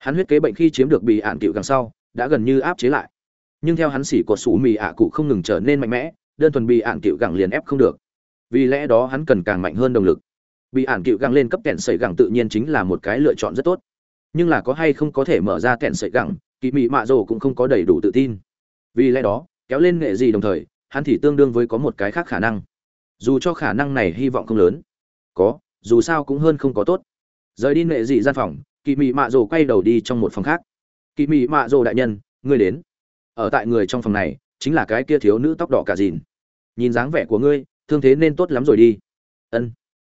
hắn huyết kế bệnh khi chiếm được bị ạn cựu càng sau, đã gần như áp chế lại. Nhưng theo hắn xỉ cột sủ mì ạ cụ không ngừng trở nên mạnh mẽ, đơn thuần bị ạn cựu gẳng liền ép không được. Vì lẽ đó hắn cần càng mạnh hơn động lực. Bị ạn cựu gẳng lên cấp kẹn sợi gẳng tự nhiên chính là một cái lựa chọn rất tốt. Nhưng là có hay không có thể mở ra kẹn sợi gẳng, kỳ mị mạ rồ cũng không có đầy đủ tự tin. Vì lẽ đó, kéo lên nghệ gì đồng thời, hắn thì tương đương với có một cái khác khả năng. Dù cho khả năng này hy vọng không lớn, có, dù sao cũng hơn không có tốt. Rời đi nghệ dị gian phòng kỳ mị mạ rồ quay đầu đi trong một phòng khác. Kỳ mị mạ rồ đại nhân, ngươi đến. Ở tại người trong phòng này, chính là cái kia thiếu nữ tóc đỏ cả dìn. Nhìn dáng vẻ của ngươi, thương thế nên tốt lắm rồi đi. Ân,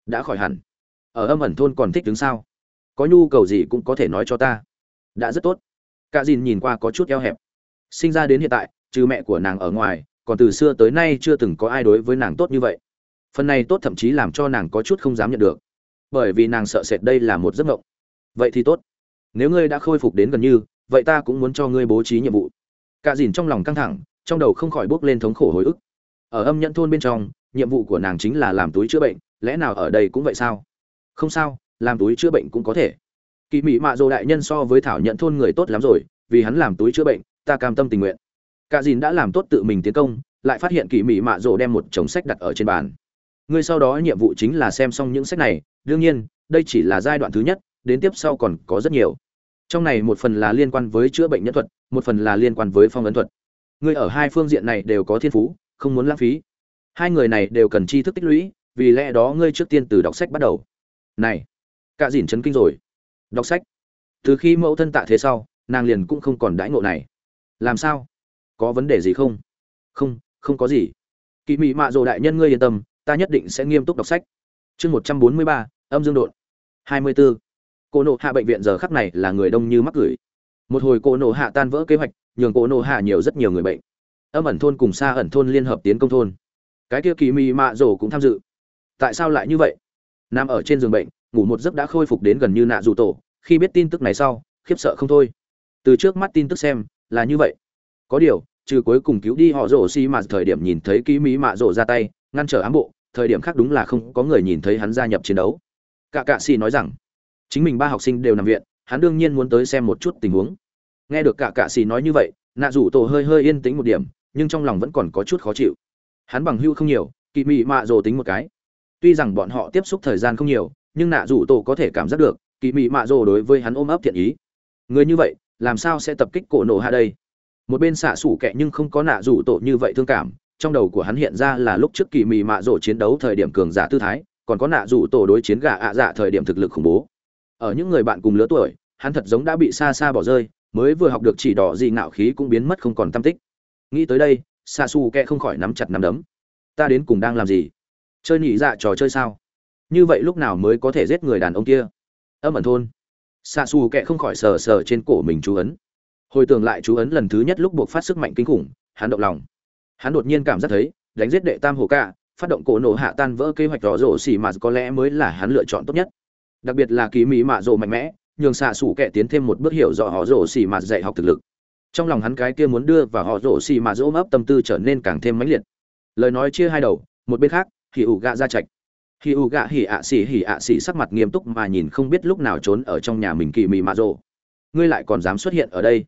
đã khỏi hẳn. Ở âm ẩn thôn còn thích đứng sao? Có nhu cầu gì cũng có thể nói cho ta. Đã rất tốt. Cả dìn nhìn qua có chút eo hẹp. Sinh ra đến hiện tại, trừ mẹ của nàng ở ngoài, còn từ xưa tới nay chưa từng có ai đối với nàng tốt như vậy. Phần này tốt thậm chí làm cho nàng có chút không dám nhận được. Bởi vì nàng sợ sệt đây là một giấc mộng vậy thì tốt. Nếu ngươi đã khôi phục đến gần như, vậy ta cũng muốn cho ngươi bố trí nhiệm vụ. Cả dìn trong lòng căng thẳng, trong đầu không khỏi bốc lên thống khổ hồi ức. Ở âm nhận thôn bên trong, nhiệm vụ của nàng chính là làm túi chữa bệnh, lẽ nào ở đây cũng vậy sao? Không sao, làm túi chữa bệnh cũng có thể. Kỳ mỹ mạ dồ đại nhân so với thảo nhận thôn người tốt lắm rồi, vì hắn làm túi chữa bệnh, ta cam tâm tình nguyện. Cả dìn đã làm tốt tự mình tiến công, lại phát hiện kỳ mỹ mạ dồ đem một chồng sách đặt ở trên bàn. Ngươi sau đó nhiệm vụ chính là xem xong những sách này, đương nhiên, đây chỉ là giai đoạn thứ nhất đến tiếp sau còn có rất nhiều. Trong này một phần là liên quan với chữa bệnh nhân thuật, một phần là liên quan với phong ấn thuật. Ngươi ở hai phương diện này đều có thiên phú, không muốn lãng phí. Hai người này đều cần tri thức tích lũy, vì lẽ đó ngươi trước tiên từ đọc sách bắt đầu. Này, cả dìn chấn kinh rồi. Đọc sách. Từ khi mẫu thân tạ thế sau, nàng liền cũng không còn đãi ngộ này. Làm sao? Có vấn đề gì không? Không không có gì. Kỳ mị mạ rồ đại nhân ngươi yên tâm, ta nhất định sẽ nghiêm túc đọc sách. Chương một trăm bốn mươi ba, âm dương đột hai mươi b ố cô nộ hạ bệnh viện giờ khắc này là người đông như mắc gửi. Một hồi cô nộ hạ tan vỡ kế hoạch, nhường cô nộ hạ nhiều rất nhiều người bệnh. Âm ẩn thôn cùng xa ẩn thôn liên hợp tiến công thôn. Cái kia kỳ mị mạ rổ cũng tham dự. Tại sao lại như vậy? Nằm ở trên giường bệnh, ngủ một giấc đã khôi phục đến gần như nạ dù tổ. Khi biết tin tức này sau, khiếp sợ không thôi. Từ trước mắt tin tức xem, là như vậy. Có điều, trừ cuối cùng cứu đi họ rổ xi mà thời điểm nhìn thấy kỹ mỹ mạ rổ ra tay, ngăn trở ám bộ, thời điểm khác đúng là không có người nhìn thấy hắn gia nhập chiến đấu. Cả cạ xì nói rằng chính mình ba học sinh đều nằm viện, hắn đương nhiên muốn tới xem một chút tình huống. Nghe được cả cạ xì nói như vậy, nạ rủ tổ hơi hơi yên tĩnh một điểm, nhưng trong lòng vẫn còn có chút khó chịu. Hắn bằng hưu không nhiều kỳ mị mạ rồ tính một cái. Tuy rằng bọn họ tiếp xúc thời gian không nhiều, nhưng nạ rủ tổ có thể cảm giác được kỳ mị mạ rồ đối với hắn ôm ấp thiện ý. Người như vậy, làm sao sẽ tập kích cổ nổ hạ đây? Một bên xạ xủ kệ nhưng không có nạ rủ tổ như vậy thương cảm, trong đầu của hắn hiện ra là lúc trước kỳ mị mạ rồ chiến đấu thời điểm cường giả tư thái, còn có nạ rủ tổ đối chiến gà ạ dạ thời điểm thực lực khủng bố ở những người bạn cùng lứa tuổi, hắn thật giống đã bị xa xa bỏ rơi, mới vừa học được chỉ đỏ gì ngạo khí cũng biến mất không còn tâm tích. Nghĩ tới đây xa xù Kẹ không khỏi nắm chặt nắm đấm. Ta đến cùng đang làm gì? Chơi nhị dạ trò chơi sao? Như vậy lúc nào mới có thể giết người đàn ông kia? Âm ẩn thôn. Xa xù Kẹ không khỏi sờ sờ trên cổ mình chú ấn. Hồi tưởng lại chú ấn lần thứ nhất lúc buộc phát sức mạnh kinh khủng, hắn động lòng. Hắn đột nhiên cảm giác thấy, đánh giết đệ tam hồ ca, phát động cổ nổ hạ tan vỡ kế hoạch rõ rổ xỉ mà có lẽ mới là hắn lựa chọn tốt nhất đặc biệt là kỳ mỹ mạ rộ mạnh mẽ, nhường xạ xủ kẻ tiến thêm một bước hiểu rõ họ rồ xì mạt dạy học thực lực. Trong lòng hắn cái kia muốn đưa và họ rồ xì mạt dỗ ấp tâm tư trở nên càng thêm mãnh liệt. Lời nói chia hai đầu, một bên khác, hỉ ủ gạ ra trạch. Hỉ ủ gạ hỉ ạ xỉ hỉ ạ xỉ sắc mặt nghiêm túc mà nhìn không biết lúc nào trốn ở trong nhà mình kỳ mị mạ rộ ngươi lại còn dám xuất hiện ở đây.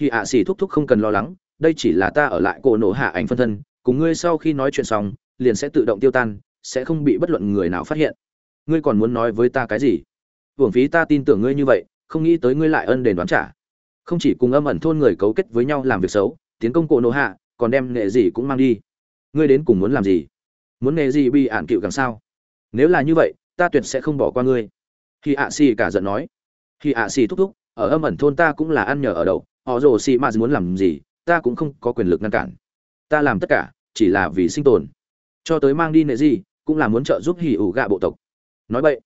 Hỉ ạ xỉ thúc thúc không cần lo lắng, đây chỉ là ta ở lại cổ nổ hạ ảnh phân thân, cùng ngươi sau khi nói chuyện xong, liền sẽ tự động tiêu tan, sẽ không bị bất luận người nào phát hiện ngươi còn muốn nói với ta cái gì? Hưởng phí ta tin tưởng ngươi như vậy, không nghĩ tới ngươi lại ân đền đoán trả. Không chỉ cùng âm ẩn thôn người cấu kết với nhau làm việc xấu, tiến công cổ nô hạ, còn đem nghệ gì cũng mang đi. Ngươi đến cùng muốn làm gì? Muốn nghệ gì bị ản cựu càng sao? Nếu là như vậy, ta tuyệt sẽ không bỏ qua ngươi. Khi ạ xì cả giận nói. Khi ạ xì thúc thúc, ở âm ẩn thôn ta cũng là ăn nhờ ở đậu họ rồ xì mà muốn làm gì, ta cũng không có quyền lực ngăn cản. Ta làm tất cả, chỉ là vì sinh tồn. Cho tới mang đi nệ gì, cũng là muốn trợ giúp hỉ ủ gạ bộ tộc nói vậy,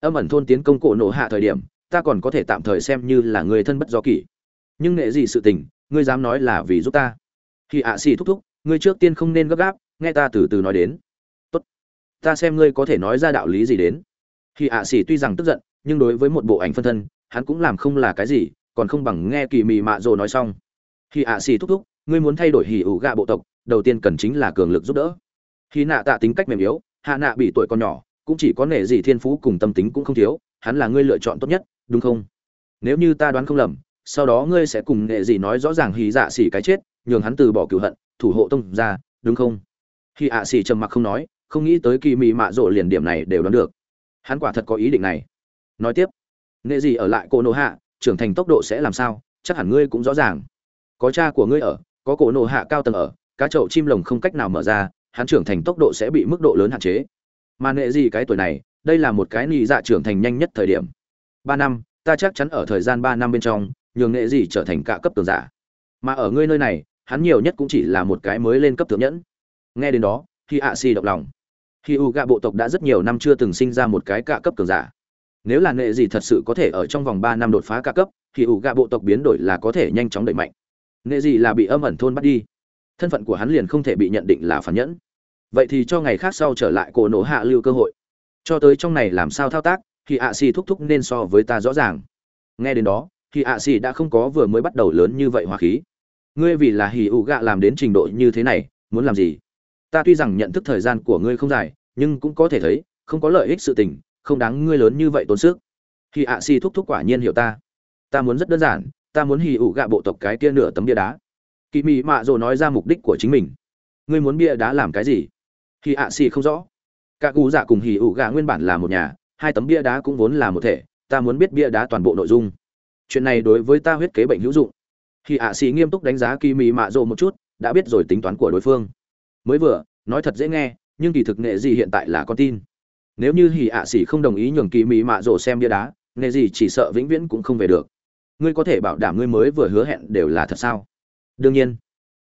âm ẩn thôn tiến công cổ nổ hạ thời điểm, ta còn có thể tạm thời xem như là người thân bất do kỷ. Nhưng nệ gì sự tình, ngươi dám nói là vì giúp ta. Khi ạ xì thúc thúc, ngươi trước tiên không nên gấp gáp, nghe ta từ từ nói đến. Tốt. Ta xem ngươi có thể nói ra đạo lý gì đến. Khi ạ xì tuy rằng tức giận, nhưng đối với một bộ ảnh phân thân, hắn cũng làm không là cái gì, còn không bằng nghe kỳ mị mạ rồ nói xong. Khi ạ xì thúc thúc, ngươi muốn thay đổi hỉ ủ gạ bộ tộc, đầu tiên cần chính là cường lực giúp đỡ. Khi nạ tạ tính cách mềm yếu, hạ nạ bị tuổi còn nhỏ cũng chỉ có nể gì thiên phú cùng tâm tính cũng không thiếu, hắn là ngươi lựa chọn tốt nhất, đúng không? Nếu như ta đoán không lầm, sau đó ngươi sẽ cùng nệ gì nói rõ ràng hì dạ xỉ cái chết, nhường hắn từ bỏ cửu hận, thủ hộ tông ra đúng không? Khi ạ xỉ trầm mặc không nói, không nghĩ tới kỳ mị mạ rộ liền điểm này đều đoán được. Hắn quả thật có ý định này. Nói tiếp nệ gì ở lại cô nô hạ, trưởng thành tốc độ sẽ làm sao, chắc hẳn ngươi cũng rõ ràng. Có cha của ngươi ở, có cổ nô hạ cao tầng ở, cá chậu chim lồng không cách nào mở ra, hắn trưởng thành tốc độ sẽ bị mức độ lớn hạn chế mà nệ gì cái tuổi này, đây là một cái nị dạ trưởng thành nhanh nhất thời điểm. Ba năm, ta chắc chắn ở thời gian ba năm bên trong, nhường nệ gì trở thành cả cấp tường giả. Mà ở ngươi nơi này, hắn nhiều nhất cũng chỉ là một cái mới lên cấp thượng nhẫn. Nghe đến đó khi ạ xì động lòng. Khi u gạ bộ tộc đã rất nhiều năm chưa từng sinh ra một cái cả cấp cường giả. Nếu là nệ gì thật sự có thể ở trong vòng ba năm đột phá cả cấp thì u gạ bộ tộc biến đổi là có thể nhanh chóng đẩy mạnh. Nệ gì là bị âm ẩn thôn bắt đi. Thân phận của hắn liền không thể bị nhận định là phản nhẫn vậy thì cho ngày khác sau trở lại cổ nổ hạ lưu cơ hội. Cho tới trong này làm sao thao tác, thì ạ xì thúc thúc nên so với ta rõ ràng. Nghe đến đó, thì ạ xì đã không có vừa mới bắt đầu lớn như vậy hòa khí. Ngươi vì là hì ụ gạ làm đến trình độ như thế này, muốn làm gì? Ta tuy rằng nhận thức thời gian của ngươi không dài, nhưng cũng có thể thấy, không có lợi ích sự tình, không đáng ngươi lớn như vậy tốn sức. Thì ạ xì thúc thúc quả nhiên hiểu ta. Ta muốn rất đơn giản, ta muốn hì ụ gạ bộ tộc cái kia nửa tấm bia đá. Kỳ mị mạ rồi nói ra mục đích của chính mình. Ngươi muốn bia đá làm cái gì? Khi ạ xì không rõ. Cả cụ dạ cùng hì ủ gà nguyên bản là một nhà, hai tấm bia đá cũng vốn là một thể, ta muốn biết bia đá toàn bộ nội dung. Chuyện này đối với ta huyết kế bệnh hữu dụng. Khi ạ xì nghiêm túc đánh giá kỳ mị mạ rộ một chút, đã biết rồi tính toán của đối phương. Mới vừa, nói thật dễ nghe, nhưng kỳ thực nghệ gì hiện tại là con tin. Nếu như hỉ ạ xì không đồng ý nhường kỳ mỹ mạ rổ xem bia đá, nghệ gì chỉ sợ vĩnh viễn cũng không về được. Ngươi có thể bảo đảm ngươi mới vừa hứa hẹn đều là thật sao? Đương nhiên,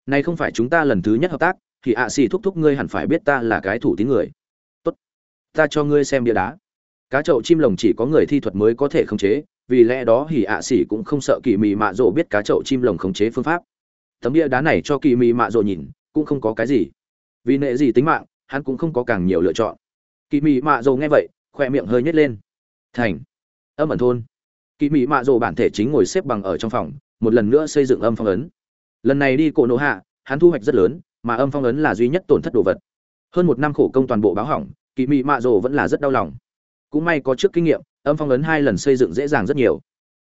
nay không phải chúng ta lần thứ nhất hợp tác thì ạ xì thúc thúc ngươi hẳn phải biết ta là cái thủ tín người. Tốt. Ta cho ngươi xem bia đá. Cá chậu chim lồng chỉ có người thi thuật mới có thể khống chế, vì lẽ đó hỉ ạ xỉ cũng không sợ kỳ mị mạ rộ biết cá chậu chim lồng khống chế phương pháp. Tấm bia đá này cho kỳ mị mạ rộ nhìn, cũng không có cái gì. Vì nệ gì tính mạng, hắn cũng không có càng nhiều lựa chọn. Kỳ mị mạ rộ nghe vậy, khoe miệng hơi nhét lên. Thành. Âm ẩn thôn. Kỳ mị mạ rộ bản thể chính ngồi xếp bằng ở trong phòng, một lần nữa xây dựng âm phong ấn. Lần này đi cổ nổ hạ, hắn thu hoạch rất lớn mà âm phong ấn là duy nhất tổn thất đồ vật. Hơn một năm khổ công toàn bộ báo hỏng kỳ mị mạ rồ vẫn là rất đau lòng. Cũng may có trước kinh nghiệm, âm phong ấn hai lần xây dựng dễ dàng rất nhiều.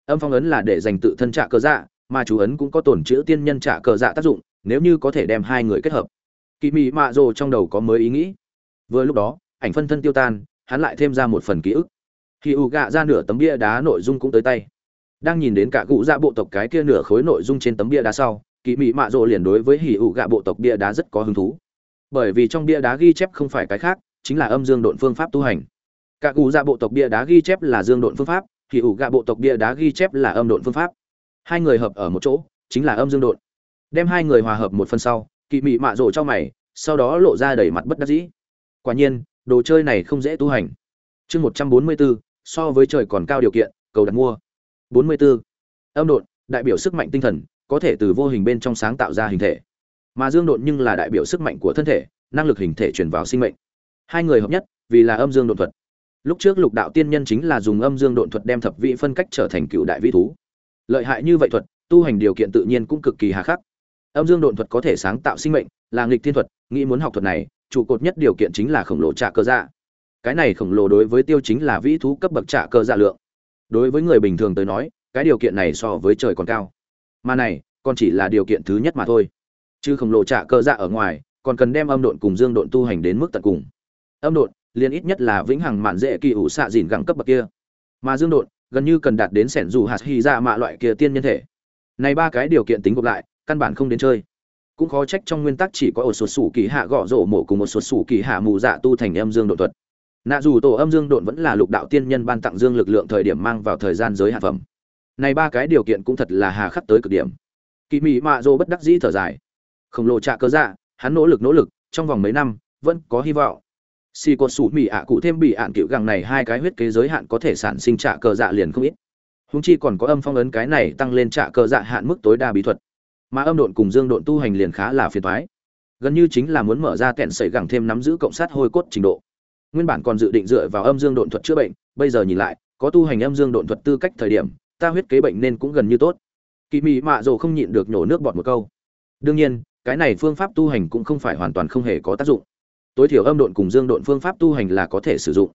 Âm phong ấn là để dành tự thân trả cờ dạ mà chú ấn cũng có tổn chữ tiên nhân trả cờ dạ tác dụng, nếu như có thể đem hai người kết hợp. Kỳ mị mạ rồ trong đầu có mới ý nghĩ. Vừa lúc đó, ảnh phân thân tiêu tan, hắn lại thêm ra một phần ký ức. Khi u gạ ra nửa tấm bia đá nội dung cũng tới tay. Đang nhìn đến cả cụ dạ bộ tộc cái kia nửa khối nội dung trên tấm bia đá sau kỳ mị mạ rộ liền đối với hỉ ủ gạ bộ tộc bia đá rất có hứng thú. Bởi vì trong bia đá ghi chép không phải cái khác, chính là âm dương độn phương pháp tu hành. Cả cụ dạ bộ tộc bia đá ghi chép là dương độn phương pháp, hỉ ủ gạ bộ tộc bia đá ghi chép là âm độn phương pháp. Hai người hợp ở một chỗ, chính là âm dương độn. Đem hai người hòa hợp một phần sau kỳ mị mạ rộ cho mày, sau đó lộ ra đầy mặt bất đắc dĩ. Quả nhiên, đồ chơi này không dễ tu hành. Chương một trăm bốn mươi bốn, so với trời còn cao điều kiện, cầu đặt mua. Bốn mươi bốn. Âm độn, đại biểu sức mạnh tinh thần có thể từ vô hình bên trong sáng tạo ra hình thể. Mà dương độn nhưng là đại biểu sức mạnh của thân thể, năng lực hình thể chuyển vào sinh mệnh. Hai người hợp nhất, vì là âm dương độn thuật. Lúc trước lục đạo tiên nhân chính là dùng âm dương độn thuật đem thập vị phân cách trở thành cựu đại vĩ thú. Lợi hại như vậy thuật, tu hành điều kiện tự nhiên cũng cực kỳ hà khắc. Âm dương độn thuật có thể sáng tạo sinh mệnh, là nghịch thiên thuật, nghĩ muốn học thuật này, trụ cột nhất điều kiện chính là khổng lồ trả cơ dạ. Cái này khổng lồ đối với tiêu chính là vĩ thú cấp bậc trả cơ dạ lượng. Đối với người bình thường tới nói, cái điều kiện này so với trời còn cao mà này, còn chỉ là điều kiện thứ nhất mà thôi. Chứ khổng lồ trả cơ dạ ở ngoài, còn cần đem âm độn cùng dương độn tu hành đến mức tận cùng. Âm độn, liền ít nhất là vĩnh hằng mạn dễ kỳ ủ xạ dìn gẳng cấp bậc kia. Mà dương độn, gần như cần đạt đến sẻn dù hạt hy ra mạ loại kia tiên nhân thể. Này ba cái điều kiện tính gộp lại, căn bản không đến chơi. Cũng khó trách trong nguyên tắc chỉ có ổ sột sủ kỳ hạ gõ rổ mổ cùng một sột sủ kỳ hạ mù dạ tu thành âm dương độn thuật. Nạ dù tổ âm dương độn vẫn là lục đạo tiên nhân ban tặng dương lực lượng thời điểm mang vào thời gian giới hạ phẩm này ba cái điều kiện cũng thật là hà khắc tới cực điểm. Kỳ mị mạ dô bất đắc dĩ thở dài. Khổng lồ trạ cơ dạ hắn nỗ lực nỗ lực, trong vòng mấy năm, vẫn có hy vọng. Xì cột sủ mị ạ cụ thêm bị ạn cựu gẳng này hai cái huyết kế giới hạn có thể sản sinh trạ cơ dạ liền không ít. Húng chi còn có âm phong ấn cái này tăng lên trạ cơ dạ hạn mức tối đa bí thuật. Mà âm độn cùng dương độn tu hành liền khá là phiền thoái gần như chính là muốn mở ra kẹn sẩy gẳng thêm nắm giữ cộng sát hôi cốt trình độ. Nguyên bản còn dự định dựa vào âm dương độn thuật chữa bệnh, bây giờ nhìn lại, có tu hành âm dương độn thuật tư cách thời điểm ta huyết kế bệnh nên cũng gần như tốt. Kỳ mị mạ dồ không nhịn được nhổ nước bọt một câu. Đương nhiên, cái này phương pháp tu hành cũng không phải hoàn toàn không hề có tác dụng. Tối thiểu âm độn cùng dương độn phương pháp tu hành là có thể sử dụng.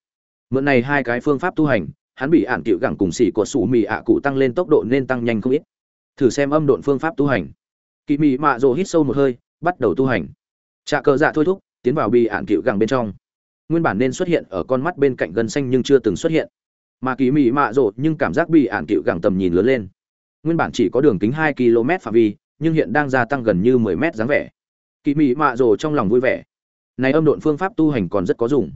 Mượn này hai cái phương pháp tu hành, hắn bị ản cựu gẳng cùng xỉ của sủ mì ạ cụ tăng lên tốc độ nên tăng nhanh không ít. Thử xem âm độn phương pháp tu hành. Kỳ mị mạ rồ hít sâu một hơi, bắt đầu tu hành. Trà cờ dạ thôi thúc, tiến vào bị ản cựu gẳng bên trong. Nguyên bản nên xuất hiện ở con mắt bên cạnh gân xanh nhưng chưa từng xuất hiện mà kỳ mị mạ rộ nhưng cảm giác bị ản cựu gẳng tầm nhìn lớn lên. Nguyên bản chỉ có đường kính hai km phạm vi, nhưng hiện đang gia tăng gần như mười mét dáng vẻ. Kỳ mị mạ rộ trong lòng vui vẻ. Này âm độn phương pháp tu hành còn rất có dùng.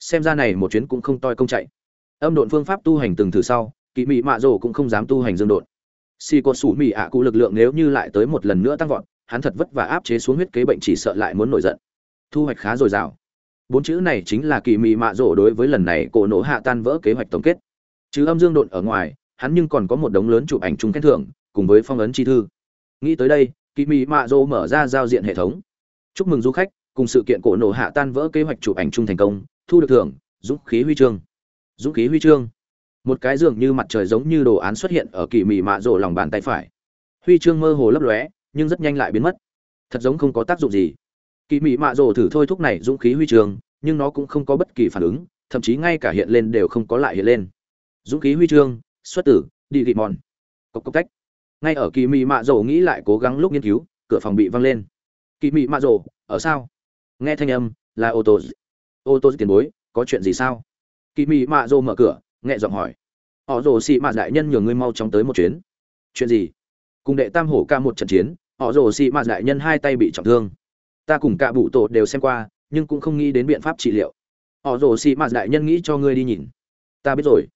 Xem ra này một chuyến cũng không toi công chạy. Âm độn phương pháp tu hành từng thử sau, kỳ mị mạ rồ cũng không dám tu hành dương độn. Xì cột sủ mị ạ cụ lực lượng nếu như lại tới một lần nữa tăng vọt, hắn thật vất và áp chế xuống huyết kế bệnh chỉ sợ lại muốn nổi giận. Thu hoạch khá dồi dào bốn chữ này chính là kỳ mị mạ rỗ đối với lần này cổ nổ hạ tan vỡ kế hoạch tổng kết. Chứ âm dương độn ở ngoài, hắn nhưng còn có một đống lớn chụp ảnh chung khen thưởng, cùng với phong ấn chi thư. Nghĩ tới đây, kỳ mị mạ rỗ mở ra giao diện hệ thống. Chúc mừng du khách, cùng sự kiện cổ nổ hạ tan vỡ kế hoạch chụp ảnh chung thành công, thu được thưởng, dũng khí huy chương. Dũng khí huy chương. Một cái dường như mặt trời giống như đồ án xuất hiện ở kỳ mị mạ rổ lòng bàn tay phải. Huy chương mơ hồ lấp lóe, nhưng rất nhanh lại biến mất. Thật giống không có tác dụng gì kỳ mị mạ Rồ thử thôi thúc này dũng khí huy trường, nhưng nó cũng không có bất kỳ phản ứng thậm chí ngay cả hiện lên đều không có lại hiện lên. Dũng khí huy chương xuất tử đi gị mòn. Cốc cốc cách. Ngay ở kỳ mị mạ Rồ nghĩ lại cố gắng lúc nghiên cứu cửa phòng bị văng lên. Kỳ mị mạ Rồ, ở sao? Nghe thanh âm là ô tô. Ô tô tiền bối có chuyện gì sao? Kỳ mị mạ Rồ mở cửa nhẹ giọng hỏi. Họ rồ xị mạ đại nhân nhường ngươi mau chóng tới một chuyến. Chuyện gì? Cùng đệ tam hổ ca một trận chiến họ rồ xị mạ đại nhân hai tay bị trọng thương ta cùng cả bụ tổ đều xem qua, nhưng cũng không nghĩ đến biện pháp trị liệu. Họ rồ xị mạ đại nhân nghĩ cho ngươi đi nhìn. Ta biết rồi.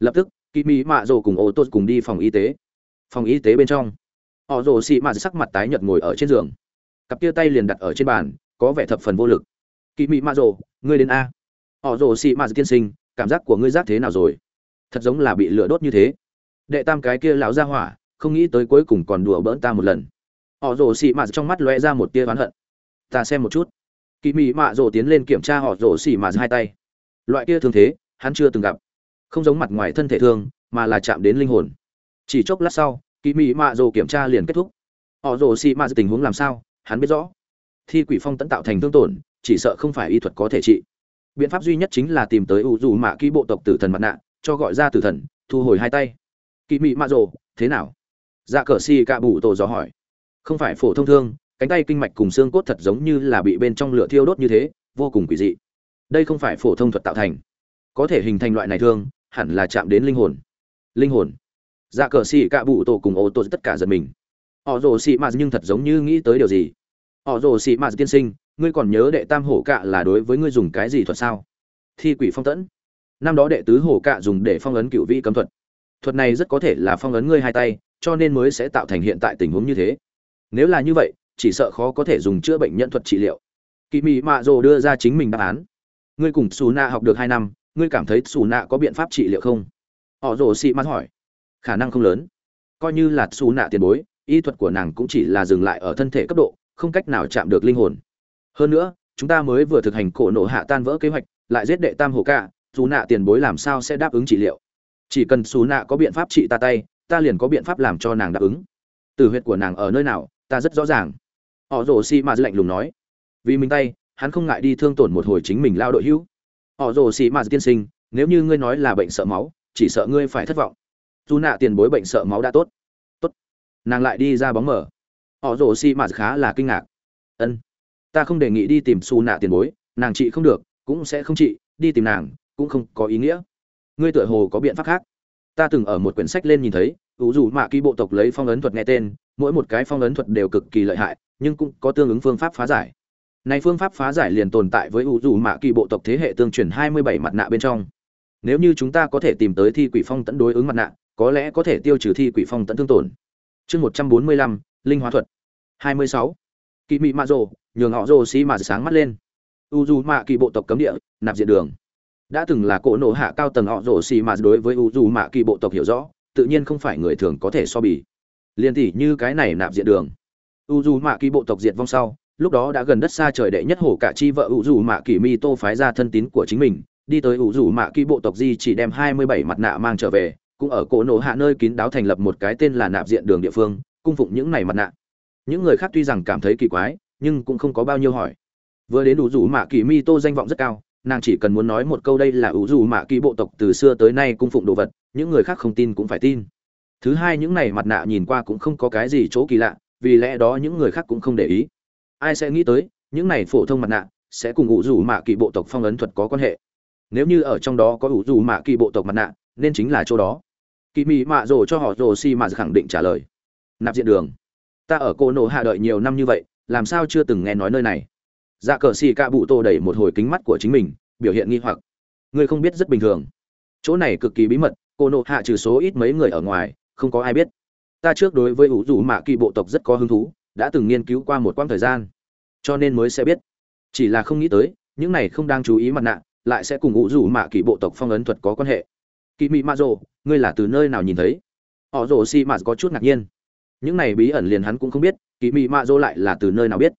Lập tức kỳ mỹ mạ rồ cùng ô tô cùng đi phòng y tế. Phòng y tế bên trong, họ rồ xị mạ sắc mặt tái nhợt ngồi ở trên giường. Cặp kia tay liền đặt ở trên bàn, có vẻ thập phần vô lực. Kỳ mỹ mạ rồ, ngươi đến a. Họ rồ xị mạ tiên sinh, cảm giác của ngươi giác thế nào rồi? Thật giống là bị lửa đốt như thế. Đệ tam cái kia lão ra hỏa, không nghĩ tới cuối cùng còn đùa bỡn ta một lần. Họ rồ xị mạ trong mắt lóe ra một tia oán hận ta xem một chút. Kỳ mị mạ rồ tiến lên kiểm tra họ rồ xỉ mà hai tay. Loại kia thương thế, hắn chưa từng gặp. Không giống mặt ngoài thân thể thương, mà là chạm đến linh hồn. Chỉ chốc lát sau kỳ mị mạ rồ kiểm tra liền kết thúc. Họ rồ xỉ mà tình huống làm sao, hắn biết rõ. Thi quỷ phong tẫn tạo thành thương tổn, chỉ sợ không phải y thuật có thể trị. Biện pháp duy nhất chính là tìm tới u dù mạ ký bộ tộc tử thần mặt nạ, cho gọi ra tử thần, thu hồi hai tay. Kỳ mị mạ rồ, thế nào? Dạ cờ xì cạ bủ tổ dò hỏi. Không phải phổ thông thương cánh tay kinh mạch cùng xương cốt thật giống như là bị bên trong lửa thiêu đốt như thế, vô cùng quỷ dị. Đây không phải phổ thông thuật tạo thành. Có thể hình thành loại này thương, hẳn là chạm đến linh hồn. Linh hồn. Dạ cờ xì cạ bụ tổ cùng ô tô tất cả giật mình. Họ rồ xì mạt nhưng thật giống như nghĩ tới điều gì? Họ rồ xì mạt tiên sinh, ngươi còn nhớ đệ tam hổ cạ là đối với ngươi dùng cái gì thuật sao? Thi quỷ phong tẫn. Năm đó đệ tứ hổ cạ dùng để phong ấn cựu vị cấm thuật. Thuật này rất có thể là phong ấn ngươi hai tay, cho nên mới sẽ tạo thành hiện tại tình huống như thế. Nếu là như vậy chỉ sợ khó có thể dùng chữa bệnh nhân thuật trị liệu. Kỳ mị mạ rồ đưa ra chính mình đáp án. Ngươi cùng xù nạ học được hai năm, ngươi cảm thấy xù nạ có biện pháp trị liệu không? Họ rồ xị mắt hỏi. Khả năng không lớn. Coi như là xù nạ tiền bối, y thuật của nàng cũng chỉ là dừng lại ở thân thể cấp độ, không cách nào chạm được linh hồn. Hơn nữa, chúng ta mới vừa thực hành cổ nộ hạ tan vỡ kế hoạch, lại giết đệ tam hồ ca dù nạ tiền bối làm sao sẽ đáp ứng trị liệu? Chỉ cần xù nạ có biện pháp trị ta tay, ta liền có biện pháp làm cho nàng đáp ứng. Từ huyệt của nàng ở nơi nào, ta rất rõ ràng họ rồ xi mạt lạnh lùng nói. Vì mình tay, hắn không ngại đi thương tổn một hồi chính mình lao đội hữu. Họ rồ xi mạt tiên sinh, nếu như ngươi nói là bệnh sợ máu, chỉ sợ ngươi phải thất vọng. Dù nạ tiền bối bệnh sợ máu đã tốt. Tốt. Nàng lại đi ra bóng mở. Họ rồ si mạt khá là kinh ngạc. Ân. Ta không đề nghị đi tìm xù nạ tiền bối, nàng trị không được, cũng sẽ không trị đi tìm nàng, cũng không có ý nghĩa. Ngươi tựa hồ có biện pháp khác. Ta từng ở một quyển sách lên nhìn thấy, ủ dù mạ ký bộ tộc lấy phong ấn thuật nghe tên, mỗi một cái phong ấn thuật đều cực kỳ lợi hại nhưng cũng có tương ứng phương pháp phá giải. Này phương pháp phá giải liền tồn tại với ủ dù mạ kỳ bộ tộc thế hệ tương truyền hai mươi bảy mặt nạ bên trong. Nếu như chúng ta có thể tìm tới thi quỷ phong tận đối ứng mặt nạ, có lẽ có thể tiêu trừ thi quỷ phong tận thương tổn. Chương một trăm bốn mươi lăm, linh hóa thuật. hai mươi sáu. Kỳ mị mạ rồ, nhường họ rồ xi mà sáng mắt lên. U dù mạ kỳ bộ tộc cấm địa, nạp diện đường. Đã từng là cỗ nổ hạ cao tầng họ rồ xì mà đối với u dù mạ kỳ bộ tộc hiểu rõ, tự nhiên không phải người thường có thể so bì. Liên tỷ như cái này nạp diện đường u dù mạ kỳ bộ tộc diệt vong sau, lúc đó đã gần đất xa trời đệ nhất hổ cả chi vợ u dù mạ kỳ mi tô phái ra thân tín của chính mình, đi tới u dù mạ kỳ bộ tộc di chỉ đem hai mươi bảy mặt nạ mang trở về, cũng ở cổ nổ hạ nơi kín đáo thành lập một cái tên là nạp diện đường địa phương, cung phụng những này mặt nạ. Những người khác tuy rằng cảm thấy kỳ quái, nhưng cũng không có bao nhiêu hỏi. Vừa đến u dù mạ kỳ mi tô danh vọng rất cao, nàng chỉ cần muốn nói một câu đây là ủ dù mạ kỳ bộ tộc từ xưa tới nay cung phụng đồ vật, những người khác không tin cũng phải tin. Thứ hai, những này mặt nạ nhìn qua cũng không có cái gì chỗ kỳ lạ vì lẽ đó những người khác cũng không để ý. Ai sẽ nghĩ tới, những này phổ thông mặt nạ sẽ cùng ủ rủ mạ kỳ bộ tộc phong ấn thuật có quan hệ. Nếu như ở trong đó có ủ rủ mạ kỳ bộ tộc mặt nạ, nên chính là chỗ đó. Kỳ mị mạ rồ cho họ rồ si mà khẳng định trả lời. Nạp diện đường. Ta ở cô nổ hạ đợi nhiều năm như vậy, làm sao chưa từng nghe nói nơi này? Dạ cờ xì cạ bụ tô đẩy một hồi kính mắt của chính mình, biểu hiện nghi hoặc. Ngươi không biết rất bình thường. Chỗ này cực kỳ bí mật, cô nộ hạ trừ số ít mấy người ở ngoài, không có ai biết ta trước đối với ủ rủ mạ kỳ bộ tộc rất có hứng thú, đã từng nghiên cứu qua một quãng thời gian. Cho nên mới sẽ biết. Chỉ là không nghĩ tới, những này không đang chú ý mặt nạ, lại sẽ cùng ủ rủ mạ kỳ bộ tộc phong ấn thuật có quan hệ. Kỳ mị mạ rồ, ngươi là từ nơi nào nhìn thấy? Họ rồ si mạ có chút ngạc nhiên. Những này bí ẩn liền hắn cũng không biết kỳ mị mạ rồ lại là từ nơi nào biết.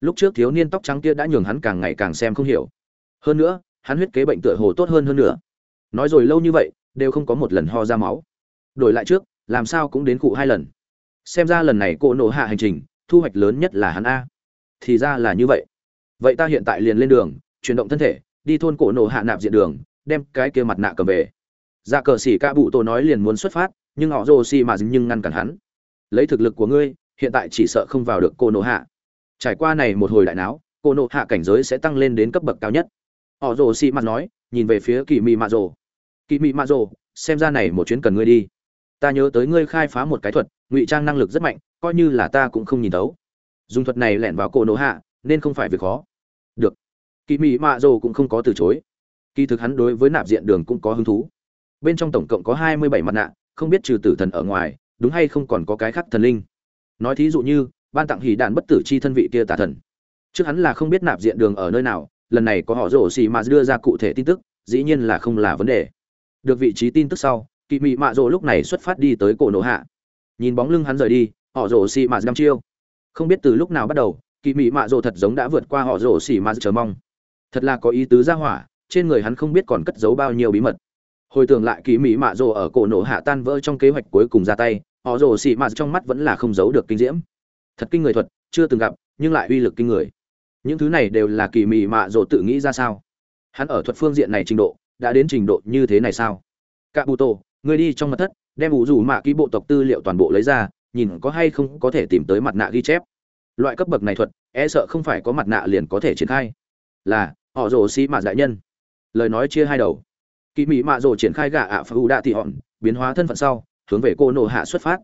Lúc trước thiếu niên tóc trắng kia đã nhường hắn càng ngày càng xem không hiểu. Hơn nữa, hắn huyết kế bệnh tựa hồ tốt hơn hơn nữa. Nói rồi lâu như vậy, đều không có một lần ho ra máu. Đổi lại trước làm sao cũng đến cụ hai lần. Xem ra lần này cô nổ hạ hành trình thu hoạch lớn nhất là hắn a. Thì ra là như vậy. Vậy ta hiện tại liền lên đường chuyển động thân thể đi thôn cổ nổ hạ nạp diện đường đem cái kia mặt nạ cầm về. Dạ cờ xỉ ca bụ tổ nói liền muốn xuất phát nhưng họ rồ xì mà dính nhưng ngăn cản hắn. Lấy thực lực của ngươi hiện tại chỉ sợ không vào được cô nổ hạ. Trải qua này một hồi đại não, cô nổ hạ cảnh giới sẽ tăng lên đến cấp bậc cao nhất. Họ rồ xì mặt nói nhìn về phía kỳ mị mạ rồ. Kỳ mị mạ rồ xem ra này một chuyến cần ngươi đi ta nhớ tới ngươi khai phá một cái thuật, ngụy trang năng lực rất mạnh, coi như là ta cũng không nhìn thấu. Dùng thuật này lẻn vào cổ nổ hạ, nên không phải việc khó. Được. Kỳ mị mạ rồ cũng không có từ chối. Kỳ thực hắn đối với nạp diện đường cũng có hứng thú. Bên trong tổng cộng có hai mươi bảy mặt nạ, không biết trừ tử thần ở ngoài, đúng hay không còn có cái khác thần linh. Nói thí dụ như, ban tặng hỉ đạn bất tử chi thân vị kia tà thần. Trước hắn là không biết nạp diện đường ở nơi nào, lần này có họ rổ xì mà đưa ra cụ thể tin tức, dĩ nhiên là không là vấn đề. Được vị trí tin tức sau kỳ mị mạ Rồ lúc này xuất phát đi tới cổ nổ hạ. Nhìn bóng lưng hắn rời đi, họ rồ xì mạt năm chiêu. Không biết từ lúc nào bắt đầu kỳ mị mạ Rồ thật giống đã vượt qua họ rồ xì mạt chờ mong. Thật là có ý tứ ra hỏa, trên người hắn không biết còn cất giấu bao nhiêu bí mật. Hồi tưởng lại kỳ Mị mạ rồ ở cổ nổ hạ tan vỡ trong kế hoạch cuối cùng ra tay, họ rồ xì mạ trong mắt vẫn là không giấu được kinh diễm. Thật kinh người thuật, chưa từng gặp, nhưng lại uy lực kinh người. Những thứ này đều là kỳ Mị mạ rồ tự nghĩ ra sao? Hắn ở thuật phương diện này trình độ, đã đến trình độ như thế này sao? Cạ bù tổ người đi trong mặt thất, đem ủ rủ mạ ký bộ tộc tư liệu toàn bộ lấy ra, nhìn có hay không có thể tìm tới mặt nạ ghi chép. Loại cấp bậc này thuật e sợ không phải có mặt nạ liền có thể triển khai. Là, họ rồ xí mạ đại nhân. Lời nói chia hai đầu. Kỳ mỹ mạ rồ triển khai gạ ạ phá u đạ thị hòn, biến hóa thân phận sau, hướng về cô nổ hạ xuất phát.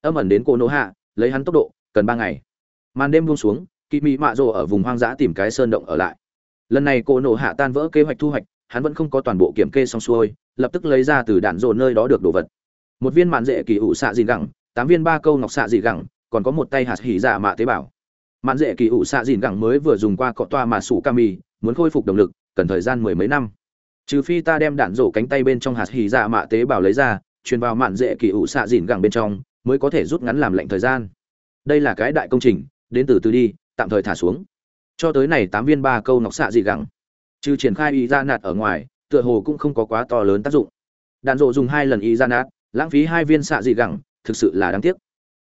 Âm ẩn đến cô nổ hạ, lấy hắn tốc độ, cần ba ngày. Màn đêm buông xuống kỳ mỹ mạ rồ ở vùng hoang dã tìm cái sơn động ở lại. Lần này cô nổ hạ tan vỡ kế hoạch thu hoạch hắn vẫn không có toàn bộ kiểm kê xong xuôi, lập tức lấy ra từ đạn dồn nơi đó được đồ vật. Một viên mạn dễ kỳ ủ xạ dị gẳng, tám viên ba câu ngọc xạ dị gẳng, còn có một tay hạt hỉ dạ mạ tế bào. Mạn dễ kỳ ủ xạ dị gẳng mới vừa dùng qua cọ toa mà sủ cami muốn khôi phục động lực, cần thời gian mười mấy năm. Trừ phi ta đem đạn rổ cánh tay bên trong hạt hỉ dạ mạ tế bào lấy ra, truyền vào mạn dễ kỳ ủ xạ dìn gẳng bên trong, mới có thể rút ngắn làm lệnh thời gian. Đây là cái đại công trình, đến từ từ đi, tạm thời thả xuống. Cho tới này tám viên ba câu nọc xạ dị gẳng trừ triển khai y ra nạt ở ngoài, tựa hồ cũng không có quá to lớn tác dụng. Đạn rộ dùng hai lần y ra nạt, lãng phí hai viên xạ dị gẳng, thực sự là đáng tiếc.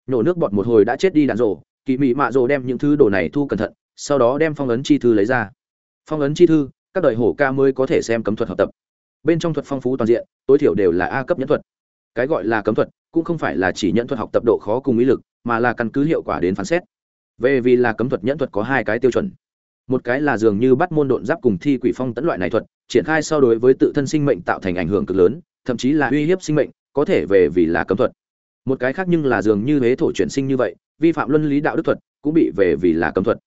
Nổ nước bọt một hồi đã chết đi đạn rộ kỳ mị mạ rộ đem những thứ đồ này thu cẩn thận, sau đó đem phong ấn chi thư lấy ra. Phong ấn chi thư, các đời hổ ca mới có thể xem cấm thuật học tập. Bên trong thuật phong phú toàn diện, tối thiểu đều là a cấp nhẫn thuật. Cái gọi là cấm thuật, cũng không phải là chỉ nhẫn thuật học tập độ khó cùng ý lực, mà là căn cứ hiệu quả đến phán xét. Về vì là cấm thuật nhẫn thuật có hai cái tiêu chuẩn một cái là dường như bắt môn độn giáp cùng thi quỷ phong tấn loại này thuật, triển khai so đối với tự thân sinh mệnh tạo thành ảnh hưởng cực lớn, thậm chí là uy hiếp sinh mệnh, có thể về vì là cấm thuật. Một cái khác nhưng là dường như huế thổ chuyển sinh như vậy, vi phạm luân lý đạo đức thuật, cũng bị về vì là cấm thuật.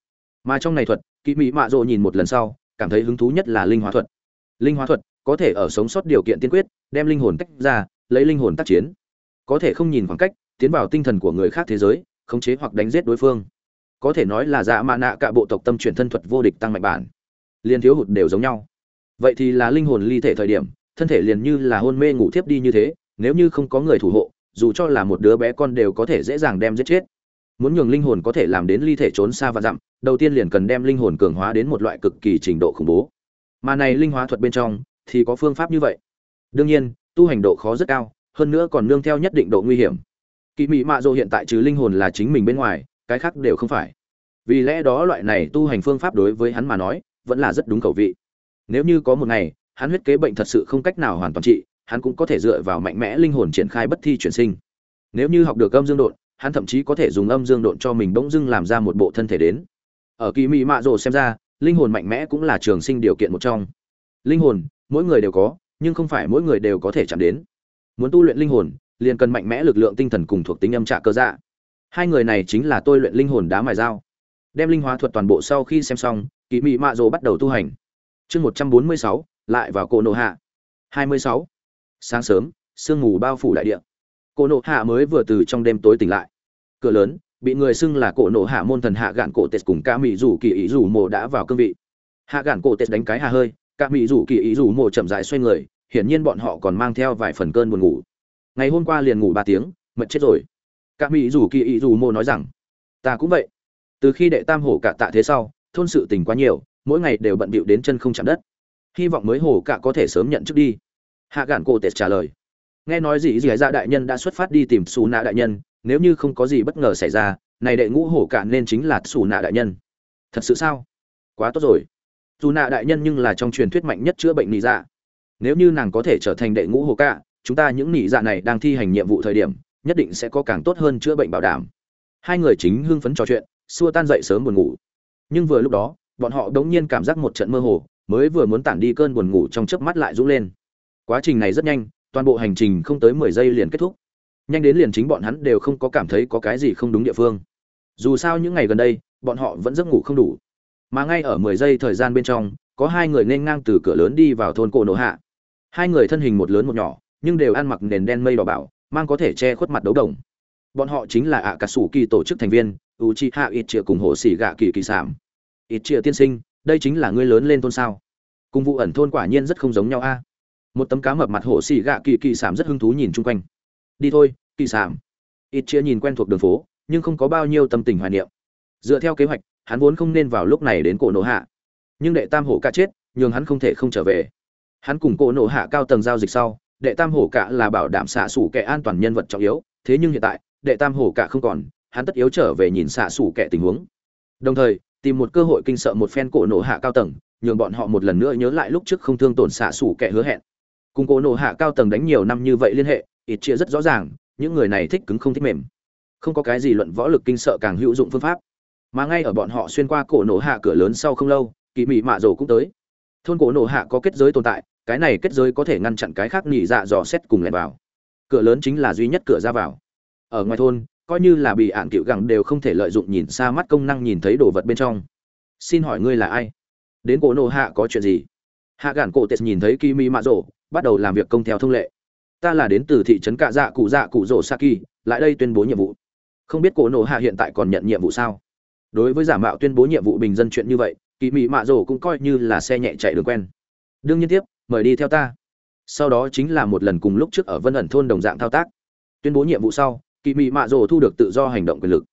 Mà trong này thuật, kỵ mỹ mạ rộ nhìn một lần sau, cảm thấy hứng thú nhất là linh hóa thuật. Linh hóa thuật, có thể ở sống sót điều kiện tiên quyết, đem linh hồn tách ra, lấy linh hồn tác chiến. Có thể không nhìn khoảng cách, tiến vào tinh thần của người khác thế giới, khống chế hoặc đánh giết đối phương có thể nói là dạ mạ nạ cả bộ tộc tâm chuyển thân thuật vô địch tăng mạnh bản. Liền thiếu hụt đều giống nhau. Vậy thì là linh hồn ly thể thời điểm, thân thể liền như là hôn mê ngủ thiếp đi như thế, nếu như không có người thủ hộ, dù cho là một đứa bé con đều có thể dễ dàng đem giết chết. Muốn nhường linh hồn có thể làm đến ly thể trốn xa và dặm, đầu tiên liền cần đem linh hồn cường hóa đến một loại cực kỳ trình độ khủng bố. Mà này linh hóa thuật bên trong, thì có phương pháp như vậy. Đương nhiên, tu hành độ khó rất cao, hơn nữa còn nương theo nhất định độ nguy hiểm. Kỳ mị mạ dô hiện tại trừ linh hồn là chính mình bên ngoài cái khác đều không phải. Vì lẽ đó loại này tu hành phương pháp đối với hắn mà nói, vẫn là rất đúng khẩu vị. Nếu như có một ngày, hắn huyết kế bệnh thật sự không cách nào hoàn toàn trị, hắn cũng có thể dựa vào mạnh mẽ linh hồn triển khai bất thi chuyển sinh. Nếu như học được âm dương độn, hắn thậm chí có thể dùng âm dương độn cho mình bỗng dưng làm ra một bộ thân thể đến. Ở kỳ mỹ mạ rồ xem ra, linh hồn mạnh mẽ cũng là trường sinh điều kiện một trong. Linh hồn, mỗi người đều có, nhưng không phải mỗi người đều có thể chạm đến. Muốn tu luyện linh hồn, liền cần mạnh mẽ lực lượng tinh thần cùng thuộc tính âm trạ cơ dạ hai người này chính là tôi luyện linh hồn đá mài dao. Đem linh hóa thuật toàn bộ sau khi xem xong kỳ mị mạ rồ bắt đầu tu hành. Chương một trăm bốn mươi sáu, lại vào cổ nộ hạ. hai mươi sáu. Sáng sớm, sương mù bao phủ đại địa. Cổ nộ hạ mới vừa từ trong đêm tối tỉnh lại. Cửa lớn, bị người xưng là cổ nộ hạ môn thần hạ gạn cổ tết cùng ca mỹ rủ kỳ ý rủ mộ đã vào cương vị. Hạ gạn cổ tết đánh cái hà hơi ca mỹ rủ kỳ ý rủ mộ chậm dài xoay người, hiển nhiên bọn họ còn mang theo vài phần cơn buồn ngủ. Ngày hôm qua liền ngủ ba tiếng, mệt chết rồi. Cả mỹ dù kỳ ý dù mô nói rằng, ta cũng vậy. Từ khi đệ tam hổ cả tạ thế sau, thôn sự tình quá nhiều, mỗi ngày đều bận bịu đến chân không chạm đất. Hy vọng mới hổ cả có thể sớm nhận chức đi. Hạ gạn cổ tệt trả lời. Nghe nói gì gì ra đại nhân đã xuất phát đi tìm xù nạ đại nhân, nếu như không có gì bất ngờ xảy ra, này đệ ngũ hổ cả nên chính là xù nạ đại nhân. Thật sự sao? Quá tốt rồi. Dù nạ đại nhân nhưng là trong truyền thuyết mạnh nhất chữa bệnh nị dạ. Nếu như nàng có thể trở thành đệ ngũ hổ cả, chúng ta những nị dạ này đang thi hành nhiệm vụ thời điểm nhất định sẽ có càng tốt hơn chữa bệnh bảo đảm. Hai người chính hưng phấn trò chuyện, xua tan dậy sớm buồn ngủ. Nhưng vừa lúc đó, bọn họ đống nhiên cảm giác một trận mơ hồ, mới vừa muốn tản đi cơn buồn ngủ trong chớp mắt lại rũ lên. Quá trình này rất nhanh, toàn bộ hành trình không tới mười giây liền kết thúc. Nhanh đến liền chính bọn hắn đều không có cảm thấy có cái gì không đúng địa phương. Dù sao những ngày gần đây, bọn họ vẫn giấc ngủ không đủ. Mà ngay ở mười giây thời gian bên trong, có hai người nên ngang từ cửa lớn đi vào thôn cổ nổ hạ. Hai người thân hình một lớn một nhỏ, nhưng đều ăn mặc nền đen mây đỏ bảo mang có thể che khuất mặt đấu đồng. Bọn họ chính là ạ cà sủ kỳ tổ chức thành viên u chi hạ ít chia cùng hồ xỉ gạ kỳ kỳ sảm ít chia tiên sinh, đây chính là ngươi lớn lên thôn sao? Cùng vụ ẩn thôn quả nhiên rất không giống nhau a. Một tấm cá mập mặt hồ xì gạ kỳ kỳ sảm rất hứng thú nhìn chung quanh. Đi thôi kỳ sảm ít chia nhìn quen thuộc đường phố, nhưng không có bao nhiêu tâm tình hoài niệm. Dựa theo kế hoạch, hắn vốn không nên vào lúc này đến cổ nổ hạ. Nhưng đệ tam hổ cả chết, nhường hắn không thể không trở về. Hắn cùng cổ nổ hạ cao tầng giao dịch sau đệ tam hổ cả là bảo đảm xạ sủ kẻ an toàn nhân vật trọng yếu, thế nhưng hiện tại, đệ tam hổ cả không còn, hắn tất yếu trở về nhìn xạ sủ kẻ tình huống. Đồng thời, tìm một cơ hội kinh sợ một phen cổ nổ hạ cao tầng, nhường bọn họ một lần nữa nhớ lại lúc trước không thương tổn xạ sủ kẻ hứa hẹn. Cùng cổ nổ hạ cao tầng đánh nhiều năm như vậy liên hệ, ít chia rất rõ ràng, những người này thích cứng không thích mềm. Không có cái gì luận võ lực kinh sợ càng hữu dụng phương pháp. Mà ngay ở bọn họ xuyên qua cổ nổ hạ cửa lớn sau không lâu kỳ mị mạ rồ cũng tới. Thôn cổ nổ hạ có kết giới tồn tại cái này kết giới có thể ngăn chặn cái khác nhị dạ dò xét cùng lẻn vào. Cửa lớn chính là duy nhất cửa ra vào. Ở ngoài thôn, coi như là bị ạn cựu gẳng đều không thể lợi dụng nhìn xa mắt công năng nhìn thấy đồ vật bên trong. Xin hỏi ngươi là ai? Đến cổ nô hạ có chuyện gì? Hạ gản cổ tết nhìn thấy kỳ mỹ mạ rổ bắt đầu làm việc công theo thông lệ. Ta là đến từ thị trấn cạ dạ cụ dạ cụ rỗ saki lại đây tuyên bố nhiệm vụ. Không biết cổ nô hạ hiện tại còn nhận nhiệm vụ sao? Đối với giả mạo tuyên bố nhiệm vụ bình dân chuyện như vậy kỳ mị mạ rổ cũng coi như là xe nhẹ chạy đường quen. Đương nhiên tiếp mời đi theo ta. Sau đó chính là một lần cùng lúc trước ở vân ẩn thôn đồng dạng thao tác. Tuyên bố nhiệm vụ sau kỳ mị mạ rồ thu được tự do hành động quyền lực.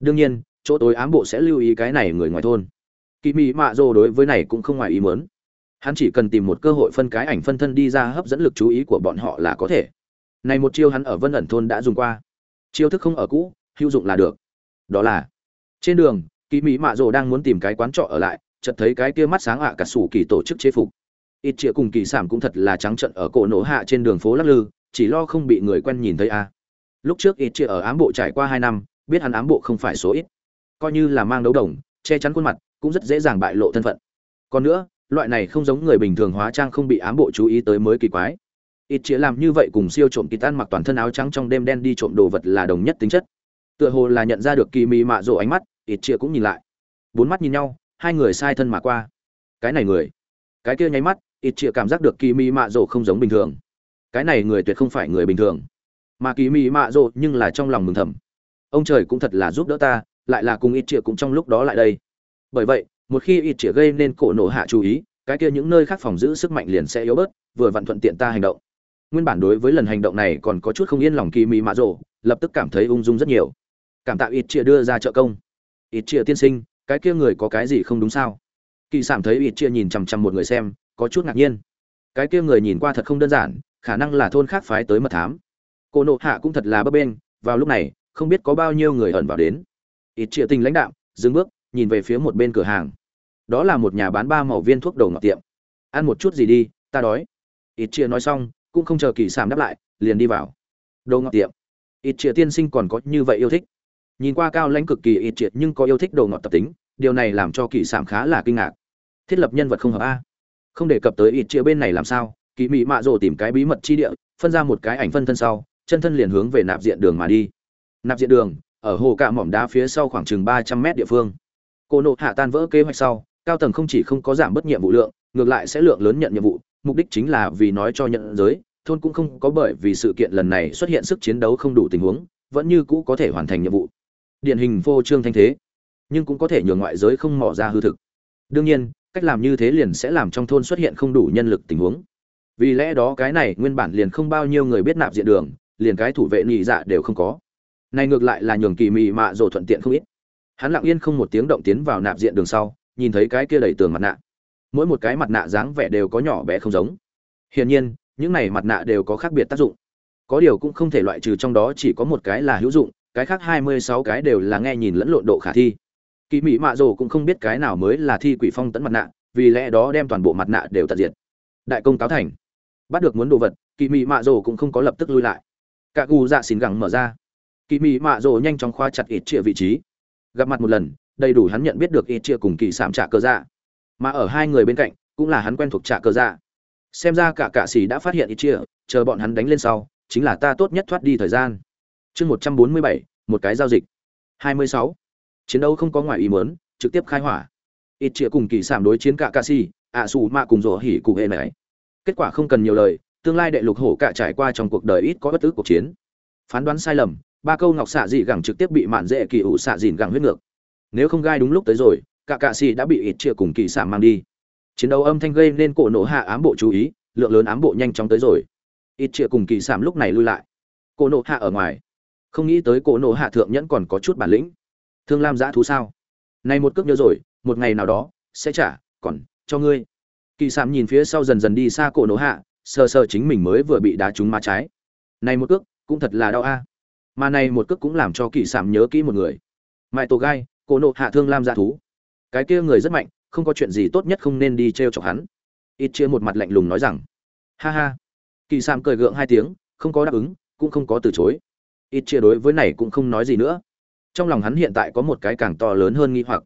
Đương nhiên, chỗ tối ám bộ sẽ lưu ý cái này người ngoài thôn. Kỳ mị mạ rồ đối với này cũng không ngoài ý mớn hắn chỉ cần tìm một cơ hội phân cái ảnh phân thân đi ra hấp dẫn lực chú ý của bọn họ là có thể. Này một chiêu hắn ở vân ẩn thôn đã dùng qua. Chiêu thức không ở cũ, hữu dụng là được. Đó là, trên đường kỳ mỹ mạ rồ đang muốn tìm cái quán trọ ở lại, chợt thấy cái kia mắt sáng ạ cả sủ kỳ tổ chức chế phục ít chĩa cùng kỳ sản cũng thật là trắng trận ở cổ nổ hạ trên đường phố lắc lư, chỉ lo không bị người quen nhìn thấy a lúc trước ít chĩa ở ám bộ trải qua hai năm, biết hắn ám bộ không phải số ít. Coi như là mang đấu đồng, che chắn khuôn mặt, cũng rất dễ dàng bại lộ thân phận. Còn nữa, loại này không giống người bình thường hóa trang không bị ám bộ chú ý tới mới kỳ quái. Ít chĩa làm như vậy cùng siêu trộm kỳ tan mặc toàn thân áo trắng trong đêm đen đi trộm đồ vật là đồng nhất tính chất. Tựa hồ là nhận ra được kỳ mị mạ rộ ánh mắt, ít chĩa cũng nhìn lại. Bốn mắt nhìn nhau, hai người sai thân mà qua. Cái này người, cái kia nháy mắt ít chĩa cảm giác được kỳ mị mạ rộ không giống bình thường. Cái này người tuyệt không phải người bình thường. Mà kỳ mị mạ rộ nhưng là trong lòng mừng thầm. Ông trời cũng thật là giúp đỡ ta, lại là cùng ít chĩa cũng trong lúc đó lại đây. Bởi vậy, một khi ít chĩa gây nên cổ nổ hạ chú ý, cái kia những nơi khác phòng giữ sức mạnh liền sẽ yếu bớt, vừa vặn thuận tiện ta hành động. Nguyên bản đối với lần hành động này còn có chút không yên lòng kỳ mị mạ rộ lập tức cảm thấy ung dung rất nhiều. Cảm tạ ít chia đưa ra trợ công. Ít chia tiên sinh, cái kia người có cái gì không đúng sao? Kỳ sản thấy ít chia nhìn chằm chằm một người xem có chút ngạc nhiên. Cái kia người nhìn qua thật không đơn giản khả năng là thôn khác phái tới mật thám. Cô nộ hạ cũng thật là bấp bênh, vào lúc này không biết có bao nhiêu người ẩn vào đến. Ít triệu tình lãnh đạo dừng bước nhìn về phía một bên cửa hàng. Đó là một nhà bán ba màu viên thuốc đầu ngọt tiệm. Ăn một chút gì đi ta đói. Ít chia nói xong cũng không chờ kỳ sảm đáp lại liền đi vào. Đồ ngọt tiệm. Ít chia tiên sinh còn có như vậy yêu thích. Nhìn qua cao lãnh cực kỳ ít triệt nhưng có yêu thích đồ ngọt tập tính điều này làm cho kỳ sảm khá là kinh ngạc. Thiết lập nhân vật không hợp a không đề cập tới ít chia bên này làm sao kỳ mị mạ rồ tìm cái bí mật chi địa, phân ra một cái ảnh phân thân sau, chân thân liền hướng về nạp diện đường mà đi. Nạp diện đường, ở hồ cạ mỏm đá phía sau khoảng chừng ba trăm mét địa phương. Cô nộ hạ tan vỡ kế hoạch sau, cao tầng không chỉ không có giảm bất nhiệm vụ lượng, ngược lại sẽ lượng lớn nhận nhiệm vụ, mục đích chính là vì nói cho nhận giới, thôn cũng không có bởi vì sự kiện lần này xuất hiện sức chiến đấu không đủ tình huống, vẫn như cũ có thể hoàn thành nhiệm vụ. Điển hình vô trương thanh thế, nhưng cũng có thể nhường ngoại giới không mò ra hư thực. Đương nhiên cách làm như thế liền sẽ làm trong thôn xuất hiện không đủ nhân lực tình huống. Vì lẽ đó cái này nguyên bản liền không bao nhiêu người biết nạp diện đường, liền cái thủ vệ nhị dạ đều không có. Này ngược lại là nhường kỳ mị mạ rồi thuận tiện không ít. Hắn lặng yên không một tiếng động tiến vào nạp diện đường sau, nhìn thấy cái kia đầy tường mặt nạ. Mỗi một cái mặt nạ dáng vẻ đều có nhỏ bé không giống. Hiển nhiên, những này mặt nạ đều có khác biệt tác dụng. Có điều cũng không thể loại trừ trong đó chỉ có một cái là hữu dụng, cái khác hai mươi sáu cái đều là nghe nhìn lẫn lộn độ khả thi kỳ mỹ mạ rồ cũng không biết cái nào mới là thi quỷ phong tấn mặt nạ, vì lẽ đó đem toàn bộ mặt nạ đều tận diệt. Đại công cáo thành. Bắt được muốn đồ vật kỳ mỹ mạ rồ cũng không có lập tức lui lại. Cả gù dạ xỉn gẳng mở ra. Kỳ mỹ mạ rồ nhanh chóng khoa chặt ít chia vị trí. Gặp mặt một lần, đầy đủ hắn nhận biết được ít chia cùng kỳ sạm trả cơ dạ. Mà ở hai người bên cạnh, cũng là hắn quen thuộc trả cơ dạ. Xem ra cả cạ sĩ đã phát hiện ít chia chờ bọn hắn đánh lên sau, chính là ta tốt nhất thoát đi thời gian. Chương một trăm bốn mươi bảy, một cái giao dịch. Hai mươi sáu chiến đấu không có ngoài ý muốn, trực tiếp khai hỏa. Ít chia cùng kỳ sảm đối chiến cả cạ si, ạ xù mạ cùng rổ hỉ cùng hệ này. Kết quả không cần nhiều lời, tương lai đệ lục hổ cả trải qua trong cuộc đời ít có bất tử cuộc chiến. Phán đoán sai lầm, ba câu ngọc xạ dị gẳng trực tiếp bị mạn dễ kỳ ủ xạ dìn gẳng huyết ngược. Nếu không gai đúng lúc tới rồi, cả cạ xì đã bị ít chia cùng kỳ sảm mang đi. Chiến đấu âm thanh gây nên cổ nổ hạ ám bộ chú ý, lượng lớn ám bộ nhanh chóng tới rồi. Ít chia cùng kỳ sảm lúc này lui lại. Cổ nổ hạ ở ngoài. Không nghĩ tới cổ nổ hạ thượng nhẫn còn có chút bản lĩnh thương lam giã thú sao? Này một cước nhớ rồi, một ngày nào đó, sẽ trả, còn cho ngươi. Kỳ sạm nhìn phía sau dần dần đi xa cổ nổ hạ, sờ sờ chính mình mới vừa bị đá trúng má trái. Này một cước, cũng thật là đau a. Mà này một cước cũng làm cho kỳ sạm nhớ kỹ một người. Mãi tổ gai, cổ nộ hạ thương lam giã thú. Cái kia người rất mạnh, không có chuyện gì tốt nhất không nên đi t r e o chọc hắn. Ít chia một mặt lạnh lùng nói rằng, ha ha. Kỳ sạm cười gượng hai tiếng, không có đáp ứng, cũng không có từ chối. Ít chia đối với này cũng không nói gì nữa trong lòng hắn hiện tại có một cái càng to lớn hơn nghi hoặc.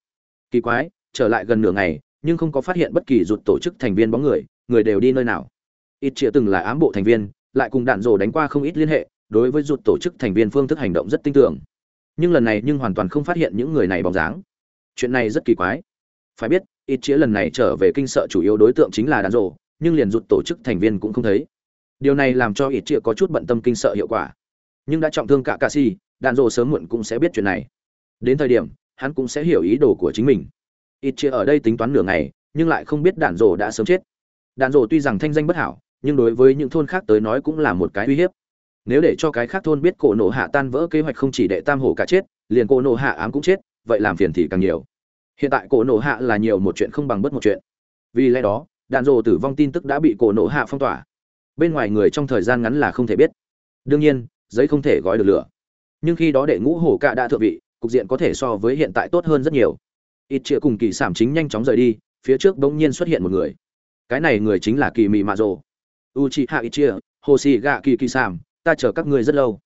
Kỳ quái, trở lại gần nửa ngày, nhưng không có phát hiện bất kỳ rụt tổ chức thành viên bóng người người đều đi nơi nào. Ít triệu từng là ám bộ thành viên, lại cùng đạn rồ đánh qua không ít liên hệ, đối với rụt tổ chức thành viên phương thức hành động rất tin tưởng. Nhưng lần này nhưng hoàn toàn không phát hiện những người này bóng dáng. Chuyện này rất kỳ quái. Phải biết, ít chĩa lần này trở về kinh sợ chủ yếu đối tượng chính là đạn rồ, nhưng liền rụt tổ chức thành viên cũng không thấy. Điều này làm cho ít chĩa có chút bận tâm kinh sợ hiệu quả. Nhưng đã trọng thương cả ca si đạn dộ sớm muộn cũng sẽ biết chuyện này. Đến thời điểm, hắn cũng sẽ hiểu ý đồ của chính mình. Ít chia ở đây tính toán nửa ngày, nhưng lại không biết đạn dộ đã sớm chết. Đạn dộ tuy rằng thanh danh bất hảo, nhưng đối với những thôn khác tới nói cũng là một cái uy hiếp. Nếu để cho cái khác thôn biết cổ nổ hạ tan vỡ kế hoạch không chỉ đệ tam hổ cả chết, liền cổ nổ hạ ám cũng chết, vậy làm phiền thì càng nhiều. Hiện tại cổ nổ hạ là nhiều một chuyện không bằng bất một chuyện. Vì lẽ đó, đạn dộ tử vong tin tức đã bị cổ nổ hạ phong tỏa. Bên ngoài người trong thời gian ngắn là không thể biết. Đương nhiên, giấy không thể gói được lửa nhưng khi đó đệ ngũ hổ cạ đã thượng vị, cục diện có thể so với hiện tại tốt hơn rất nhiều. Ít chĩa cùng kỳ sảm chính nhanh chóng rời đi, phía trước bỗng nhiên xuất hiện một người. Cái này người chính là kỳ mị mạ rồ. U chị hạ ít chĩa hồ xì gạ kỳ kỳ sảm, ta chờ các ngươi rất lâu.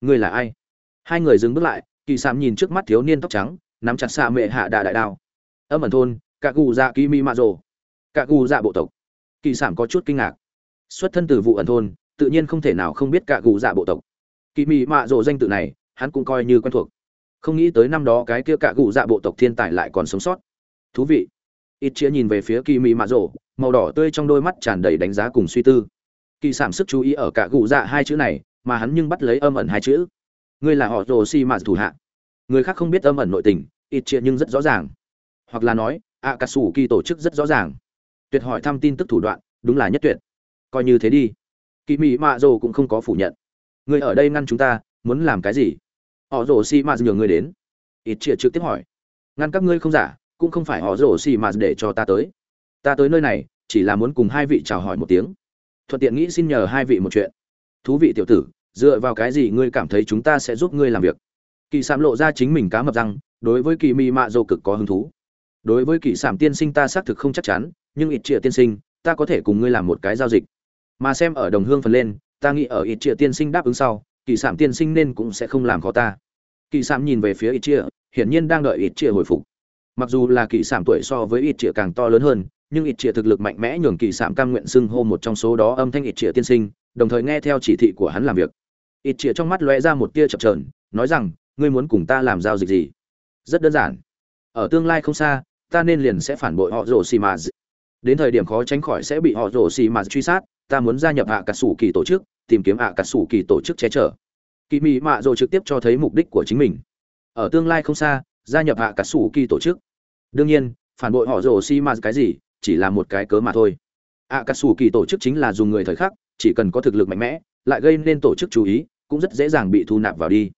Ngươi là ai? Hai người dừng bước lại, kỳ sảm nhìn trước mắt thiếu niên tóc trắng, nắm chặt xa mệ hạ đà đại đao. Âm ẩn thôn, cạ gù dạ kỳ mị mạ rồ. Cạ gù dạ bộ tộc. Kỳ sảm có chút kinh ngạc. Xuất thân từ vụ ẩn thôn, tự nhiên không thể nào không biết cạ gù dạ bộ tộc kỳ Mị mạ rồ danh tự này, hắn cũng coi như quen thuộc. Không nghĩ tới năm đó cái kia cả gụ dạ bộ tộc thiên tài lại còn sống sót. Thú vị. Ít chĩa nhìn về phía kỳ Mị mạ rồ, màu đỏ tươi trong đôi mắt tràn đầy đánh giá cùng suy tư. Kỳ sản sức chú ý ở cả gụ dạ hai chữ này, mà hắn nhưng bắt lấy âm ẩn hai chữ. Ngươi là họ rồ Si mạt thủ hạ. Người khác không biết âm ẩn nội tình, ít triệt nhưng rất rõ ràng. Hoặc là nói ạ cà sủ kỳ tổ chức rất rõ ràng. Tuyệt hỏi thăm tin tức thủ đoạn, đúng là nhất tuyệt. Coi như thế đi. Kỳ mỹ mạ rồ cũng không có phủ nhận người ở đây ngăn chúng ta, muốn làm cái gì? Họ rồ xì mạt nhường người đến. Ít triệt trực tiếp hỏi. Ngăn các ngươi không giả, cũng không phải họ rồ xì mạt để cho ta tới. Ta tới nơi này, chỉ là muốn cùng hai vị chào hỏi một tiếng. Thuận tiện nghĩ xin nhờ hai vị một chuyện. Thú vị tiểu tử, dựa vào cái gì ngươi cảm thấy chúng ta sẽ giúp ngươi làm việc? Kỳ sạm lộ ra chính mình cá mập răng, đối với kỳ mị mạ dô cực có hứng thú. Đối với kỳ sảm tiên sinh ta xác thực không chắc chắn, nhưng ít trịa tiên sinh, ta có thể cùng ngươi làm một cái giao dịch. Mà xem ở đồng hương phần lên ta nghĩ ở ít chia tiên sinh đáp ứng sau, kỳ sảm tiên sinh nên cũng sẽ không làm khó ta. Kỳ sảm nhìn về phía ít chia, hiển nhiên đang đợi ít chia hồi phục. Mặc dù là kỳ sảm tuổi so với ít chia càng to lớn hơn, nhưng ít chia thực lực mạnh mẽ nhường kỳ sảm cam nguyện xưng hô một trong số đó âm thanh ít chia tiên sinh, đồng thời nghe theo chỉ thị của hắn làm việc. Ít chia trong mắt lóe ra một tia chập trờn nói rằng, ngươi muốn cùng ta làm giao dịch gì? Rất đơn giản. Ở tương lai không xa, ta nên liền sẽ phản bội họ rồ xì mà đến thời điểm khó tránh khỏi sẽ bị họ rồ xì mà truy sát ta muốn gia nhập hạ cả sủ kỳ tổ chức, tìm kiếm hạ cả sủ kỳ tổ chức che chở. Kỳ mị mạ rồi trực tiếp cho thấy mục đích của chính mình. Ở tương lai không xa, gia nhập hạ cả sủ kỳ tổ chức. Đương nhiên, phản bội họ rồ si ma cái gì, chỉ là một cái cớ mà thôi. Hạ cả sủ kỳ tổ chức chính là dùng người thời khắc, chỉ cần có thực lực mạnh mẽ, lại gây nên tổ chức chú ý, cũng rất dễ dàng bị thu nạp vào đi.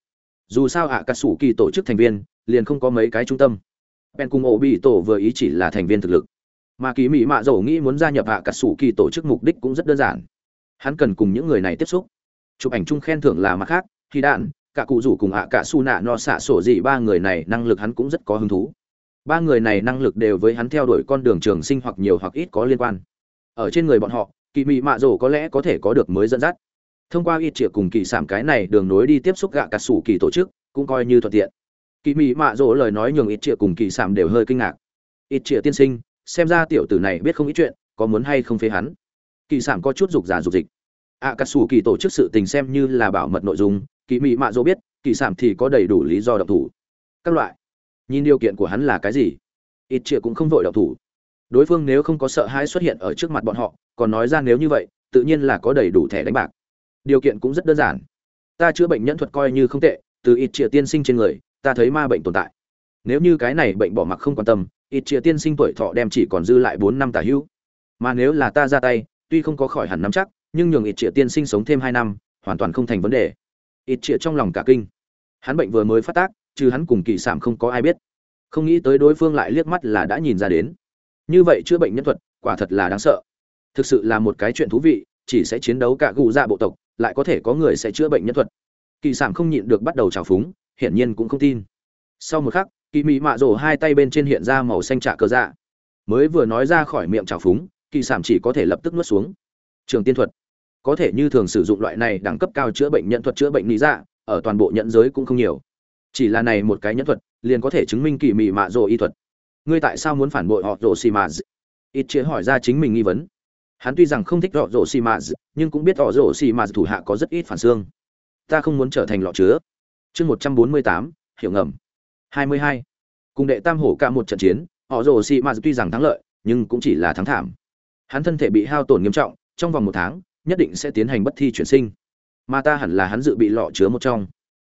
Dù sao hạ cả sủ kỳ tổ chức thành viên, liền không có mấy cái trung tâm. Ben cùng ổ bị tổ vừa ý chỉ là thành viên thực lực mà kỳ mỹ mạ dầu nghĩ muốn gia nhập hạ cả sủ kỳ tổ chức mục đích cũng rất đơn giản. Hắn cần cùng những người này tiếp xúc. Chụp ảnh chung khen thưởng là mặt khác khi đạn, cả cụ rủ cùng hạ cả su nạ no xạ sổ gì, ba người này năng lực hắn cũng rất có hứng thú. Ba người này năng lực đều với hắn theo đuổi con đường trường sinh hoặc nhiều hoặc ít có liên quan. Ở trên người bọn họ, kỳ mỹ mạ rổ có lẽ có thể có được mới dẫn dắt. Thông qua ít triệu cùng kỳ sảm cái này đường nối đi tiếp xúc gạ cà sủ kỳ tổ chức, cũng coi như thuận tiện. Kỳ mỹ mạ rổ lời nói nhường ít triệu cùng kỳ sảm đều hơi kinh ngạc. Ít triệu tiên sinh xem ra tiểu tử này biết không ít chuyện, có muốn hay không phế hắn? Kỳ sản có chút dục giả dục dịch. Ạ cà sủ kỳ tổ chức sự tình xem như là bảo mật nội dung, kỳ mỹ mạ dỗ biết, kỳ sản thì có đầy đủ lý do độc thủ. Các loại. Nhìn điều kiện của hắn là cái gì? Ít triệu cũng không vội độc thủ. Đối phương nếu không có sợ hãi xuất hiện ở trước mặt bọn họ, còn nói ra nếu như vậy, tự nhiên là có đầy đủ thẻ đánh bạc. Điều kiện cũng rất đơn giản. Ta chữa bệnh nhân thuật coi như không tệ, từ ít triệu tiên sinh trên người, ta thấy ma bệnh tồn tại. Nếu như cái này bệnh bỏ mặc không quan tâm ít chia tiên sinh tuổi thọ đem chỉ còn dư lại bốn năm tả hữu. Mà nếu là ta ra tay, tuy không có khỏi hẳn nắm chắc, nhưng nhường ít chia tiên sinh sống thêm hai năm, hoàn toàn không thành vấn đề. Ít chia trong lòng cả kinh. Hắn bệnh vừa mới phát tác chứ hắn cùng kỳ Sảm không có ai biết. Không nghĩ tới đối phương lại liếc mắt là đã nhìn ra đến. Như vậy chữa bệnh nhân thuật, quả thật là đáng sợ. Thực sự là một cái chuyện thú vị, chỉ sẽ chiến đấu cả gù dạ bộ tộc, lại có thể có người sẽ chữa bệnh nhân thuật. Kỳ sản không nhịn được bắt đầu trào phúng, hiển nhiên cũng không tin. Sau một khắc kỳ mị mạ rổ hai tay bên trên hiện ra màu xanh trạ cơ dạ. Mới vừa nói ra khỏi miệng trào phúng, kỳ sản chỉ có thể lập tức nuốt xuống. Trường tiên thuật. Có thể như thường sử dụng loại này đẳng cấp cao chữa bệnh nhận thuật chữa bệnh lý dạ ở toàn bộ nhận giới cũng không nhiều. Chỉ là này một cái nhẫn thuật, liền có thể chứng minh kỳ mị mạ rổ y thuật. Ngươi tại sao muốn phản bội họ rổ xì mạ ít chế hỏi ra chính mình nghi vấn. Hắn tuy rằng không thích họ rổ xì mạ nhưng cũng biết họ rổ xì mạ thủ hạ có rất ít phản xương. Ta không muốn trở thành lọ chứa. Chương một trăm bốn mươi tám, hiểu ngầm hai mươi hai. Cùng đệ tam hổ cả một trận chiến, họ rồ xì ma tuy rằng thắng lợi, nhưng cũng chỉ là thắng thảm. Hắn thân thể bị hao tổn nghiêm trọng, trong vòng một tháng, nhất định sẽ tiến hành bất thi chuyển sinh. Mà ta hẳn là hắn dự bị lọ chứa một trong.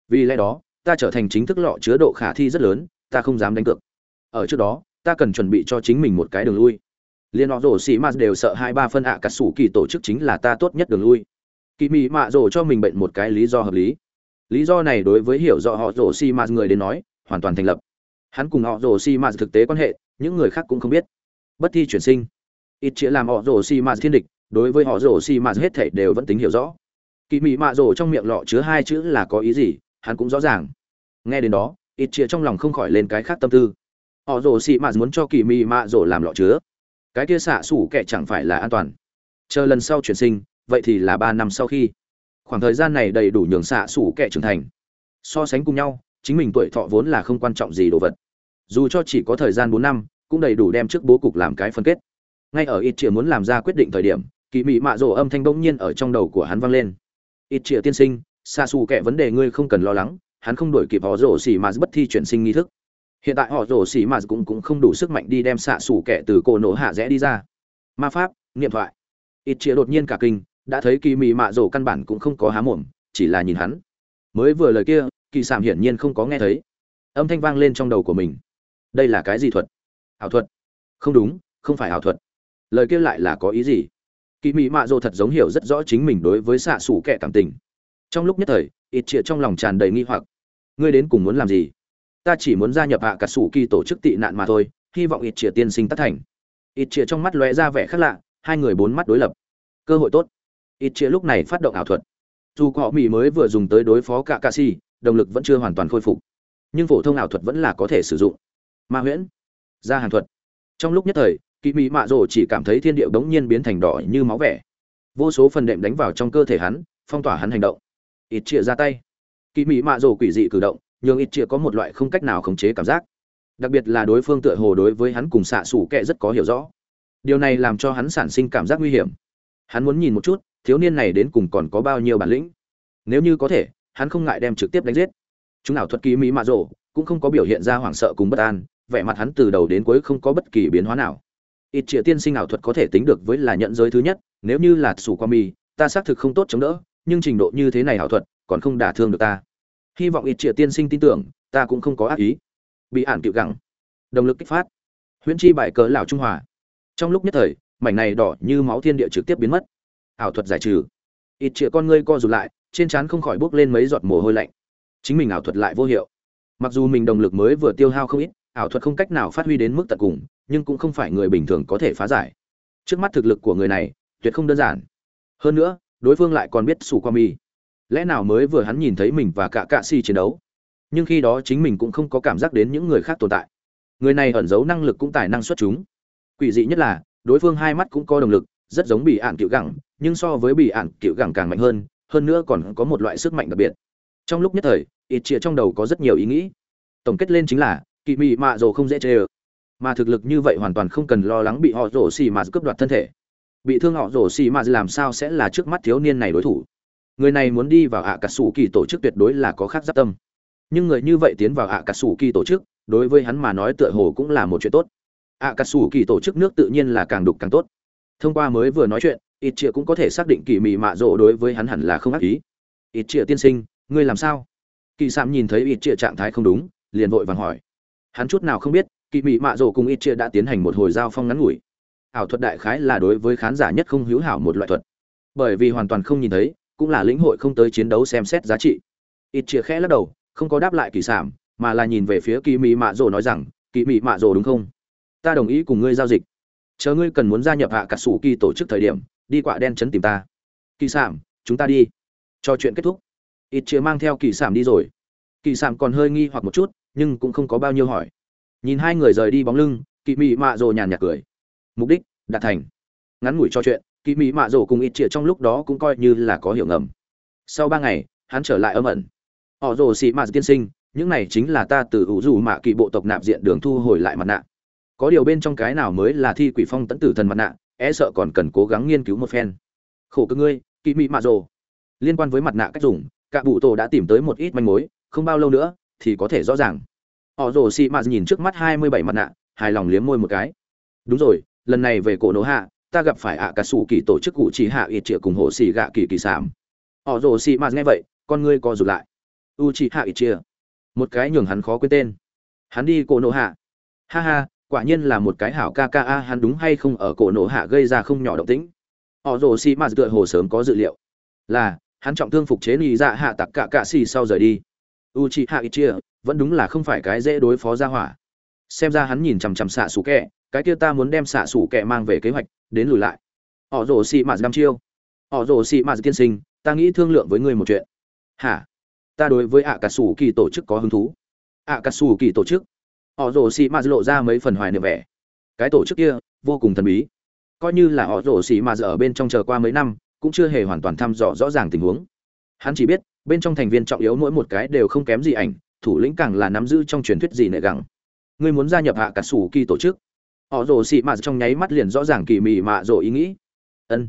Vì lẽ đó, ta trở thành chính thức lọ chứa độ khả thi rất lớn, ta không dám đánh cược. Ở trước đó, ta cần chuẩn bị cho chính mình một cái đường lui. Liên họ rồ xì ma đều sợ hai ba phân ạ à cả sủ kỳ tổ chức chính là ta tốt nhất đường lui. Kỳ mị mạ rồ cho mình bệnh một cái lý do hợp lý. Lý do này đối với hiểu rõ họ rồ xi Ma người đến nói hoàn toàn thành lập. Hắn cùng họ rồ xi mạt thực tế quan hệ, những người khác cũng không biết. Bất thi chuyển sinh. Ít chĩa làm họ rồ xi mạt thiên địch, đối với họ rồ xi mạt hết thảy đều vẫn tính hiểu rõ. Kỳ mị mạ rồ trong miệng lọ chứa hai chữ là có ý gì, hắn cũng rõ ràng. Nghe đến đó, ít chĩa trong lòng không khỏi lên cái khác tâm tư. Họ rồ xi mạt muốn cho kỳ mị mạ rồ làm lọ chứa. Cái kia xạ sủ kệ chẳng phải là an toàn. Chờ lần sau chuyển sinh, vậy thì là ba năm sau khi. Khoảng thời gian này đầy đủ nhường xạ xủ kệ trưởng thành. So sánh cùng nhau chính mình tuổi thọ vốn là không quan trọng gì đồ vật. Dù cho chỉ có thời gian bốn năm, cũng đầy đủ đem trước bố cục làm cái phân kết. Ngay ở ít chĩa muốn làm ra quyết định thời điểm kỳ mị mạ rổ âm thanh bỗng nhiên ở trong đầu của hắn vang lên. Ít chĩa tiên sinh xa xù kệ vấn đề ngươi không cần lo lắng, hắn không đổi kịp họ rổ xỉ mà bất thi chuyển sinh nghi thức. Hiện tại họ rổ xỉ mà cũng cũng không đủ sức mạnh đi đem xạ xù kệ từ cổ nổ hạ rẽ đi ra. Ma pháp, niệm thoại. Ít chĩa đột nhiên cả kinh, đã thấy kỳ mị mạ rổ căn bản cũng không có há mồm, chỉ là nhìn hắn. Mới vừa lời kia kỳ sảm hiển nhiên không có nghe thấy. Âm thanh vang lên trong đầu của mình. Đây là cái gì thuật? Ảo thuật. Không đúng, không phải ảo thuật. Lời kia lại là có ý gì? Kỳ mỹ mạ dô thật giống hiểu rất rõ chính mình đối với xạ xủ kẻ cảm tình. Trong lúc nhất thời, ít chĩa trong lòng tràn đầy nghi hoặc. Ngươi đến cùng muốn làm gì? Ta chỉ muốn gia nhập hạ cả sủ kỳ tổ chức tị nạn mà thôi, hy vọng ít chĩa tiên sinh tất thành. Ít chĩa trong mắt lóe ra vẻ khác lạ, hai người bốn mắt đối lập. Cơ hội tốt. Ít chĩa lúc này phát động ảo thuật dù họ mỹ mới vừa dùng tới đối phó cả ca si, động lực vẫn chưa hoàn toàn khôi phục. Nhưng phổ thông ảo thuật vẫn là có thể sử dụng. Ma huyễn, gia hàng thuật. Trong lúc nhất thời kỳ mỹ mạ rồ chỉ cảm thấy thiên điệu đống nhiên biến thành đỏ như máu vẻ. Vô số phần đệm đánh vào trong cơ thể hắn, phong tỏa hắn hành động. Ít chia ra tay. Kỳ mỹ mạ rồ quỷ dị cử động nhưng ít chia có một loại không cách nào khống chế cảm giác. Đặc biệt là đối phương tựa hồ đối với hắn cùng xạ xủ kệ rất có hiểu rõ. Điều này làm cho hắn sản sinh cảm giác nguy hiểm. Hắn muốn nhìn một chút thiếu niên này đến cùng còn có bao nhiêu bản lĩnh? Nếu như có thể, hắn không ngại đem trực tiếp đánh giết. Chúng ảo thuật ký mỹ mạ rồ cũng không có biểu hiện ra hoảng sợ cùng bất an, vẻ mặt hắn từ đầu đến cuối không có bất kỳ biến hóa nào. Ít triệu tiên sinh ảo thuật có thể tính được với là nhận giới thứ nhất, nếu như là sủ qua mi, ta xác thực không tốt chống đỡ, nhưng trình độ như thế này ảo thuật còn không đả thương được ta. Hy vọng ít triệu tiên sinh tin tưởng, ta cũng không có ác ý. Bị ản cựu gẳng. Động lực kích phát. Huyễn chi bại cớ lão trung hòa. Trong lúc nhất thời, mảnh này đỏ như máu thiên địa trực tiếp biến mất ảo thuật giải trừ. Ít triệu con ngươi co rụt lại, trên trán không khỏi bốc lên mấy giọt mồ hôi lạnh. Chính mình ảo thuật lại vô hiệu. Mặc dù mình động lực mới vừa tiêu hao không ít, ảo thuật không cách nào phát huy đến mức tận cùng, nhưng cũng không phải người bình thường có thể phá giải. Trước mắt thực lực của người này, tuyệt không đơn giản. Hơn nữa, đối phương lại còn biết sủ qua mi. Lẽ nào mới vừa hắn nhìn thấy mình và cả cạ si chiến đấu, nhưng khi đó chính mình cũng không có cảm giác đến những người khác tồn tại. Người này ẩn giấu năng lực cũng tài năng xuất chúng. Quỷ dị nhất là, đối phương hai mắt cũng có động lực rất giống bị ạn cựu gẳng, nhưng so với bị ạn cựu gẳng càng mạnh hơn hơn nữa còn có một loại sức mạnh đặc biệt. Trong lúc nhất thời, ít chia trong đầu có rất nhiều ý nghĩ. Tổng kết lên chính là, kỳ mị mạ rồ không dễ chê ờ mà thực lực như vậy hoàn toàn không cần lo lắng bị họ rổ xì mà cướp đoạt thân thể. Bị thương họ rổ xì mà làm sao sẽ là trước mắt thiếu niên này đối thủ? Người này muốn đi vào ạ cà sủ kỳ tổ chức tuyệt đối là có khác giáp tâm. Nhưng người như vậy tiến vào ạ cà sủ kỳ tổ chức, đối với hắn mà nói tựa hồ cũng là một chuyện tốt. Ạ cà sủ kỳ tổ chức nước tự nhiên là càng đục càng tốt thông qua mới vừa nói chuyện, ít chia cũng có thể xác định kỳ mị mạ rỗ đối với hắn hẳn là không ác ý. Ít chia tiên sinh, ngươi làm sao? Kỳ sạm nhìn thấy ít chia trạng thái không đúng, liền vội vàng hỏi. Hắn chút nào không biết, kỳ mị mạ rỗ cùng ít chia đã tiến hành một hồi giao phong ngắn ngủi. Ảo thuật đại khái là đối với khán giả nhất không hữu hảo một loại thuật. Bởi vì hoàn toàn không nhìn thấy, cũng là lĩnh hội không tới chiến đấu xem xét giá trị. Ít chia khẽ lắc đầu, không có đáp lại kỳ sảm mà là nhìn về phía kỳ mị mạ rộ nói rằng, kỳ mị mạ rộ đúng không? Ta đồng ý cùng ngươi giao dịch chờ ngươi cần muốn gia nhập hạ cả sủ kỳ tổ chức thời điểm, đi quạ đen chấn tìm ta. Kỳ sảm chúng ta đi. Cho chuyện kết thúc. Ít chia mang theo kỳ sảm đi rồi. Kỳ sảm còn hơi nghi hoặc một chút, nhưng cũng không có bao nhiêu hỏi. Nhìn hai người rời đi bóng lưng, kỳ mị mạ rồ nhàn nhạt cười. Mục đích, đạt thành. Ngắn ngủi cho chuyện, kỳ mị mạ rồ cùng ít chĩa trong lúc đó cũng coi như là có hiểu ngầm. Sau ba ngày, hắn trở lại âm ẩn. Họ rồ xị mạ tiên sinh, những này chính là ta từ ủ dù mạ kỳ bộ tộc nạp diện đường thu hồi lại mặt nạ có điều bên trong cái nào mới là thi quỷ phong tẫn tử thần mặt nạ e sợ còn cần cố gắng nghiên cứu một phen. Khổ cơ ngươi, kỵ mị mạ rồ. Liên quan với mặt nạ cách dùng, cả bụ tổ đã tìm tới một ít manh mối, không bao lâu nữa thì có thể rõ ràng. Họ rồ xị mạ nhìn trước mắt hai mươi bảy mặt nạ, hài lòng liếm môi một cái. Đúng rồi, lần này về cổ nổ hạ, ta gặp phải ạ à cà sủ kỳ tổ chức cụ chỉ hạ ít triệu cùng hộ xì gạ kỳ kỳ sảm. Họ rồ xị mạ nghe vậy, con ngươi co rụt lại. U chỉ hạ ít chia một cái nhường hắn khó quên tên. Hắn đi cổ nổ hạ. Ha ha quả nhiên là một cái hảo ca ca a, hắn đúng hay không ở cổ nổ hạ gây ra không nhỏ động tĩnh. Họ rồ xì mạ tựa hồ sớm có dự liệu. Là, hắn trọng thương phục chế lì dạ hạ tặc cả cạ xì sau rời đi. U c hạ ít chia vẫn đúng là không phải cái dễ đối phó ra hỏa. Xem ra hắn nhìn chằm chằm xạ xù kẹ, cái kia ta muốn đem xạ xù kẹ mang về kế hoạch, đến lùi lại. Họ rồ xì mạt năm chiêu. Họ rồ xì mạt tiên sinh, ta nghĩ thương lượng với ngươi một chuyện. Hả? Ta đối với ạ cà sủ kỳ tổ chức có hứng thú. Ạ cà sủ kỳ tổ chức họ rồ xì mạt lộ ra mấy phần hoài niệm vẻ. Cái tổ chức kia, vô cùng thần bí. Coi như là họ rồ xì mạt ở bên trong chờ qua mấy năm, cũng chưa hề hoàn toàn thăm dò rõ ràng tình huống. Hắn chỉ biết, bên trong thành viên trọng yếu mỗi một cái đều không kém gì ảnh, thủ lĩnh càng là nắm giữ trong truyền thuyết gì nệ gẳng. Ngươi muốn gia nhập hạ cả sủ kỳ tổ chức. Họ rồ xì mạt trong nháy mắt liền rõ ràng kỳ mị mạ rồ ý nghĩ. Ân.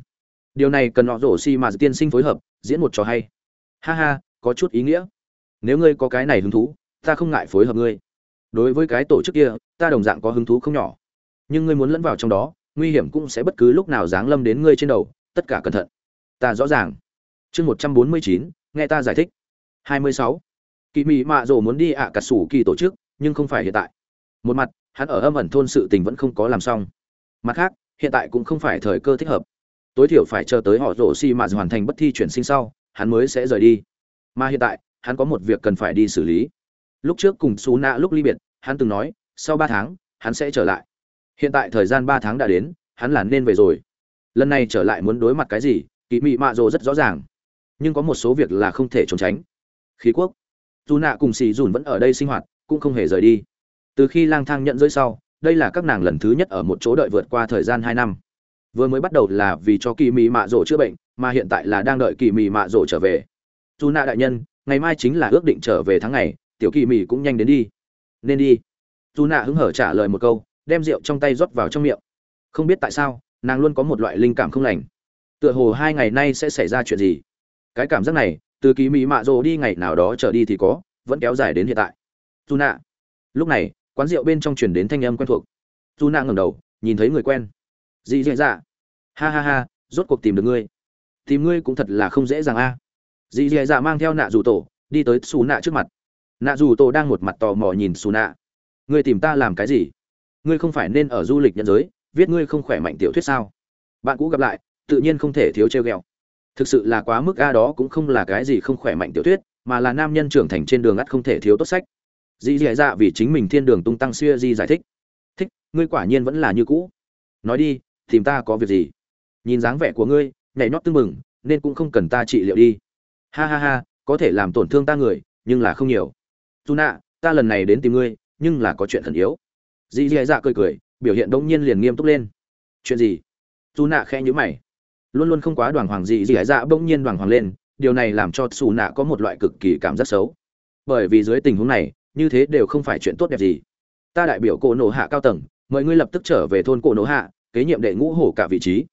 Điều này cần họ rồ xì mạt tiên sinh phối hợp, diễn một trò hay. Ha ha, có chút ý nghĩa. Nếu ngươi có cái này hứng thú, ta không ngại phối hợp ngươi đối với cái tổ chức kia, ta đồng dạng có hứng thú không nhỏ. Nhưng ngươi muốn lẫn vào trong đó, nguy hiểm cũng sẽ bất cứ lúc nào giáng lâm đến ngươi trên đầu, tất cả cẩn thận. Ta rõ ràng. Chương một trăm bốn mươi chín, nghe ta giải thích. hai mươi sáu. Kỳ mị mạ rồ muốn đi ạ cả sủ kỳ tổ chức, nhưng không phải hiện tại. Một mặt, hắn ở âm ẩn thôn sự tình vẫn không có làm xong. Mặt khác, hiện tại cũng không phải thời cơ thích hợp. Tối thiểu phải chờ tới họ rổ xi mạ hoàn thành bất thi chuyển sinh sau, hắn mới sẽ rời đi. Mà hiện tại, hắn có một việc cần phải đi xử lý lúc trước cùng xú nạ lúc ly biệt, hắn từng nói, sau ba tháng, hắn sẽ trở lại. Hiện tại thời gian ba tháng đã đến, hắn là nên về rồi. Lần này trở lại muốn đối mặt cái gì kỳ mị mạ rồ rất rõ ràng. Nhưng có một số việc là không thể trốn tránh. Khí quốc. Dù nạ cùng xì dùn vẫn ở đây sinh hoạt, cũng không hề rời đi. Từ khi lang thang nhận rơi sau, đây là các nàng lần thứ nhất ở một chỗ đợi vượt qua thời gian hai năm. Vừa mới bắt đầu là vì cho kỳ mị mạ rổ chữa bệnh, mà hiện tại là đang đợi kỳ mị mạ rổ trở về. Dù nạ đại nhân, ngày mai chính là ước định trở về tháng ngày tiểu kỳ mị cũng nhanh đến đi. Nên đi. Dù nạ hứng hở trả lời một câu, đem rượu trong tay rót vào trong miệng. Không biết tại sao, nàng luôn có một loại linh cảm không lành. Tựa hồ hai ngày nay sẽ xảy ra chuyện gì? Cái cảm giác này, từ kỳ mỹ mạ rồ đi ngày nào đó trở đi thì có, vẫn kéo dài đến hiện tại. Dù nạ. Lúc này, quán rượu bên trong truyền đến thanh âm quen thuộc. Dù nạ ngẩng đầu, nhìn thấy người quen. Dị dị dạ. Ha ha ha, rốt cuộc tìm được ngươi. Tìm ngươi cũng thật là không dễ dàng a. À. dị dạ dạ mang theo nạ dù tổ, đi tới xù nạ trước mặt nạ dù tổ đang một mặt tò mò nhìn xù nạ ngươi tìm ta làm cái gì? Ngươi không phải nên ở du lịch nhân giới, viết ngươi không khỏe mạnh tiểu thuyết sao? Bạn cũ gặp lại, tự nhiên không thể thiếu treo ghẹo. Thực sự là quá mức a đó cũng không là cái gì không khỏe mạnh tiểu thuyết, mà là nam nhân trưởng thành trên đường ắt không thể thiếu tốt sách. Dì dì dạ vì chính mình thiên đường tung tăng xuya di giải thích. Thích, ngươi quả nhiên vẫn là như cũ. Nói đi, tìm ta có việc gì? Nhìn dáng vẻ của ngươi, nhảy nhót tưng mừng nên cũng không cần ta trị liệu đi. Ha ha ha, có thể làm tổn thương ta người, nhưng là không nhiều dù nạ, ta lần này đến tìm ngươi, nhưng là có chuyện thần yếu. Dì dì dạ cười cười, biểu hiện đống nhiên liền nghiêm túc lên. Chuyện gì? Dù nạ khẽ nhíu mày. Luôn luôn không quá đoàn hoàng dì dì dạ bỗng nhiên đoàn hoàng lên, điều này làm cho xù nạ có một loại cực kỳ cảm giác xấu. Bởi vì dưới tình huống này, như thế đều không phải chuyện tốt đẹp gì. Ta đại biểu cổ nổ hạ cao tầng, mời ngươi lập tức trở về thôn cổ nổ hạ, kế nhiệm đệ ngũ hổ cả vị trí.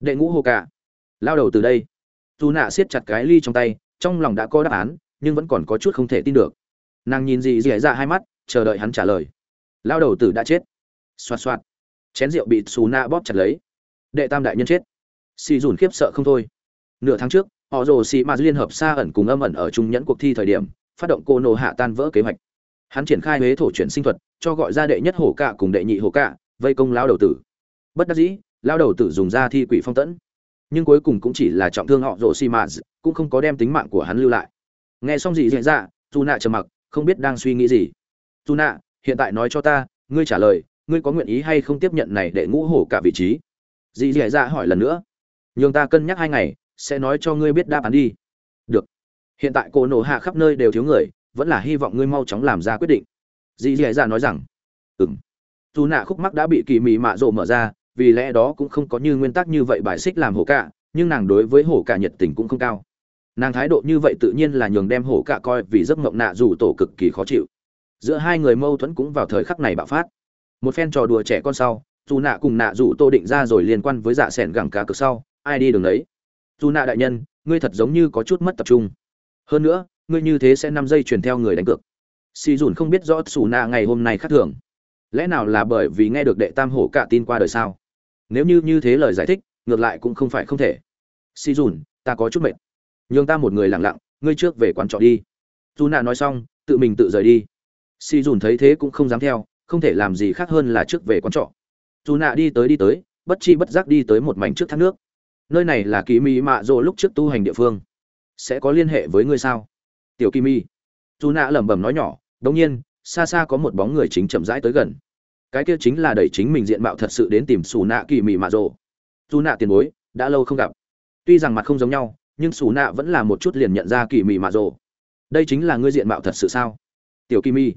Đệ ngũ hổ cả. Lao đầu từ đây. Dù nạ siết chặt cái ly trong tay, trong lòng đã có đáp án, nhưng vẫn còn có chút không thể tin được nàng nhìn dì dì dạ hai mắt, chờ đợi hắn trả lời. Lao đầu tử đã chết. Xoạt xoạt. Chén rượu bị xù na bóp chặt lấy. Đệ tam đại nhân chết. Xì dùn khiếp sợ không thôi. Nửa tháng trước, họ rồ xì ma liên hợp xa ẩn cùng âm ẩn ở trung nhẫn cuộc thi thời điểm, phát động cô nổ hạ tan vỡ kế hoạch. Hắn triển khai huế thổ chuyển sinh thuật, cho gọi ra đệ nhất hổ cạ cùng đệ nhị hổ cạ, vây công lao đầu tử. Bất đắc dĩ, lao đầu tử dùng ra thi quỷ phong tẫn. Nhưng cuối cùng cũng chỉ là trọng thương họ rồ xì ma cũng không có đem tính mạng của hắn lưu lại. Nghe xong gì diễn ra dù nạ trầm mặc không biết đang suy nghĩ gì. Dù nạ hiện tại nói cho ta, ngươi trả lời, ngươi có nguyện ý hay không tiếp nhận này để ngũ hổ cả vị trí? Dì dì dạ hỏi lần nữa. Nhường ta cân nhắc hai ngày, sẽ nói cho ngươi biết đáp án đi. Được. Hiện tại cô nổ hạ khắp nơi đều thiếu người, vẫn là hy vọng ngươi mau chóng làm ra quyết định. Dì dì dạ nói rằng. Ừng dù nạ khúc mắc đã bị kỳ mị mạ rộ mở ra, vì lẽ đó cũng không có như nguyên tắc như vậy bài xích làm hổ cả, nhưng nàng đối với hổ cả nhiệt tình cũng không cao nàng thái độ như vậy tự nhiên là nhường đem hổ cạ coi vì giấc mộng nạ dù tổ cực kỳ khó chịu. Giữa hai người mâu thuẫn cũng vào thời khắc này bạo phát. Một phen trò đùa trẻ con sau, dù nạ cùng nạ dù tô định ra rồi liên quan với dạ s ẻ n gẳng cá cực sau, ai đi đường đấy? Dù nạ đại nhân, ngươi thật giống như có chút mất tập trung. Hơn nữa, ngươi như thế sẽ năm giây truyền theo người đánh cược. Si dùn không biết rõ xù nạ ngày hôm nay khác thường. Lẽ nào là bởi vì nghe được đệ tam hổ cả tin qua đời sao? Nếu như như thế lời giải thích, ngược lại cũng không phải không thể. Si dùn, ta có chút mệt nhường ta một người lặng lặng, ngươi trước về quán trọ đi. Dù nạ nói xong, tự mình tự rời đi. Si dùn thấy thế cũng không dám theo, không thể làm gì khác hơn là trước về quán trọ. Dù nạ đi tới đi tới, bất chi bất giác đi tới một mảnh trước thác nước. Nơi này là kỳ mỹ mạ rộ lúc trước tu hành địa phương. Sẽ có liên hệ với ngươi sao? Tiểu kỳ mi dù nạ lẩm bẩm nói nhỏ đ ỗ n g nhiên, xa xa có một bóng người chính chậm rãi tới gần. Cái kia chính là đẩy chính mình diện mạo thật sự đến tìm xù nạ kỳ mị mạ rộ dù nạ tiền bối, đã lâu không gặp. Tuy rằng mặt không giống nhau nhưng xù nạ vẫn là một chút liền nhận ra kỳ mị mạ rồ, đây chính là ngươi diện mạo thật sự sao? Tiểu kỳ mi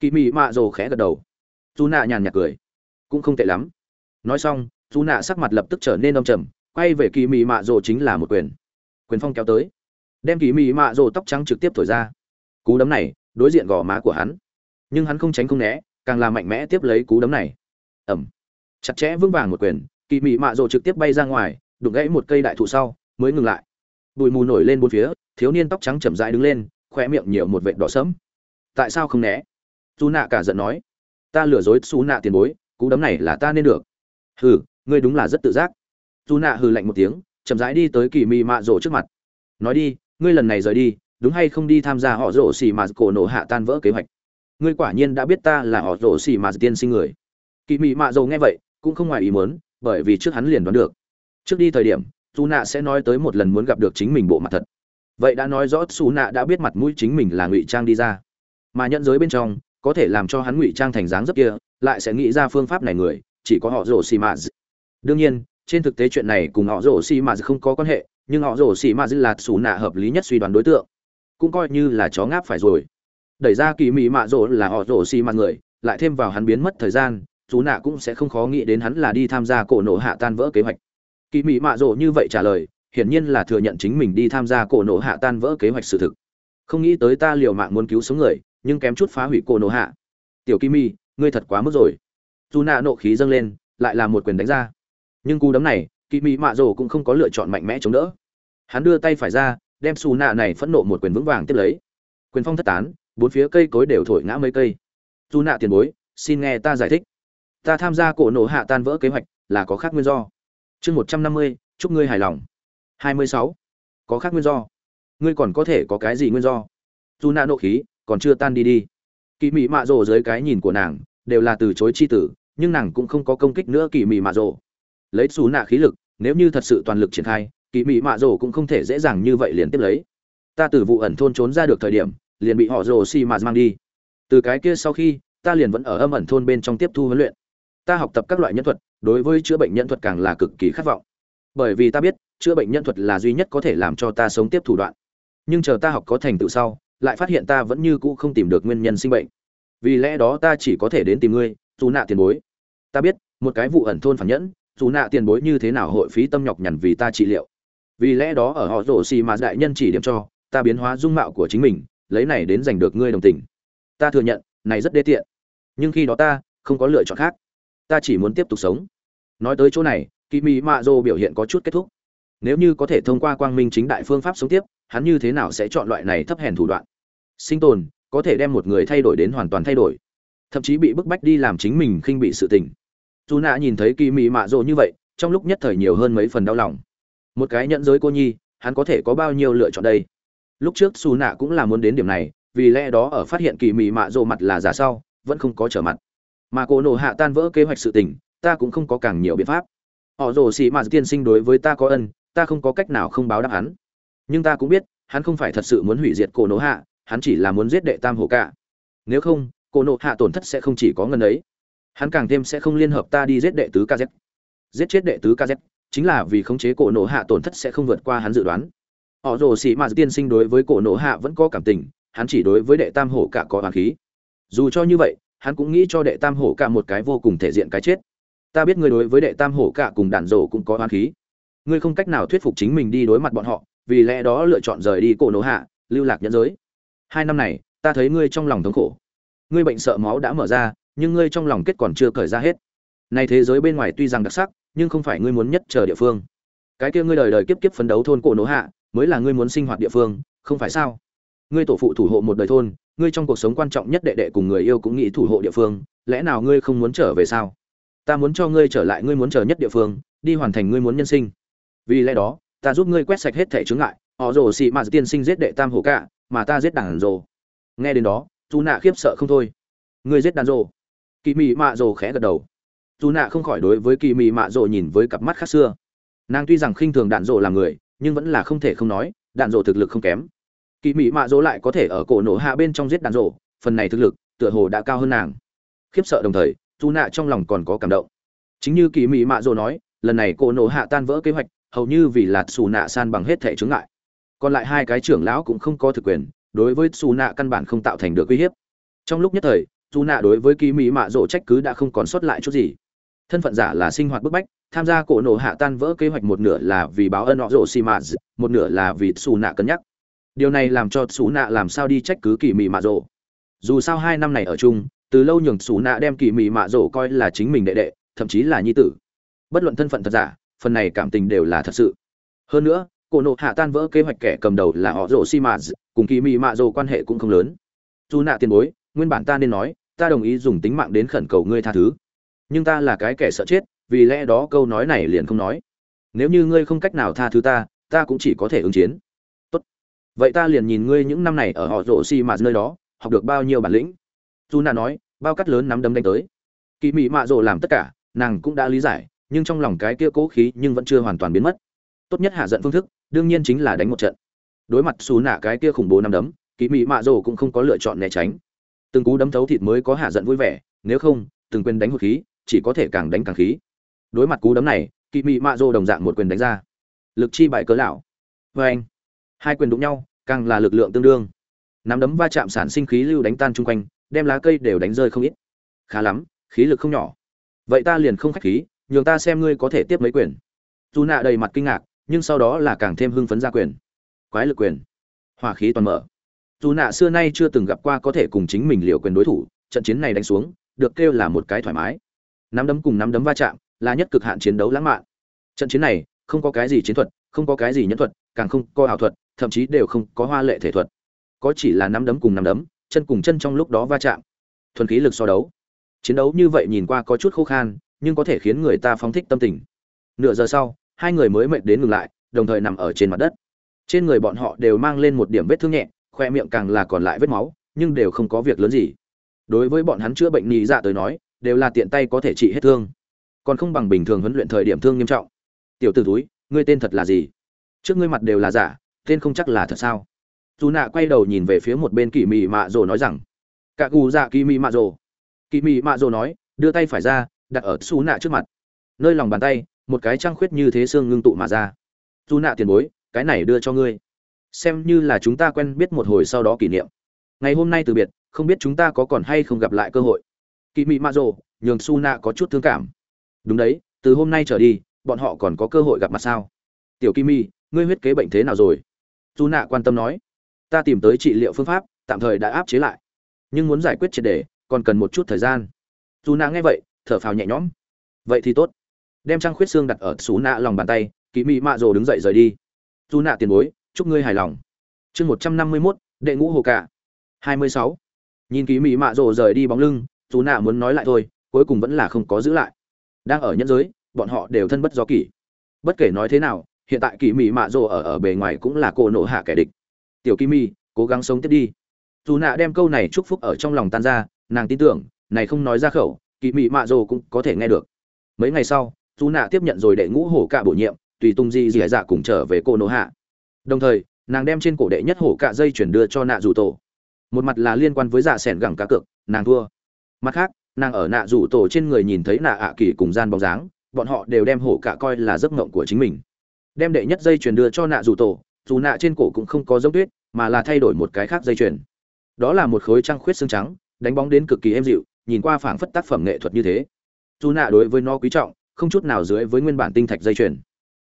kỳ mị mạ rồ khẽ gật đầu. Dù nạ nhàn nhạt cười. Cũng không tệ lắm. Nói xong dù nạ sắc mặt lập tức trở nên đông trầm quay về kỳ mị mạ rồ chính là một quyền. Quyền phong kéo tới. Đem kỳ mị mạ rồ tóc trắng trực tiếp thổi ra. Cú đấm này đối diện gò má của hắn. Nhưng hắn không tránh không né càng làm mạnh mẽ tiếp lấy cú đấm này. Ẩm. Chặt chẽ vững vàng một quyền kỳ mị mạ rồ trực tiếp bay ra ngoài đụng gãy một cây đại thụ sau mới ngừng lại bụi mù nổi lên bốn phía, thiếu niên tóc trắng chậm rãi đứng lên khoe miệng nhiều một vệt đỏ sẫm. Tại sao không né? Dù nạ cả giận nói. Ta lừa dối xú nạ tiền bối, cú đấm này là ta nên được. Hừ, ngươi đúng là rất tự giác. Dù nạ hừ lạnh một tiếng, chậm rãi đi tới kỳ mị mạ rồ trước mặt. Nói đi, ngươi lần này rời đi, đúng hay không đi tham gia họ rổ xì mà cổ nổ hạ tan vỡ kế hoạch? Ngươi quả nhiên đã biết ta là họ rổ xì mà tiên sinh người. Kỳ mị mạ dầu nghe vậy, cũng không ngoài ý muốn, bởi vì trước hắn liền đoán được. Trước đi thời điểm dù nạ sẽ nói tới một lần muốn gặp được chính mình bộ mặt thật. Vậy đã nói rõ xù nạ đã biết mặt mũi chính mình là ngụy trang đi ra. Mà nhận giới bên trong, có thể làm cho hắn ngụy trang thành dáng rất kia, lại sẽ nghĩ ra phương pháp này người, chỉ có họ rổ xì mà đương nhiên, trên thực tế chuyện này cùng họ rổ xì mà không có quan hệ, nhưng họ rổ xì ma là xù nạ hợp lý nhất suy đoán đối tượng. Cũng coi như là chó ngáp phải rồi. Đẩy ra kỳ mị mạ rổ là họ rổ xì ma người, lại thêm vào hắn biến mất thời gian dù nạ cũng sẽ không khó nghĩ đến hắn là đi tham gia cổ nổ hạ tan vỡ kế hoạch kỳ mị mạ rộ như vậy trả lời, hiển nhiên là thừa nhận chính mình đi tham gia cổ nổ hạ tan vỡ kế hoạch sự thực. Không nghĩ tới ta liều mạng muốn cứu sống người, nhưng kém chút phá hủy cổ nổ hạ. Tiểu kim mi ngươi thật quá mức rồi. Dù nạ nộ khí dâng lên, lại là một quyền đánh ra. Nhưng cú đấm này kỳ mị mạ rồ cũng không có lựa chọn mạnh mẽ chống đỡ. Hắn đưa tay phải ra, đem xù nạ này phẫn nộ một quyền vững vàng tiếp lấy. Quyền phong thất tán, bốn phía cây cối đều thổi ngã mấy cây. Dù nạ tiền bối, xin nghe ta giải thích. Ta tham gia cổ nổ hạ tan vỡ kế hoạch là có khác nguyên do chương một trăm năm mươi, chúc ngươi hài lòng. Hai mươi sáu, có khác nguyên do. Ngươi còn có thể có cái gì nguyên do? Dù nạ nộ khí, còn chưa tan đi đi. Kỳ mị mạ rồ dưới cái nhìn của nàng, đều là từ chối c h i tử, nhưng nàng cũng không có công kích nữa kỳ mị mạ rồ. Lấy xù nạ khí lực, nếu như thật sự toàn lực triển khai kỳ mị mạ rồ cũng không thể dễ dàng như vậy liền tiếp lấy. Ta từ vụ ẩn thôn trốn ra được thời điểm, liền bị họ rồ xi mạt mang đi. Từ cái kia sau khi, ta liền vẫn ở âm ẩn thôn bên trong tiếp thu huấn luyện. Ta học tập các loại nhân thuật đối với chữa bệnh nhân thuật càng là cực kỳ khát vọng. Bởi vì ta biết, chữa bệnh nhân thuật là duy nhất có thể làm cho ta sống tiếp thủ đoạn. Nhưng chờ ta học có thành tựu sau, lại phát hiện ta vẫn như cũ không tìm được nguyên nhân sinh bệnh. Vì lẽ đó ta chỉ có thể đến tìm ngươi, dù nạ tiền bối. Ta biết, một cái vụ ẩn thôn phản nhẫn, dù nạ tiền bối như thế nào hội phí tâm nhọc nhằn vì ta trị liệu. Vì lẽ đó ở họ rổ xì mà đại nhân chỉ điểm cho, ta biến hóa dung mạo của chính mình, lấy này đến giành được ngươi đồng tình. Ta thừa nhận, này rất đê tiện. Nhưng khi đó ta, không có lựa chọn khác. Ta chỉ muốn tiếp tục sống nói tới chỗ này kỳ mỹ mạ dô biểu hiện có chút kết thúc. Nếu như có thể thông qua quang minh chính đại phương pháp sống tiếp, hắn như thế nào sẽ chọn loại này thấp hèn thủ đoạn? Sinh tồn, có thể đem một người thay đổi đến hoàn toàn thay đổi. Thậm chí bị bức bách đi làm chính mình khinh bị sự tình. Dù nạ nhìn thấy kỳ mỹ mạ dô như vậy, trong lúc nhất thời nhiều hơn mấy phần đau lòng. Một cái nhận giới cô nhi, hắn có thể có bao nhiêu lựa chọn đây? Lúc trước xù nạ cũng là muốn đến điểm này, vì lẽ đó ở phát hiện kỳ mị mạ rộ mặt là giả sau, vẫn không có trở mặt. Mà cổ nổ hạ tan vỡ kế hoạch sự tình ta cũng không có càng nhiều biện pháp. Họ rồ xì mà tiên sinh đối với ta có ân, ta không có cách nào không báo đáp hắn. Nhưng ta cũng biết, hắn không phải thật sự muốn hủy diệt cổ nổ hạ, hắn chỉ là muốn giết đệ tam hổ cả. Nếu không, cổ nổ hạ tổn thất sẽ không chỉ có ngân ấy. Hắn càng thêm sẽ không liên hợp ta đi giết đệ tứ kz giết chết đệ tứ kz chính là vì khống chế cổ nổ hạ tổn thất sẽ không vượt qua hắn dự đoán. Họ rồ sĩ mạt tiên sinh đối với cổ nổ hạ vẫn có cảm tình, hắn chỉ đối với đệ tam hổ cả có hoàng khí. Dù cho như vậy, hắn cũng nghĩ cho đệ tam hổ cả một cái vô cùng thể diện cái chết ta biết ngươi đối với đệ tam hổ cả cùng đàn rổ cũng có oán khí. Ngươi không cách nào thuyết phục chính mình đi đối mặt bọn họ, vì lẽ đó lựa chọn rời đi cổ nổ hạ, lưu lạc nhân giới. Hai năm này, ta thấy ngươi trong lòng thống khổ. Ngươi bệnh sợ máu đã mở ra, nhưng ngươi trong lòng kết còn chưa cởi ra hết. Nay thế giới bên ngoài tuy rằng đặc sắc, nhưng không phải ngươi muốn nhất chờ địa phương. Cái kia ngươi đời đời kiếp kiếp phấn đấu thôn cổ nổ hạ, mới là ngươi muốn sinh hoạt địa phương, không phải sao? Ngươi tổ phụ thủ hộ một đời thôn, ngươi trong cuộc sống quan trọng nhất đệ đệ cùng người yêu cũng nghĩ thủ hộ địa phương, lẽ nào ngươi không muốn trở về sao? Ta muốn cho ngươi trở lại, ngươi muốn chờ nhất địa phương, đi hoàn thành ngươi muốn nhân sinh. Vì lẽ đó, ta giúp ngươi quét sạch hết thể chướng ngại. Họ rồ xị mà tiên sinh giết đệ tam hổ cả, mà ta giết đàn rồ. Nghe đến đó dù nạ khiếp sợ không thôi. Ngươi giết đàn rồ. Kỳ mị mạ rồ khẽ gật đầu. Dù nạ không khỏi đối với kỳ mị mạ rồ nhìn với cặp mắt khác xưa. Nàng tuy rằng khinh thường đạn rồ là người, nhưng vẫn là không thể không nói đạn rồ thực lực không kém. Kỳ mỹ mạ rồ lại có thể ở cổ nổ hạ bên trong giết đạn rồ, phần này thực lực tựa hồ đã cao hơn nàng. Khiếp sợ đồng thời dù nạ trong lòng còn có cảm động. Chính như kỳ mỹ mạ dỗ nói, lần này cổ nổ hạ tan vỡ kế hoạch, hầu như vì lạt xù nạ san bằng hết thể chướng ngại. Còn lại hai cái trưởng lão cũng không có thực quyền, đối với xù nạ căn bản không tạo thành được uy hiếp. Trong lúc nhất thời, dù nạ đối với kỳ mỹ mạ dỗ trách cứ đã không còn sót lại chút gì. Thân phận giả là sinh hoạt bức bách, tham gia cổ nổ hạ tan vỡ kế hoạch một nửa là vì báo ân họ rổ xì mạt một nửa là vì xù nạ cân nhắc. Điều này làm cho xù nạ làm sao đi trách cứ kỳ mị mạ rổ dù sao hai năm này ở chung từ lâu nhường xù nạ đem kỳ mị mạ rổ coi là chính mình đệ đệ, thậm chí là nhi tử. Bất luận thân phận thật giả, phần này cảm tình đều là thật sự. Hơn nữa, cổ nộ hạ tan vỡ kế hoạch kẻ cầm đầu là họ rổ xi mạ cùng kỳ mị mạ rổ quan hệ cũng không lớn. Dù nạ tiền bối, nguyên bản ta nên nói, ta đồng ý dùng tính mạng đến khẩn cầu ngươi tha thứ. Nhưng ta là cái kẻ sợ chết, vì lẽ đó câu nói này liền không nói. Nếu như ngươi không cách nào tha thứ ta ta cũng chỉ có thể ứng chiến. Tốt. Vậy ta liền nhìn ngươi những năm này ở họ rổ xi mà nơi đó, học được bao nhiêu bản lĩnh dù nạ nói, bao cắt lớn nắm đấm đánh tới. Kỳ mị mạ rộ làm tất cả, nàng cũng đã lý giải, nhưng trong lòng cái kia cố khí nhưng vẫn chưa hoàn toàn biến mất. Tốt nhất hạ giận phương thức, đương nhiên chính là đánh một trận. Đối mặt xù nạ cái kia khủng bố nắm đấm, kỳ mị mạ rộ cũng không có lựa chọn né tránh. Từng cú đấm thấu thịt mới có hạ giận vui vẻ, nếu không, từng quyền đánh hụt khí, chỉ có thể càng đánh càng khí. Đối mặt cú đấm này, kỳ mị mạ rồ đồng dạng một quyền đánh ra. Lực chi bại cớ lão. Vê anh hai quyền đụng nhau, càng là lực lượng tương đương. Nắm đấm va chạm sản sinh khí lưu đánh tan chung quanh đem lá cây đều đánh rơi không ít. Khá lắm, khí lực không nhỏ. Vậy ta liền không khách khí, nhường ta xem ngươi có thể tiếp mấy quyền. Dù nạ đầy mặt kinh ngạc, nhưng sau đó là càng thêm hưng phấn ra quyền. Quái lực quyền. Hỏa khí toàn mở. Dù nạ xưa nay chưa từng gặp qua có thể cùng chính mình liều quyền đối thủ, trận chiến này đánh xuống, được kêu là một cái thoải mái. Nắm đấm cùng nắm đấm va chạm, là nhất cực hạn chiến đấu lãng mạn. Trận chiến này, không có cái gì chiến thuật, không có cái gì nhân thuật, càng không có ảo thuật, thậm chí đều không có hoa lệ thể thuật. Có chỉ là nắm đấm cùng nắm đấm chân cùng chân trong lúc đó va chạm. Thuần khí lực so đấu. Chiến đấu như vậy nhìn qua có chút khô khan, nhưng có thể khiến người ta phóng thích tâm tình. Nửa giờ sau, hai người mới mệt đến ngừng lại, đồng thời nằm ở trên mặt đất. Trên người bọn họ đều mang lên một điểm vết thương nhẹ, khoe miệng càng là còn lại vết máu, nhưng đều không có việc lớn gì. Đối với bọn hắn chữa bệnh nhị dạ tới nói, đều là tiện tay có thể trị hết thương. Còn không bằng bình thường huấn luyện thời điểm thương nghiêm trọng. Tiểu t ử túi ngươi tên thật là gì? Trước ngươi mặt đều là giả, tên không chắc là thật sao? Dù nạ quay đầu nhìn về phía một bên kỳ mị mạ rồ nói rằng, cả cù dạ kỳ mị mạ rồ. Kỳ mị mạ rồ nói, đưa tay phải ra, đặt ở xù nạ trước mặt. Nơi lòng bàn tay, một cái trăng khuyết như thế xương ngưng tụ mà ra. Dù nạ tiền bối, cái này đưa cho ngươi. Xem như là chúng ta quen biết một hồi sau đó kỷ niệm. Ngày hôm nay từ biệt, không biết chúng ta có còn hay không gặp lại cơ hội. Kỳ mị mạ rồ, nhường su nạ có chút thương cảm. Đúng đấy, từ hôm nay trở đi, bọn họ còn có cơ hội gặp mặt sao? Tiểu kỳ mị, ngươi huyết kế bệnh thế nào rồi? Su nạ quan tâm nói ta tìm tới trị liệu phương pháp, tạm thời đã áp chế lại. Nhưng muốn giải quyết triệt đề, còn cần một chút thời gian. Dù nạ nghe vậy, thở phào nhẹ nhõm. Vậy thì tốt. Đem trang khuyết xương đặt ở xú nạ lòng bàn tay kỳ mị mạ rồ đứng dậy rời đi. Dù nạ tiền bối, chúc ngươi hài lòng. Chương một trăm năm mươi mốt, đệ ngũ hồ cả. hai mươi sáu. Nhìn kỳ mị mạ rồ rời đi bóng lưng, dù nạ muốn nói lại thôi, cuối cùng vẫn là không có giữ lại. Đang ở nhân giới, bọn họ đều thân bất do kỷ. Bất kể nói thế nào, hiện tại kỳ mị mạ rồ ở ở bề ngoài cũng là cô nộ hạ kẻ địch tiểu kim mi, cố gắng sống tiếp đi. Dù nạ đem câu này chúc phúc ở trong lòng tan ra, nàng tin tưởng, này không nói ra khẩu kỳ mị mạ rồ cũng có thể nghe được. Mấy ngày sau, dù nạ tiếp nhận rồi đệ ngũ hổ cạ bổ nhiệm, tùy tung di dì dạ cùng trở về cô nô hạ. Đồng thời, nàng đem trên cổ đệ nhất hổ cạ dây chuyển đưa cho nạ dù tổ. Một mặt là liên quan với dạ sẻn gẳng cá cược, nàng thua. Mặt khác, nàng ở nạ rủ tổ trên người nhìn thấy nạ ạ kỳ cùng gian bóng dáng, bọn họ đều đem hổ cả coi là giấc mộng của chính mình. Đem đệ nhất dây chuyển đưa cho nạ rủ tổ dù nạ trên cổ cũng không có giống tuyết, mà là thay đổi một cái khác dây chuyền. Đó là một khối trăng khuyết xương trắng, đánh bóng đến cực kỳ êm dịu, nhìn qua phảng phất tác phẩm nghệ thuật như thế. Dù nạ đối với nó quý trọng, không chút nào dưới với nguyên bản tinh thạch dây chuyền.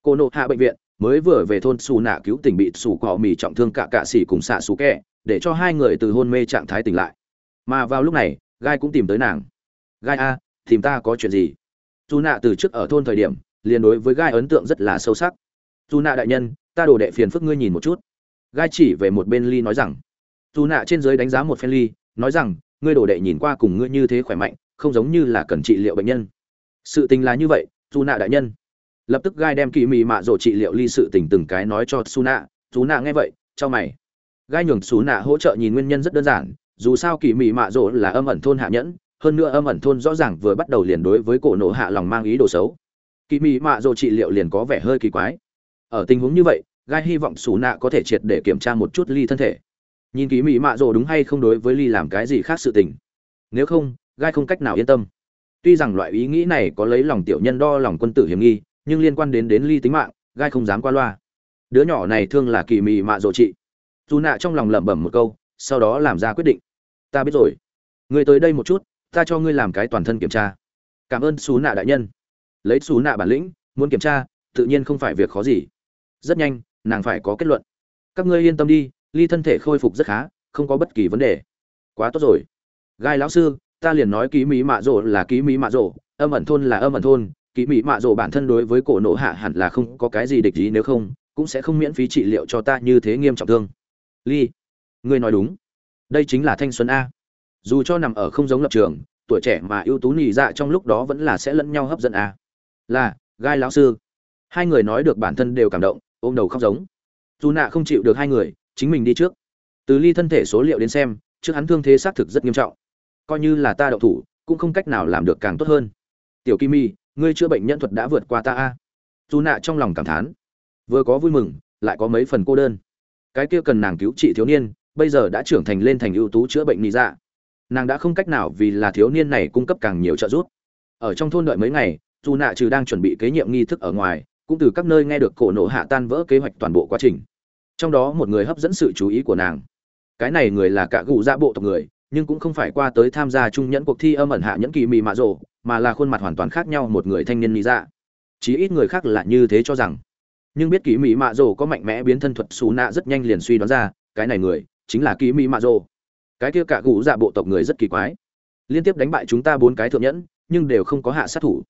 Cô nộ hạ bệnh viện, mới vừa về thôn xù nạ cứu tỉnh bị xù cỏ mì trọng thương cả cạ xỉ cùng xạ xù kẹ, để cho hai người từ hôn mê trạng thái tỉnh lại. Mà vào lúc này, gai cũng tìm tới nàng. Gai a, tìm ta có chuyện gì? Dù nạ từ trước ở thôn thời điểm, liền đối với gai ấn tượng rất là sâu sắc. Dù nạ đại nhân ta đồ đệ phiền phức ngươi nhìn một chút. Gai chỉ về một bên ly nói rằng dù nạ trên dưới đánh giá một phen ly, nói rằng, ngươi đồ đệ nhìn qua cùng ngươi như thế khỏe mạnh, không giống như là cần trị liệu bệnh nhân. Sự tình là như vậy dù nạ đại nhân. Lập tức gai đem kỳ mị mạ rổ trị liệu ly sự tình từng cái nói cho su nạ. Dù nạ nghe vậy cho mày. Gai nhường su nạ hỗ trợ nhìn nguyên nhân rất đơn giản, dù sao kỳ mị mạ rổ là âm ẩn thôn hạ nhẫn, hơn nữa âm ẩn thôn rõ ràng vừa bắt đầu liền đối với cổ nộ hạ lòng mang ý đồ xấu. Kỳ mị mạ rổ trị liệu liền có vẻ hơi kỳ quái ở tình huống như vậy, gai hy vọng xù nạ có thể triệt để kiểm tra một chút ly thân thể. Nhìn kỹ mị mạ rồ đúng hay không đối với ly làm cái gì khác sự tình. Nếu không, gai không cách nào yên tâm. Tuy rằng loại ý nghĩ này có lấy lòng tiểu nhân đo lòng quân tử hiểm nghi, nhưng liên quan đến đến ly tính mạng, gai không dám qua loa. Đứa nhỏ này thương là kỳ mị mạ rộ chị. dù nạ trong lòng lẩm bẩm một câu, sau đó làm ra quyết định. Ta biết rồi. Ngươi tới đây một chút, ta cho ngươi làm cái toàn thân kiểm tra. Cảm ơn xú nạ đại nhân. Lấy xú nạ bản lĩnh, muốn kiểm tra, tự nhiên không phải việc khó gì rất nhanh, nàng phải có kết luận. Các ngươi yên tâm đi, ly thân thể khôi phục rất khá, không có bất kỳ vấn đề. Quá tốt rồi. Gai lão sư, ta liền nói ký mỹ mạ rộ là ký mỹ mạ rộ, âm ẩn thôn là âm ẩn thôn, ký mỹ mạ rộ bản thân đối với cổ nộ hạ hẳn là không có cái gì địch ý, nếu không, cũng sẽ không miễn phí trị liệu cho ta như thế nghiêm trọng thương. Ly, ngươi nói đúng. Đây chính là thanh xuân a. Dù cho nằm ở không giống lập trường, tuổi trẻ mà ưu tú nhì dạ trong lúc đó vẫn là sẽ lẫn nhau hấp dẫn a. Là, gai lão sư. Hai người nói được bản thân đều cảm động ôm đầu khóc giống. Dù nạ không chịu được hai người, chính mình đi trước. Từ ly thân thể số liệu đến xem, trước hắn thương thế xác thực rất nghiêm trọng. Coi như là ta đậu thủ, cũng không cách nào làm được càng tốt hơn. Tiểu kim mi, ngươi chữa bệnh nhân thuật đã vượt qua ta a. Dù nạ trong lòng cảm thán. Vừa có vui mừng, lại có mấy phần cô đơn. Cái kia cần nàng cứu trị thiếu niên, bây giờ đã trưởng thành lên thành ưu tú chữa bệnh nị dạ. Nàng đã không cách nào vì là thiếu niên này cung cấp càng nhiều trợ giúp. Ở trong thôn đợi mấy ngày, dù nạ trừ đang chuẩn bị kế nhiệm nghi thức ở ngoài cũng từ các nơi nghe được cổ nổ hạ tan vỡ kế hoạch toàn bộ quá trình. Trong đó một người hấp dẫn sự chú ý của nàng. Cái này người là cả gù dạ bộ tộc người, nhưng cũng không phải qua tới tham gia trung nhẫn cuộc thi âm ẩn hạ nhẫn kỳ mị mạ rồ, mà là khuôn mặt hoàn toàn khác nhau một người thanh niên mỹ dạ. Chí ít người khác là như thế cho rằng. Nhưng biết kỳ mỹ mạ rồ có mạnh mẽ biến thân thuật xù nạ rất nhanh liền suy đoán ra, cái này người chính là kỳ mỹ mạ rồ. Cái kia cả gũ dạ bộ tộc người rất kỳ quái. Liên tiếp đánh bại chúng ta bốn cái thượng nhẫn, nhưng đều không có hạ sát thủ.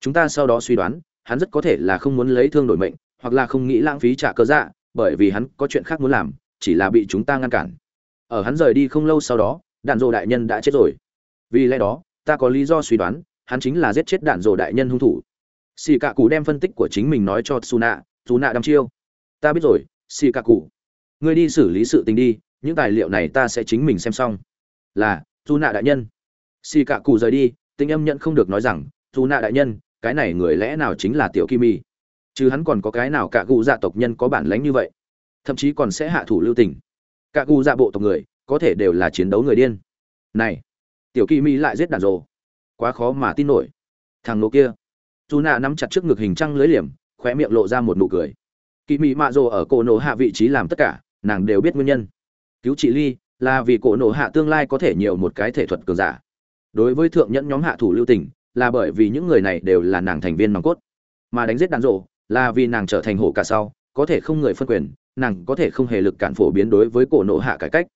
Chúng ta sau đó suy đoán hắn rất có thể là không muốn lấy thương đổi mệnh, hoặc là không nghĩ lãng phí trả cơ dạ bởi vì hắn có chuyện khác muốn làm, chỉ là bị chúng ta ngăn cản. Ở hắn rời đi không lâu sau đó, đạn dộ đại nhân đã chết rồi. Vì lẽ đó, ta có lý do suy đoán, hắn chính là giết chết đạn dộ đại nhân hung thủ. Xì cạ cụ đem phân tích của chính mình nói cho su nạ dù nạ đăm chiêu. Ta biết rồi, xì cạ cụ. Ngươi đi xử lý sự tình đi, những tài liệu này ta sẽ chính mình xem xong. Là dù nạ đại nhân. Xì cạ cụ rời đi, tinh âm nhận không được nói rằng dù nạ đại nhân cái này người lẽ nào chính là tiểu kim mi chứ hắn còn có cái nào cả cụ dạ tộc nhân có bản lánh như vậy? Thậm chí còn sẽ hạ thủ lưu tình. Cả cụ dạ bộ tộc người, có thể đều là chiến đấu người điên. Này, tiểu kim y lại giết đàn rồ. Quá khó mà tin nổi. Thằng nô kia. Dù nạ nắm chặt trước ngực hình trăng lưới liềm, khóe miệng lộ ra một nụ cười. Kỳ mỹ mạ rồ ở cổ nổ hạ vị trí làm tất cả, nàng đều biết nguyên nhân. Cứu chị ly, là vì cổ nổ hạ tương lai có thể nhiều một cái thể thuật cường giả. Đối với thượng nhẫn nhóm hạ thủ lưu tình là bởi vì những người này đều là nàng thành viên nòng cốt. Mà đánh giết đàn rộ là vì nàng trở thành hổ cả sau, có thể không người phân quyền, nàng có thể không hề lực cản phổ biến đối với cổ nộ hạ cải cách.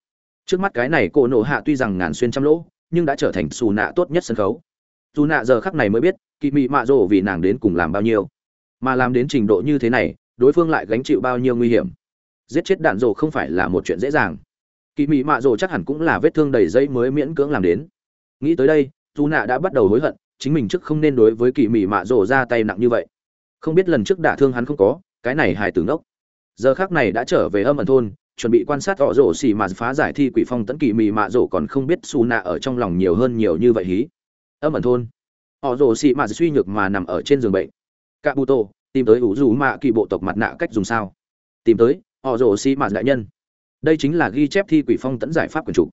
Trước mắt cái này cổ nộ hạ tuy rằng ngàn xuyên trăm lỗ, nhưng đã trở thành xù nạ tốt nhất sân khấu. Dù nạ giờ khắc này mới biết, kỵ mị mạ rộ vì nàng đến cùng làm bao nhiêu. Mà làm đến trình độ như thế này, đối phương lại gánh chịu bao nhiêu nguy hiểm. Giết chết đạn rộ không phải là một chuyện dễ dàng. Kỵ mị mạ rộ chắc hẳn cũng là vết thương đầy dây mới miễn cưỡng làm đến. Nghĩ tới đây, dù nạ đã bắt đầu hối hận chính mình trước không nên đối với kỳ mị mạ rộ ra tay nặng như vậy. Không biết lần trước đả thương hắn không có, cái này hài tử ngốc. Giờ khác này đã trở về âm ẩn thôn, chuẩn bị quan sát họ rổ xì mà phá giải thi quỷ phong tấn kỳ mị mạ rổ còn không biết xù nạ ở trong lòng nhiều hơn nhiều như vậy hí. Âm ẩn thôn. Họ rổ xì mà suy nhược mà nằm ở trên giường bệnh. Cạ bụ tổ tìm tới ủ rủ mạ kỳ bộ tộc mặt nạ cách dùng sao? Tìm tới, họ rổ xì mà đại nhân. Đây chính là ghi chép thi quỷ phong tấn giải pháp quần chủ.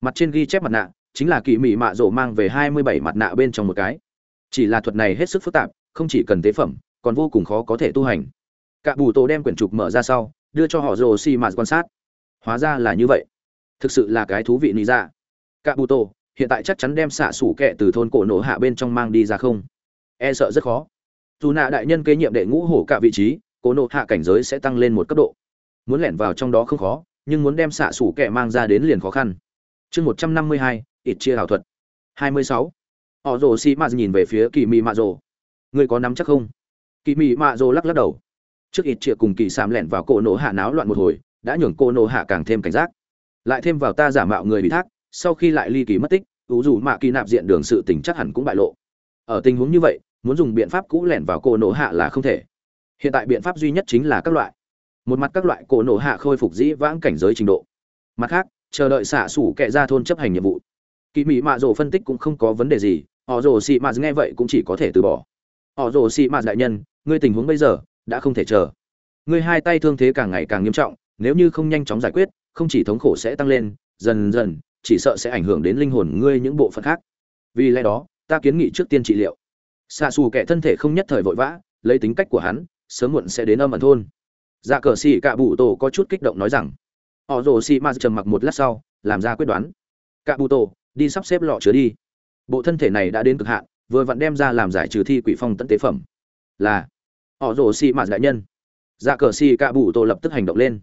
Mặt trên ghi chép mặt nạ chính là kỳ mị mạ rổ mang về hai mươi bảy mặt nạ bên trong một cái. Chỉ là thuật này hết sức phức tạp, không chỉ cần tế phẩm, còn vô cùng khó có thể tu hành. Cả bù tổ đem quyển trục mở ra sau, đưa cho họ rồ xì mạt quan sát. Hóa ra là như vậy. Thực sự là cái thú vị lý ra dạ. cả bù tổ, hiện tại chắc chắn đem xạ sủ kẹ từ thôn cổ nổ hạ bên trong mang đi ra không? E sợ rất khó. Dù nạ đại nhân kế nhiệm đệ ngũ hổ cả vị trí, cổ nổ hạ cảnh giới sẽ tăng lên một cấp độ. Muốn lẻn vào trong đó không khó, nhưng muốn đem xạ sủ kẹ mang ra đến liền khó khăn. Chương một trăm năm mươi hai ít chia ảo thuật. Hai mươi sáu. Họ rồ xi mạt nhìn về phía kỳ mị mạ rồ. Người có nắm chắc không? Kỳ mị mạ rồ lắc lắc đầu. Trước ít chia cùng kỳ sám lẹn vào cổ nổ hạ náo loạn một hồi, đã nhường cô nổ hạ càng thêm cảnh giác. Lại thêm vào ta giả mạo người bị thác, sau khi lại ly kỳ mất tích, ủ dù mạ kỳ nạp diện đường sự tình chắc hẳn cũng bại lộ. Ở tình huống như vậy, muốn dùng biện pháp cũ lẻn vào cổ nổ hạ là không thể. Hiện tại biện pháp duy nhất chính là các loại. Một mặt các loại cổ nổ hạ khôi phục dĩ vãng cảnh giới trình độ. Mặt khác, chờ đợi xạ sủ kệ ra thôn chấp hành nhiệm vụ kỳ mỹ mạ rồ phân tích cũng không có vấn đề gì, họ rồ xị mạ nghe vậy cũng chỉ có thể từ bỏ. Họ rồ xị mạ đại nhân, ngươi tình huống bây giờ, đã không thể chờ. Ngươi hai tay thương thế càng ngày càng nghiêm trọng, nếu như không nhanh chóng giải quyết, không chỉ thống khổ sẽ tăng lên, dần dần, chỉ sợ sẽ ảnh hưởng đến linh hồn ngươi những bộ phận khác. Vì lẽ đó, ta kiến nghị trước tiên trị liệu. Xạ xù kẻ thân thể không nhất thời vội vã, lấy tính cách của hắn, sớm muộn sẽ đến âm ẩn thôn. Dạ cờ xì cạ bụ tổ có chút kích động nói rằng, họ rồ xì ma trầm mặc một lát sau, làm ra quyết đoán. Cạ bụ tổ đi sắp xếp lọ chứa đi. Bộ thân thể này đã đến cực hạn, vừa vặn đem ra làm giải trừ thi quỷ phong tận tế phẩm. Là, họ rồ xì mạt đại nhân. Dạ cờ xì cạ bụ tổ lập tức hành động lên.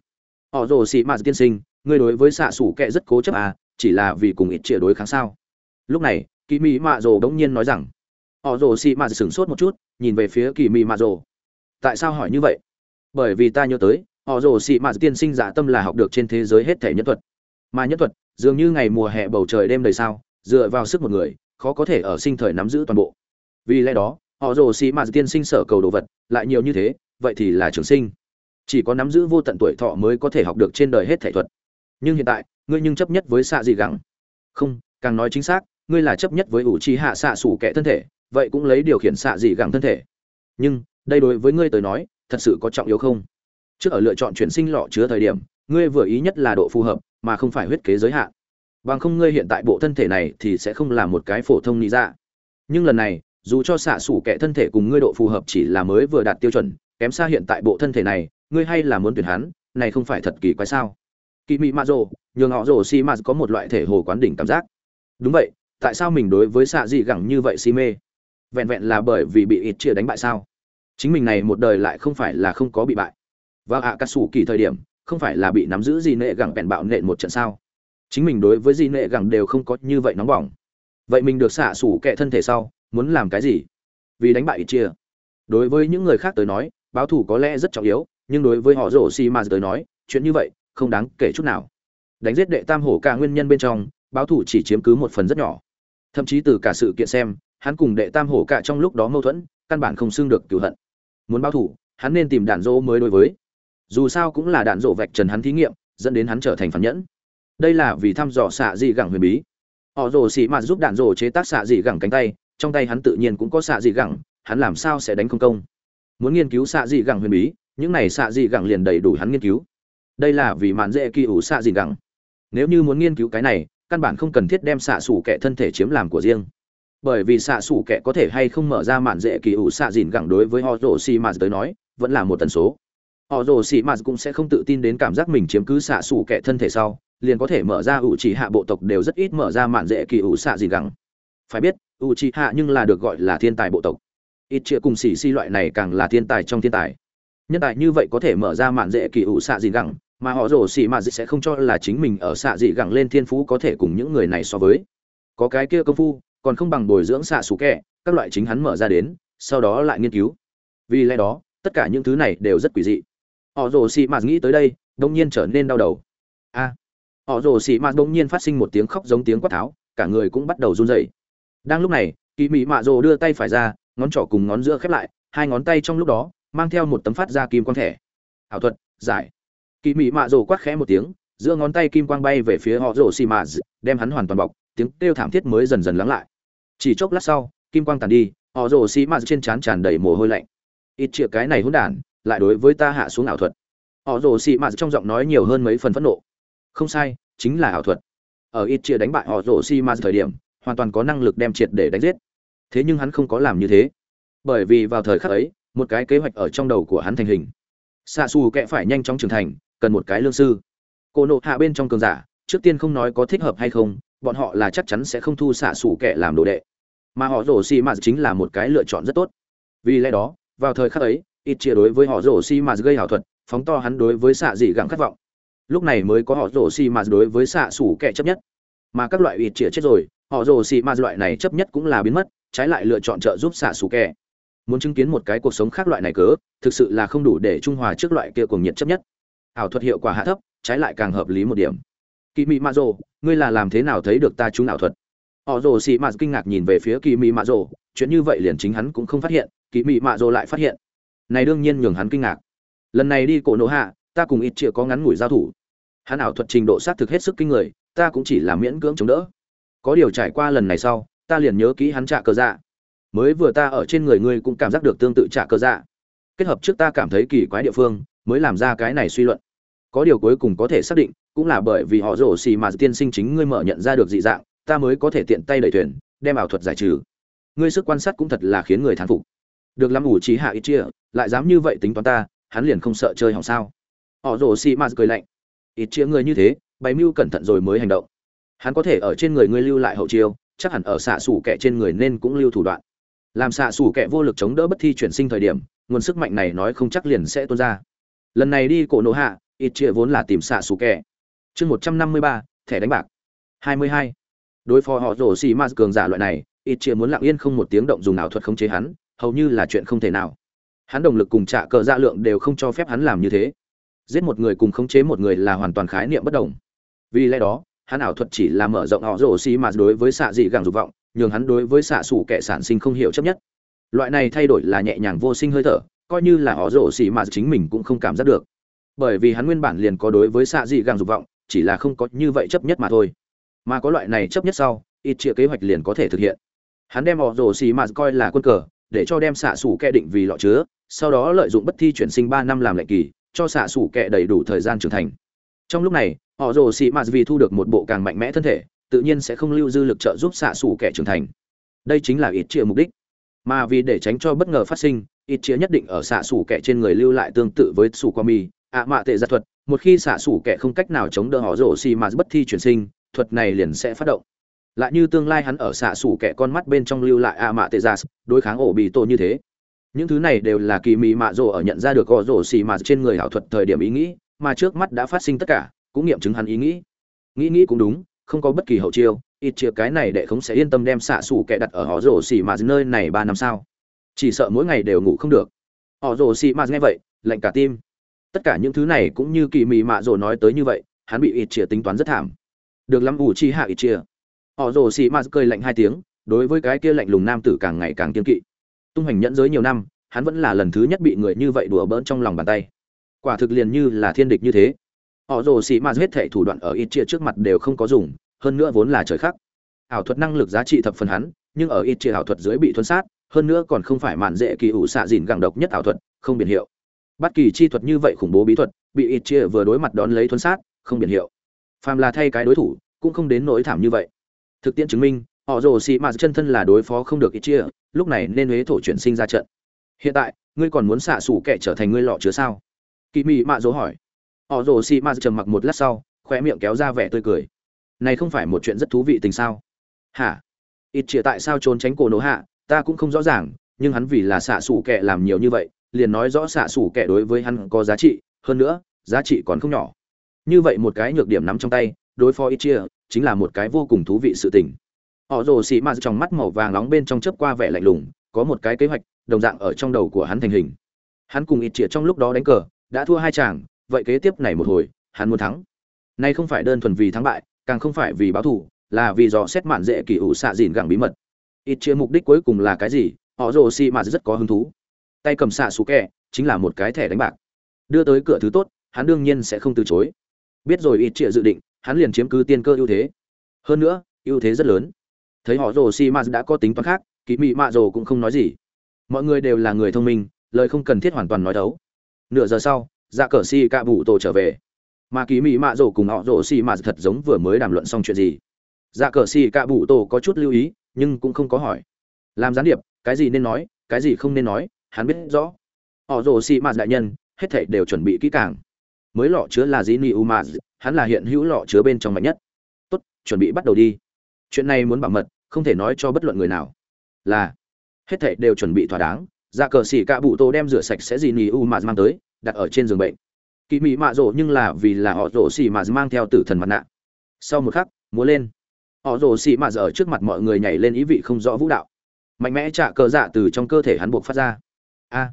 Họ rồ xì mạt tiên sinh, ngươi đối với xạ xủ kệ rất cố chấp à chỉ là vì cùng ít chia đối kháng sao? Lúc này, kỳ mỹ mạ rồ đống nhiên nói rằng, họ rồ xì mạt sửng sốt một chút, nhìn về phía kỳ mỹ mạ rồ. Tại sao hỏi như vậy? Bởi vì ta nhớ tới, họ rồ xì mạt tiên sinh giả tâm là học được trên thế giới hết thể nhân thuật. Mà nhân thuật dường như ngày mùa hè bầu trời đêm đầy sao, dựa vào sức một người, khó có thể ở sinh thời nắm giữ toàn bộ. Vì lẽ đó, họ rồ xì ma tiên sinh sở cầu đồ vật, lại nhiều như thế, vậy thì là trường sinh. Chỉ có nắm giữ vô tận tuổi thọ mới có thể học được trên đời hết thể thuật. Nhưng hiện tại, ngươi nhưng chấp nhất với xạ dị gắng. Không, càng nói chính xác, ngươi là chấp nhất với ủ trì hạ xạ sủ kẻ thân thể, vậy cũng lấy điều khiển xạ dị gắng thân thể. Nhưng, đây đối với ngươi tới nói, thật sự có trọng yếu không? Trước ở lựa chọn chuyển sinh lọ chứa thời điểm, ngươi vừa ý nhất là độ phù hợp mà không phải huyết kế giới hạn. Bằng không ngươi hiện tại bộ thân thể này thì sẽ không là một cái phổ thông nghĩ ra. Nhưng lần này, dù cho xạ sủ kẻ thân thể cùng ngươi độ phù hợp chỉ là mới vừa đạt tiêu chuẩn, kém xa hiện tại bộ thân thể này, ngươi hay là muốn tuyển hắn, này không phải thật kỳ quái sao? Kỳ mị mạ rồ, nhường họ rồ si mạ có một loại thể hồ quán đỉnh cảm giác. Đúng vậy, tại sao mình đối với xạ dị gẳng như vậy si mê? Vẹn vẹn là bởi vì bị ít chia đánh bại sao? Chính mình này một đời lại không phải là không có bị bại. Và ạ cà sủ kỳ thời điểm không phải là bị nắm giữ gì nệ gẳng bèn bạo nện một trận sao? Chính mình đối với gì nệ gẳng đều không có như vậy nóng bỏng. Vậy mình được xạ sủ kệ thân thể sau, muốn làm cái gì? Vì đánh bại ít chia đối với những người khác tới nói, báo thủ có lẽ rất trọng yếu, nhưng đối với họ rổ xi mà tới nói, chuyện như vậy, không đáng kể chút nào. Đánh giết đệ tam hổ cả nguyên nhân bên trong, báo thủ chỉ chiếm cứ một phần rất nhỏ. Thậm chí từ cả sự kiện xem, hắn cùng đệ tam hổ cả trong lúc đó mâu thuẫn, căn bản không xưng được cửu hận. Muốn báo thủ hắn nên tìm đạn dỗ mới đối với dù sao cũng là đạn dỗ vạch trần hắn thí nghiệm, dẫn đến hắn trở thành phản nhẫn. Đây là vì thăm dò xạ dị gẳng huyền bí. Họ rồ xì mạt giúp đạn rồ chế tác xạ dị gẳng cánh tay, trong tay hắn tự nhiên cũng có xạ dị gẳng, hắn làm sao sẽ đánh không công? Muốn nghiên cứu xạ dị gẳng huyền bí, những này xạ dị gẳng liền đầy đủ hắn nghiên cứu. Đây là vì mạn dễ kỳ ủ xạ dị gẳng. Nếu như muốn nghiên cứu cái này, căn bản không cần thiết đem xạ xủ kẻ thân thể chiếm làm của riêng. Bởi vì xạ xủ kẻ có thể hay không mở ra mạn dễ kỳ ủ xạ dị gẳng đối với họ rồ xì mạt tới nói, vẫn là một tần số họ rồ xì mạt cũng sẽ không tự tin đến cảm giác mình chiếm cứ xạ xù kẻ thân thể sau, liền có thể mở ra ủ chỉ hạ bộ tộc đều rất ít mở ra mạn dễ kỳ ủ xạ gì gẳng phải biết, ủ chỉ hạ nhưng là được gọi là thiên tài bộ tộc. Ít chia cùng xì xi loại này càng là thiên tài trong thiên tài. Nhân tài như vậy có thể mở ra mạn dễ kỳ ủ xạ gì gẳng mà họ rồ xì mạt sẽ không cho là chính mình ở xạ dị gẳng lên thiên phú có thể cùng những người này so với. Có cái kia công phu, còn không bằng bồi dưỡng xạ xù kẹ các loại chính hắn mở ra đến, sau đó lại nghiên cứu. Vì lẽ đó, tất cả những thứ này đều rất quỷ dị họ rồ xì mạt nghĩ tới đây, đông nhiên trở nên đau đầu. A. Họ rồ xì mạt đông nhiên phát sinh một tiếng khóc giống tiếng quát tháo, cả người cũng bắt đầu run rẩy. Đang lúc này, kỳ mỹ mạ rồ đưa tay phải ra, ngón trỏ cùng ngón giữa khép lại, hai ngón tay trong lúc đó, mang theo một tấm phát ra kim quang thẻ. Ảo thuật, giải. Kỳ mỹ mạ rồ quát khẽ một tiếng, giữa ngón tay kim quang bay về phía họ rồ xì mạt, đem hắn hoàn toàn bọc, tiếng kêu thảm thiết mới dần dần lắng lại. Chỉ chốc lát sau, kim quang tàn đi, họ rồ xì mạt trên trán tràn đầy mồ hôi lạnh. Ít chĩa cái này hỗn đản lại đối với ta hạ xuống ảo thuật. Họ rồ xì mạ trong giọng nói nhiều hơn mấy phần phẫn nộ. Không sai, chính là ảo thuật. Ở ít chia đánh bại họ rồ xi mạt thời điểm, hoàn toàn có năng lực đem triệt để đánh giết. Thế nhưng hắn không có làm như thế. Bởi vì vào thời khắc ấy, một cái kế hoạch ở trong đầu của hắn thành hình. Xạ xù kẽ phải nhanh chóng trưởng thành, cần một cái lương sư. Cô nộ hạ bên trong cường giả, trước tiên không nói có thích hợp hay không, bọn họ là chắc chắn sẽ không thu xạ xù kẻ làm đồ đệ. Mà họ rổ xi mạt chính là một cái lựa chọn rất tốt. Vì lẽ đó, vào thời khắc ấy ít chia đối với họ rổ xi mà gây hảo thuật, phóng to hắn đối với xạ dị gặng khát vọng. Lúc này mới có họ rổ xi mà đối với xạ sủ kẻ chấp nhất. Mà các loại ít chia chết rồi, họ rổ xi mà loại này chấp nhất cũng là biến mất, trái lại lựa chọn trợ giúp xạ sủ kẻ. Muốn chứng kiến một cái cuộc sống khác loại này cớ, thực sự là không đủ để trung hòa trước loại kia cùng nhiệt chấp nhất. Ảo thuật hiệu quả hạ thấp, trái lại càng hợp lý một điểm. Kỳ mị mạ rồ ngươi là làm thế nào thấy được ta chúng ảo thuật? Họ rồ xì mạ kinh ngạc nhìn về phía kỳ mị mạ rồ chuyện như vậy liền chính hắn cũng không phát hiện kỳ mị mạ rồ lại phát hiện này đương nhiên nhường hắn kinh ngạc. Lần này đi cổ nổ hạ, ta cùng ít chĩa có ngắn ngủi giao thủ. Hắn ảo thuật trình độ xác thực hết sức kinh người, ta cũng chỉ là miễn cưỡng chống đỡ. Có điều trải qua lần này sau, ta liền nhớ kỹ hắn trả cờ dạ. Mới vừa ta ở trên người ngươi cũng cảm giác được tương tự trả cờ dạ. Kết hợp trước ta cảm thấy kỳ quái địa phương, mới làm ra cái này suy luận. Có điều cuối cùng có thể xác định, cũng là bởi vì họ rổ xì mà tiên sinh chính ngươi mở nhận ra được dị dạng, ta mới có thể tiện tay đẩy thuyền, đem ảo thuật giải trừ. Ngươi sức quan sát cũng thật là khiến người thán phục được lắm ủ trí hạ ít chia, lại dám như vậy tính toán ta, hắn liền không sợ chơi hỏng sao. Họ rồ xì mà cười lạnh. Ít chia người như thế, bày mưu cẩn thận rồi mới hành động. Hắn có thể ở trên người ngươi lưu lại hậu chiêu, chắc hẳn ở xạ xủ kẻ trên người nên cũng lưu thủ đoạn. Làm xạ xủ kẻ vô lực chống đỡ bất thi chuyển sinh thời điểm, nguồn sức mạnh này nói không chắc liền sẽ tuôn ra. Lần này đi cổ nổ hạ, ít chia vốn là tìm xạ xủ kẻ. Chương một trăm năm mươi ba, thẻ đánh bạc. Hai mươi hai. Đối phó họ rổ xì ma cường giả loại này, ít chia muốn lặng yên không một tiếng động dùng ảo thuật khống chế hắn hầu như là chuyện không thể nào. Hắn đồng lực cùng trả cờ dạ lượng đều không cho phép hắn làm như thế. Giết một người cùng khống chế một người là hoàn toàn khái niệm bất đồng. Vì lẽ đó, hắn ảo thuật chỉ là mở rộng họ rổ xì mà đối với xạ dị gàng dục vọng, nhường hắn đối với xạ xủ kẻ sản sinh không hiểu chấp nhất. Loại này thay đổi là nhẹ nhàng vô sinh hơi thở, coi như là họ rổ xì mà chính mình cũng không cảm giác được. Bởi vì hắn nguyên bản liền có đối với xạ dị gàng dục vọng, chỉ là không có như vậy chấp nhất mà thôi. Mà có loại này chấp nhất sau, ít chia kế hoạch liền có thể thực hiện. Hắn đem họ rổ xì mà coi là quân cờ để cho đem xạ xủ kẹ định vì lọ chứa, sau đó lợi dụng bất thi chuyển sinh ba năm làm lệnh kỳ, cho xạ xủ kẹ đầy đủ thời gian trưởng thành. Trong lúc này, họ rồ xì mà vì thu được một bộ càng mạnh mẽ thân thể, tự nhiên sẽ không lưu dư lực trợ giúp xạ xủ kẹ trưởng thành. Đây chính là ít chia mục đích. Mà vì để tránh cho bất ngờ phát sinh, ít chia nhất định ở xạ xủ kẹ trên người lưu lại tương tự với xù qua mi, ạ mạ tệ giật thuật. Một khi xạ xủ kẻ không cách nào chống đỡ họ rổ xì mà bất thi chuyển sinh, thuật này liền sẽ phát động lại như tương lai hắn ở xạ sủ kẻ con mắt bên trong lưu lại a mạ tê gia đối kháng ổ bị tổ như thế. Những thứ này đều là kỳ mị mạ rồ ở nhận ra được gò rổ xì mà trên người ảo thuật thời điểm ý nghĩ, mà trước mắt đã phát sinh tất cả, cũng nghiệm chứng hắn ý nghĩ. Nghĩ nghĩ cũng đúng, không có bất kỳ hậu chiêu, ít chia cái này để không sẽ yên tâm đem xạ sủ kẻ đặt ở họ rổ xì mà nơi này ba năm sao chỉ sợ mỗi ngày đều ngủ không được. Họ rổ xì mà nghe vậy, lạnh cả tim. Tất cả những thứ này cũng như kỳ mị mạ rồ nói tới như vậy, hắn bị ít chia tính toán rất thảm. Được lắm, ủ chi hạ ít chia họ rồ xì mà cười lạnh hai tiếng, đối với cái kia lạnh lùng nam tử càng ngày càng kiên kỵ. Tung hoành nhẫn giới nhiều năm, hắn vẫn là lần thứ nhất bị người như vậy đùa bỡn trong lòng bàn tay. Quả thực liền như là thiên địch như thế. Họ rồ xì ma hết thể thủ đoạn ở ít chia trước mặt đều không có dùng, hơn nữa vốn là trời khắc ảo thuật năng lực giá trị thập phần hắn, nhưng ở ít chia ảo thuật dưới bị thuấn sát, hơn nữa còn không phải mạn dễ kỳ ủ xạ dìn gẳng độc nhất ảo thuật, không biển hiệu. Bất kỳ chi thuật như vậy khủng bố bí thuật, bị ít chia vừa đối mặt đón lấy thuấn sát, không biển hiệu. Phàm là thay cái đối thủ, cũng không đến nỗi thảm như vậy thực tiễn chứng minh, họ rồ xì mà chân thân là đối phó không được ít chia, lúc này nên huế thổ chuyển sinh ra trận. Hiện tại, ngươi còn muốn xạ xủ kẻ trở thành ngươi lọ chứa sao? Kỳ mị mạ dỗ hỏi. Họ rồ xì ma trầm mặc một lát sau khoe miệng kéo ra vẻ tươi cười. Này không phải một chuyện rất thú vị tình sao? Hả? Ít chia tại sao trốn tránh cổ nổ hạ, ta cũng không rõ ràng, nhưng hắn vì là xạ xủ kẻ làm nhiều như vậy, liền nói rõ xạ xủ kẻ đối với hắn có giá trị, hơn nữa, giá trị còn không nhỏ. Như vậy một cái nhược điểm nắm trong tay, đối phó ít chia chính là một cái vô cùng thú vị sự tình. Họ rồ xì ma trong mắt màu vàng nóng bên trong chớp qua vẻ lạnh lùng, có một cái kế hoạch, đồng dạng ở trong đầu của hắn thành hình. Hắn cùng ít chĩa trong lúc đó đánh cờ, đã thua hai chàng, vậy kế tiếp này một hồi, hắn muốn thắng. Nay không phải đơn thuần vì thắng bại, càng không phải vì báo thù, là vì dò xét mạn dễ kỳ ủ xạ dìn gẳng bí mật. Ít chia mục đích cuối cùng là cái gì? Họ rồ xì mà rất có hứng thú. Tay cầm xạ xú kẹ, chính là một cái thẻ đánh bạc. Đưa tới cửa thứ tốt, hắn đương nhiên sẽ không từ chối. Biết rồi ít chia dự định hắn liền chiếm cứ tiên cơ ưu thế. Hơn nữa, ưu thế rất lớn. Thấy họ rồ xì ma đã có tính toán khác kỳ mị mạ rồ cũng không nói gì. Mọi người đều là người thông minh, lời không cần thiết hoàn toàn nói đấu. Nửa giờ sau dạ cờ si cạ bụ tổ trở về. Mà kỳ mỹ mạ rồ cùng họ rồ xì ma thật giống vừa mới đàm luận xong chuyện gì. Dạ cờ si cạ bụ tổ có chút lưu ý, nhưng cũng không có hỏi. Làm gián điệp, cái gì nên nói, cái gì không nên nói, hắn biết rõ. Họ rồ xì ma đại nhân, hết thảy đều chuẩn bị kỹ càng mới lọ chứa là gì ni u hắn là hiện hữu lọ chứa bên trong mạnh nhất. Tốt, chuẩn bị bắt đầu đi. Chuyện này muốn bảo mật, không thể nói cho bất luận người nào. Là, hết thảy đều chuẩn bị thỏa đáng. Dạ cờ xỉ cạ bụ tô đem rửa sạch sẽ gì nỉ u mà mang tới, đặt ở trên giường bệnh. Kỳ mị mạ rộ nhưng là vì là họ rộ xỉ mà mang theo tử thần mặt nạ. Sau một khắc, múa lên. Họ rổ xỉ mà ở trước mặt mọi người nhảy lên ý vị không rõ vũ đạo. Mạnh mẽ trả cờ dạ từ trong cơ thể hắn buộc phát ra. A.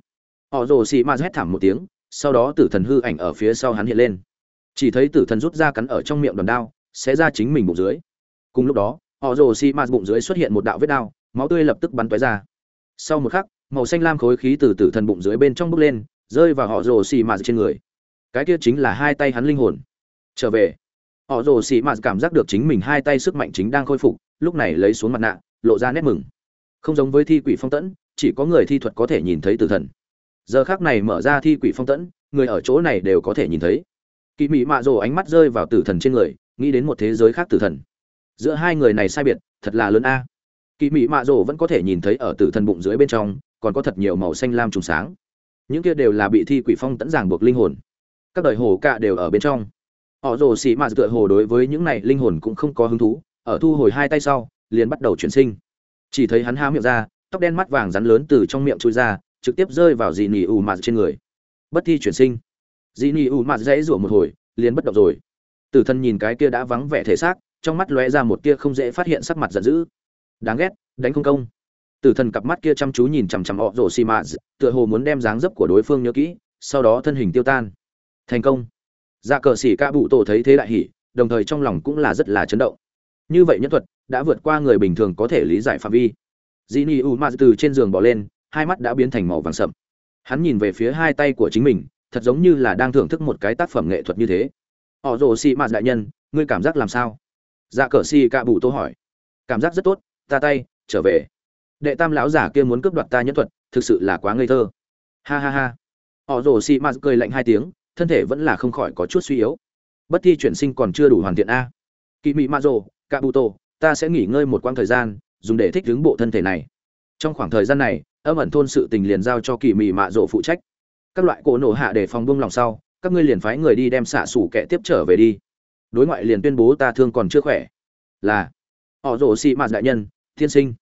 Họ rồ xì mà hét thảm một tiếng sau đó tử thần hư ảnh ở phía sau hắn hiện lên. Chỉ thấy tử thần rút ra cắn ở trong miệng đòn đao sẽ ra chính mình bụng dưới. Cùng lúc đó, họ rồ xi ma bụng dưới xuất hiện một đạo vết đao, máu tươi lập tức bắn tóe ra. Sau một khắc, màu xanh lam khối khí từ tử thần bụng dưới bên trong bốc lên, rơi vào họ rồ xi mạt trên người. Cái kia chính là hai tay hắn linh hồn. Trở về, họ rồ xi mạt cảm giác được chính mình hai tay sức mạnh chính đang khôi phục, lúc này lấy xuống mặt nạ, lộ ra nét mừng. Không giống với thi quỷ phong tẫn, chỉ có người thi thuật có thể nhìn thấy tử thần giờ khác này mở ra thi quỷ phong tẫn, người ở chỗ này đều có thể nhìn thấy. Kỳ mị mạ rồ ánh mắt rơi vào tử thần trên người, nghĩ đến một thế giới khác tử thần. Giữa hai người này sai biệt, thật là lớn a. Kỳ mị mạ rồ vẫn có thể nhìn thấy ở tử thần bụng dưới bên trong, còn có thật nhiều màu xanh lam trùng sáng. Những kia đều là bị thi quỷ phong tẫn giảng buộc linh hồn. Các đời hồ cạ đều ở bên trong. Họ rồ xì mạ tựa hồ đối với những này linh hồn cũng không có hứng thú, ở thu hồi hai tay sau, liền bắt đầu chuyển sinh. Chỉ thấy hắn há miệng ra, tóc đen mắt vàng rắn lớn từ trong miệng trôi ra trực tiếp rơi vào dị nỉ ù mạt trên người. Bất thi chuyển sinh. Dị nỉ ù mạt dãy rủa một hồi, liền bất động rồi. Tử thân nhìn cái kia đã vắng vẻ thể xác, trong mắt lóe ra một tia không dễ phát hiện sắc mặt giận dữ. Đáng ghét, đánh không công. Tử thần cặp mắt kia chăm chú nhìn chằm chằm họ rổ xì mạ tựa hồ muốn đem dáng dấp của đối phương nhớ kỹ, sau đó thân hình tiêu tan. Thành công. Dạ cờ xỉ ca bụ tổ thấy thế đại hỉ, đồng thời trong lòng cũng là rất là chấn động. Như vậy nhân thuật, đã vượt qua người bình thường có thể lý giải phạm vi. Dĩ ni u ma từ trên giường bỏ lên hai mắt đã biến thành màu vàng sậm. Hắn nhìn về phía hai tay của chính mình thật giống như là đang thưởng thức một cái tác phẩm nghệ thuật như thế. Họ rồ xì mạt đại nhân ngươi cảm giác làm sao? Dạ cờ xì cạ bụ tô hỏi. Cảm giác rất tốt ta tay trở về. Đệ tam lão giả kia muốn cướp đoạt ta nhân thuật thực sự là quá ngây thơ. Ha ha ha. Họ rồ xì m cười lạnh hai tiếng thân thể vẫn là không khỏi có chút suy yếu. Bất thi chuyển sinh còn chưa đủ hoàn thiện a. Kỳ mị ma rồ cạ bụ tô, ta sẽ nghỉ ngơi một quãng thời gian dùng để thích ứng bộ thân thể này trong khoảng thời gian này, âm ẩn thôn sự tình liền giao cho kỳ mị mạ rộ phụ trách. Các loại cỗ nổ hạ để phòng bông lòng sau, các ngươi liền phái người đi đem xạ xủ kẻ tiếp trở về đi. Đối ngoại liền tuyên bố ta thương còn chưa khỏe. Là, họ rồ xị mạt đại nhân thiên sinh.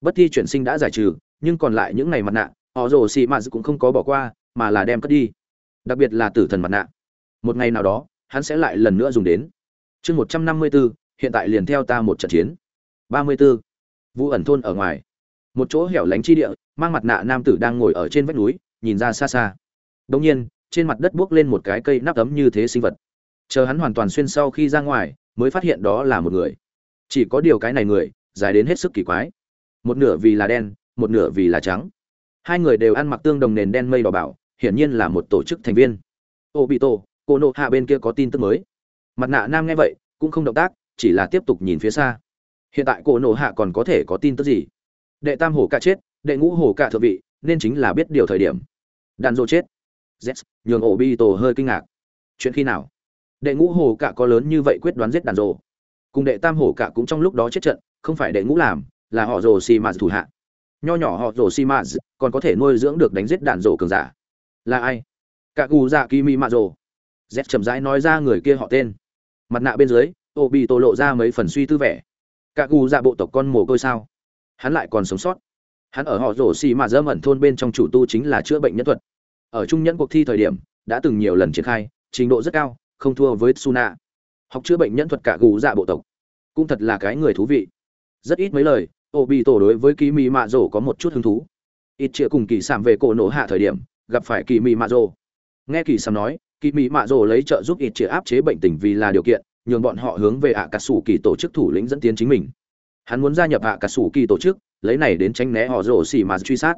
Bất thi chuyển sinh đã giải trừ, nhưng còn lại những ngày mặt nạ, họ rồ xị mạt cũng không có bỏ qua, mà là đem cất đi. Đặc biệt là tử thần mặt nạ. Một ngày nào đó, hắn sẽ lại lần nữa dùng đến. Chương một trăm năm mươi bốn hiện tại liền theo ta một trận chiến. ba mươi b ố vụ ẩn thôn ở ngoài một chỗ hẻo lánh chi địa, mang mặt nạ nam tử đang ngồi ở trên vách núi, nhìn ra xa xa. Đông nhiên, trên mặt đất buốc lên một cái cây nắp ấm như thế sinh vật. Chờ hắn hoàn toàn xuyên sau khi ra ngoài, mới phát hiện đó là một người. Chỉ có điều cái này người, dài đến hết sức kỳ quái. Một nửa vì là đen, một nửa vì là trắng. Hai người đều ăn mặc tương đồng nền đen mây đỏ bảo, hiển nhiên là một tổ chức thành viên. Ô bị tổ cô nộ hạ bên kia có tin tức mới. Mặt nạ nam nghe vậy, cũng không động tác, chỉ là tiếp tục nhìn phía xa. Hiện tại cô nộ hạ còn có thể có tin tức gì? Đệ tam hổ cả chết, đệ ngũ hổ cả thượng vị, nên chính là biết điều thời điểm. Đàn dô chết. Z nhường ổ bi tổ hơi kinh ngạc. Chuyện khi nào? Đệ ngũ hổ cả có lớn như vậy quyết đoán giết đàn dô cùng đệ tam hổ cả cũng trong lúc đó chết trận, không phải đệ ngũ làm, là họ rồ xì mà thủ hạ. Nho nhỏ họ rồ xì mà còn có thể nuôi dưỡng được đánh giết đàn rồ cường giả. Là ai? Cả gù dạ kỳ mi mạ rồ. Z chậm rãi nói ra người kia họ tên. Mặt nạ bên dưới ô bị tổ lộ ra mấy phần suy tư vẻ. Cả gù dạ bộ tộc con mồ côi sao? Hắn lại còn sống sót. Hắn ở họ rổ xì mà dơ mẩn thôn bên trong chủ tu chính là chữa bệnh nhân thuật. Ở trung nhẫn cuộc thi thời điểm, đã từng nhiều lần triển khai, trình độ rất cao, không thua với suna học chữa bệnh nhân thuật cả gù dạ bộ tộc. Cũng thật là cái người thú vị. Rất ít mấy lời ô bị tổ đối với kỳ mị mạ rổ có một chút hứng thú. Ít chĩa cùng kỳ sảm về cổ nổ hạ thời điểm, gặp phải kỳ mị mạ rổ nghe kỳ sảm nói kỳ mị mạ rổ lấy trợ giúp ít chĩa áp chế bệnh tình vì là điều kiện, nhường bọn họ hướng về ạ cà sủ kỳ tổ chức thủ lĩnh dẫn tiến chính mình hắn muốn gia nhập hạ cả sủ kỳ tổ chức, lấy này đến tránh né họ rổ xì mà truy sát.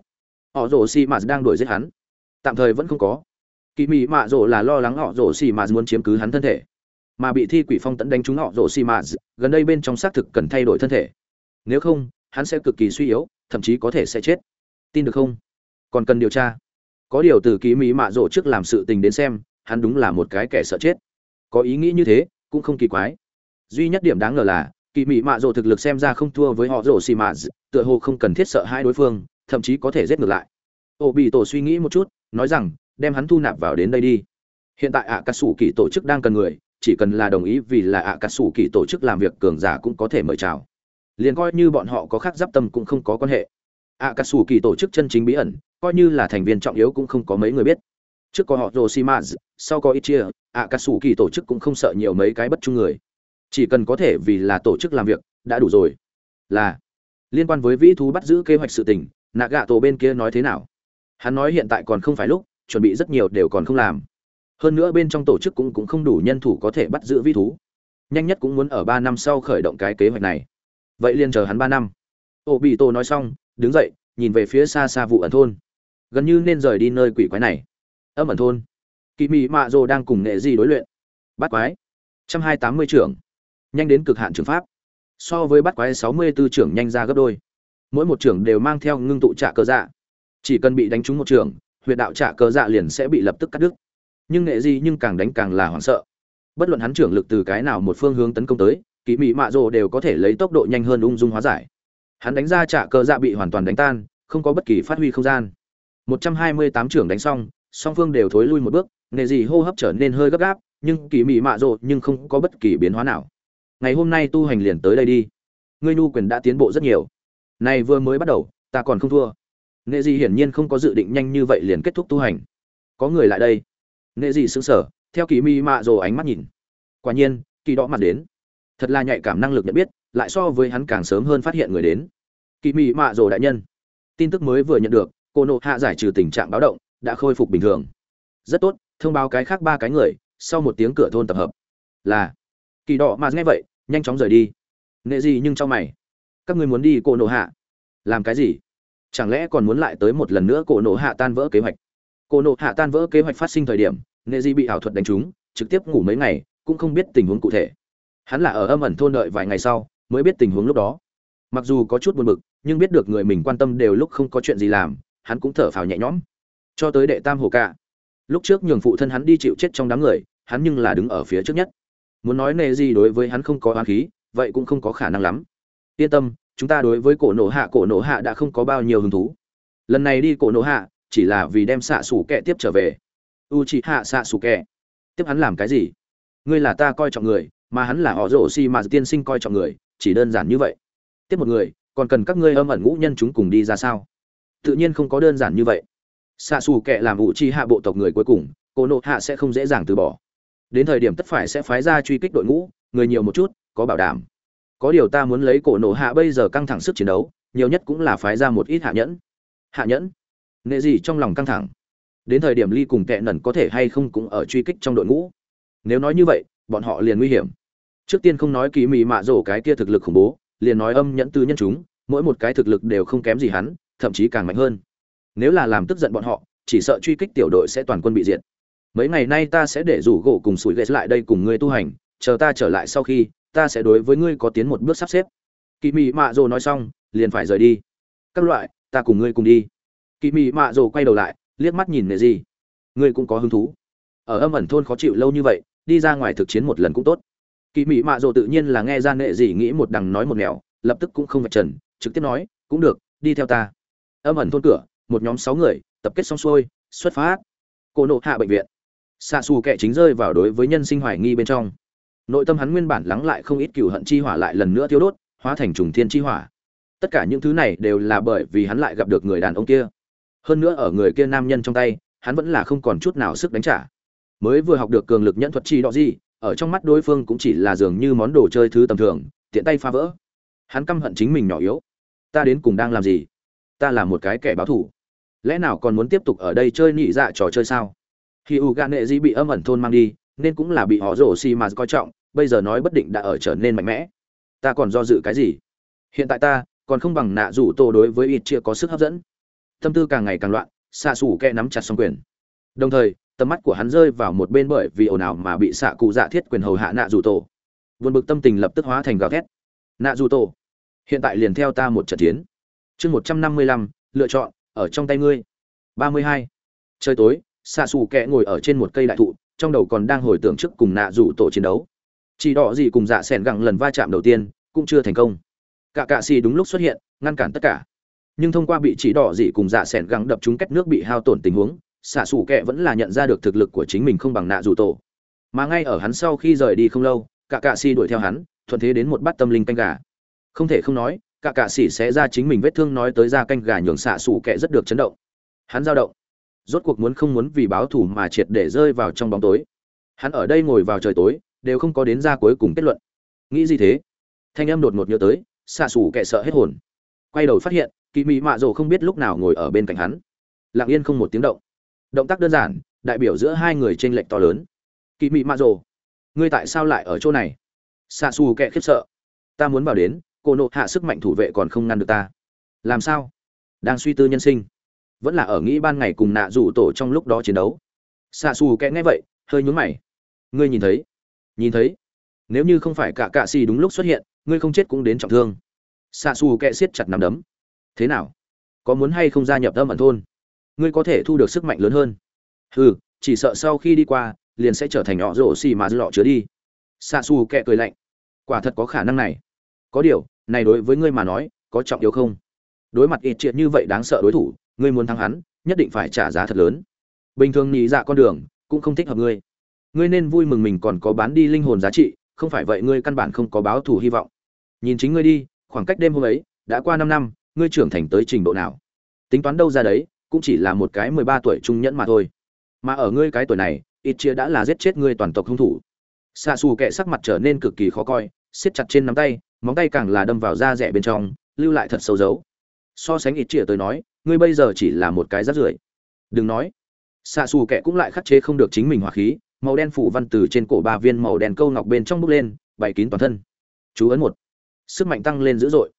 Họ rổ xì mà đang đuổi giết hắn. Tạm thời vẫn không có. Kỳ mị mạ rổ là lo lắng họ rổ xì mà muốn chiếm cứ hắn thân thể, mà bị thi quỷ phong tận đánh trúng họ rổ xì mà, gần đây bên trong xác thực cần thay đổi thân thể. Nếu không, hắn sẽ cực kỳ suy yếu, thậm chí có thể sẽ chết. Tin được không? Còn cần điều tra. Có điều từ kỳ mỹ mạ rổ trước làm sự tình đến xem, hắn đúng là một cái kẻ sợ chết. Có ý nghĩ như thế, cũng không kỳ quái. Duy nhất điểm đáng ngờ là kỳ mị mạ rồ thực lực xem ra không thua với họ rồ xì mạ tựa hồ không cần thiết sợ hai đối phương thậm chí có thể giết ngược lại. Ô bị tổ suy nghĩ một chút nói rằng đem hắn thu nạp vào đến đây đi. Hiện tại ạ cà sủ kỳ tổ chức đang cần người chỉ cần là đồng ý vì là ạ cà sủ kỳ tổ chức làm việc cường giả cũng có thể mời chào. Liền coi như bọn họ có khác giáp tâm cũng không có quan hệ. Ạ cà sủ kỳ tổ chức chân chính bí ẩn coi như là thành viên trọng yếu cũng không có mấy người biết. Trước có họ Rosimaz, sau có Ichia, ạ cà sủ kỳ tổ chức cũng không sợ nhiều mấy cái bất trung người. Chỉ cần có thể vì là tổ chức làm việc, đã đủ rồi. Là liên quan với vĩ thú bắt giữ kế hoạch sự tình, nạ gạ tổ bên kia nói thế nào? Hắn nói hiện tại còn không phải lúc, chuẩn bị rất nhiều đều còn không làm. Hơn nữa bên trong tổ chức cũng cũng không đủ nhân thủ có thể bắt giữ vĩ thú. Nhanh nhất cũng muốn ở ba năm sau khởi động cái kế hoạch này. Vậy liền chờ hắn ba năm. Ô Bị Tổ nói xong, đứng dậy, nhìn về phía xa xa vụ ẩn thôn. Gần như nên rời đi nơi quỷ quái này âm ẩn thôn kỳ mị mạ rồ đang cùng nghệ di đối luyện bắt quái trăm hai tám mươi trưởng nhanh đến cực hạn trường pháp. So với bắt quái sáu mươi b ố trưởng nhanh ra gấp đôi. Mỗi một trưởng đều mang theo ngưng tụ trạ cơ dạ. Chỉ cần bị đánh trúng một trưởng huyện đạo trạ cơ dạ liền sẽ bị lập tức cắt đứt. Nhưng nghệ di nhưng càng đánh càng là hoảng sợ. Bất luận hắn trưởng lực từ cái nào một phương hướng tấn công tới kỳ mị mạ rồ đều có thể lấy tốc độ nhanh hơn ung dung hóa giải. Hắn đánh ra trạ cơ dạ bị hoàn toàn đánh tan, không có bất kỳ phát huy không gian. một trăm hai mươi tám trưởng đánh xong, song phương đều thối lui một bước, Nghệ gì hô hấp trở nên hơi gấp gáp, nhưng kỳ mị mạ rồ nhưng không có bất kỳ biến hóa nào ngày hôm nay tu hành liền tới đây đi. Ngươi nhu quyền đã tiến bộ rất nhiều. Này vừa mới bắt đầu, ta còn không thua. Nghệ Dị hiển nhiên không có dự định nhanh như vậy liền kết thúc tu hành. Có người lại đây. Nghệ Dị sững sờ, theo kỳ mị mạ rồ ánh mắt nhìn. Quả nhiên kỳ đỏ mặt đến. Thật là nhạy cảm năng lực nhận biết, lại so với hắn càng sớm hơn phát hiện người đến. Kỳ mị mạ rồ đại nhân. Tin tức mới vừa nhận được, cô nộ hạ giải trừ tình trạng báo động, đã khôi phục bình thường. Rất tốt, thông báo cái khác ba cái người, sau một tiếng cửa thôn tập hợp. Là kỳ đỏ mà nghe vậy, nhanh chóng rời đi. Nệ gì nhưng trong mày. Các ngươi muốn đi cổ nổ hạ? Làm cái gì? Chẳng lẽ còn muốn lại tới một lần nữa cổ nổ hạ tan vỡ kế hoạch? Cổ nổ hạ tan vỡ kế hoạch phát sinh thời điểm, nệ gì bị ảo thuật đánh trúng, trực tiếp ngủ mấy ngày, cũng không biết tình huống cụ thể. Hắn là ở âm ẩn thôn đợi vài ngày sau, mới biết tình huống lúc đó. Mặc dù có chút buồn bực, nhưng biết được người mình quan tâm đều lúc không có chuyện gì làm, hắn cũng thở phào nhẹ nhõm. Cho tới đệ tam hồ cả lúc trước nhường phụ thân hắn đi chịu chết trong đám người, hắn nhưng là đứng ở phía trước nhất muốn nói nề gì đối với hắn không có oán khí, vậy cũng không có khả năng lắm. Yên tâm, chúng ta đối với cổ nổ hạ, cổ nổ hạ đã không có bao nhiêu hứng thú. Lần này đi cổ nổ hạ, chỉ là vì đem xạ xủ kẹ tiếp trở về. U chị hạ xạ xủ kẹ. Tiếp hắn làm cái gì? Ngươi là ta coi trọng người, mà hắn là họ rổ xi mà tiên sinh coi trọng người, chỉ đơn giản như vậy. Tiếp một người, còn cần các ngươi âm ẩn ngũ nhân chúng cùng đi ra sao? Tự nhiên không có đơn giản như vậy. Xạ xù kệ làm ủ chi hạ bộ tộc người cuối cùng cô nộ hạ sẽ không dễ dàng từ bỏ đến thời điểm tất phải sẽ phái ra truy kích đội ngũ, người nhiều một chút, có bảo đảm. Có điều ta muốn lấy cổ nổ hạ bây giờ căng thẳng sức chiến đấu, nhiều nhất cũng là phái ra một ít hạ nhẫn. Hạ nhẫn? Nệ gì trong lòng căng thẳng? Đến thời điểm ly cùng tệ nần có thể hay không cũng ở truy kích trong đội ngũ? Nếu nói như vậy, bọn họ liền nguy hiểm. Trước tiên không nói kỳ mị mạ rổ cái kia thực lực khủng bố, liền nói âm nhẫn tư nhân chúng, mỗi một cái thực lực đều không kém gì hắn, thậm chí càng mạnh hơn. Nếu là làm tức giận bọn họ, chỉ sợ truy kích tiểu đội sẽ toàn quân bị diệt mấy ngày nay ta sẽ để rủ gỗ cùng sủi ghét lại đây cùng ngươi tu hành, chờ ta trở lại sau khi, ta sẽ đối với ngươi có tiến một bước sắp xếp. Kỳ mị mạ rồ nói xong, liền phải rời đi. Các loại, ta cùng ngươi cùng đi. Kỳ mị mạ rồ quay đầu lại, liếc mắt nhìn nệ gì ngươi cũng có hứng thú. Ở âm ẩn thôn khó chịu lâu như vậy, đi ra ngoài thực chiến một lần cũng tốt. Kỳ mị mạ rồ tự nhiên là nghe ra nệ gì nghĩ một đằng nói một nẻo, lập tức cũng không vạch trần, trực tiếp nói, cũng được, đi theo ta. Âm ẩn thôn cửa, một nhóm sáu người, tập kết xong xuôi, xuất phát. Cô nộ hạ bệnh viện xạ xù kệ chính rơi vào đối với nhân sinh hoài nghi bên trong. Nội tâm hắn nguyên bản lắng lại không ít cựu hận chi hỏa lại lần nữa thiêu đốt, hóa thành trùng thiên chi hỏa. Tất cả những thứ này đều là bởi vì hắn lại gặp được người đàn ông kia. Hơn nữa ở người kia nam nhân trong tay, hắn vẫn là không còn chút nào sức đánh trả. Mới vừa học được cường lực nhẫn thuật chi đó gì, ở trong mắt đối phương cũng chỉ là dường như món đồ chơi thứ tầm thường, tiện tay phá vỡ. Hắn căm hận chính mình nhỏ yếu. Ta đến cùng đang làm gì? Ta là một cái kẻ báo thủ lẽ nào còn muốn tiếp tục ở đây chơi nhị dạ trò chơi sao? Khi u gan nệ di bị âm ẩn thôn mang đi, nên cũng là bị họ rổ xì mà coi trọng, bây giờ nói bất định đã ở trở nên mạnh mẽ. Ta còn do dự cái gì? Hiện tại ta còn không bằng nạ rủ tổ đối với ít chia có sức hấp dẫn. Tâm tư càng ngày càng loạn, xạ xủ kẹ nắm chặt xong quyền. Đồng thời, tầm mắt của hắn rơi vào một bên bởi vì ồn ào mà bị xạ cụ dạ thiết quyền hầu hạ nạ rủ tổ. Vượt bực tâm tình lập tức hóa thành gào thét. Nạ rủ tổ, hiện tại liền theo ta một trận chiến. Chương một trăm năm mươi lăm, lựa chọn, ở trong tay ngươi. ba mươi hai. Trời tối xạ xù kẹ ngồi ở trên một cây đại thụ, trong đầu còn đang hồi tưởng trước cùng nạ rủ tổ chiến đấu. Chỉ đỏ gì cùng dạ s ẻ n gẳng lần va chạm đầu tiên, cũng chưa thành công. Cả cạ xì đúng lúc xuất hiện, ngăn cản tất cả. Nhưng thông qua bị chỉ đỏ gì cùng dạ s ẻ n gẳng đập trúng cách nước bị hao tổn tình huống xạ xù kẹ vẫn là nhận ra được thực lực của chính mình không bằng nạ rủ tổ. Mà ngay ở hắn sau khi rời đi không lâu, cả cạ xì đuổi theo hắn, thuận thế đến một bát tâm linh canh gà. Không thể không nói, cả cạ xì sẽ ra chính mình vết thương nói tới ra canh gà nhường xạ xù kẹ rất được chấn động. Hắn dao động rốt cuộc muốn không muốn vì báo thù mà triệt để rơi vào trong bóng tối. Hắn ở đây ngồi vào trời tối, đều không có đến ra cuối cùng kết luận. Nghĩ gì thế? Thanh âm đột ngột nhớ tới, xạ xù kệ sợ hết hồn. Quay đầu phát hiện kỳ mị mạ rồ không biết lúc nào ngồi ở bên cạnh hắn. Lặng yên không một tiếng động. Động tác đơn giản, đại biểu giữa hai người t r ê n lệch to lớn. Kỳ mị mạ rồ ngươi tại sao lại ở chỗ này? Xạ xù kệ khiếp sợ. Ta muốn vào đến, cô nộ hạ sức mạnh thủ vệ còn không ngăn được ta. Làm sao? Đang suy tư nhân sinh vẫn là ở nghĩ ban ngày cùng nạ rủ tổ trong lúc đó chiến đấu. Xạ xù kẽ nghe vậy, hơi nhún mày. Ngươi nhìn thấy nhìn thấy. Nếu như không phải cả cạ xì đúng lúc xuất hiện, ngươi không chết cũng đến trọng thương. Xạ xù kẽ siết chặt nằm đấm. Thế nào? Có muốn hay không gia nhập âm ẩn thôn? Ngươi có thể thu được sức mạnh lớn hơn. Ừ chỉ sợ sau khi đi qua, liền sẽ trở thành nhỏ rổ xì mà lọ chứa đi. Xạ xù kẹ cười lạnh. Quả thật có khả năng này. Có điều, này đối với ngươi mà nói, có trọng yếu không? Đối mặt ít triệt như vậy đáng sợ đối thủ ngươi muốn thắng hắn, nhất định phải trả giá thật lớn. Bình thường nhị dạ con đường, cũng không thích hợp ngươi. Ngươi nên vui mừng mình còn có bán đi linh hồn giá trị, không phải vậy ngươi căn bản không có báo thù hy vọng. Nhìn chính ngươi đi, khoảng cách đêm hôm ấy, đã qua năm năm, ngươi trưởng thành tới trình độ nào? Tính toán đâu ra đấy, cũng chỉ là một cái mười ba tuổi trung nhẫn mà thôi. Mà ở ngươi cái tuổi này, ít chia đã là giết chết ngươi toàn tộc hung thủ. Xa xù kệ sắc mặt trở nên cực kỳ khó coi, siết chặt trên nắm tay, móng tay càng là đâm vào da rẻ bên trong, lưu lại thật sâu dấu. So sánh ít chia tới nói ngươi bây giờ chỉ là một cái rác rưởi. Đừng nói. Xạ xù kẻ cũng lại khắc chế không được chính mình hỏa khí, màu đen phủ văn từ trên cổ ba viên màu đen câu ngọc bên trong bước lên, bày kín toàn thân. Chú ấn một. Sức mạnh tăng lên dữ dội.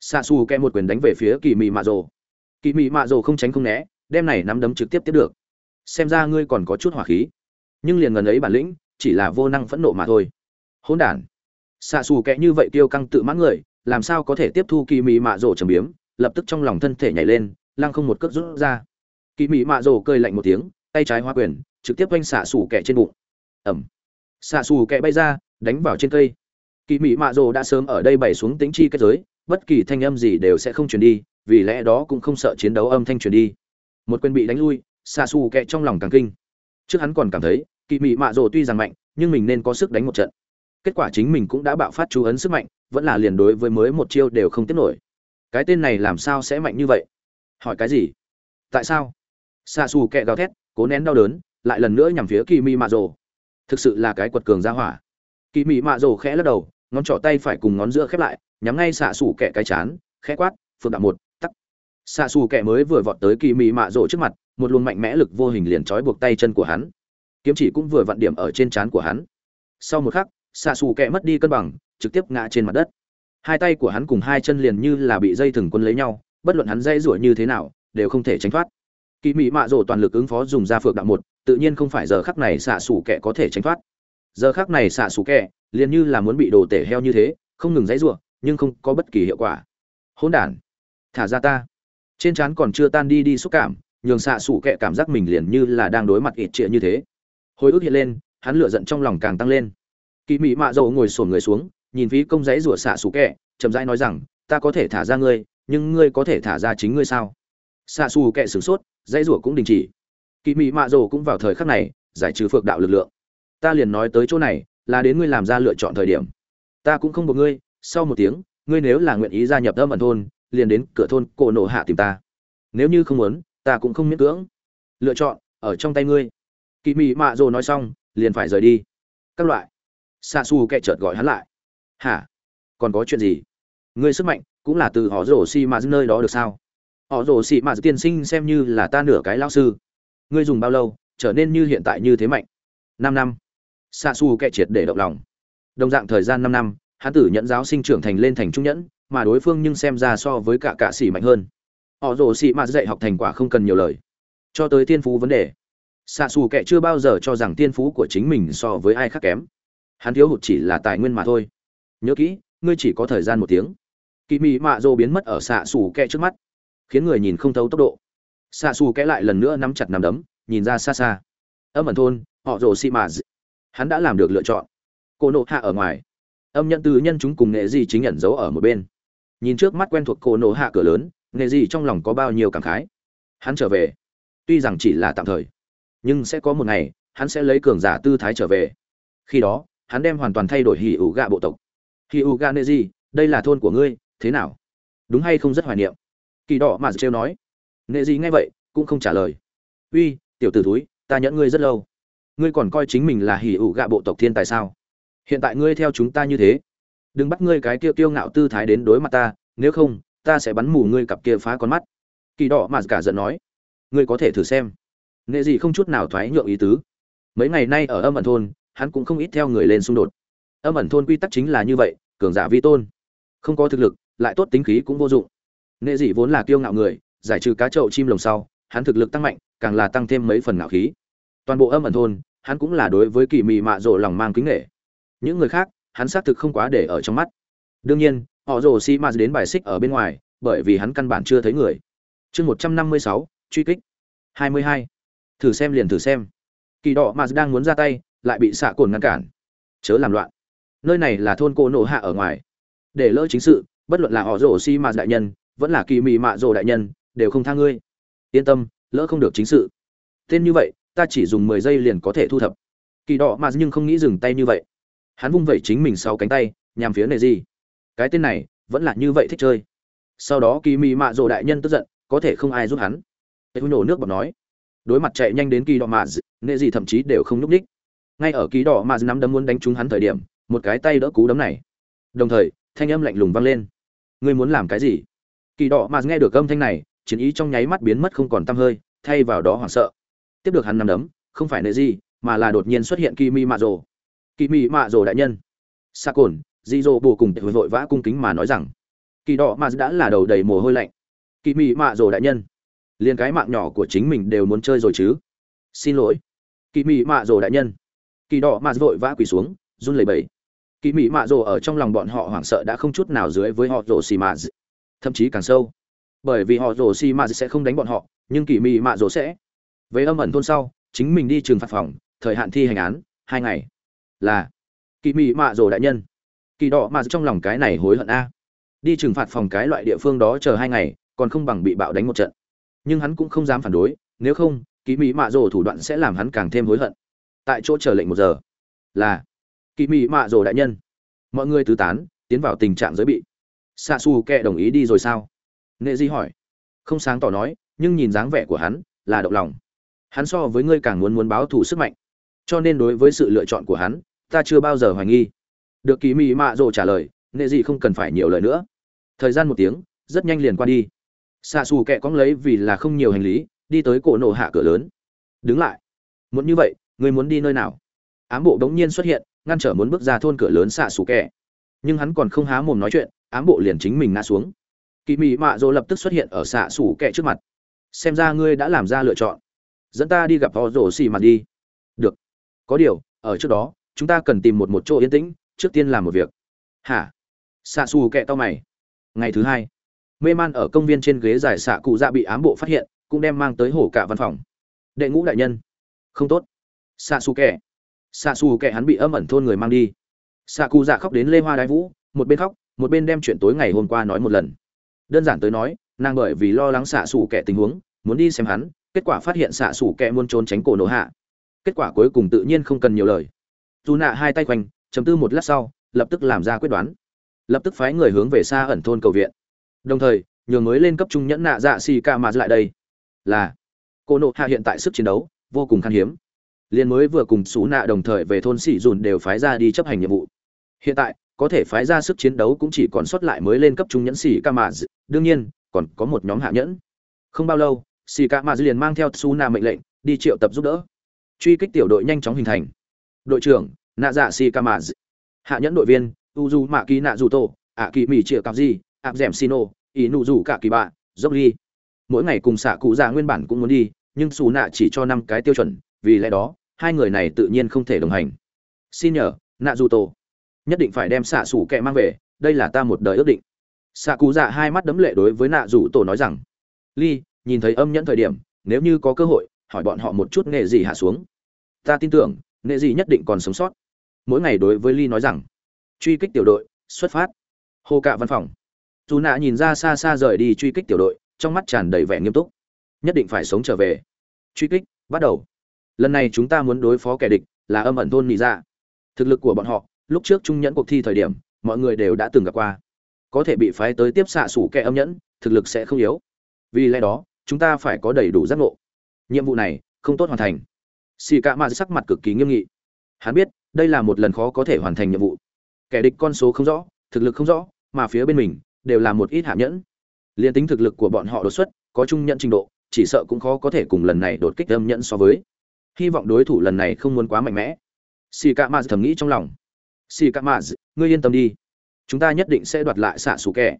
Xạ xù kẻ một quyền đánh về phía kỳ mị mạ rồ. Kỳ mị mạ rồ không tránh không né, đem này nắm đấm trực tiếp tiếp được. Xem ra ngươi còn có chút hỏa khí. Nhưng liền ngần ấy bản lĩnh, chỉ là vô năng phẫn nộ mà thôi. Hỗn đản. Xạ xù kẻ như vậy tiêu căng tự mãn người, làm sao có thể tiếp thu kỳ mị mạ rồ trầm biếm, lập tức trong lòng thân thể nhảy lên lăng không một cước rút ra. Kỳ mỹ mạ rồ cơi lạnh một tiếng, tay trái hoa quyền, trực tiếp oanh xạ xù kẹ trên bụng. Ẩm. Xạ xù kẹ bay ra, đánh vào trên cây. Kỳ mỹ mạ rồ đã sớm ở đây bày xuống tính chi kết giới, bất kỳ thanh âm gì đều sẽ không truyền đi, vì lẽ đó cũng không sợ chiến đấu âm thanh truyền đi. Một quyền bị đánh lui, xạ xù kẹ trong lòng càng kinh. Trước hắn còn cảm thấy kỳ mỹ mạ rồ tuy rằng mạnh, nhưng mình nên có sức đánh một trận. Kết quả chính mình cũng đã bạo phát chú ấn sức mạnh, vẫn là liền đối với mới một chiêu đều không tiếp nổi. Cái tên này làm sao sẽ mạnh như vậy? Hỏi cái gì? Tại sao? Xa xù kẹ gào thét, cố nén đau đớn, lại lần nữa nhằm phía kỳ mi mạ rồ thực sự là cái quật cường ra hỏa. Kỳ mị mạ rồ khẽ lắc đầu, ngón trỏ tay phải cùng ngón giữa khép lại, nhắm ngay xạ xù kẹ cái chán, khẽ quát, phượng đạo một tắc xạ xù kẹ mới vừa vọt tới kỳ mị mạ rồ trước mặt, một luồng mạnh mẽ lực vô hình liền trói buộc tay chân của hắn. Kiếm chỉ cũng vừa vặn điểm ở trên trán của hắn. Sau một khắc xạ xù kẹ mất đi cân bằng, trực tiếp ngã trên mặt đất. Hai tay của hắn cùng hai chân liền như là bị dây thừng quân lấy nhau bất luận hắn dây rủa như thế nào, đều không thể tránh thoát. Kỳ Mỹ mạ rổ toàn lực ứng phó dùng ra phượng đạo một, tự nhiên không phải giờ khắc này xạ xù kẻ có thể tránh thoát. Giờ khắc này xạ xù kẻ, liền như là muốn bị đồ tể heo như thế, không ngừng dãy rủa, nhưng không có bất kỳ hiệu quả. Hỗn đản, thả ra ta. Trên trán còn chưa tan đi đi xúc cảm, nhường xạ xù kẻ cảm giác mình liền như là đang đối mặt ít trịa như thế. Hồi ức hiện lên, hắn lửa giận trong lòng càng tăng lên. Kỳ Mỹ mạ dầu ngồi sổn người xuống, nhìn phí công dãy rủa xạ xù kẻ, chậm rãi nói rằng, ta có thể thả ra ngươi nhưng ngươi có thể thả ra chính ngươi sao? Xa xù kệ sửng sốt, dãy rủa cũng đình chỉ. Kỳ mị mạ rồ cũng vào thời khắc này, giải trừ phược đạo lực lượng. Ta liền nói tới chỗ này, là đến ngươi làm ra lựa chọn thời điểm. Ta cũng không buộc ngươi, sau một tiếng, ngươi nếu là nguyện ý gia nhập âm ẩn thôn, liền đến cửa thôn cổ nổ hạ tìm ta. Nếu như không muốn, ta cũng không miễn cưỡng. Lựa chọn, ở trong tay ngươi. Kỳ mị mạ dồ nói xong, liền phải rời đi. Các loại. Xa xù kệ chợt gọi hắn lại. Hả? Còn có chuyện gì? Ngươi sức mạnh cũng là từ họ rổ xì mà nơi đó được sao? Họ rổ xì mà tiên sinh xem như là ta nửa cái lao sư. Ngươi dùng bao lâu, trở nên như hiện tại như thế mạnh? Năm năm. Xa xù kệ triệt để động lòng. Đồng dạng thời gian năm năm, hắn tử nhận giáo sinh trưởng thành lên thành trung nhẫn, mà đối phương nhưng xem ra so với cả cạ sĩ mạnh hơn. Họ rổ xì mà dạy học thành quả không cần nhiều lời. Cho tới tiên phú vấn đề. Xa xù kệ chưa bao giờ cho rằng tiên phú của chính mình so với ai khác kém. Hắn thiếu hụt chỉ là tài nguyên mà thôi. Nhớ kỹ, ngươi chỉ có thời gian một tiếng kỳ mị mạ rồ biến mất ở xạ xù kẹ trước mắt, khiến người nhìn không thấu tốc độ. Xạ xù kẽ lại lần nữa nắm chặt nằm đấm, nhìn ra xa xa. Âm ẩn thôn, họ rồ xị mạ hắn đã làm được lựa chọn. Cô nộ hạ ở ngoài. Âm nhận từ nhân chúng cùng nghệ Di chính nhận dấu ở một bên. Nhìn trước mắt quen thuộc cô nộ hạ cửa lớn, nghệ Di trong lòng có bao nhiêu cảm khái. Hắn trở về. Tuy rằng chỉ là tạm thời, nhưng sẽ có một ngày, hắn sẽ lấy cường giả tư thái trở về. Khi đó, hắn đem hoàn toàn thay đổi hỉ ủ gạ bộ tộc. Hỉ ủ gạ nệ di, đây là thôn của ngươi thế nào? Đúng hay không rất hoài niệm? Kỳ đỏ mà trêu nói. Nệ gì nghe vậy, cũng không trả lời. Uy, tiểu t ử túi ta nhẫn ngươi rất lâu. Ngươi còn coi chính mình là hỉ ủ gạ bộ tộc thiên tại sao? Hiện tại ngươi theo chúng ta như thế, đừng bắt ngươi cái kia kiêu ngạo tư thái đến đối mặt ta, nếu không, ta sẽ bắn mù ngươi cặp kia phá con mắt. Kỳ đỏ mà cả giận nói. Ngươi có thể thử xem. Nghệ gì không chút nào thoái nhượng ý tứ. Mấy ngày nay ở âm ẩn thôn, hắn cũng không ít theo người lên xung đột. Âm ẩn thôn quy tắc chính là như vậy, cường giả vi tôn. Không có thực lực lại tốt tính khí cũng vô dụng. Nghệ dị vốn là kiêu ngạo người, giải trừ cá chậu chim lồng sau, hắn thực lực tăng mạnh, càng là tăng thêm mấy phần ngạo khí. Toàn bộ âm ẩn thôn, hắn cũng là đối với kỳ mị mạ rộ lòng mang kính nghệ những người khác, hắn xác thực không quá để ở trong mắt. Đương nhiên, họ rồ si ma đến bài xích ở bên ngoài, bởi vì hắn căn bản chưa thấy người. Chương một trăm năm mươi sáu, truy kích. hai mươi hai. Thử xem liền thử xem. Kỳ đỏ mà đang muốn ra tay, lại bị xạ cồn ngăn cản. Chớ làm loạn. Nơi này là thôn cô nổ hạ ở ngoài. Để lỡ chính sự bất luận là họ rồ si mà đại nhân, vẫn là kỳ mị mạ rồ đại nhân, đều không tha ngươi. Yên tâm, lỡ không được chính sự. Tên như vậy, ta chỉ dùng mười giây liền có thể thu thập. Kỳ đỏ mà nhưng không nghĩ dừng tay như vậy. Hắn vung vẩy chính mình sau cánh tay, nhằm phía nề gì cái tên này, vẫn là như vậy thích chơi. Sau đó kỳ mị mạ rồ đại nhân tức giận, có thể không ai giúp hắn. Tây nổ nước bọt nói. Đối mặt chạy nhanh đến kỳ đỏ mà nệ gì thậm chí đều không nhúc ních ngay ở kỳ đỏ mà nắm đấm muốn đánh trúng hắn thời điểm, một cái tay đỡ cú đấm này. Đồng thời, thanh âm lạnh lùng vang lên ngươi muốn làm cái gì? Kỳ đỏ mà nghe được âm thanh này, chiến ý trong nháy mắt biến mất không còn tăm hơi, thay vào đó hoảng sợ. Tiếp được hắn nằm đấm, không phải nệ gì, mà là đột nhiên xuất hiện kỳ mi mạ rồ. Kỳ mi mạ rồ đại nhân. Sa cồn di rồ bù cùng vội vội vã cung kính mà nói rằng, kỳ đỏ mà đã là đầu đầy mồ hôi lạnh. Kỳ mi mạ rồ đại nhân. Liền cái mạng nhỏ của chính mình đều muốn chơi rồi chứ? Xin lỗi. Kỳ mi mạ rồ đại nhân. Kỳ đỏ mà vội vã quỳ xuống, run lẩy bẩy kỳ mỹ mạ rồ ở trong lòng bọn họ hoảng sợ đã không chút nào dưới với họ rồ xì mạ thậm chí càng sâu. Bởi vì họ rồ xì mạ sẽ không đánh bọn họ, nhưng kỳ mỹ mạ rồ sẽ. Về âm ẩn thôn sau, chính mình đi trường phạt phòng, thời hạn thi hành án, hai ngày. Là kỳ mị mạ rồ đại nhân. Kỳ đỏ mà trong lòng cái này hối hận a. Đi trừng phạt phòng cái loại địa phương đó chờ hai ngày, còn không bằng bị bạo đánh một trận. Nhưng hắn cũng không dám phản đối, nếu không kỳ mỹ mạ rồ thủ đoạn sẽ làm hắn càng thêm hối hận. Tại chỗ chờ lệnh một giờ. Là kỳ mị mạ rồ đại nhân. Mọi người tứ tán, tiến vào tình trạng giới bị. Xạ xù kệ đồng ý đi rồi sao? Nệ di hỏi. Không sáng tỏ nói, nhưng nhìn dáng vẻ của hắn, là động lòng. Hắn so với ngươi càng muốn muốn báo thù sức mạnh. Cho nên đối với sự lựa chọn của hắn, ta chưa bao giờ hoài nghi. Được kỳ mị mạ rồ trả lời, nệ di không cần phải nhiều lời nữa. Thời gian một tiếng, rất nhanh liền qua đi. Xạ xù kệ cóng lấy vì là không nhiều hành lý, đi tới cổ nổ hạ cửa lớn. Đứng lại. Muốn như vậy, ngươi muốn đi nơi nào? Ám bộ đống nhiên xuất hiện ngăn trở muốn bước ra thôn cửa lớn xạ xù kẹ. Nhưng hắn còn không há mồm nói chuyện, ám bộ liền chính mình ngã xuống. Kỳ mị mạ dỗ lập tức xuất hiện ở xạ xù kẹ trước mặt. Xem ra ngươi đã làm ra lựa chọn. Dẫn ta đi gặp họ rổ xì mặt đi. Được. Có điều, ở trước đó, chúng ta cần tìm một một chỗ yên tĩnh, trước tiên làm một việc. Hả? Xạ xù kẹ to mày. Ngày thứ hai, mê man ở công viên trên ghế dài xạ cụ dạ bị ám bộ phát hiện, cũng đem mang tới hổ cả văn phòng. Đệ ngũ đại nhân. Không tốt. Xạ xù kẹ xạ xù kệ hắn bị âm ẩn thôn người mang đi. Xạ cụ dạ khóc đến lê hoa đái vũ, một bên khóc, một bên đem chuyện tối ngày hôm qua nói một lần. Đơn giản tới nói, nàng bởi vì lo lắng xạ xù kệ tình huống, muốn đi xem hắn, kết quả phát hiện xạ xù kệ muốn trốn tránh cổ nổ hạ. Kết quả cuối cùng tự nhiên không cần nhiều lời. Dù nạ hai tay quanh, chấm tư một lát sau, lập tức làm ra quyết đoán. Lập tức phái người hướng về xa ẩn thôn cầu viện. Đồng thời, nhường mới lên cấp trung nhẫn nạ dạ xì ca mà lại đây. Là cô nộ hạ hiện tại sức chiến đấu vô cùng khan hiếm liền mới vừa cùng xú nạ đồng thời về thôn xỉ dùn đều phái ra đi chấp hành nhiệm vụ. Hiện tại, có thể phái ra sức chiến đấu cũng chỉ còn sót lại mới lên cấp trung nhẫn xỉ ca mà đương nhiên, còn có một nhóm hạ nhẫn. Không bao lâu xỉ ca mà liền mang theo xú nạ mệnh lệnh, đi triệu tập giúp đỡ. Truy kích tiểu đội nhanh chóng hình thành. Đội trưởng, nạ dạ xỉ ca mà hạ nhẫn đội viên u du mạ kỳ nạ dù tổ ạ kỳ mỹ triệu cặp gì ạ dẻm xino ý nụ rủ cả kỳ bạ, dốc ly. Mỗi ngày cùng xạ cụ già nguyên bản cũng muốn đi, nhưng xù nạ chỉ cho năm cái tiêu chuẩn, vì lẽ đó hai người này tự nhiên không thể đồng hành. Xin nhờ nạ dù tổ nhất định phải đem xạ xủ kẹ mang về, đây là ta một đời ước định. Xạ cụ dạ hai mắt đấm lệ đối với nạ dù tổ nói rằng, ly, nhìn thấy âm nhẫn thời điểm, nếu như có cơ hội, hỏi bọn họ một chút nghệ gì hạ xuống. Ta tin tưởng, nghệ gì nhất định còn sống sót. Mỗi ngày đối với ly nói rằng, truy kích tiểu đội, xuất phát. Hô cạ văn phòng. Dù nạ nhìn ra xa xa rời đi truy kích tiểu đội, trong mắt tràn đầy vẻ nghiêm túc. Nhất định phải sống trở về. Truy kích, bắt đầu lần này chúng ta muốn đối phó kẻ địch là âm ẩn thôn nị dạ. Thực lực của bọn họ, lúc trước trung nhẫn cuộc thi thời điểm, mọi người đều đã từng gặp qua. Có thể bị phái tới tiếp xạ sủ kẻ âm nhẫn, thực lực sẽ không yếu. Vì lẽ đó, chúng ta phải có đầy đủ giác ngộ. Nhiệm vụ này không tốt hoàn thành. Xì cạ ma sắc mặt cực kỳ nghiêm nghị. Hắn biết, đây là một lần khó có thể hoàn thành nhiệm vụ. Kẻ địch con số không rõ, thực lực không rõ, mà phía bên mình đều là một ít hạ nhẫn. Liên tính thực lực của bọn họ đột xuất, có trung nhận trình độ, chỉ sợ cũng khó có thể cùng lần này đột kích âm nhẫn so với hy vọng đối thủ lần này không muốn quá mạnh mẽ. Xì cạ maz thầm nghĩ trong lòng. Xì cạ maz ngươi yên tâm đi. Chúng ta nhất định sẽ đoạt lại xạ xù kẻ.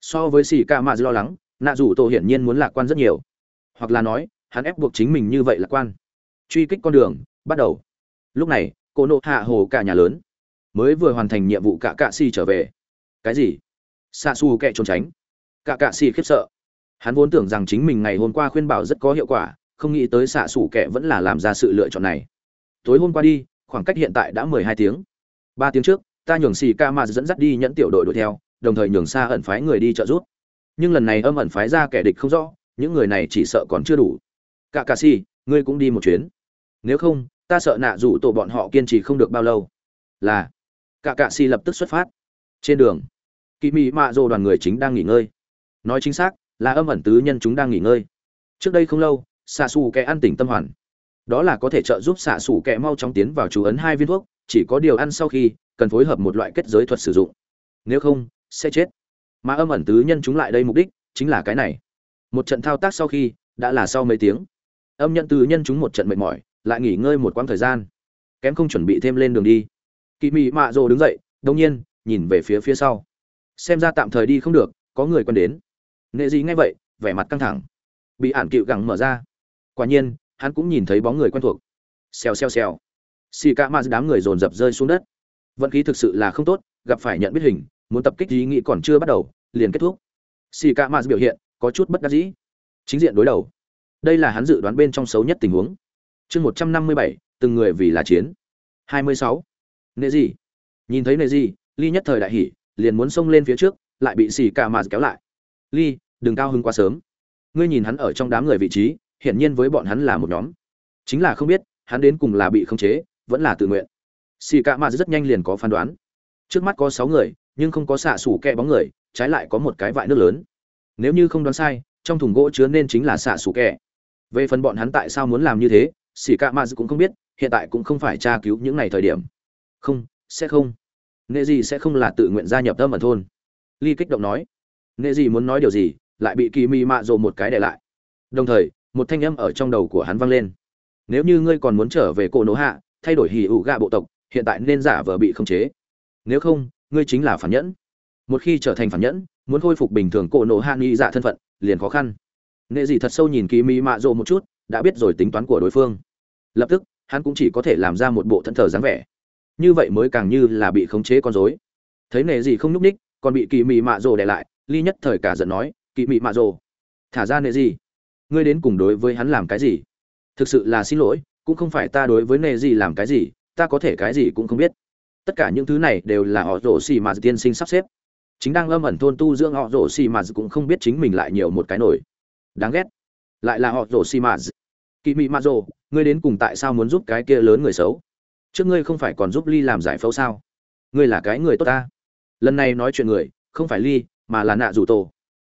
So với xì cạ maz lo lắng, nạ rủ tổ hiển nhiên muốn lạc quan rất nhiều. Hoặc là nói, hắn ép buộc chính mình như vậy lạc quan. Truy kích con đường, bắt đầu. Lúc này, cô nộ hạ hồ cả nhà lớn. Mới vừa hoàn thành nhiệm vụ cả cạ xì trở về. Cái gì? Xạ xù kẻ trốn tránh. Cả cạ xì khiếp sợ. Hắn vốn tưởng rằng chính mình ngày hôm qua khuyên bảo rất có hiệu quả không nghĩ tới xạ xủ kệ vẫn là làm ra sự lựa chọn này. Tối hôm qua đi, khoảng cách hiện tại đã mười hai tiếng. Ba tiếng trước, ta nhường xì ca mà dẫn dắt đi nhẫn tiểu đội đuổi theo, đồng thời nhường xa ẩn phái người đi trợ giúp. Nhưng lần này âm ẩn phái ra kẻ địch không rõ, những người này chỉ sợ còn chưa đủ. Cả cà si, ngươi cũng đi một chuyến. Nếu không, ta sợ nạ rủ tổ bọn họ kiên trì không được bao lâu. Là, cả cạ si lập tức xuất phát. Trên đường kỳ mị mạ rồ đoàn người chính đang nghỉ ngơi. Nói chính xác, là âm ẩn tứ nhân chúng đang nghỉ ngơi. Trước đây không lâu xạ xù kẻ ăn tỉnh tâm hoàn. Đó là có thể trợ giúp xạ xù kẻ mau chóng tiến vào chú ấn hai viên thuốc, chỉ có điều ăn sau khi, cần phối hợp một loại kết giới thuật sử dụng. Nếu không, sẽ chết. Mà âm ẩn tứ nhân chúng lại đây mục đích chính là cái này. Một trận thao tác sau khi, đã là sau mấy tiếng. Âm nhận tứ nhân chúng một trận mệt mỏi, lại nghỉ ngơi một quãng thời gian. Kém không chuẩn bị thêm lên đường đi. Kỳ mị mạ rồ đứng dậy đông nhiên, nhìn về phía phía sau. Xem ra tạm thời đi không được, có người quen đến. Nghệ gì ngay vậy, vẻ mặt căng thẳng. Bị ản cựu gẳng mở ra quả nhiên, hắn cũng nhìn thấy bóng người quen thuộc. Xèo xèo xèo. Xì ca ma đám người dồn dập rơi xuống đất. Vận khí thực sự là không tốt, gặp phải nhận biết hình, muốn tập kích ý nghĩ còn chưa bắt đầu, liền kết thúc. Xì ca ma biểu hiện có chút bất đắc dĩ. Chính diện đối đầu. Đây là hắn dự đoán bên trong xấu nhất tình huống. Chương một trăm năm mươi bảy, từng người vì là chiến. Hai mươi sáu. Nệ gì nhìn thấy nệ gì ly nhất thời đại hỉ, liền muốn xông lên phía trước, lại bị xì ca ma kéo lại. Ly, đừng cao hứng quá sớm. Ngươi nhìn hắn ở trong đám người vị trí hiển nhiên với bọn hắn là một nhóm. Chính là không biết, hắn đến cùng là bị khống chế, vẫn là tự nguyện. Xì cạ mạt rất nhanh liền có phán đoán. Trước mắt có sáu người, nhưng không có xạ xủ kẹ bóng người, trái lại có một cái vại nước lớn. Nếu như không đoán sai, trong thùng gỗ chứa nên chính là xạ xủ kẹ. Về phần bọn hắn tại sao muốn làm như thế, xì cạ mạt cũng không biết, hiện tại cũng không phải tra cứu những ngày thời điểm. Không, sẽ không. Nghệ gì sẽ không là tự nguyện gia nhập tâm ẩn thôn. Ly kích động nói. Nghệ gì muốn nói điều gì, lại bị kỳ mị mạ rộ một cái để lại. Đồng thời một thanh âm ở trong đầu của hắn vang lên. Nếu như ngươi còn muốn trở về cổ nổ hạ, thay đổi hỉ ủ gạ bộ tộc, hiện tại nên giả vờ bị khống chế. Nếu không, ngươi chính là phản nhẫn. Một khi trở thành phản nhẫn, muốn khôi phục bình thường cổ nổ hạ nghi dạ thân phận, liền khó khăn. Nệ gì thật sâu nhìn kỳ mị mạ rộ một chút, đã biết rồi tính toán của đối phương. Lập tức, hắn cũng chỉ có thể làm ra một bộ thân thờ dáng vẻ. Như vậy mới càng như là bị khống chế con rối. Thấy nệ gì không nhúc ních còn bị kỳ mị mạ rộ để lại, ly nhất thời cả giận nói kỳ mị mạ rộ thả ra nệ gì ngươi đến cùng đối với hắn làm cái gì? Thực sự là xin lỗi, cũng không phải ta đối với nệ gì làm cái gì, ta có thể cái gì cũng không biết. Tất cả những thứ này đều là họ rổ xì mà tiên sinh sắp xếp. Chính đang âm ẩn thôn tu dưỡng họ rổ xì mà cũng không biết chính mình lại nhiều một cái nổi. Đáng ghét. Lại là họ rổ xì mà. Kỳ mị mà rổ ngươi đến cùng tại sao muốn giúp cái kia lớn người xấu? Trước ngươi không phải còn giúp ly làm giải phẫu sao? Ngươi là cái người tốt ta. Lần này nói chuyện người, không phải ly, mà là nạ dù tổ.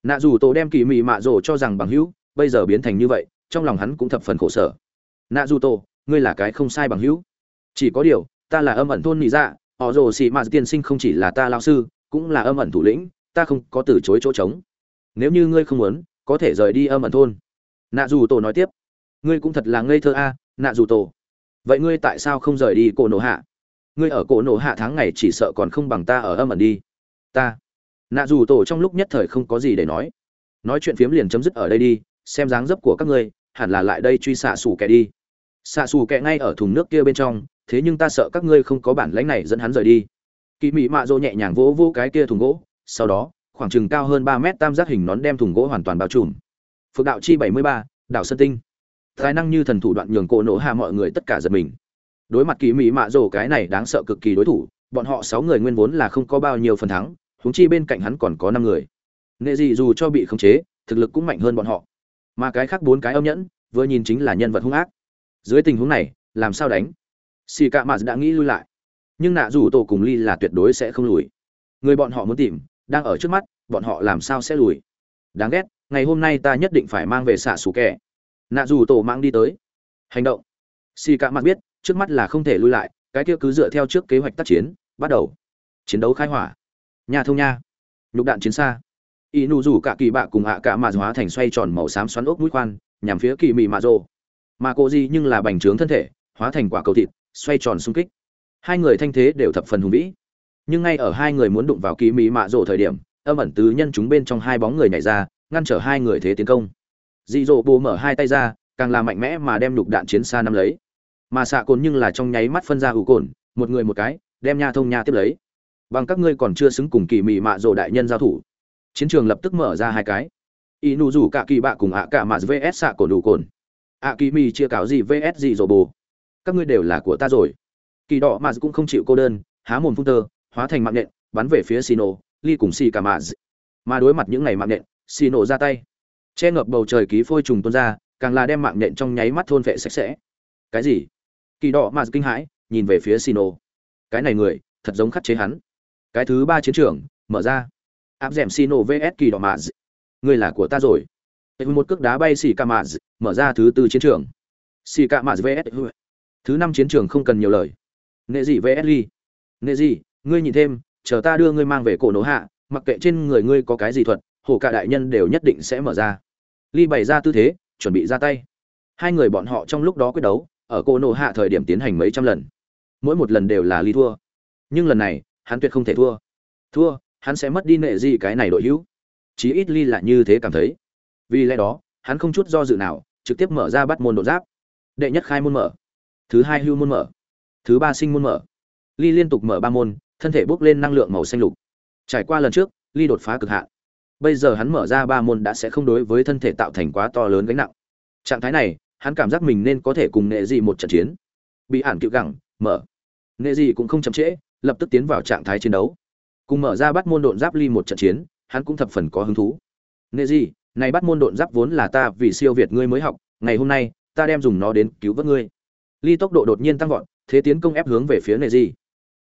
Nạ dù tổ đem kỳ mị mạ rổ cho rằng bằng hữu bây giờ biến thành như vậy trong lòng hắn cũng thập phần khổ sở. Nạ Du Tô, ngươi là cái không sai bằng hữu. Chỉ có điều ta là âm ẩn thôn nị dạ họ rồ xị mạt tiên sinh không chỉ là ta lao sư cũng là âm ẩn thủ lĩnh ta không có từ chối chỗ trống. Nếu như ngươi không muốn có thể rời đi âm ẩn thôn. Nạ dù tổ nói tiếp. Ngươi cũng thật là ngây thơ a nạ dù tổ vậy ngươi tại sao không rời đi cổ nổ hạ? Ngươi ở cổ nổ hạ tháng ngày chỉ sợ còn không bằng ta ở âm ẩn đi. Ta. Nạ dù tổ trong lúc nhất thời không có gì để nói. Nói chuyện phiếm liền chấm dứt ở đây đi xem dáng dấp của các ngươi, hẳn là lại đây truy xạ xù kẻ đi. Xạ xù kẻ ngay ở thùng nước kia bên trong, thế nhưng ta sợ các ngươi không có bản lãnh này dẫn hắn rời đi. Kỳ mị mạ dỗ nhẹ nhàng vỗ vỗ cái kia thùng gỗ, sau đó, khoảng chừng cao hơn ba mét tam giác hình nón đem thùng gỗ hoàn toàn bao trùm. Phượng đạo chi bảy mươi ba đảo sơn tinh. Tài năng như thần thủ đoạn nhường cổ nổ hạ mọi người tất cả giật mình. Đối mặt kỳ mỹ mạ rồ cái này đáng sợ cực kỳ đối thủ, bọn họ sáu người nguyên vốn là không có bao nhiêu phần thắng húng chi bên cạnh hắn còn có năm người. Nghệ gì dù cho bị khống chế, thực lực cũng mạnh hơn bọn họ mà cái khác bốn cái âm nhẫn vừa nhìn chính là nhân vật hung ác. Dưới tình huống này, làm sao đánh? Xì cạ mạt đã nghĩ lui lại. Nhưng nạ dù tổ cùng ly là tuyệt đối sẽ không lùi. Người bọn họ muốn tìm, đang ở trước mắt, bọn họ làm sao sẽ lùi? Đáng ghét, ngày hôm nay ta nhất định phải mang về xạ xù kẻ. Nạ dù tổ mang đi tới. Hành động. Xì cạ mạt biết, trước mắt là không thể lui lại, cái kia cứ dựa theo trước kế hoạch tác chiến, bắt đầu. Chiến đấu khai hỏa. Nhà thông nha. Nhục đạn chiến xa y nụ rủ cả kỳ bạ cùng hạ cả mạ hóa thành xoay tròn màu xám xoắn ốc mũi khoan, nhằm phía kỳ mị mạ rồ. Mà cô di nhưng là bành trướng thân thể, hóa thành quả cầu thịt, xoay tròn xung kích. Hai người thanh thế đều thập phần hùng vĩ. Nhưng ngay ở hai người muốn đụng vào kỳ mị mạ rồ thời điểm, âm ẩn tứ nhân chúng bên trong hai bóng người nhảy ra, ngăn trở hai người thế tiến công. Dị dỗ bồ mở hai tay ra, càng là mạnh mẽ mà đem lục đạn chiến xa nắm lấy. Mà xạ cồn nhưng là trong nháy mắt phân ra hữu cồn, một người một cái, đem nha thông nha tiếp lấy. Bằng các ngươi còn chưa xứng cùng kỳ mị mạ rồ đại nhân giao thủ chiến trường lập tức mở ra hai cái. Y nụ rủ cả kỳ bạ cùng ạ cả mà vs xạ cổ đủ cồn. Ạ kỳ mi chia cáo gì vs gì rồi bồ. Các ngươi đều là của ta rồi. Kỳ đỏ mà cũng không chịu cô đơn há mồm phun tơ hóa thành mạng nhện bắn về phía xì nổ ly cùng xì cả mà mà đối mặt những ngày mạng nhện xì nổ ra tay. Che ngập bầu trời ký phôi trùng tuôn ra càng là đem mạng nhện trong nháy mắt thôn vệ sạch sẽ. Cái gì? Kỳ đỏ mà kinh hãi nhìn về phía xinô, cái này người thật giống khắc chế hắn. Cái thứ ba chiến trường mở ra áp dẻm sino vs kỳ đỏ mạ người là của ta rồi. Một cước đá bay xì ca mạ mở ra thứ tư chiến trường. Xì ca mạ vs thứ năm chiến trường không cần nhiều lời. Nệ gì vs ly nệ gì ngươi nhìn thêm, chờ ta đưa ngươi mang về cổ nổ hạ, mặc kệ trên người ngươi có cái gì thuật, hồ cả đại nhân đều nhất định sẽ mở ra. Ly bày ra tư thế, chuẩn bị ra tay. Hai người bọn họ trong lúc đó quyết đấu, ở cô nổ hạ thời điểm tiến hành mấy trăm lần. Mỗi một lần đều là ly thua. Nhưng lần này, hắn tuyệt không thể thua. Thua hắn sẽ mất đi nệ gì cái này đội hữu. Chí ít ly là như thế cảm thấy. Vì lẽ đó, hắn không chút do dự nào, trực tiếp mở ra bắt môn đột giáp. Đệ nhất khai môn mở. Thứ hai hưu môn mở. Thứ ba sinh môn mở. Ly liên tục mở ba môn, thân thể bốc lên năng lượng màu xanh lục. Trải qua lần trước, ly đột phá cực hạn. Bây giờ hắn mở ra ba môn đã sẽ không đối với thân thể tạo thành quá to lớn gánh nặng. Trạng thái này, hắn cảm giác mình nên có thể cùng nệ dị một trận chiến. Bị ản cựu gẳng, mở. Nệ dị cũng không chậm trễ, lập tức tiến vào trạng thái chiến đấu cùng mở ra bắt môn độn giáp ly một trận chiến, hắn cũng thập phần có hứng thú. Nệ gì này bắt môn độn giáp vốn là ta vì siêu việt ngươi mới học, ngày hôm nay, ta đem dùng nó đến cứu vớt ngươi. Ly tốc độ đột nhiên tăng vọt, thế tiến công ép hướng về phía nệ gì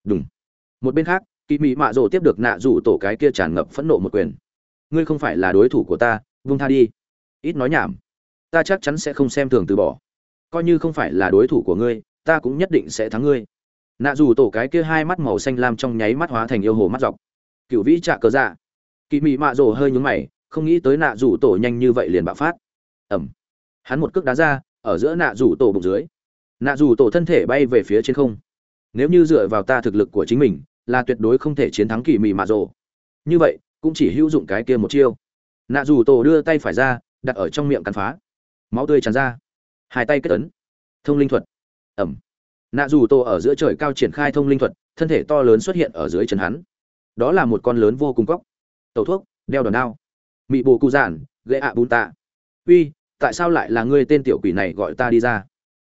đúng một bên khác kỳ mị mạ rồ tiếp được nạ rủ tổ cái kia tràn ngập phẫn nộ một quyền. Ngươi không phải là đối thủ của ta vung tha đi. Ít nói nhảm. Ta chắc chắn sẽ không xem thường từ bỏ. Coi như không phải là đối thủ của ngươi, ta cũng nhất định sẽ thắng ngươi nạ dù tổ cái kia hai mắt màu xanh lam trong nháy mắt hóa thành yêu hồ mắt dọc. Cựu vĩ trạ cờ dạ. Kỳ mị mạ rồ hơi nhúng mày, không nghĩ tới nạ rủ tổ nhanh như vậy liền bạo phát. Ẩm. Hắn một cước đá ra, ở giữa nạ rủ tổ bụng dưới. Nạ rủ tổ thân thể bay về phía trên không. Nếu như dựa vào ta thực lực của chính mình, là tuyệt đối không thể chiến thắng kỳ mị mạ rồ. Như vậy, cũng chỉ hữu dụng cái kia một chiêu. Nạ rủ tổ đưa tay phải ra, đặt ở trong miệng cắn phá. Máu tươi tràn ra. Hai tay kết ấn. Thông linh thuật. Ẩm nạ dù tô ở giữa trời cao triển khai thông linh thuật, thân thể to lớn xuất hiện ở dưới chân hắn. Đó là một con lớn vô cùng cóc. Tẩu thuốc, đeo đòn đao. Mị bồ cụ giản ghệ ạ bùn tạ. Uy, tại sao lại là ngươi tên tiểu quỷ này gọi ta đi ra?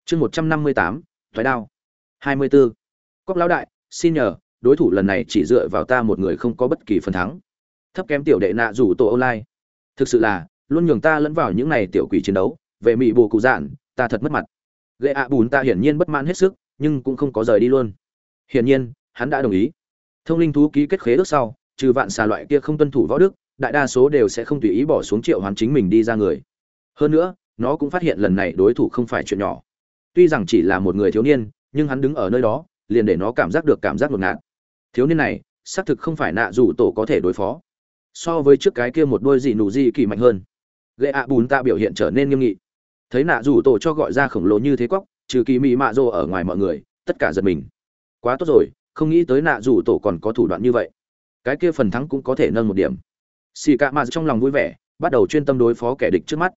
Chương một trăm năm mươi tám, thoái đao. hai mươi b ố cóc lão đại, xin nhờ, đối thủ lần này chỉ dựa vào ta một người không có bất kỳ phần thắng. Thấp kém tiểu đệ nạ rủ tổ online. Thực sự là, luôn nhường ta lẫn vào những này tiểu quỷ chiến đấu. Về mị bồ cụ giản, ta thật mất mặt. Ghệ ạ bùn ta hiển nhiên bất mãn hết sức nhưng cũng không có rời đi luôn. Hiển nhiên, hắn đã đồng ý. Thông linh thú ký kết khế ước sau, trừ vạn xà loại kia không tuân thủ võ đức, đại đa số đều sẽ không tùy ý bỏ xuống triệu hoàn chính mình đi ra người. Hơn nữa, nó cũng phát hiện lần này đối thủ không phải chuyện nhỏ. Tuy rằng chỉ là một người thiếu niên, nhưng hắn đứng ở nơi đó, liền để nó cảm giác được cảm giác ngột ngạt. Thiếu niên này, xác thực không phải nạ dù tổ có thể đối phó. So với trước cái kia một đôi dị nụ dị kỳ mạnh hơn. Lệ ạ bùn ta biểu hiện trở nên nghiêm nghị. Thấy nạ dù tổ cho gọi ra khổng lồ như thế quốc trừ kỳ mị mạ rồ ở ngoài mọi người, tất cả giật mình. Quá tốt rồi, không nghĩ tới nạ dù tổ còn có thủ đoạn như vậy. Cái kia phần thắng cũng có thể nâng một điểm. Xì cạ mạ trong lòng vui vẻ, bắt đầu chuyên tâm đối phó kẻ địch trước mắt.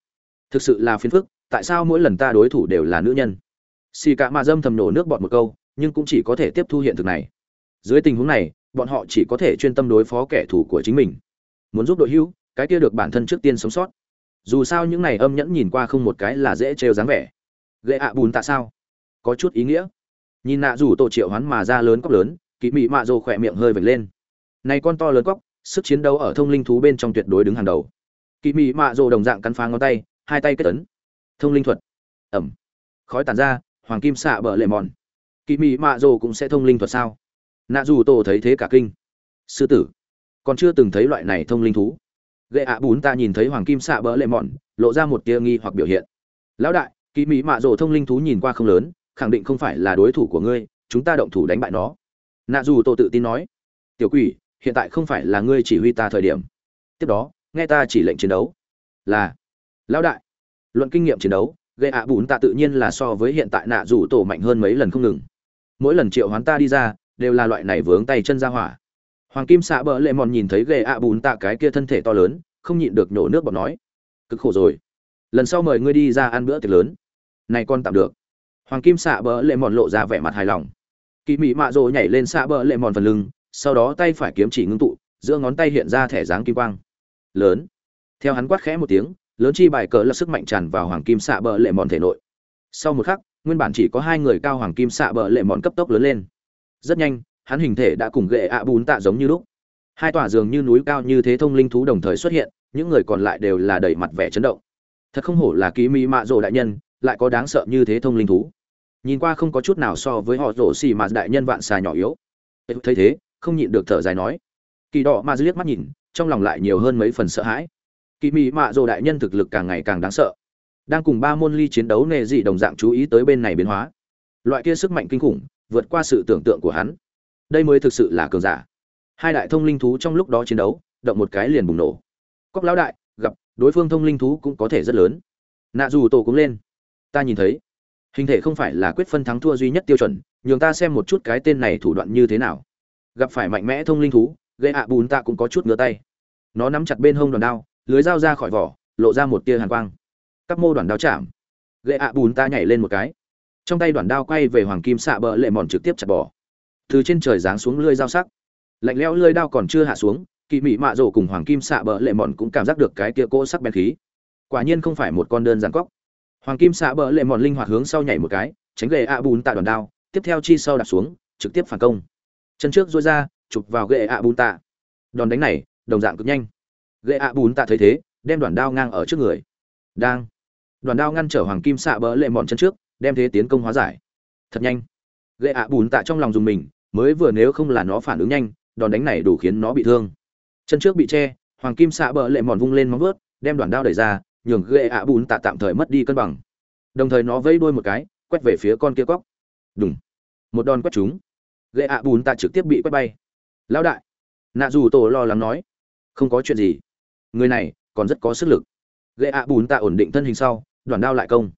Thực sự là phiền phức, tại sao mỗi lần ta đối thủ đều là nữ nhân? Xì cạ mạ dâm thầm nổ nước bọt một câu, nhưng cũng chỉ có thể tiếp thu hiện thực này. Dưới tình huống này, bọn họ chỉ có thể chuyên tâm đối phó kẻ thù của chính mình. Muốn giúp đội hữu, cái kia được bản thân trước tiên sống sót. Dù sao những này âm nhẫn nhìn qua không một cái là dễ trêu dáng vẻ gậy ạ bùn tạ sao? Có chút ý nghĩa. Nhìn nạ rủ tổ triệu hoán mà ra lớn cóc lớn, kỵ mị mạ rồ khỏe miệng hơi vệt lên. Này con to lớn cóc sức chiến đấu ở thông linh thú bên trong tuyệt đối đứng hàng đầu. Kỵ mị mạ rồ đồng dạng cắn phá ngón tay, hai tay kết tấn thông linh thuật. Ẩm. Khói tàn ra, hoàng kim xạ bờ lệ mòn. Kỵ mị mạ rồ cũng sẽ thông linh thuật sao? Nạ dù tổ thấy thế cả kinh. Sư tử, còn chưa từng thấy loại này thông linh thú. Gậy ạ bún ta nhìn thấy hoàng kim xạ bỡ lệ mòn, lộ ra một tia nghi hoặc biểu hiện. Lão đại kỳ mỹ mạ rồ thông linh thú nhìn qua không lớn, khẳng định không phải là đối thủ của ngươi, chúng ta động thủ đánh bại nó. Nạ dù tổ tự tin nói. Tiểu quỷ, hiện tại không phải là ngươi chỉ huy ta thời điểm. Tiếp đó, nghe ta chỉ lệnh chiến đấu. Là, lão đại. Luận kinh nghiệm chiến đấu gây ạ bún ta tự nhiên là so với hiện tại nạ dù tổ mạnh hơn mấy lần không ngừng. Mỗi lần triệu hoán ta đi ra, đều là loại này vướng tay chân ra hỏa. Hoàng kim xạ bờ lệ mòn nhìn thấy gây ạ bùn tạ cái kia thân thể to lớn, không nhịn được nhổ nước bọt nói. Cực khổ rồi. Lần sau mời ngươi đi ra ăn bữa tiệc lớn này con tạm được. Hoàng kim xạ bờ lệ mòn lộ ra vẻ mặt hài lòng. Kỳ mị mạ rồ nhảy lên xạ bờ lệ mòn phần lưng, sau đó tay phải kiếm chỉ ngưng tụ, giữa ngón tay hiện ra thẻ dáng kim quang. Lớn. Theo hắn quát khẽ một tiếng, lớn chi bài cờ là sức mạnh tràn vào hoàng kim xạ bờ lệ mòn thể nội. Sau một khắc, nguyên bản chỉ có hai người cao hoàng kim xạ bờ lệ mòn cấp tốc lớn lên. Rất nhanh, hắn hình thể đã cùng ghệ ạ bún tạ giống như lúc. Hai tòa giường như núi cao như thế thông linh thú đồng thời xuất hiện, những người còn lại đều là đầy mặt vẻ chấn động. Thật không hổ là ký mỹ mạ rồ đại nhân lại có đáng sợ như thế thông linh thú. Nhìn qua không có chút nào so với họ rổ xì mà đại nhân vạn xà nhỏ yếu. Thấy thế, không nhịn được thở dài nói. Kỳ đỏ mà liếc mắt nhìn, trong lòng lại nhiều hơn mấy phần sợ hãi. Kỳ mị mạ rồ đại nhân thực lực càng ngày càng đáng sợ. Đang cùng ba môn ly chiến đấu nề dị đồng dạng chú ý tới bên này biến hóa. Loại kia sức mạnh kinh khủng, vượt qua sự tưởng tượng của hắn. Đây mới thực sự là cường giả. Hai đại thông linh thú trong lúc đó chiến đấu, động một cái liền bùng nổ. Cóc lão đại, gặp, đối phương thông linh thú cũng có thể rất lớn. Nạ dù tổ cũng lên ta nhìn thấy. Hình thể không phải là quyết phân thắng thua duy nhất tiêu chuẩn, nhường ta xem một chút cái tên này thủ đoạn như thế nào. Gặp phải mạnh mẽ thông linh thú gây ạ bùn ta cũng có chút ngứa tay. Nó nắm chặt bên hông đoàn đao, lưới dao ra khỏi vỏ, lộ ra một tia hàn quang. Các mô đoàn đao chạm. Gây ạ bùn ta nhảy lên một cái. Trong tay đoàn đao quay về hoàng kim xạ bờ lệ mòn trực tiếp chặt bỏ. Từ trên trời giáng xuống lưỡi dao sắc. Lạnh lẽo lưỡi đao còn chưa hạ xuống, kỳ mị mạ rổ cùng hoàng kim xạ bờ lệ mòn cũng cảm giác được cái kia cỗ sắc bén khí. Quả nhiên không phải một con đơn giản cóc hoàng kim xạ bờ lệ mòn linh hoạt hướng sau nhảy một cái, tránh gậy ạ bùn tạ đòn đao, tiếp theo chi sau đạp xuống, trực tiếp phản công. Chân trước dối ra, chụp vào gậy ạ bùn tạ. Đòn đánh này, đồng dạng cực nhanh. Gậy ạ bùn tạ thấy thế, đem đoàn đao ngang ở trước người. Đang. Đoàn đao ngăn trở hoàng kim xạ bờ lệ mòn chân trước, đem thế tiến công hóa giải. Thật nhanh. Gậy ạ bùn tạ trong lòng dùng mình, mới vừa nếu không là nó phản ứng nhanh, đòn đánh này đủ khiến nó bị thương. Chân trước bị che, hoàng kim xạ bờ lệ mòn vung lên móng vớt đem đoàn đao đẩy ra nhường ghệ ạ bùn tạ tạm thời mất đi cân bằng. Đồng thời nó vẫy đuôi một cái, quét về phía con kia cóc. Đúng một đòn quét chúng ghệ ạ bùn tạ trực tiếp bị quét bay. Lão đại. Nạ dù tổ lo lắng nói. Không có chuyện gì. Người này, còn rất có sức lực. Ghệ ạ bùn tạ ổn định thân hình sau đoàn đao lại công.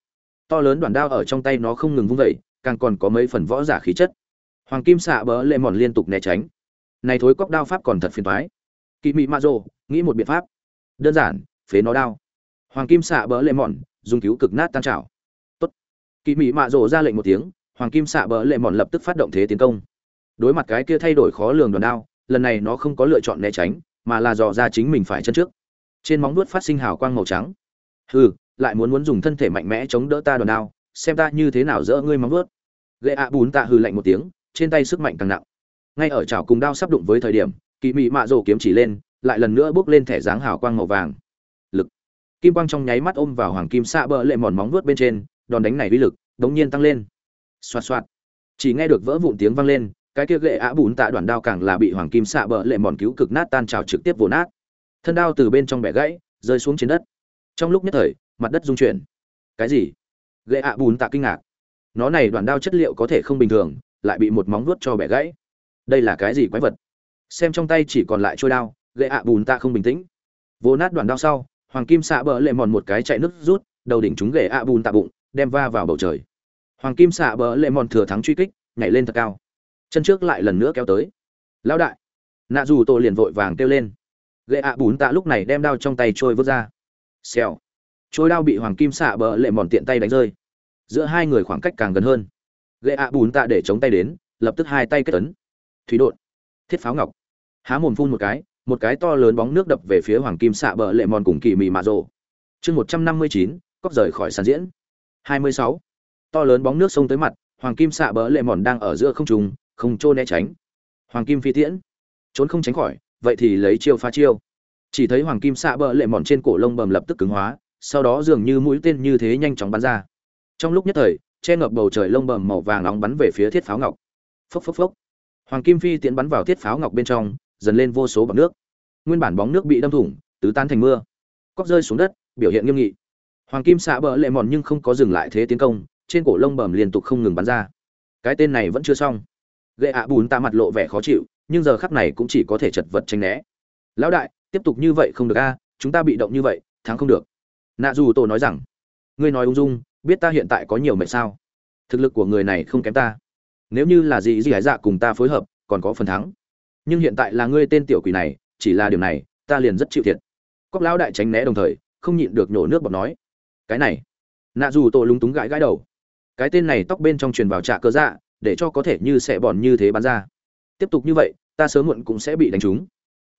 To lớn đoàn đao ở trong tay nó không ngừng vung vẩy càng còn có mấy phần võ giả khí chất. Hoàng kim xạ bỡ lệ mòn liên tục né tránh. Này thối cóc đao pháp còn thật phiền thoái kỳ mị ma rô nghĩ một biện pháp. Đơn giản, phế nó đao hoàng kim xạ bỡ lệ mòn dùng cứu cực nát tan trào. Tốt. Kỳ mị mạ rồ ra lệnh một tiếng, hoàng kim xạ bỡ lệ mòn lập tức phát động thế tiến công. Đối mặt cái kia thay đổi khó lường đòn đao, lần này nó không có lựa chọn né tránh, mà là dò ra chính mình phải chân trước. Trên móng vuốt phát sinh hào quang màu trắng. Hừ, lại muốn muốn dùng thân thể mạnh mẽ chống đỡ ta đòn đao, xem ta như thế nào dỡ ngươi móng vuốt. Lệ ạ bùn tạ hừ lạnh một tiếng, trên tay sức mạnh càng nặng. Ngay ở chảo cùng đao sắp đụng với thời điểm, kỳ mị mạ rồ kiếm chỉ lên, lại lần nữa bước lên thẻ dáng hào quang màu vàng kim quang trong nháy mắt ôm vào hoàng kim xạ bờ lệ mòn móng vuốt bên trên, đòn đánh này uy lực đống nhiên tăng lên. Xoạt xoạt. Chỉ nghe được vỡ vụn tiếng vang lên, cái kia gậy ạ bùn tạ đoạn đao càng là bị hoàng kim xạ bờ lệ mòn cứu cực nát tan trào trực tiếp vồ nát. Thân đao từ bên trong bẻ gãy, rơi xuống trên đất. Trong lúc nhất thời, mặt đất rung chuyển. Cái gì? Gậy ạ bùn tạ kinh ngạc. Nó này đoạn đao chất liệu có thể không bình thường, lại bị một móng vuốt cho bẻ gãy. Đây là cái gì quái vật? Xem trong tay chỉ còn lại trôi đao gậy ạ bùn tạ không bình tĩnh. Vồ nát đoạn đao sau hoàng kim xạ bờ lệ mòn một cái chạy nước rút, đầu đỉnh chúng gậy ạ bùn tạ bụng, đem va vào bầu trời. Hoàng kim xạ bờ lệ mòn thừa thắng truy kích, nhảy lên thật cao. Chân trước lại lần nữa kéo tới. Lão đại. Nạ dù tổ liền vội vàng kêu lên. Gậy ạ bùn tạ lúc này đem đao trong tay trôi vút ra. Xèo. Trôi đao bị hoàng kim xạ bờ lệ mòn tiện tay đánh rơi. Giữa hai người khoảng cách càng gần hơn. Gậy ạ bùn tạ để chống tay đến, lập tức hai tay kết tấn thủy đột thiết pháo ngọc. Há mồm phun một cái một cái to lớn bóng nước đập về phía hoàng kim xạ bờ lệ mòn cùng kỳ mị mạ rộ. Chương một trăm năm mươi chín cóc rời khỏi sàn diễn. Hai mươi sáu. To lớn bóng nước xông tới mặt, hoàng kim xạ bờ lệ mòn đang ở giữa không trùng không trô né tránh. Hoàng kim phi tiễn. Trốn không tránh khỏi, vậy thì lấy chiêu phá chiêu. Chỉ thấy hoàng kim xạ bờ lệ mòn trên cổ lông bầm lập tức cứng hóa, sau đó dường như mũi tên như thế nhanh chóng bắn ra. Trong lúc nhất thời, che ngập bầu trời lông bầm màu vàng nóng bắn về phía thiết pháo ngọc. Phốc phốc phốc. Hoàng kim phi tiễn bắn vào thiết pháo ngọc bên trong dần lên vô số bọt nước. Nguyên bản bóng nước bị đâm thủng, tứ tan thành mưa. Cóc rơi xuống đất, biểu hiện nghiêm nghị. Hoàng kim xạ bờ lệ mòn nhưng không có dừng lại thế tiến công, trên cổ lông bầm liên tục không ngừng bắn ra. Cái tên này vẫn chưa xong. Gậy ạ bùn tạ mặt lộ vẻ khó chịu, nhưng giờ khắc này cũng chỉ có thể chật vật tranh né. Lão đại, tiếp tục như vậy không được a, chúng ta bị động như vậy, thắng không được. Nạ dù tổ nói rằng, ngươi nói ung dung, biết ta hiện tại có nhiều mệnh sao? Thực lực của người này không kém ta. Nếu như là gì gì hải dạ cùng ta phối hợp, còn có phần thắng nhưng hiện tại là ngươi tên tiểu quỷ này, chỉ là điều này, ta liền rất chịu thiệt. Cóc lão đại tránh né đồng thời, không nhịn được nhổ nước bọt nói. Cái này. Nạ dù tổ lúng túng gãi gãi đầu. Cái tên này tóc bên trong truyền vào trạ cơ dạ để cho có thể như sẽ bòn như thế bắn ra. Tiếp tục như vậy, ta sớm muộn cũng sẽ bị đánh trúng.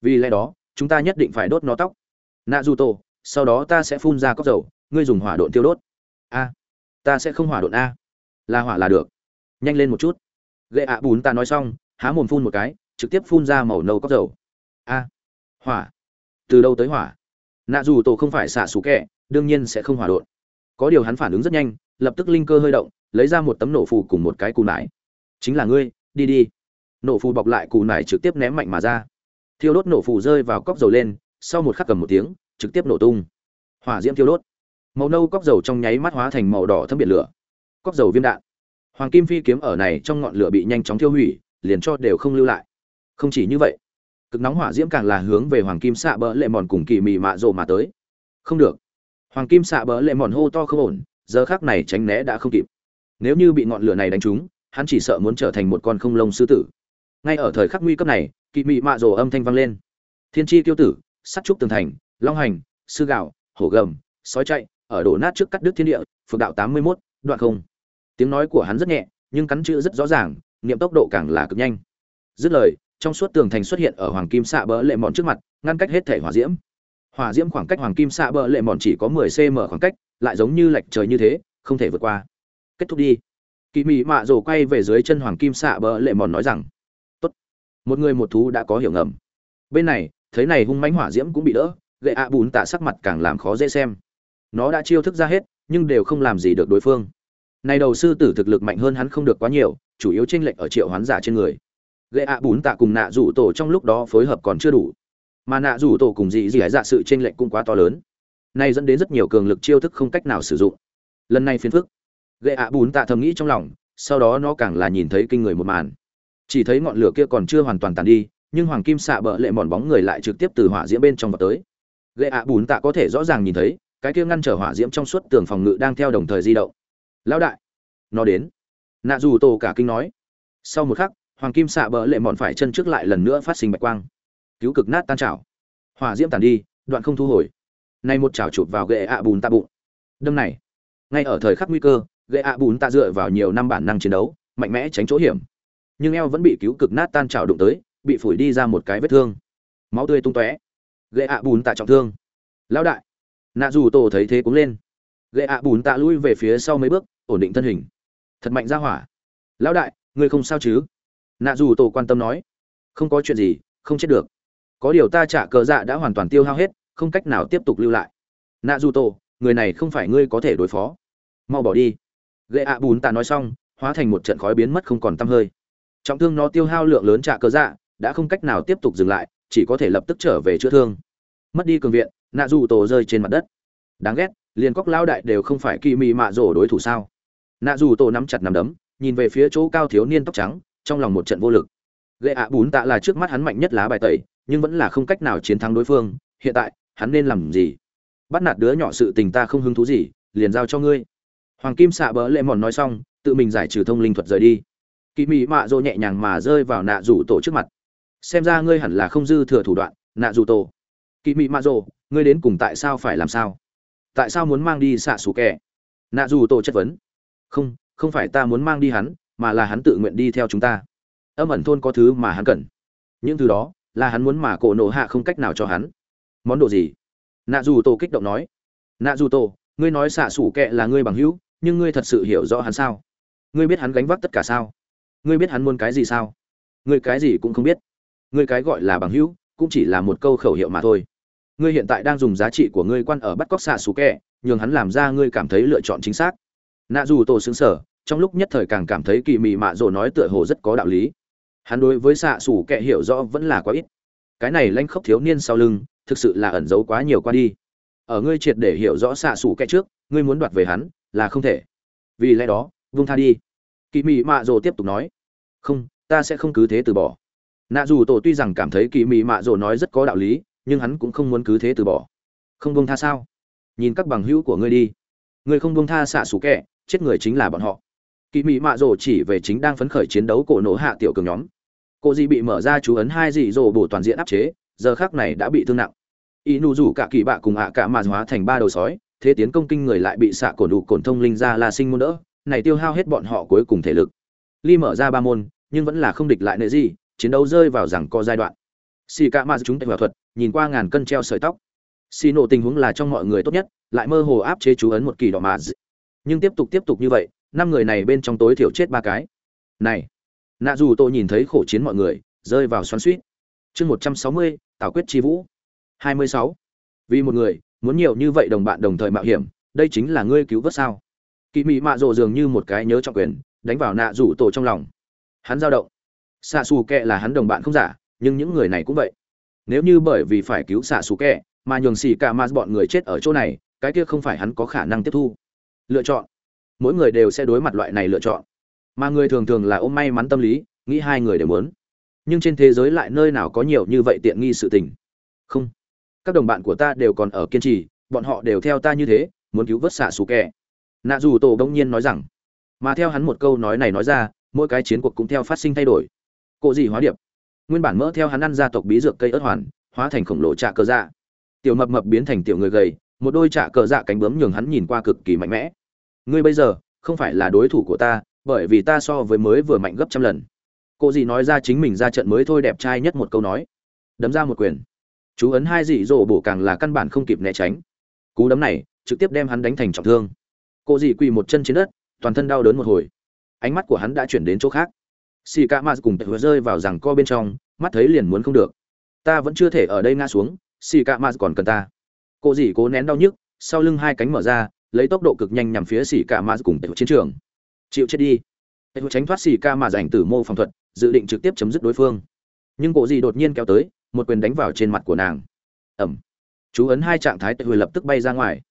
Vì lẽ đó, chúng ta nhất định phải đốt nó tóc. Nạ dù tổ, sau đó ta sẽ phun ra cốc dầu, ngươi dùng hỏa độn tiêu đốt. A. Ta sẽ không hỏa độn a. Là hỏa là được. Nhanh lên một chút. Gậy ạ bún ta nói xong, há mồm phun một cái trực tiếp phun ra màu nâu cốc dầu. A, hỏa. Từ đâu tới hỏa? Nạ dù tổ không phải xạ xú kẹ đương nhiên sẽ không hỏa đột. có điều hắn phản ứng rất nhanh, lập tức linh cơ hơi động, lấy ra một tấm nổ phù cùng một cái cù nải. Chính là ngươi, đi đi. Nổ phù bọc lại cù nải trực tiếp ném mạnh mà ra. Thiêu đốt nổ phù rơi vào cốc dầu lên, sau một khắc cầm một tiếng, trực tiếp nổ tung. Hỏa diễm thiêu đốt. Màu nâu cốc dầu trong nháy mắt hóa thành màu đỏ thâm biển lửa. Cốc dầu viêm đạn. Hoàng kim phi kiếm ở này trong ngọn lửa bị nhanh chóng thiêu hủy, liền cho đều không lưu lại không chỉ như vậy, cực nóng hỏa diễm càng là hướng về hoàng kim xạ bỡ lệ mòn cùng kỳ mị mạ rộ mà tới. Không được. Hoàng kim xạ bỡ lệ mòn hô to không ổn, giờ khác này tránh né đã không kịp. Nếu như bị ngọn lửa này đánh trúng, hắn chỉ sợ muốn trở thành một con không lông sư tử. Ngay ở thời khắc nguy cấp này, kỳ mị mạ rồ âm thanh vang lên. Thiên tri tiêu tử, sắt trúc tường thành, long hành, sư gạo, hổ gầm, sói chạy, ở đổ nát trước cắt đứt thiên địa, phượng đạo tám mươi mốt, đoạn không. Tiếng nói của hắn rất nhẹ, nhưng cắn chữ rất rõ ràng, niệm tốc độ càng là cực nhanh. Dứt lời trong suốt tường thành xuất hiện ở hoàng kim xạ bờ lệ mòn trước mặt, ngăn cách hết thể hỏa diễm. Hỏa diễm khoảng cách hoàng kim xạ bờ lệ mòn chỉ có mười cm khoảng cách, lại giống như lệch trời như thế, không thể vượt qua. Kết thúc đi. Kỳ mị mạ rồ quay về dưới chân hoàng kim xạ bờ lệ mòn nói rằng, tốt. Một người một thú đã có hiểu ngầm. Bên này, thấy này hung mãnh hỏa diễm cũng bị đỡ gậy ạ bùn tạ sắc mặt càng làm khó dễ xem. Nó đã chiêu thức ra hết, nhưng đều không làm gì được đối phương. Này đầu sư tử thực lực mạnh hơn hắn không được quá nhiều, chủ yếu chênh lệch ở triệu hoán giả trên người. Lệ ạ bún tạ cùng nạ rủ tổ trong lúc đó phối hợp còn chưa đủ. Mà nạ rủ tổ cùng dị dị dạ sự chênh lệch cũng quá to lớn. Nay dẫn đến rất nhiều cường lực chiêu thức không cách nào sử dụng. Lần này phiền phức. Lệ ạ bún tạ thầm nghĩ trong lòng, sau đó nó càng là nhìn thấy kinh người một màn. Chỉ thấy ngọn lửa kia còn chưa hoàn toàn tàn đi, nhưng hoàng kim xạ bợ lệ mòn bóng người lại trực tiếp từ hỏa diễm bên trong vào tới. Lệ ạ bún tạ có thể rõ ràng nhìn thấy, cái kia ngăn trở hỏa diễm trong suốt tường phòng ngự đang theo đồng thời di động. Lão đại! Nó đến. Nạ dù tổ cả kinh nói. Sau một khắc hoàng kim xạ bỡ lệ mòn phải chân trước lại lần nữa phát sinh bạch quang. Cứu cực nát tan trào hỏa diễm tàn đi, đoạn không thu hồi. Nay một chảo chụp vào gậy ạ bùn tạ bụng. Đâm này, ngay ở thời khắc nguy cơ, gậy ạ bùn tạ dựa vào nhiều năm bản năng chiến đấu, mạnh mẽ tránh chỗ hiểm. Nhưng eo vẫn bị cứu cực nát tan trào đụng tới, bị phủi đi ra một cái vết thương. Máu tươi tung tóe. Gậy ạ bùn tạ trọng thương. Lão đại. Nạ dù tổ thấy thế cũng lên. Gậy ạ bùn tạ lui về phía sau mấy bước, ổn định thân hình. Thật mạnh ra hỏa. Lão đại, ngươi không sao chứ? Nạ dù tổ quan tâm nói, không có chuyện gì, không chết được. Có điều ta trả cờ dạ đã hoàn toàn tiêu hao hết, không cách nào tiếp tục lưu lại. Nạ dù tổ, người này không phải ngươi có thể đối phó. Mau bỏ đi. Ghệ ạ bùn ta nói xong, hóa thành một trận khói biến mất không còn tăm hơi. Trọng thương nó tiêu hao lượng lớn trả cờ dạ đã không cách nào tiếp tục dừng lại, chỉ có thể lập tức trở về chữa thương. Mất đi cường viện, nạ dù tổ rơi trên mặt đất. Đáng ghét, liền cóc lao đại đều không phải kỳ mị mạ rổ đối thủ sao? Nạ dù tổ nắm chặt nằm đấm, nhìn về phía chỗ cao thiếu niên tóc trắng trong lòng một trận vô lực. Gậy ạ bún tạ là trước mắt hắn mạnh nhất lá bài tẩy, nhưng vẫn là không cách nào chiến thắng đối phương. Hiện tại, hắn nên làm gì? Bắt nạt đứa nhỏ sự tình ta không hứng thú gì, liền giao cho ngươi. Hoàng kim xạ bỡ lệ mòn nói xong, tự mình giải trừ thông linh thuật rời đi. Kỳ mị mạ rỗ nhẹ nhàng mà rơi vào nạ rủ tổ trước mặt. Xem ra ngươi hẳn là không dư thừa thủ đoạn, nạ rủ tổ. Kỳ mị mạ rỗ ngươi đến cùng tại sao phải làm sao? Tại sao muốn mang đi xạ xù kẻ? Nạ rủ tổ chất vấn. Không không phải ta muốn mang đi hắn mà là hắn tự nguyện đi theo chúng ta. Âm ẩn thôn có thứ mà hắn cần. Những thứ đó là hắn muốn mà cổ nộ hạ không cách nào cho hắn. Món đồ gì? Nạ dù tổ kích động nói. Nạ dù tổ ngươi nói xạ xủ kệ là ngươi bằng hữu, nhưng ngươi thật sự hiểu rõ hắn sao? Ngươi biết hắn gánh vác tất cả sao? Ngươi biết hắn muốn cái gì sao? Ngươi cái gì cũng không biết. Ngươi cái gọi là bằng hữu, cũng chỉ là một câu khẩu hiệu mà thôi. Ngươi hiện tại đang dùng giá trị của ngươi quan ở bắt cóc xạ xù kẹ, nhường hắn làm ra ngươi cảm thấy lựa chọn chính xác. Nạ dù tổ xứng sở trong lúc nhất thời càng cảm thấy kỳ mị mạ rồ nói tựa hồ rất có đạo lý. Hắn đối với xạ xù kệ hiểu rõ vẫn là quá ít. Cái này lanh khốc thiếu niên sau lưng, thực sự là ẩn giấu quá nhiều qua đi. Ở ngươi triệt để hiểu rõ xạ xù kệ trước, ngươi muốn đoạt về hắn, là không thể. Vì lẽ đó, vung tha đi. Kỳ mị mạ rồ tiếp tục nói. Không, ta sẽ không cứ thế từ bỏ. Nạ dù tổ tuy rằng cảm thấy kỳ mị mạ rồ nói rất có đạo lý, nhưng hắn cũng không muốn cứ thế từ bỏ. Không buông tha sao? Nhìn các bằng hữu của ngươi đi. Ngươi không buông tha xạ xù kệ chết người chính là bọn họ kỳ mị mạ rồ chỉ về chính đang phấn khởi chiến đấu cổ nổ hạ tiểu cường nhóm. Cô dị bị mở ra chú ấn hai dị rồ bổ toàn diện áp chế, giờ khác này đã bị thương nặng. Y nụ rủ cả kỳ bạ cùng hạ cả mà hóa thành ba đầu sói, thế tiến công kinh người lại bị xạ cổ đủ cổn thông linh ra là sinh môn đỡ, này tiêu hao hết bọn họ cuối cùng thể lực. Ly mở ra ba môn, nhưng vẫn là không địch lại nệ gì, chiến đấu rơi vào rằng co giai đoạn. Xì cả mà chúng tay vào thuật, nhìn qua ngàn cân treo sợi tóc. Xì nổ tình huống là trong mọi người tốt nhất, lại mơ hồ áp chế chú ấn một kỳ đỏ mà nhưng tiếp tục tiếp tục như vậy năm người này bên trong tối thiểu chết ba cái. Này, nạ dù tôi nhìn thấy khổ chiến mọi người, rơi vào xoắn suýt. Chương một trăm sáu mươi, tảo quyết chi vũ. Hai mươi sáu. Vì một người, muốn nhiều như vậy đồng bạn đồng thời mạo hiểm, đây chính là ngươi cứu vớt sao? Kỳ mị mạ rộ dường như một cái nhớ trọng quyền, đánh vào nạ rủ tổ trong lòng. Hắn giao động. Xạ xù kẹ là hắn đồng bạn không giả, nhưng những người này cũng vậy. Nếu như bởi vì phải cứu xạ xù kẹ, mà nhường xì cả ma bọn người chết ở chỗ này, cái kia không phải hắn có khả năng tiếp thu. Lựa chọn mỗi người đều sẽ đối mặt loại này lựa chọn. Mà người thường thường là ôm may mắn tâm lý, nghĩ hai người đều muốn. Nhưng trên thế giới lại nơi nào có nhiều như vậy tiện nghi sự tình? Không. Các đồng bạn của ta đều còn ở kiên trì, bọn họ đều theo ta như thế, muốn cứu vớt xạ xù kẹ nạ dù tổ đông nhiên nói rằng. Mà theo hắn một câu nói này nói ra, mỗi cái chiến cuộc cũng theo phát sinh thay đổi. Cộ gì hóa điệp. Nguyên bản mỡ theo hắn ăn gia tộc bí dược cây ớt hoàn, hóa thành khổng lồ trạ cờ dạ. Tiểu mập mập biến thành tiểu người gầy, một đôi trạ cờ dạ cánh bướm nhường hắn nhìn qua cực kỳ mạnh mẽ ngươi bây giờ không phải là đối thủ của ta, bởi vì ta so với mới vừa mạnh gấp trăm lần. Cô dì nói ra chính mình ra trận mới thôi đẹp trai nhất một câu nói. Đấm ra một quyền. Chú ấn hai dị dỗ bổ càng là căn bản không kịp né tránh. Cú đấm này trực tiếp đem hắn đánh thành trọng thương. Cô dì quỳ một chân trên đất, toàn thân đau đớn một hồi. Ánh mắt của hắn đã chuyển đến chỗ khác. Xì ca ma cùng tệ rơi vào rằng co bên trong, mắt thấy liền muốn không được. Ta vẫn chưa thể ở đây ngã xuống, xì ca ma còn cần ta. Cô dì cố nén đau nhức, sau lưng hai cánh mở ra lấy tốc độ cực nhanh nhằm phía xì ca ma cùng tệ chiến trường. Chịu chết đi. Hệ tránh thoát xì ca mà giành tử mô phòng thuật, dự định trực tiếp chấm dứt đối phương. Nhưng cổ gì đột nhiên kéo tới, một quyền đánh vào trên mặt của nàng. Ẩm. Chú ấn hai trạng thái tự hồi lập tức bay ra ngoài.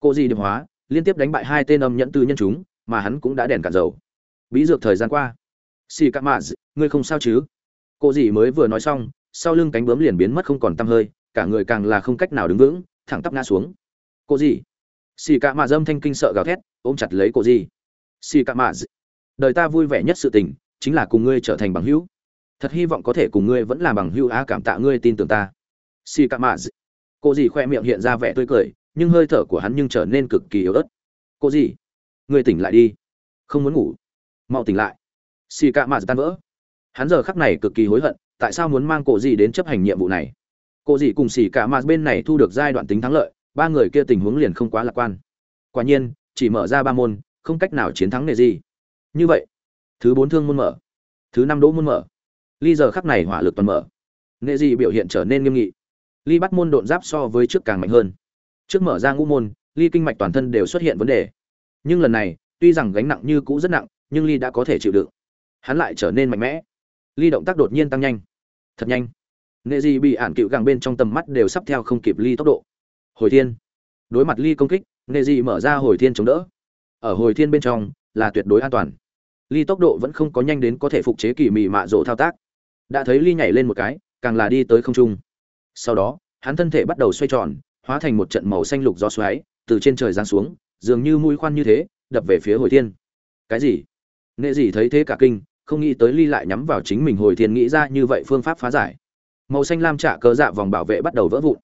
Cô gì điệp hóa, liên tiếp đánh bại hai tên âm nhẫn tư nhân chúng, mà hắn cũng đã đèn cạn dầu. Bí dược thời gian qua. Xì ca mà, ngươi không sao chứ? Cô gì mới vừa nói xong, sau lưng cánh bướm liền biến mất không còn tăm hơi, cả người càng là không cách nào đứng vững, thẳng tắp ngã xuống. Cô gì xì cạ mà dâm thanh kinh sợ gào thét, ôm chặt lấy cô di. Xì cạ mà đời ta vui vẻ nhất sự tình, chính là cùng ngươi trở thành bằng hữu. Thật hy vọng có thể cùng ngươi vẫn là bằng hữu á, cảm tạ ngươi tin tưởng ta. Xì cạ mà cô di khoe miệng hiện ra vẻ tươi cười, nhưng hơi thở của hắn nhưng trở nên cực kỳ yếu ớt. Cô di, ngươi tỉnh lại đi. Không muốn ngủ. Mau tỉnh lại. Xì cạ mà tan vỡ. Hắn giờ khắc này cực kỳ hối hận, tại sao muốn mang cô di đến chấp hành nhiệm vụ này? Cô dì cùng xì cạ mà bên này thu được giai đoạn tính thắng lợi ba người kia tình huống liền không quá lạc quan. Quả nhiên, chỉ mở ra ba môn, không cách nào chiến thắng nề gì. Như vậy, thứ bốn thương môn mở, thứ năm đỗ môn mở. Ly giờ khắc này hỏa lực toàn mở. Nghệ gì biểu hiện trở nên nghiêm nghị. Ly bắt môn độn giáp so với trước càng mạnh hơn. Trước mở ra ngũ môn, ly kinh mạch toàn thân đều xuất hiện vấn đề. Nhưng lần này, tuy rằng gánh nặng như cũ rất nặng, nhưng ly đã có thể chịu đựng. Hắn lại trở nên mạnh mẽ. Ly động tác đột nhiên tăng nhanh. Thật nhanh. Nghệ gì bị ản cựu gàng bên trong tầm mắt đều sắp theo không kịp ly tốc độ hồi thiên. Đối mặt ly công kích, nghệ Dị mở ra hồi thiên chống đỡ. Ở hồi thiên bên trong, là tuyệt đối an toàn. Ly tốc độ vẫn không có nhanh đến có thể phục chế kỳ mị mạ rộ thao tác. Đã thấy ly nhảy lên một cái, càng là đi tới không trung. Sau đó, hắn thân thể bắt đầu xoay tròn, hóa thành một trận màu xanh lục gió xoáy, từ trên trời giáng xuống, dường như mũi khoan như thế, đập về phía hồi thiên. Cái gì? Nghệ Dị thấy thế cả kinh, không nghĩ tới ly lại nhắm vào chính mình. Hồi thiên nghĩ ra như vậy phương pháp phá giải. Màu xanh lam trạ cờ dạ vòng bảo vệ bắt đầu vỡ vụn.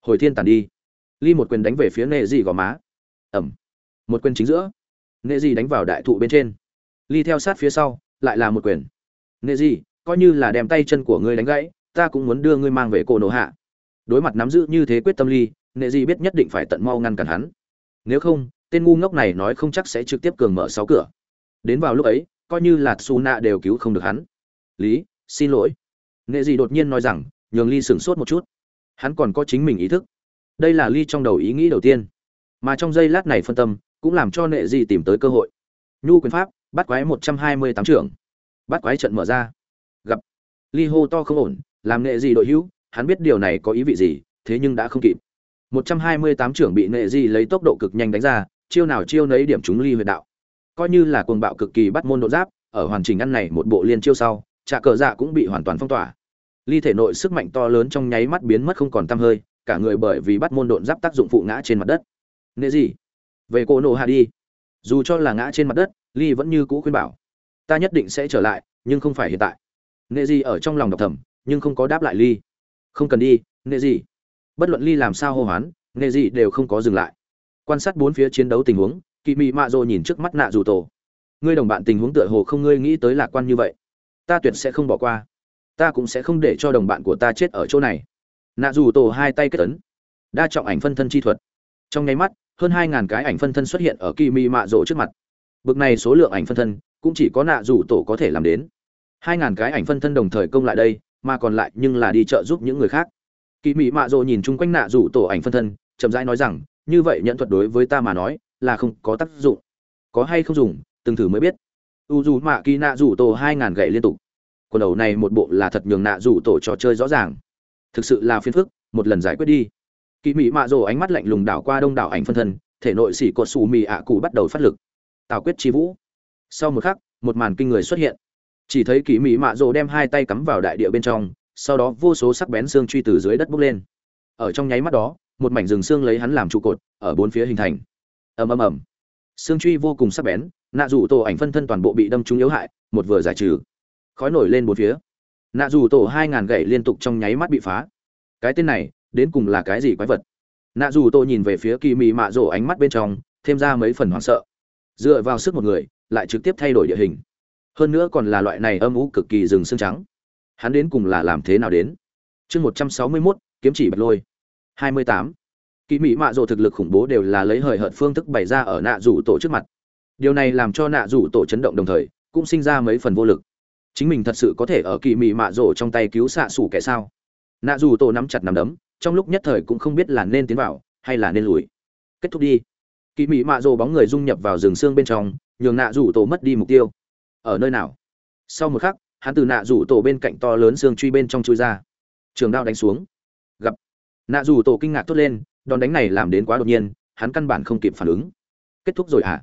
Hồi thiên tàn đi ly một quyền đánh về phía nệ dị gò má. Ẩm. Một quyền chính giữa. Nệ dị đánh vào đại thụ bên trên. Ly theo sát phía sau, lại là một quyền. Nệ dị coi như là đem tay chân của ngươi đánh gãy, ta cũng muốn đưa ngươi mang về cổ nổ hạ. Đối mặt nắm giữ như thế quyết tâm ly, nệ dị biết nhất định phải tận mau ngăn cản hắn. Nếu không, tên ngu ngốc này nói không chắc sẽ trực tiếp cường mở sáu cửa. Đến vào lúc ấy, coi như là su nạ đều cứu không được hắn. Lý, xin lỗi. Nệ dị đột nhiên nói rằng, nhường ly sửng sốt một chút. Hắn còn có chính mình ý thức đây là ly trong đầu ý nghĩ đầu tiên. Mà trong giây lát này phân tâm, cũng làm cho nệ Dị tìm tới cơ hội. Nhu quyền pháp, bắt quái một trăm hai mươi tám trưởng. Bắt quái trận mở ra. Gặp. Ly hô to không ổn, làm nệ Dị đội hữu, hắn biết điều này có ý vị gì, thế nhưng đã không kịp. Một trăm hai mươi tám trưởng bị nệ Dị lấy tốc độ cực nhanh đánh ra, chiêu nào chiêu nấy điểm chúng ly huyệt đạo. Coi như là cuồng bạo cực kỳ bắt môn độ giáp, ở hoàn chỉnh ăn này một bộ liên chiêu sau trà cờ dạ cũng bị hoàn toàn phong tỏa. Ly thể nội sức mạnh to lớn trong nháy mắt biến mất không còn tăm hơi cả người bởi vì bắt môn độn giáp tác dụng phụ ngã trên mặt đất. Nệ gì? Về cô nổ hạ đi. Dù cho là ngã trên mặt đất, ly vẫn như cũ khuyên bảo, ta nhất định sẽ trở lại, nhưng không phải hiện tại. Nệ gì ở trong lòng độc thầm, nhưng không có đáp lại ly. Không cần đi, nệ gì. Bất luận ly làm sao hô hoán, nệ gì đều không có dừng lại. Quan sát bốn phía chiến đấu tình huống kỳ mị mạ rồ nhìn trước mắt nạ dù tổ. Ngươi đồng bạn tình huống tựa hồ không ngươi nghĩ tới lạc quan như vậy. Ta tuyệt sẽ không bỏ qua. Ta cũng sẽ không để cho đồng bạn của ta chết ở chỗ này nạ dù tổ hai tay kết tấn đa trọng ảnh phân thân chi thuật. Trong nháy mắt, hơn hai ngàn cái ảnh phân thân xuất hiện ở kỳ mị mạ rồ trước mặt. Bực này số lượng ảnh phân thân, cũng chỉ có nạ dù tổ có thể làm đến. Hai ngàn cái ảnh phân thân đồng thời công lại đây, mà còn lại nhưng là đi trợ giúp những người khác. Kỳ mị mạ rồ nhìn chung quanh nạ dù tổ ảnh phân thân, chậm rãi nói rằng, như vậy nhận thuật đối với ta mà nói, là không có tác dụng. Có hay không dùng, từng thử mới biết. U dù mạ kỳ nạ rủ tổ hai ngàn gậy liên tục. Quần đầu này một bộ là thật nhường nạ rủ tổ trò chơi rõ ràng thực sự là phiền phức, một lần giải quyết đi. Kỳ mị mạ rồ ánh mắt lạnh lùng đảo qua đông đảo ảnh phân thân, thể nội xỉ cột xù mị ạ cụ bắt đầu phát lực. Tào quyết chi vũ. Sau một khắc, một màn kinh người xuất hiện. Chỉ thấy kỳ mị mạ rồ đem hai tay cắm vào đại địa bên trong, sau đó vô số sắc bén xương truy từ dưới đất bốc lên. Ở trong nháy mắt đó, một mảnh rừng xương lấy hắn làm trụ cột, ở bốn phía hình thành. Ầm ầm ầm. Xương truy vô cùng sắc bén, nạ rủ tổ ảnh phân thân toàn bộ bị đâm trúng yếu hại, một vừa giải trừ. Khói nổi lên bốn phía nạ Dù tổ hai ngàn gậy liên tục trong nháy mắt bị phá. Cái tên này, đến cùng là cái gì quái vật? Nạ Dù tổ nhìn về phía kỳ mị mạ rổ ánh mắt bên trong, thêm ra mấy phần hoảng sợ. Dựa vào sức một người, lại trực tiếp thay đổi địa hình. Hơn nữa còn là loại này âm ú cực kỳ rừng xương trắng. Hắn đến cùng là làm thế nào đến? Chương một trăm sáu mươi mốt, kiếm chỉ bạch lôi. Hai mươi tám. Kỳ mỹ mạ rộ thực lực khủng bố đều là lấy hời hợt phương thức bày ra ở nạ rủ tổ trước mặt. Điều này làm cho nạ rủ tổ chấn động đồng thời, cũng sinh ra mấy phần vô lực chính mình thật sự có thể ở kỳ mị mạ rổ trong tay cứu xạ xủ kẻ sao? Nạ dù tổ nắm chặt nắm đấm, trong lúc nhất thời cũng không biết là nên tiến vào hay là nên lùi. Kết thúc đi. Kỳ mị mạ rổ bóng người dung nhập vào rừng xương bên trong, nhường nạ dù tổ mất đi mục tiêu. Ở nơi nào? Sau một khắc, hắn từ nạ rủ tổ bên cạnh to lớn xương truy bên trong chui ra. Trường đao đánh xuống. Gặp. Nạ rủ tổ kinh ngạc thốt lên, đòn đánh này làm đến quá đột nhiên, hắn căn bản không kịp phản ứng. Kết thúc rồi hả?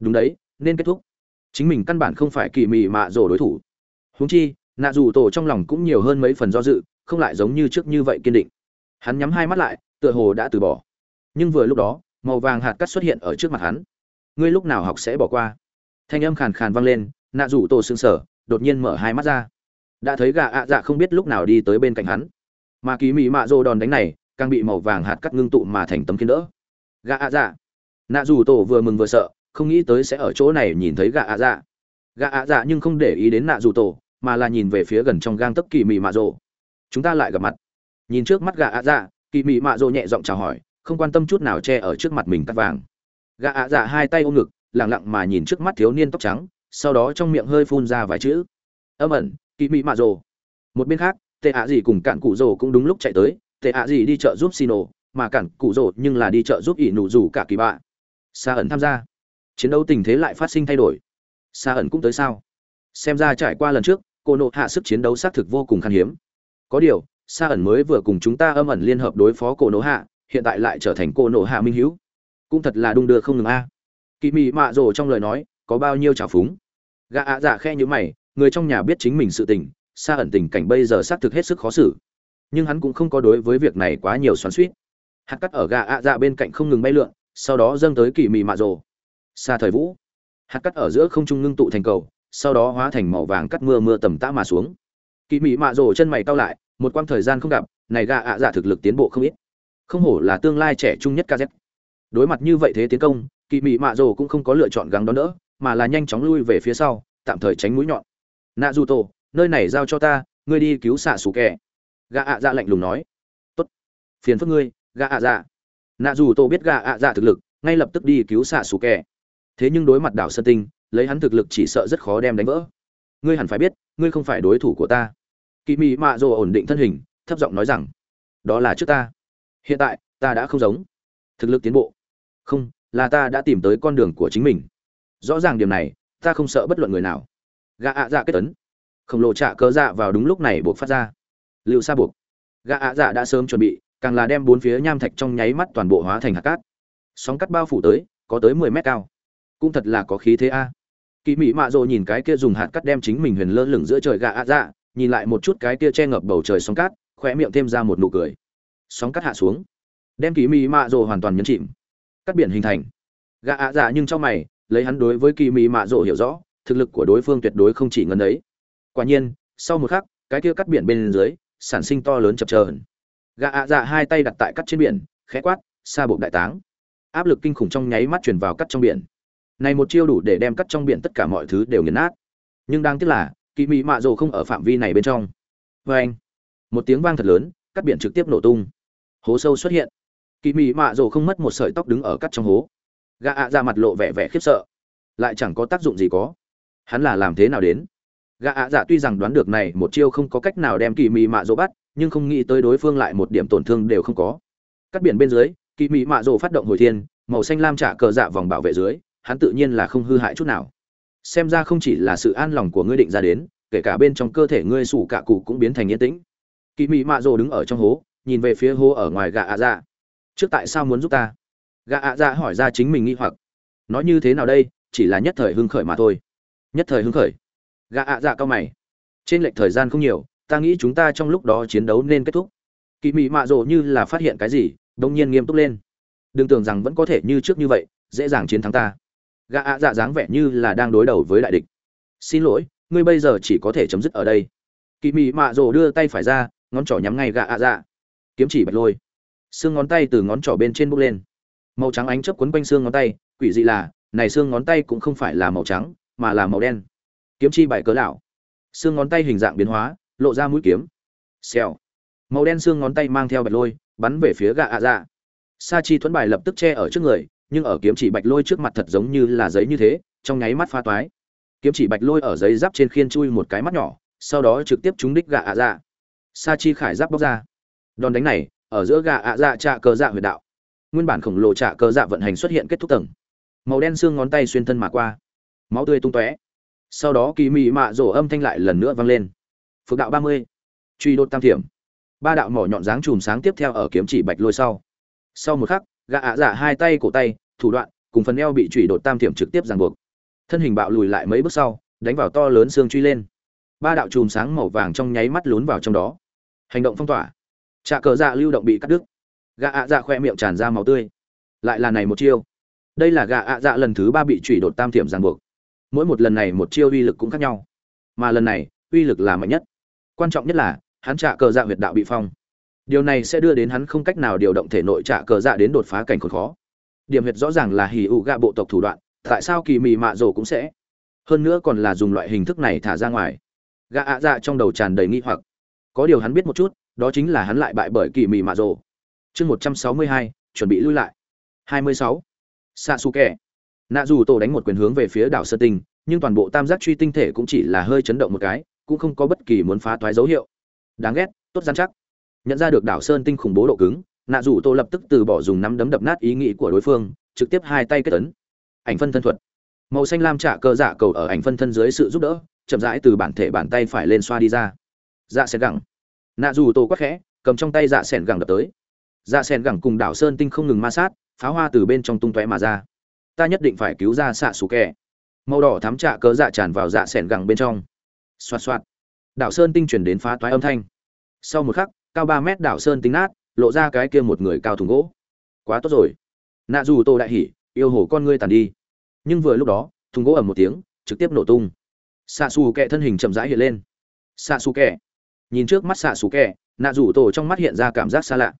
Đúng đấy, nên kết thúc. Chính mình căn bản không phải kỳ mị mạ rổ đối thủ huống chi, nạ dù tổ trong lòng cũng nhiều hơn mấy phần do dự, không lại giống như trước như vậy kiên định. Hắn nhắm hai mắt lại, tựa hồ đã từ bỏ. Nhưng vừa lúc đó, màu vàng hạt cắt xuất hiện ở trước mặt hắn. Ngươi lúc nào học sẽ bỏ qua? Thanh âm khàn khàn vang lên, nạ rủ tổ sương sở đột nhiên mở hai mắt ra. Đã thấy gà ạ dạ không biết lúc nào đi tới bên cạnh hắn. Mà kỳ mị mạ rô đòn đánh này, càng bị màu vàng hạt cắt ngưng tụ mà thành tấm kiên đỡ. Gà ạ dạ. Nạ rủ tổ vừa mừng vừa sợ, không nghĩ tới sẽ ở chỗ này nhìn thấy gà ạ dạ. Gà ạ dạ nhưng không để ý đến nạ rủ tổ mà là nhìn về phía gần trong gang tấc kỳ mị mạ rồ. chúng ta lại gặp mặt. Nhìn trước mắt gà ạ dạ kỳ mị mạ rồ nhẹ giọng chào hỏi, không quan tâm chút nào che ở trước mặt mình cắt vàng. Gà ạ dạ hai tay ôm ngực lẳng lặng mà nhìn trước mắt thiếu niên tóc trắng, sau đó trong miệng hơi phun ra vài chữ. Âm ẩn, kỳ mị mạ rồ. Một bên khác, tệ ạ gì cùng cạn cụ rồ cũng đúng lúc chạy tới, tệ ạ gì đi chợ giúp xin ồ mà cạn cụ rồ nhưng là đi chợ giúp ỷ nụ rủ cả kỳ bạ. Xa ẩn tham gia. Chiến đấu tình thế lại phát sinh thay đổi. Xa ẩn cũng tới sao? Xem ra trải qua lần trước cô nộ hạ sức chiến đấu xác thực vô cùng khan hiếm. Có điều, Sa ẩn mới vừa cùng chúng ta âm ẩn liên hợp đối phó cô nộ hạ, hiện tại lại trở thành cô nộ hạ minh hữu. Cũng thật là đung đưa không ngừng a. Kỳ mị mạ rồ trong lời nói, có bao nhiêu trào phúng? Gã ạ dạ khe như mày, người trong nhà biết chính mình sự tình, Sa ẩn tình cảnh bây giờ xác thực hết sức khó xử. Nhưng hắn cũng không có đối với việc này quá nhiều xoắn suýt hạt cắt ở gà ạ dạ bên cạnh không ngừng bay lượn, sau đó dâng tới kỳ mị mạ rồ. Xa thời vũ. Hạt cắt ở giữa không trung ngưng tụ thành cầu sau đó hóa thành màu vàng cắt mưa mưa tầm tã mà xuống. Kỳ mị mạ rồ chân mày cau lại, một quãng thời gian không gặp, này gà ạ dạ thực lực tiến bộ không ít. Không hổ là tương lai trẻ trung nhất kz đối mặt như vậy thế tiến công kỳ mị mạ rồ cũng không có lựa chọn gắng đón đỡ, mà là nhanh chóng lui về phía sau, tạm thời tránh mũi nhọn. Nạ dù tổ, nơi này giao cho ta, ngươi đi cứu xạ xù kẻ. Gà ạ dạ lạnh lùng nói. Tốt. Phiền phức ngươi gà ạ dạ. Nạ dù tổ biết gà ạ dạ thực lực, ngay lập tức đi cứu xạ xù kẻ. Thế nhưng đối mặt đảo sơn tinh lấy hắn thực lực chỉ sợ rất khó đem đánh vỡ. Ngươi hẳn phải biết, ngươi không phải đối thủ của ta. Kỳ mị mạ dồ ổn định thân hình, thấp giọng nói rằng, đó là trước ta. Hiện tại, ta đã không giống. Thực lực tiến bộ. Không, là ta đã tìm tới con đường của chính mình. Rõ ràng điểm này, ta không sợ bất luận người nào. Gã ạ dạ kết tấn. Khổng lồ trạ cơ dạ vào đúng lúc này buộc phát ra. Liệu xa buộc. Gã ạ dạ đã sớm chuẩn bị, càng là đem bốn phía nham thạch trong nháy mắt toàn bộ hóa thành hạt cát. Sóng cắt bao phủ tới, có tới mười mét cao cũng thật là có khí thế a. Kỳ mỹ mạ rồ nhìn cái kia dùng hạt cắt đem chính mình huyền lơ lửng giữa trời gà ạ dạ nhìn lại một chút cái kia che ngập bầu trời sóng cát, khóe miệng thêm ra một nụ cười. Sóng cắt hạ xuống. Đem kỳ mỹ mạ rồ hoàn toàn nhấn chìm. Cắt biển hình thành. Gà ạ dạ nhưng trong mày, lấy hắn đối với kỳ mỹ mạ rồ hiểu rõ, thực lực của đối phương tuyệt đối không chỉ ngân ấy. Quả nhiên, sau một khắc, cái kia cắt biển bên dưới, sản sinh to lớn chập chờn. Gà ạ dạ hai tay đặt tại cắt trên biển, khẽ quát xa bộ đại táng. Áp lực kinh khủng trong nháy mắt truyền vào cắt trong biển này một chiêu đủ để đem cắt trong biển tất cả mọi thứ đều nghiền nát. Nhưng đang tiếc là kỳ mỹ mạ rồ không ở phạm vi này bên trong. Vê anh, một tiếng vang thật lớn, cắt biển trực tiếp nổ tung. Hố sâu xuất hiện. Kỳ mỹ mạ rồ không mất một sợi tóc đứng ở cắt trong hố. Gã ạ ra mặt lộ vẻ vẻ khiếp sợ. Lại chẳng có tác dụng gì có. Hắn là làm thế nào đến? Gã ạ dạ tuy rằng đoán được này một chiêu không có cách nào đem kỳ mị mạ rồ bắt, nhưng không nghĩ tới đối phương lại một điểm tổn thương đều không có. Cắt biển bên dưới kỳ mị mạ rồ phát động hồi thiên, màu xanh lam trả cờ dạ vòng bảo vệ dưới hắn tự nhiên là không hư hại chút nào. Xem ra không chỉ là sự an lòng của ngươi định ra đến, kể cả bên trong cơ thể ngươi sủ cả cụ cũng biến thành yên tĩnh. Kỳ mị mạ rỗ đứng ở trong hố, nhìn về phía hố ở ngoài gã ạ dạ. Trước tại sao muốn giúp ta? Gã ạ dạ hỏi ra chính mình nghi hoặc. Nói như thế nào đây, chỉ là nhất thời hưng khởi mà thôi. Nhất thời hưng khởi. Gã ạ dạ cao mày. Trên lệch thời gian không nhiều, ta nghĩ chúng ta trong lúc đó chiến đấu nên kết thúc. Kỳ mị mạ rộ như là phát hiện cái gì đông nhiên nghiêm túc lên. Đừng tưởng rằng vẫn có thể như trước như vậy, dễ dàng chiến thắng ta gã ạ dạ dáng vẻ như là đang đối đầu với đại địch. Xin lỗi, ngươi bây giờ chỉ có thể chấm dứt ở đây. Kỳ mị mạ rồ đưa tay phải ra, ngón trỏ nhắm ngay gã ạ dạ. Kiếm chỉ bật lôi. Xương ngón tay từ ngón trỏ bên trên bốc lên. Màu trắng ánh chấp quấn quanh xương ngón tay, quỷ dị là, này xương ngón tay cũng không phải là màu trắng, mà là màu đen. Kiếm chi bài cớ lão. Xương ngón tay hình dạng biến hóa, lộ ra mũi kiếm. Xèo. Màu đen xương ngón tay mang theo bạch lôi, bắn về phía gạ ạ dạ. Sa chi thuẫn bài lập tức che ở trước người nhưng ở kiếm chỉ bạch lôi trước mặt thật giống như là giấy như thế, trong nháy mắt pha toái. Kiếm chỉ bạch lôi ở giấy giáp trên khiên chui một cái mắt nhỏ, sau đó trực tiếp trúng đích gạ ạ dạ. Sa chi khải giáp bóc ra. Đòn đánh này, ở giữa gạ ạ dạ trạ cờ dạ huyệt đạo. Nguyên bản khổng lồ trạ cờ dạ vận hành xuất hiện kết thúc tầng. Màu đen xương ngón tay xuyên thân mà qua. Máu tươi tung tóe. Sau đó kỳ mị mạ rổ âm thanh lại lần nữa vang lên. Phước đạo ba mươi. Truy đột tam thiểm. Ba đạo mỏ nhọn dáng chùm sáng tiếp theo ở kiếm chỉ bạch lôi sau. Sau một khắc gã ạ dạ hai tay cổ tay, thủ đoạn, cùng phần eo bị chủy đột tam thiểm trực tiếp ràng buộc. Thân hình bạo lùi lại mấy bước sau, đánh vào to lớn xương truy lên. Ba đạo chùm sáng màu vàng trong nháy mắt lún vào trong đó. Hành động phong tỏa. Trạ cờ dạ lưu động bị cắt đứt. Gã ạ dạ khoe miệng tràn ra máu tươi. Lại là này một chiêu. Đây là gã ạ dạ lần thứ ba bị chủy đột tam thiểm ràng buộc. Mỗi một lần này một chiêu uy lực cũng khác nhau. Mà lần này, uy lực là mạnh nhất. Quan trọng nhất là, hắn trả cờ dạ huyệt đạo bị phong điều này sẽ đưa đến hắn không cách nào điều động thể nội trả cờ dạ đến đột phá cảnh khốn khó. Điểm huyệt rõ ràng là hì ụ gạ bộ tộc thủ đoạn, tại sao kỳ mì mạ rồ cũng sẽ? Hơn nữa còn là dùng loại hình thức này thả ra ngoài. Gạ ạ dạ trong đầu tràn đầy nghi hoặc. Có điều hắn biết một chút, đó chính là hắn lại bại bởi kỳ mì mạ rồ. Chương một trăm sáu mươi hai, chuẩn bị lui lại. hai mươi sáu. Xạ xù kẻ nạ dù tổ đánh một quyền hướng về phía đảo sơ tinh, nhưng toàn bộ tam giác truy tinh thể cũng chỉ là hơi chấn động một cái, cũng không có bất kỳ muốn phá toái dấu hiệu. Đáng ghét, tốt dán chắc nhận ra được đảo sơn tinh khủng bố độ cứng, nạ rủ tô lập tức từ bỏ dùng nắm đấm đập nát ý nghĩ của đối phương, trực tiếp hai tay kết tấn ảnh phân thân thuật. Màu xanh lam trả cơ dạ cầu ở ảnh phân thân dưới sự giúp đỡ, chậm rãi từ bản thể bàn tay phải lên xoa đi ra. Dạ sen gẳng. Nạ dù tô quắc khẽ, cầm trong tay dạ sen gẳng đập tới. Dạ sen gẳng cùng đảo sơn tinh không ngừng ma sát, pháo hoa từ bên trong tung tóe mà ra. Ta nhất định phải cứu ra xạ xù kẹ màu đỏ thắm trạ cớ dạ tràn vào dạ sen gẳng bên trong. Xoạt xoạt. Đảo sơn tinh chuyển đến phá toái âm thanh. Sau một khắc cao ba mét đảo sơn tính nát, lộ ra cái kia một người cao thùng gỗ. Quá tốt rồi. Nạ dù tô đại hỉ, yêu hồ con ngươi tàn đi. Nhưng vừa lúc đó, thùng gỗ ầm một tiếng, trực tiếp nổ tung. Xạ xù kẹ thân hình chậm rãi hiện lên. Xạ xù kẹ. Nhìn trước mắt xạ xù kẹ, nạ dù tổ trong mắt hiện ra cảm giác xa lạ.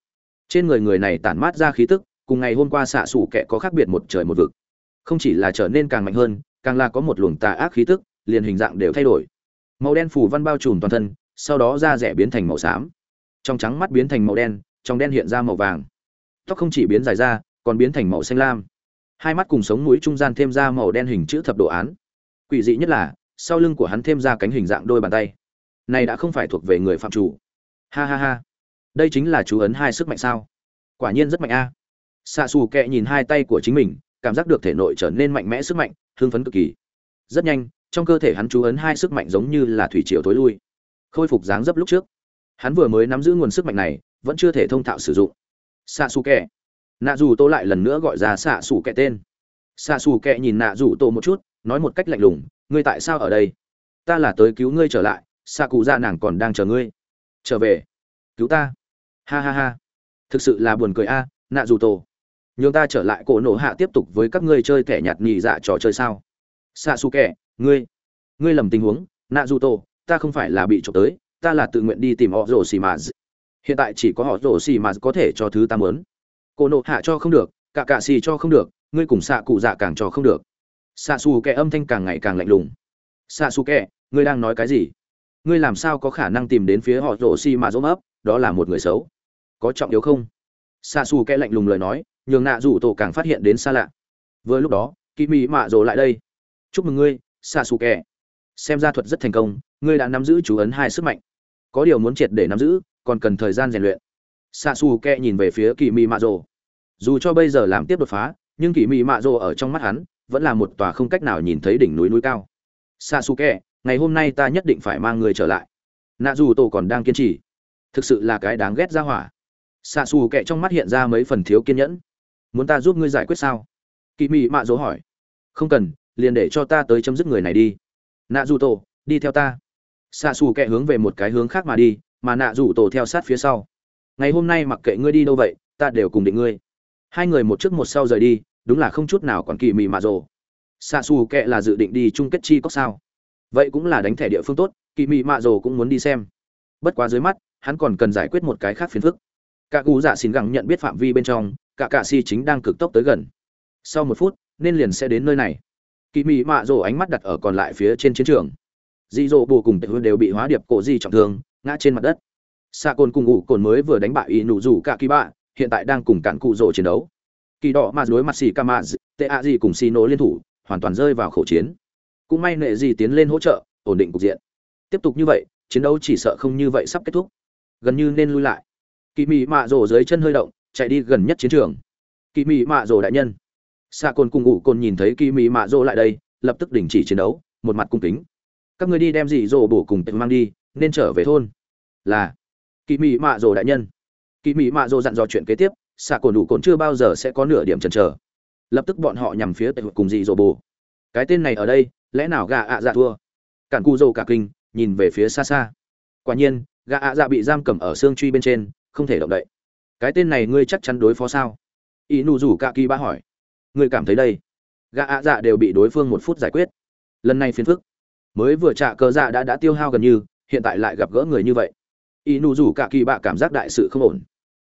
Trên người người này tản mát ra khí tức, cùng ngày hôm qua xạ xù kẹ có khác biệt một trời một vực. Không chỉ là trở nên càng mạnh hơn, càng là có một luồng tà ác khí tức, liền hình dạng đều thay đổi. Màu đen phủ văn bao trùm toàn thân, sau đó da rẻ biến thành màu xám trong trắng mắt biến thành màu đen, trong đen hiện ra màu vàng. Tóc không chỉ biến dài ra, còn biến thành màu xanh lam. Hai mắt cùng sống mũi trung gian thêm ra màu đen hình chữ thập đồ án. Quỷ dị nhất là, sau lưng của hắn thêm ra cánh hình dạng đôi bàn tay. Này đã không phải thuộc về người phạm chủ. Ha ha ha. Đây chính là chú ấn hai sức mạnh sao? Quả nhiên rất mạnh a. Xạ xù kệ nhìn hai tay của chính mình, cảm giác được thể nội trở nên mạnh mẽ sức mạnh, hưng phấn cực kỳ. Rất nhanh, trong cơ thể hắn chú ấn hai sức mạnh giống như là thủy triều tối lui. Khôi phục dáng dấp lúc trước hắn vừa mới nắm giữ nguồn sức mạnh này, vẫn chưa thể thông thạo sử dụng. Xạ xù kẹ nạ dù tô lại lần nữa gọi ra xạ xù kẹ tên. Xạ xù kẹ nhìn nạ dù tô một chút, nói một cách lạnh lùng, ngươi tại sao ở đây? Ta là tới cứu ngươi trở lại xạ cụ ra nàng còn đang chờ ngươi. Trở về. Cứu ta. Ha ha ha. Thực sự là buồn cười a nạ dù tô nhường ta trở lại cổ nổ hạ tiếp tục với các ngươi chơi thẻ nhạt nhì dạ trò chơi sao? Xạ xù kẻ ngươi. Ngươi lầm tình huống nạ dù tổ ta không phải là bị trộm tới ta là tự nguyện đi tìm họ rổ xì mà. Hiện tại chỉ có họ rổ xì mà có thể cho thứ ta muốn. Cô nộ hạ cho không được, cả cạ xì cho không được, ngươi cùng xạ cụ dạ càng cho không được. Xạ xù kẻ âm thanh càng ngày càng lạnh lùng. Xạ xù kẻ, ngươi đang nói cái gì? Ngươi làm sao có khả năng tìm đến phía họ rổ xì mà dỗ ấp đó là một người xấu. Có trọng yếu không? Xạ xù kẻ lạnh lùng lời nói, nhường nạ rủ tổ càng phát hiện đến xa lạ. Vừa lúc đó kỳ mỹ mạ rồ lại đây. Chúc mừng ngươi xa xù kẻ xem ra thuật rất thành công, ngươi đã nắm giữ chú ấn hai sức mạnh. Có điều muốn triệt để nắm giữ, còn cần thời gian rèn luyện. Xa xù kẹ nhìn về phía kỳ Mị mạ rồ. Dù cho bây giờ làm tiếp đột phá, nhưng kỳ Mị mạ rồ ở trong mắt hắn, vẫn là một tòa không cách nào nhìn thấy đỉnh núi núi cao. Xa xù kẹ ngày hôm nay ta nhất định phải mang người trở lại. Nạ dù tổ còn đang kiên trì. Thực sự là cái đáng ghét ra hỏa. Xa xù kệ trong mắt hiện ra mấy phần thiếu kiên nhẫn. Muốn ta giúp ngươi giải quyết sao? Kỳ mị mạ dỗ hỏi. Không cần, liền để cho ta tới chấm dứt người này đi nạ dù tổ đi theo ta. Xạ xù kệ hướng về một cái hướng khác mà đi, mà nạ dù tổ theo sát phía sau. Ngày hôm nay mặc kệ ngươi đi đâu vậy, ta đều cùng định ngươi. Hai người một trước một sau rời đi, đúng là không chút nào còn kỳ mị mạ rồ xạ xù kệ là dự định đi chung kết chi có sao? Vậy cũng là đánh thẻ địa phương tốt, kỳ mị mạ rồ cũng muốn đi xem. Bất quá dưới mắt, hắn còn cần giải quyết một cái khác phiền phức. Cả cụ dạ xin gẳng nhận biết phạm vi bên trong, cả cạ si chính đang cực tốc tới gần. Sau một phút, nên liền sẽ đến nơi này kỳ mị mạ rồ ánh mắt đặt ở còn lại phía trên chiến trường. Dị dỗ bù cùng tệ hương đều bị hóa điệp cổ di trọng thương, ngã trên mặt đất. Xạ cồn cùng ngủ cồn mới vừa đánh bại ý nụ rủ cả kỳ bạ, hiện tại đang cùng cản cụ rồ chiến đấu. Kỳ đỏ mà đối mặt xì ca mạ tệ ạ gì cùng xì nổ liên thủ, hoàn toàn rơi vào khẩu chiến. Cũng may nệ gì tiến lên hỗ trợ, ổn định cục diện. Tiếp tục như vậy, chiến đấu chỉ sợ không như vậy sắp kết thúc. Gần như nên lui lại. Kỳ mị mạ rồ dưới chân hơi động, chạy đi gần nhất chiến trường. Kỳ mị mạ rồ đại nhân xạ cồn cùng ngụ cồn nhìn thấy kỳ mị mạ rồ lại đây, lập tức đình chỉ chiến đấu, một mặt cung kính. Các ngươi đi đem dị rồ bổ cùng tệ mang đi, nên trở về thôn. Là kỳ mị mạ rồ đại nhân. Kỳ mị mạ rồ dặn dò chuyện kế tiếp, xạ cồn đủ cồn chưa bao giờ sẽ có nửa điểm chần chờ. Lập tức bọn họ nhằm phía tệ cùng dị dỗ bổ. Cái tên này ở đây, lẽ nào gà ạ dạ thua? Cản cu dô cả kinh, nhìn về phía xa xa. Quả nhiên, gà ạ dạ bị giam cầm ở xương truy bên trên, không thể động đậy. Cái tên này ngươi chắc chắn đối phó sao? Y nụ rủ cả kỳ ba hỏi ngươi cảm thấy đây. Gạ ạ dạ đều bị đối phương một phút giải quyết. Lần này phiền phức. Mới vừa trả cờ dạ đã đã tiêu hao gần như, hiện tại lại gặp gỡ người như vậy. Y nụ rủ cả kỳ bạ cảm giác đại sự không ổn.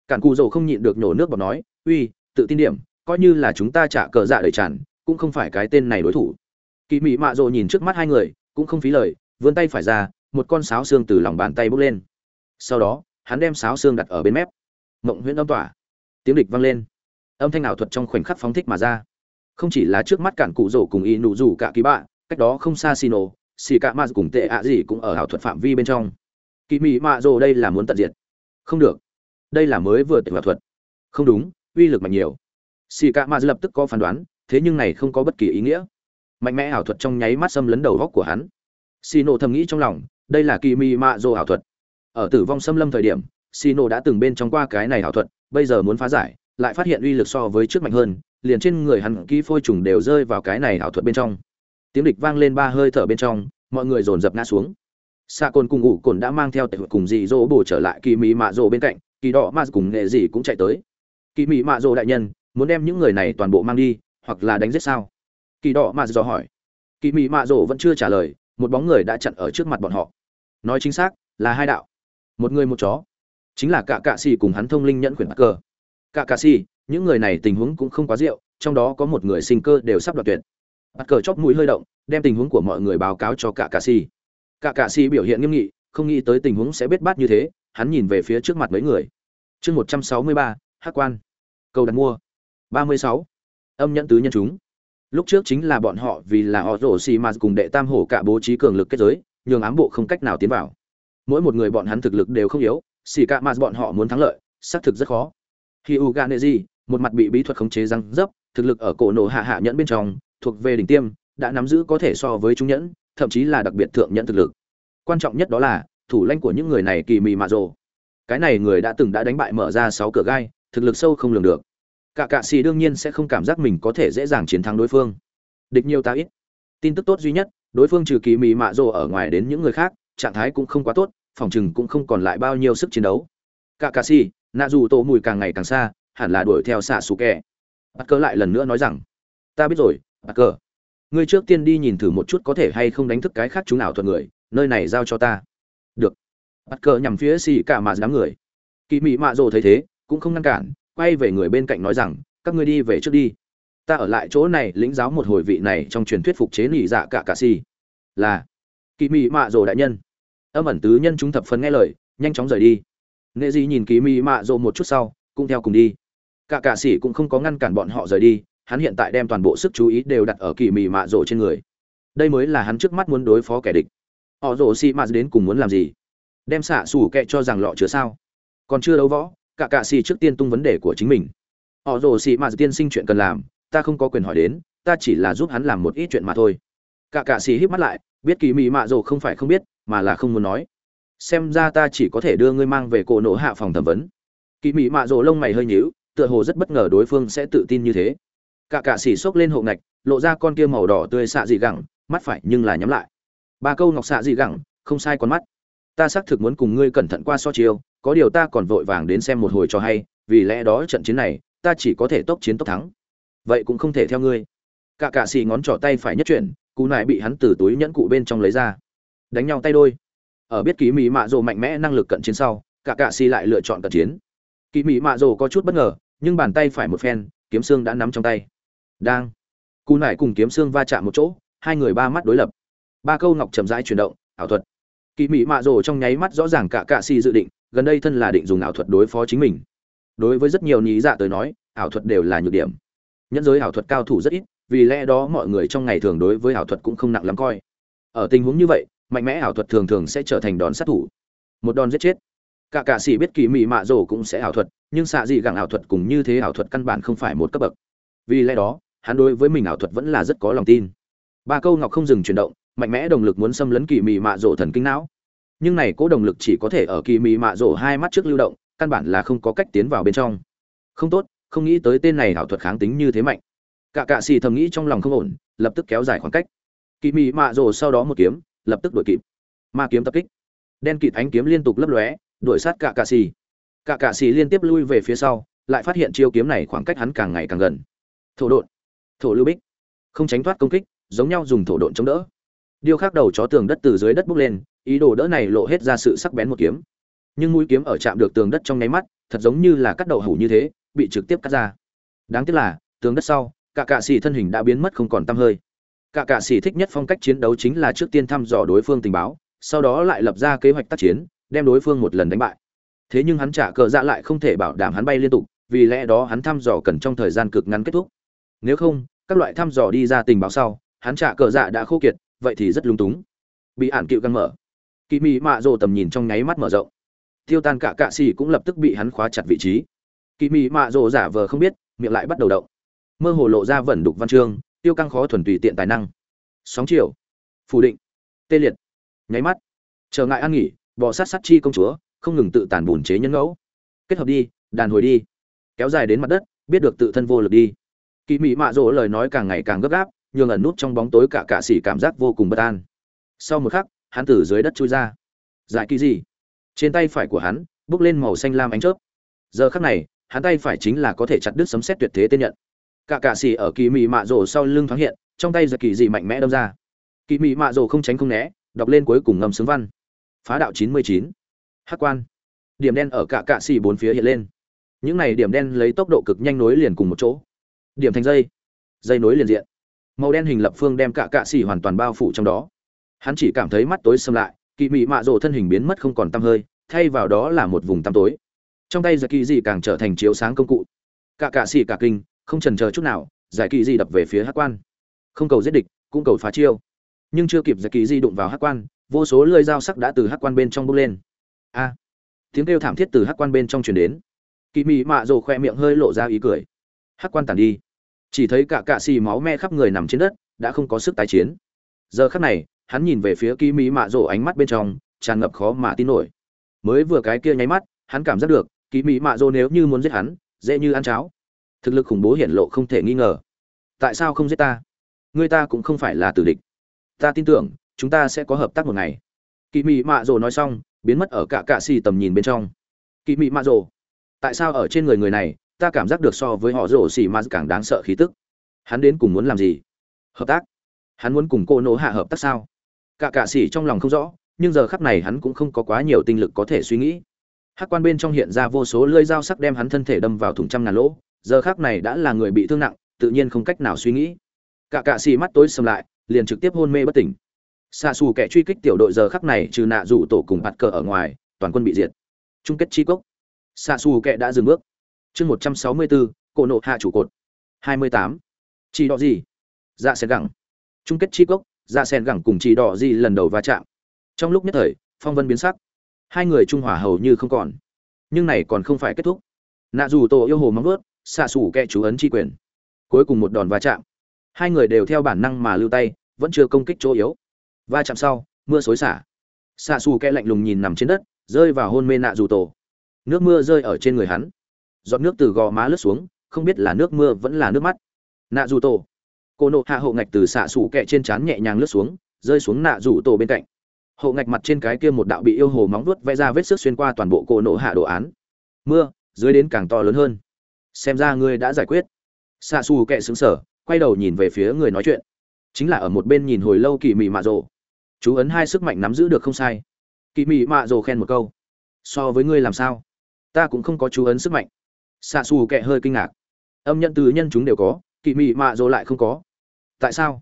Cản cù dầu không nhịn được nhổ nước bọt nói, uy, tự tin điểm, coi như là chúng ta trả cờ dạ đầy tràn, cũng không phải cái tên này đối thủ. Kỳ mị mạ rộ nhìn trước mắt hai người, cũng không phí lời, vươn tay phải ra, một con sáo xương từ lòng bàn tay bốc lên. Sau đó, hắn đem sáo xương đặt ở bên mép. Mộng huyễn âm tỏa. Tiếng địch vang lên âm thanh ảo thuật trong khoảnh khắc phóng thích mà ra. Không chỉ là trước mắt cản cụ rổ cùng y nụ rủ cả kỳ bạ, cách đó không xa xì nổ xì cả ma cùng tệ ạ gì cũng ở ảo thuật phạm vi bên trong. Kỳ mị mạ rồ đây là muốn tận diệt. Không được. Đây là mới vừa tệ ảo thuật. Không đúng, uy lực mạnh nhiều. Xì cả ma lập tức có phán đoán, thế nhưng này không có bất kỳ ý nghĩa. Mạnh mẽ ảo thuật trong nháy mắt xâm lấn đầu góc của hắn. Xì nổ thầm nghĩ trong lòng, đây là kỳ mị mạ rồ ảo thuật. Ở tử vong xâm lâm thời điểm xì nổ đã từng bên trong qua cái này ảo thuật, bây giờ muốn phá giải lại phát hiện uy lực so với trước mạnh hơn, liền trên người hắn ký phôi trùng đều rơi vào cái này ảo thuật bên trong. Tiếng địch vang lên ba hơi thở bên trong, mọi người dồn dập ngã xuống. Xạ cồn cùng ngủ cồn đã mang theo tệ cùng dì dỗ bổ trở lại kỳ mỹ mạ rồ bên cạnh, kỳ đỏ ma cùng nghệ dì cũng chạy tới. Kỳ mỹ mạ rồ đại nhân, muốn đem những người này toàn bộ mang đi, hoặc là đánh giết sao? Kỳ đỏ ma dò hỏi. Kỳ mỹ mạ rồ vẫn chưa trả lời, một bóng người đã chặn ở trước mặt bọn họ. Nói chính xác, là hai đạo. Một người một chó. Chính là cả cạ xì cùng hắn thông linh nhẫn quyển bắt cờ cả cà si, những người này tình huống cũng không quá rượu, trong đó có một người sinh cơ đều sắp đoạt tuyệt. Bắt cờ chóp mũi hơi động, đem tình huống của mọi người báo cáo cho cả cà si. Cả cà si biểu hiện nghiêm nghị, không nghĩ tới tình huống sẽ biết bát như thế, hắn nhìn về phía trước mặt mấy người. Chương một trăm sáu mươi ba hát quan. Cầu đặt mua. ba mươi sáu. Âm nhẫn tứ nhân chúng. Lúc trước chính là bọn họ vì là họ rổ xì mà cùng đệ tam hổ cả bố trí cường lực kết giới, nhường ám bộ không cách nào tiến vào. Mỗi một người bọn hắn thực lực đều không yếu xì cả mà bọn họ muốn thắng lợi, xác thực rất khó khi u một mặt bị bí thuật khống chế răng dấp, thực lực ở cổ nổ hạ hạ nhẫn bên trong, thuộc về đỉnh tiêm, đã nắm giữ có thể so với trung nhẫn, thậm chí là đặc biệt thượng nhẫn thực lực. Quan trọng nhất đó là, thủ lãnh của những người này kỳ mị mạ rồ. Cái này người đã từng đã đánh bại mở ra sáu cửa gai, thực lực sâu không lường được. Cả cạ sĩ đương nhiên sẽ không cảm giác mình có thể dễ dàng chiến thắng đối phương. Địch nhiều ta ít. Tin tức tốt duy nhất, đối phương trừ kỳ mị mạ rồ ở ngoài đến những người khác, trạng thái cũng không quá tốt, phòng trừng cũng không còn lại bao nhiêu sức chiến đấu cả cà si, nạ dù tổ mùi càng ngày càng xa, hẳn là đuổi theo xạ xù kẹ bắt cờ lại lần nữa nói rằng, ta biết rồi bắt cờ. Ngươi trước tiên đi nhìn thử một chút có thể hay không đánh thức cái khác chúng nào thuận người, nơi này giao cho ta. Được. Bắt cờ nhằm phía xì cả mà đám người. Kỳ mị mạ rồ thấy thế, cũng không ngăn cản, quay về người bên cạnh nói rằng, các ngươi đi về trước đi. Ta ở lại chỗ này lĩnh giáo một hồi vị này trong truyền thuyết phục chế nỉ dạ cả cà si. Là kỳ mị mạ rồ đại nhân. Âm ẩn tứ nhân chúng thập phần nghe lời, nhanh chóng rời đi nghệ gì nhìn kỳ mỹ mạ rộ một chút sau, cũng theo cùng đi. Cả cà sĩ cũng không có ngăn cản bọn họ rời đi, hắn hiện tại đem toàn bộ sức chú ý đều đặt ở kỳ mỹ mạ rộ trên người. Đây mới là hắn trước mắt muốn đối phó kẻ địch. Họ rộ xị mạ đến cùng muốn làm gì? Đem xạ xù kệ cho rằng lọ chứa sao? Còn chưa đấu võ, cả cạ xì trước tiên tung vấn đề của chính mình. Họ rồ xì mạ tiên sinh chuyện cần làm, ta không có quyền hỏi đến, ta chỉ là giúp hắn làm một ít chuyện mà thôi. Cả cạ xì híp mắt lại, biết kỳ mị mạ rồ không phải không biết, mà là không muốn nói xem ra ta chỉ có thể đưa ngươi mang về cổ nổ hạ phòng thẩm vấn. Kỳ mị mạ rồ lông mày hơi nhíu, tựa hồ rất bất ngờ đối phương sẽ tự tin như thế. Cả cạ xì xốc lên hộ ngạch, lộ ra con kia màu đỏ tươi xạ dị gẳng, mắt phải nhưng là nhắm lại. Ba câu ngọc xạ dị gẳng, không sai con mắt. Ta xác thực muốn cùng ngươi cẩn thận qua so chiêu, có điều ta còn vội vàng đến xem một hồi cho hay, vì lẽ đó trận chiến này, ta chỉ có thể tốc chiến tốc thắng. Vậy cũng không thể theo ngươi. Cả cạ xì ngón trỏ tay phải nhất chuyển, cú nại bị hắn từ túi nhẫn cụ bên trong lấy ra. Đánh nhau tay đôi ở biết kỳ mỹ mạ rồ mạnh mẽ năng lực cận chiến sau, cả cạ xì lại lựa chọn cận chiến. Kỳ mỹ mạ rồ có chút bất ngờ, nhưng bàn tay phải một phen, kiếm xương đã nắm trong tay. Đang. Cù nải cùng kiếm xương va chạm một chỗ, hai người ba mắt đối lập. Ba câu ngọc chậm rãi chuyển động, ảo thuật. Kỳ mỹ mạ rồ trong nháy mắt rõ ràng cả cạ xì dự định, gần đây thân là định dùng ảo thuật đối phó chính mình. Đối với rất nhiều nhí dạ tới nói, ảo thuật đều là nhược điểm. Nhẫn giới ảo thuật cao thủ rất ít, vì lẽ đó mọi người trong ngày thường đối với ảo thuật cũng không nặng lắm coi. Ở tình huống như vậy mạnh mẽ ảo thuật thường thường sẽ trở thành đòn sát thủ. Một đòn giết chết. Cả cạ sĩ biết kỳ mị mạ rổ cũng sẽ ảo thuật, nhưng xạ dị gẳng ảo thuật cùng như thế ảo thuật căn bản không phải một cấp bậc. Vì lẽ đó, hắn đối với mình ảo thuật vẫn là rất có lòng tin. Ba câu ngọc không dừng chuyển động, mạnh mẽ động lực muốn xâm lấn kỳ mị mạ rổ thần kinh não. Nhưng này cố động lực chỉ có thể ở kỳ mị mạ rổ hai mắt trước lưu động, căn bản là không có cách tiến vào bên trong. Không tốt, không nghĩ tới tên này ảo thuật kháng tính như thế mạnh. Cả cạ xì thầm nghĩ trong lòng không ổn, lập tức kéo dài khoảng cách. Kỳ mị mạ rổ sau đó một kiếm lập tức đuổi kịp. Ma kiếm tập kích. Đen kịt ánh kiếm liên tục lấp lóe, đuổi sát cả cạ xì. Cả cạ xì liên tiếp lui về phía sau, lại phát hiện chiêu kiếm này khoảng cách hắn càng ngày càng gần. Thổ độn. Thổ lưu bích. Không tránh thoát công kích, giống nhau dùng thổ độn chống đỡ. Điêu khắc đầu chó tường đất từ dưới đất bốc lên, ý đồ đỡ này lộ hết ra sự sắc bén một kiếm. Nhưng mũi kiếm ở chạm được tường đất trong nháy mắt, thật giống như là cắt đậu hủ như thế, bị trực tiếp cắt ra. Đáng tiếc là, tường đất sau cả cạ xì thân hình đã biến mất không còn tăm hơi cả cạ sĩ thích nhất phong cách chiến đấu chính là trước tiên thăm dò đối phương tình báo, sau đó lại lập ra kế hoạch tác chiến, đem đối phương một lần đánh bại. Thế nhưng hắn trả cờ dạ lại không thể bảo đảm hắn bay liên tục, vì lẽ đó hắn thăm dò cần trong thời gian cực ngắn kết thúc. Nếu không, các loại thăm dò đi ra tình báo sau, hắn trả cờ dạ đã khô kiệt, vậy thì rất lung túng. Bị ản cựu căng mở. Kỳ mị mạ rồ tầm nhìn trong nháy mắt mở rộng. Tiêu tan cả cạ xì cũng lập tức bị hắn khóa chặt vị trí. Kỳ mị mạ rồ giả vờ không biết, miệng lại bắt đầu động. Mơ hồ lộ ra vẩn đục văn chương tiêu căng khó thuần tùy tiện tài năng. Sóng chiều. Phủ định. Tê liệt. Nháy mắt. Trở ngại ăn nghỉ bò sát sát chi công chúa, không ngừng tự tàn bùn chế nhân ngẫu. Kết hợp đi, đàn hồi đi. Kéo dài đến mặt đất, biết được tự thân vô lực đi. Kỳ mị mạ rỗ lời nói càng ngày càng gấp gáp, nhường ẩn nút trong bóng tối cả cạ xỉ cảm giác vô cùng bất an. Sau một khắc, hắn từ dưới đất chui ra. Giải kỳ gì? Trên tay phải của hắn bước lên màu xanh lam ánh chớp. Giờ khắc này, hắn tay phải chính là có thể chặt đứt sấm xét tuyệt thế tên nhận cả cạ xỉ ở kỳ mị mạ rổ sau lưng thoáng hiện, trong tay giật kỳ dị mạnh mẽ đâm ra. Kỳ mị mạ rổ không tránh không né, đọc lên cuối cùng ngầm xướng văn. Phá đạo chín mươi chín. Hắc quan. Điểm đen ở cả cạ xỉ bốn phía hiện lên. Những này điểm đen lấy tốc độ cực nhanh nối liền cùng một chỗ. Điểm thành dây. Dây nối liền diện. Màu đen hình lập phương đem cả cạ xỉ hoàn toàn bao phủ trong đó. Hắn chỉ cảm thấy mắt tối xâm lại, kỳ mị mạ rồ thân hình biến mất không còn tăm hơi, thay vào đó là một vùng tăm tối. Trong tay giật kỳ dị càng trở thành chiếu sáng công cụ. Cả cạ xỉ cả kinh không trần chờ chút nào, giải kỳ di đập về phía hát quan. Không cầu giết địch, cũng cầu phá chiêu. Nhưng chưa kịp giải kỳ di đụng vào hát quan, vô số lưỡi dao sắc đã từ hát quan bên trong bốc lên. A! Tiếng kêu thảm thiết từ hát quan bên trong truyền đến. Kỳ mị mạ rồ khoe miệng hơi lộ ra ý cười. Hát quan tàn đi. Chỉ thấy cả cạ xì máu me khắp người nằm trên đất, đã không có sức tái chiến. Giờ khắc này, hắn nhìn về phía kỳ mỹ mạ rồ ánh mắt bên trong, tràn ngập khó mà tin nổi. Mới vừa cái kia nháy mắt, hắn cảm giác được, kỳ mỹ mạ rồ nếu như muốn giết hắn, dễ như ăn cháo thực lực khủng bố hiển lộ không thể nghi ngờ. Tại sao không giết ta? Người ta cũng không phải là tử địch. Ta tin tưởng, chúng ta sẽ có hợp tác một ngày. Kỳ Mị mạ rồ nói xong, biến mất ở cả cạ xì tầm nhìn bên trong. Kỳ Mị mạ rồ, tại sao ở trên người người này, ta cảm giác được so với họ rồ xì ma càng đáng sợ khí tức? Hắn đến cùng muốn làm gì? Hợp tác? Hắn muốn cùng cô nỗ hạ hợp tác sao? Cả cạ xì trong lòng không rõ, nhưng giờ khắp này hắn cũng không có quá nhiều tinh lực có thể suy nghĩ. Hát quan bên trong hiện ra vô số lưỡi dao sắc đem hắn thân thể đâm vào thùng trăm ngàn lỗ giờ khắc này đã là người bị thương nặng, tự nhiên không cách nào suy nghĩ. Cả cạ xì mắt tối sầm lại, liền trực tiếp hôn mê bất tỉnh. Xa xù kẻ truy kích tiểu đội giờ khắc này trừ nạ rủ tổ cùng bạt cờ ở ngoài, toàn quân bị diệt. Chung kết chi cốc. Xa xù kẻ đã dừng bước. Chương một trăm sáu mươi bốn cổ nộ hạ chủ cột. hai mươi tám. Chỉ đỏ gì? Dạ sen gẳng. Chung kết chi cốc dạ sen gẳng cùng chỉ đỏ gì lần đầu va chạm. Trong lúc nhất thời, phong vân biến sắc. Hai người trung hòa hầu như không còn. Nhưng này còn không phải kết thúc. Nạ dù tổ yêu hồ móng vớt xạ xủ kẹ chú ấn chi quyền. Cuối cùng một đòn va chạm. Hai người đều theo bản năng mà lưu tay, vẫn chưa công kích chỗ yếu. Va chạm sau, mưa xối xả. Xạ xù kẹ lạnh lùng nhìn nằm trên đất, rơi vào hôn mê nạ dù tổ. Nước mưa rơi ở trên người hắn. Giọt nước từ gò má lướt xuống, không biết là nước mưa vẫn là nước mắt. Nạ dù tổ. Cô nộ hạ hậu ngạch từ xạ xù kẹ trên trán nhẹ nhàng lướt xuống, rơi xuống nạ rủ tổ bên cạnh. Hậu ngạch mặt trên cái kia một đạo bị yêu hồ móng vuốt vẽ ra vết sức xuyên qua toàn bộ cô nộ hạ đồ án. Mưa, dưới đến càng to lớn hơn xem ra ngươi đã giải quyết. Xạ xù kệ xứng sở quay đầu nhìn về phía người nói chuyện. Chính là ở một bên nhìn hồi lâu kỳ mị mạ rồ. Chú ấn hai sức mạnh nắm giữ được không sai. Kỳ mị mạ rồ khen một câu. So với ngươi làm sao? Ta cũng không có chú ấn sức mạnh. Xạ xù kệ hơi kinh ngạc. Âm nhận từ nhân chúng đều có kỳ mị mạ rồ lại không có. Tại sao?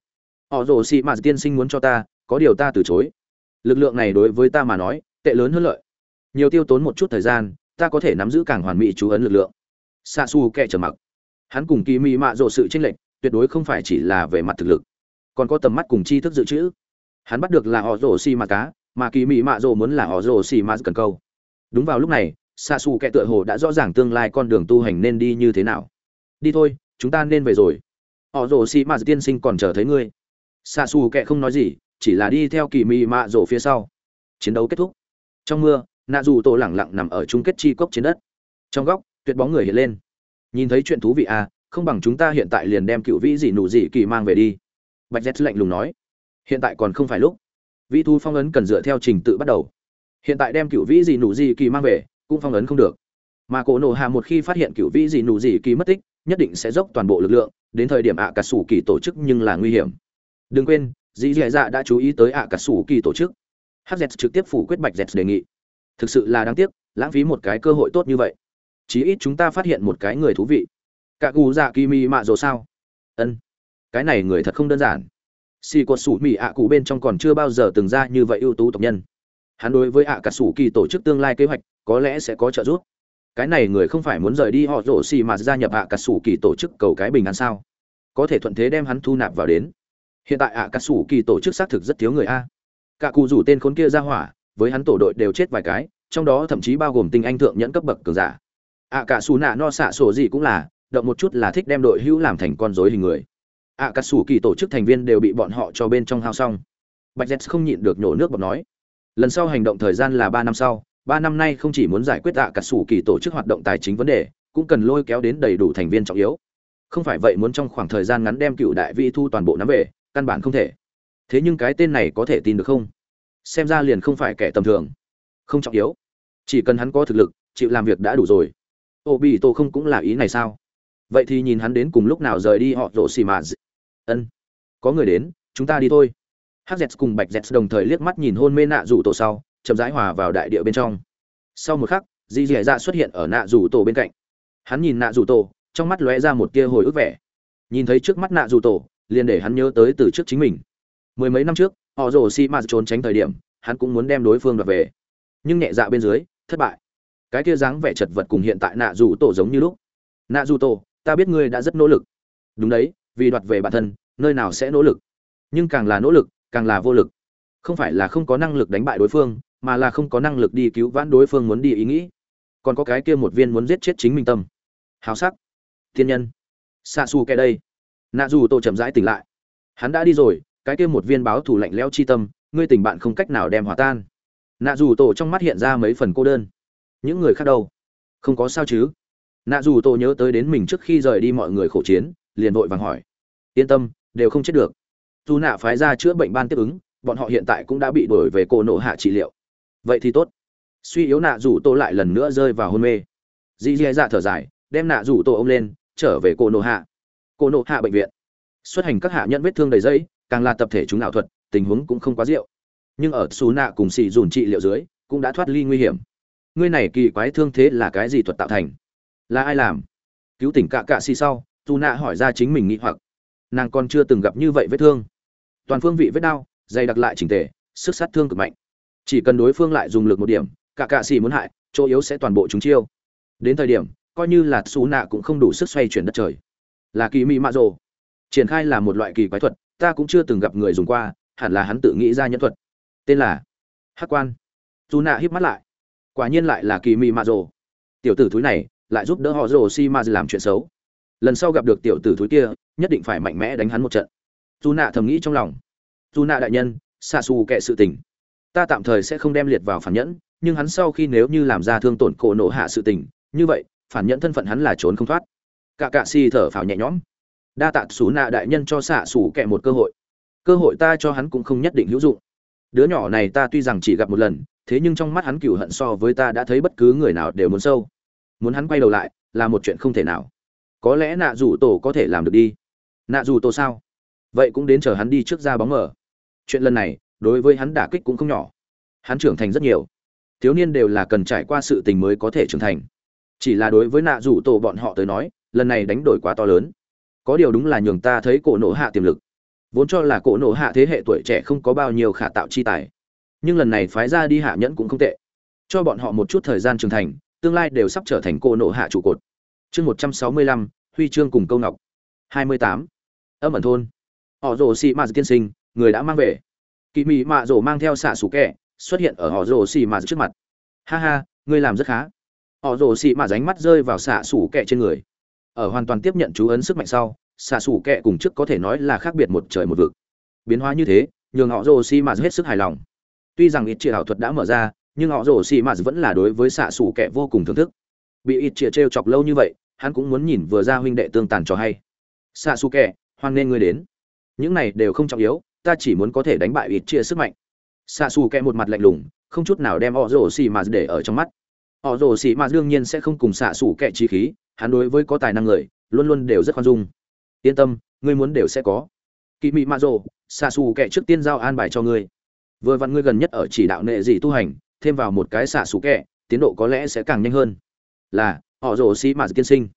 Họ rồ xị mạ tiên sinh muốn cho ta, có điều ta từ chối. Lực lượng này đối với ta mà nói, tệ lớn hơn lợi. Nhiều tiêu tốn một chút thời gian, ta có thể nắm giữ càng hoàn mỹ chú ấn lực lượng xạ xù kẹ trở mặc. Hắn cùng kỳ mị mạ rồ sự tranh lệch, tuyệt đối không phải chỉ là về mặt thực lực, còn có tầm mắt cùng tri thức dự trữ. Hắn bắt được là họ rồ xì mà cá, mà kỳ mị mạ rồ muốn là họ rồ xì mà cần câu. Đúng vào lúc này xa xù kẻ tựa hồ đã rõ ràng tương lai con đường tu hành nên đi như thế nào. Đi thôi, chúng ta nên về rồi. Họ rồ xì mà tiên sinh còn chờ thấy ngươi. Xa xù kẻ không nói gì, chỉ là đi theo kỳ mị mạ rổ phía sau. Chiến đấu kết thúc. Trong mưa, nạ dù tổ lẳng lặng nằm ở chung kết chi cốc trên đất. Trong góc tuyệt bóng người hiện lên. Nhìn thấy chuyện thú vị à không bằng chúng ta hiện tại liền đem cựu vĩ dị nụ dị kỳ mang về đi. Bạch z lạnh lùng nói. Hiện tại còn không phải lúc. Vĩ thu phong ấn cần dựa theo trình tự bắt đầu. Hiện tại đem cựu vĩ dị nụ dị kỳ mang về, cũng phong ấn không được. Mà cổ nổ hạ một khi phát hiện cựu vĩ dị nụ dị kỳ mất tích, nhất định sẽ dốc toàn bộ lực lượng, đến thời điểm ạ cả sủ kỳ tổ chức nhưng là nguy hiểm. Đừng quên dì dì dạ, dạ đã chú ý tới ạ cả sủ kỳ tổ chức. Hz trực tiếp phủ quyết bạch z đề nghị. Thực sự là đáng tiếc, lãng phí một cái cơ hội tốt như vậy chí ít chúng ta phát hiện một cái người thú vị. Cả gù dạ kỳ mi mạ rồi sao? Ân, cái này người thật không đơn giản. Xì cột sủ mì ạ cụ bên trong còn chưa bao giờ từng ra như vậy ưu tú tộc nhân. Hắn đối với ạ cả sủ kỳ tổ chức tương lai kế hoạch, có lẽ sẽ có trợ giúp. Cái này người không phải muốn rời đi họ rổ xì mà gia nhập ạ cả sủ kỳ tổ chức cầu cái bình an sao? Có thể thuận thế đem hắn thu nạp vào đến. Hiện tại ạ cả sủ kỳ tổ chức xác thực rất thiếu người a. Cả cụ rủ tên khốn kia ra hỏa, với hắn tổ đội đều chết vài cái, trong đó thậm chí bao gồm tinh anh thượng nhẫn cấp bậc cường giả ạ cả xù nạ no xạ sổ gì cũng là, động một chút là thích đem đội hữu làm thành con rối hình người. ạ cả xù kỳ tổ chức thành viên đều bị bọn họ cho bên trong hao xong. Bạch z không nhịn được nhổ nước bọt nói, lần sau hành động thời gian là ba năm sau, ba năm nay không chỉ muốn giải quyết ạ cả xù kỳ tổ chức hoạt động tài chính vấn đề, cũng cần lôi kéo đến đầy đủ thành viên trọng yếu. Không phải vậy muốn trong khoảng thời gian ngắn đem cựu đại vị thu toàn bộ nắm về, căn bản không thể. Thế nhưng cái tên này có thể tin được không? Xem ra liền không phải kẻ tầm thường. Không trọng yếu. Chỉ cần hắn có thực lực, chịu làm việc đã đủ rồi ô bị tổ không cũng là ý này sao? Vậy thì nhìn hắn đến cùng lúc nào rời đi họ rổ xì mà ân, có người đến, chúng ta đi thôi. Hz cùng bạch z đồng thời liếc mắt nhìn hôn mê nạ rủ tổ sau, chậm rãi hòa vào đại địa bên trong. Sau một khắc dì dì dạ xuất hiện ở nạ rủ tổ bên cạnh. Hắn nhìn nạ rủ tổ, trong mắt lóe ra một tia hồi ức vẻ. Nhìn thấy trước mắt nạ rủ tổ, liền để hắn nhớ tới từ trước chính mình. Mười mấy năm trước, họ rồ xì mà trốn tránh thời điểm, hắn cũng muốn đem đối phương đoạt về. Nhưng nhẹ dạ bên dưới, thất bại cái kia dáng vẻ chật vật cùng hiện tại nạ dù tổ giống như lúc. Nạ dù tổ, ta biết ngươi đã rất nỗ lực. Đúng đấy, vì đoạt về bản thân, nơi nào sẽ nỗ lực? Nhưng càng là nỗ lực, càng là vô lực. Không phải là không có năng lực đánh bại đối phương, mà là không có năng lực đi cứu vãn đối phương muốn đi ý nghĩ. Còn có cái kia một viên muốn giết chết chính mình tâm. Hào sắc. Thiên nhân. Xa xù kẻ đây. Nạ dù tổ chậm rãi tỉnh lại. Hắn đã đi rồi, cái kia một viên báo thủ lạnh leo chi tâm, ngươi tình bạn không cách nào đem hòa tan. Nạ dù tổ trong mắt hiện ra mấy phần cô đơn những người khác đâu? Không có sao chứ? Nạ dù tô nhớ tới đến mình trước khi rời đi mọi người khổ chiến, liền vội vàng hỏi. Yên tâm, đều không chết được. Dù nạ phái ra chữa bệnh ban tiếp ứng, bọn họ hiện tại cũng đã bị đổi về cổ nộ hạ trị liệu. Vậy thì tốt. Suy yếu nạ dù tô lại lần nữa rơi vào hôn mê. Dì dì dạ thở dài, đem nạ dù tô m lên, trở về cổ nộ hạ. Cổ nộ hạ bệnh viện. Xuất hành các hạ nhận vết thương đầy dây càng là tập thể chúng ảo thuật, tình huống cũng không quá rượu nhưng ở xù nạ cùng xì dùn trị liệu dưới, cũng đã thoát ly nguy hiểm ngươi này kỳ quái thương thế là cái gì thuật tạo thành? Là ai làm? Cứu tỉnh cạ cạ xì sau dù nạ hỏi ra chính mình nghĩ hoặc. Nàng còn chưa từng gặp như vậy vết thương. Toàn phương vị vết đau, dày đặc lại chỉnh tề, sức sát thương cực mạnh. Chỉ cần đối phương lại dùng lực một điểm cạ cạ xì muốn hại, chỗ yếu sẽ toàn bộ chúng chiêu. Đến thời điểm, coi như là xù nạ cũng không đủ sức xoay chuyển đất trời. Là kỳ mỹ mạ rồ. Triển khai là một loại kỳ quái thuật, ta cũng chưa từng gặp người dùng qua, hẳn là hắn tự nghĩ ra nhân thuật. Tên là hắc quan. Dù nạ híp mắt lại quả nhiên lại là kỳ mị mạ rồ. Tiểu tử thúi này lại giúp đỡ họ rồ si ma làm chuyện xấu. Lần sau gặp được tiểu tử thúi kia, nhất định phải mạnh mẽ đánh hắn một trận. Dù nạ thầm nghĩ trong lòng. Dù nạ đại nhân xa xù kệ sự tình. Ta tạm thời sẽ không đem liệt vào phản nhẫn, nhưng hắn sau khi nếu như làm ra thương tổn cổ nổ hạ sự tình, như vậy, phản nhẫn thân phận hắn là trốn không thoát. Cả cạ si thở phào nhẹ nhõm. Đa tạ xù nạ đại nhân cho xạ xù kệ một cơ hội. Cơ hội ta cho hắn cũng không nhất định hữu dụng. Đứa nhỏ này ta tuy rằng chỉ gặp một lần thế nhưng trong mắt hắn cựu hận so với ta đã thấy bất cứ người nào đều muốn sâu. Muốn hắn quay đầu lại là một chuyện không thể nào. Có lẽ nạ dù tổ có thể làm được đi. Nạ dù tổ sao? Vậy cũng đến chờ hắn đi trước ra bóng mở. Chuyện lần này, đối với hắn đả kích cũng không nhỏ. Hắn trưởng thành rất nhiều. Thiếu niên đều là cần trải qua sự tình mới có thể trưởng thành. Chỉ là đối với nạ rủ tổ bọn họ tới nói, lần này đánh đổi quá to lớn. Có điều đúng là nhường ta thấy cổ nổ hạ tiềm lực. Vốn cho là cổ nổ hạ thế hệ tuổi trẻ không có bao nhiêu khả tạo chi tài nhưng lần này phái ra đi hạ nhẫn cũng không tệ. Cho bọn họ một chút thời gian trưởng thành, tương lai đều sắp trở thành cô nộ hạ trụ cột. Chương một trăm sáu mươi lăm, huy chương cùng câu ngọc. hai mươi tám. Âm ẩn thôn. Họ rồ xì mạt tiên sinh, người đã mang về. Kỳ mị mạ rồ mang theo xạ xù kẹ, xuất hiện ở họ rồ xì mạt trước mặt. Ha ha, ngươi làm rất khá. Họ rồ xì mạt ránh mắt rơi vào xạ xù kẹ trên người. Ở hoàn toàn tiếp nhận chú ấn sức mạnh sau, xạ xù kẹ cùng trước có thể nói là khác biệt một trời một vực. Biến hóa như thế, nhường họ rồ xì mạt hết sức hài lòng tuy rằng ít chia ảo thuật đã mở ra, nhưng họ rổ xì mạt vẫn là đối với xạ xù kẻ vô cùng thưởng thức. Bị ít chia trêu chọc lâu như vậy, hắn cũng muốn nhìn vừa ra huynh đệ tương tàn cho hay. Xạ xù kẻ, hoan nên ngươi đến. Những này đều không trọng yếu, ta chỉ muốn có thể đánh bại ít chia sức mạnh. Xạ xù kẻ một mặt lạnh lùng, không chút nào đem họ rổ xì mạt để ở trong mắt. Họ rổ xì mạt đương nhiên sẽ không cùng xạ xù kẻ trí khí, hắn đối với có tài năng người, luôn luôn đều rất khoan dung. Yên tâm, ngươi muốn đều sẽ có. Kỳ mị mạ rồ, xạ xù kẻ trước tiên giao an bài cho ngươi vừa vặn ngươi gần nhất ở chỉ đạo nệ gì tu hành, thêm vào một cái xạ xù kẹ, tiến độ có lẽ sẽ càng nhanh hơn. Là, họ rồ sĩ mạt tiên sinh.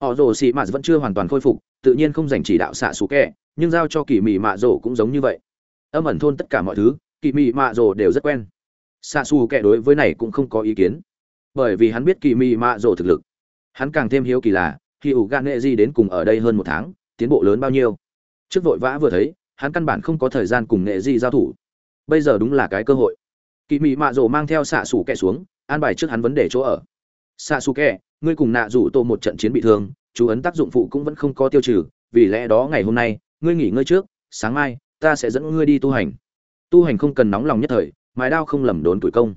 Họ rồ sĩ mạt vẫn chưa hoàn toàn khôi phục, tự nhiên không dành chỉ đạo xạ xù kẹ, nhưng giao cho kỳ mị mạ rồ cũng giống như vậy. Âm ẩn thôn tất cả mọi thứ, kỳ mị mạ rồ đều rất quen. Xạ xù kẹ đối với này cũng không có ý kiến. Bởi vì hắn biết kỳ mị mạ rồ thực lực. Hắn càng thêm hiếu kỳ là, khi ủ gan nghệ di đến cùng ở đây hơn một tháng, tiến bộ lớn bao nhiêu. Trước vội vã vừa thấy, hắn căn bản không có thời gian cùng nghệ di giao thủ bây giờ đúng là cái cơ hội. Kỳ mị mạ rồ mang theo xạ xù kẹ xuống, an bài trước hắn vấn đề chỗ ở. Xạ xù kẹ ngươi cùng nạ rủ tô một trận chiến bị thương, chú ấn tác dụng phụ cũng vẫn không có tiêu trừ, vì lẽ đó ngày hôm nay, ngươi nghỉ ngơi trước, sáng mai, ta sẽ dẫn ngươi đi tu hành. Tu hành không cần nóng lòng nhất thời mái đao không lầm đốn tuổi công.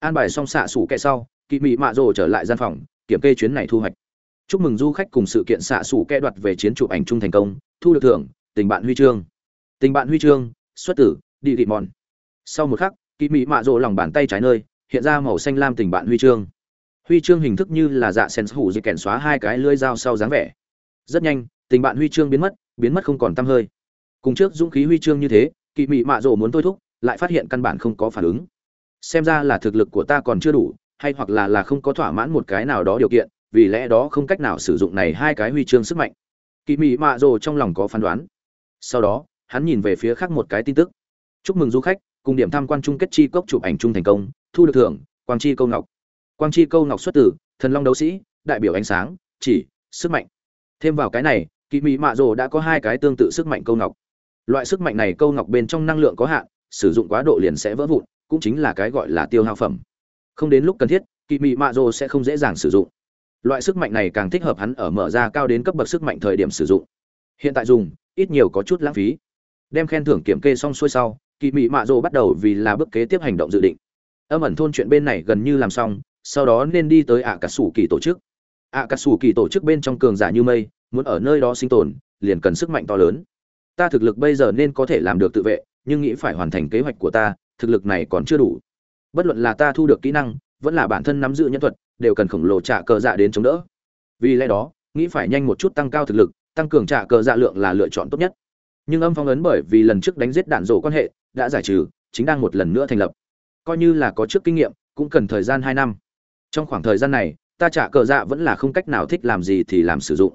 An bài xong xạ xù kẹ sau kỳ mị mạ rồ trở lại gian phòng, kiểm kê chuyến này thu hoạch. Chúc mừng du khách cùng sự kiện xạ xù kẹ đoạt về chiến chụp ảnh chung thành công, thu được thưởng, tình bạn huy chương. Tình bạn huy chương, xuất tử, đi thị mòn sau một khắc kỳ mị mạ rộ lòng bàn tay trái nơi, hiện ra màu xanh lam tình bạn huy chương. Huy chương hình thức như là dạ sen hủ di kèn xóa hai cái lưỡi dao sau dáng vẻ. Rất nhanh, tình bạn huy chương biến mất biến mất không còn tăm hơi. Cùng trước dũng khí huy chương như thế kỳ mị mạ rộ muốn thôi thúc, lại phát hiện căn bản không có phản ứng. Xem ra là thực lực của ta còn chưa đủ, hay hoặc là là không có thỏa mãn một cái nào đó điều kiện, vì lẽ đó không cách nào sử dụng này hai cái huy chương sức mạnh. Kỳ mị mạ rồ trong lòng có phán đoán. Sau đó, hắn nhìn về phía khác một cái tin tức. Chúc mừng du khách cùng điểm tham quan chung kết chi cốc chụp ảnh chung thành công, thu được thưởng, quang chi câu ngọc. Quang chi câu ngọc xuất tử thần long đấu sĩ, đại biểu ánh sáng, chỉ, sức mạnh. Thêm vào cái này kỳ mị mạ rồ đã có hai cái tương tự sức mạnh câu ngọc. Loại sức mạnh này câu ngọc bên trong năng lượng có hạn, sử dụng quá độ liền sẽ vỡ vụn, cũng chính là cái gọi là tiêu hao phẩm. Không đến lúc cần thiết kỳ mị mạ rồ sẽ không dễ dàng sử dụng. Loại sức mạnh này càng thích hợp hắn ở mở ra cao đến cấp bậc sức mạnh thời điểm sử dụng. Hiện tại dùng, ít nhiều có chút lãng phí. Đem khen thưởng kiểm kê xong xuôi sau kỳ mị mạ rồ bắt đầu vì là bước kế tiếp hành động dự định. Âm ẩn thôn chuyện bên này gần như làm xong, sau đó nên đi tới ạ cà sủ kỳ tổ chức. Ạ cà sủ kỳ tổ chức bên trong cường giả như mây, muốn ở nơi đó sinh tồn, liền cần sức mạnh to lớn. Ta thực lực bây giờ nên có thể làm được tự vệ, nhưng nghĩ phải hoàn thành kế hoạch của ta, thực lực này còn chưa đủ. Bất luận là ta thu được kỹ năng, vẫn là bản thân nắm giữ nhân thuật, đều cần khổng lồ trả cờ dạ đến chống đỡ. Vì lẽ đó, nghĩ phải nhanh một chút tăng cao thực lực, tăng cường trả cờ dạ lượng là lựa chọn tốt nhất. Nhưng âm phong ấn bởi vì lần trước đánh giết đạn rổ quan hệ đã giải trừ, chính đang một lần nữa thành lập. Coi như là có trước kinh nghiệm, cũng cần thời gian hai năm. Trong khoảng thời gian này, ta trả cờ dạ vẫn là không cách nào thích làm gì thì làm sử dụng.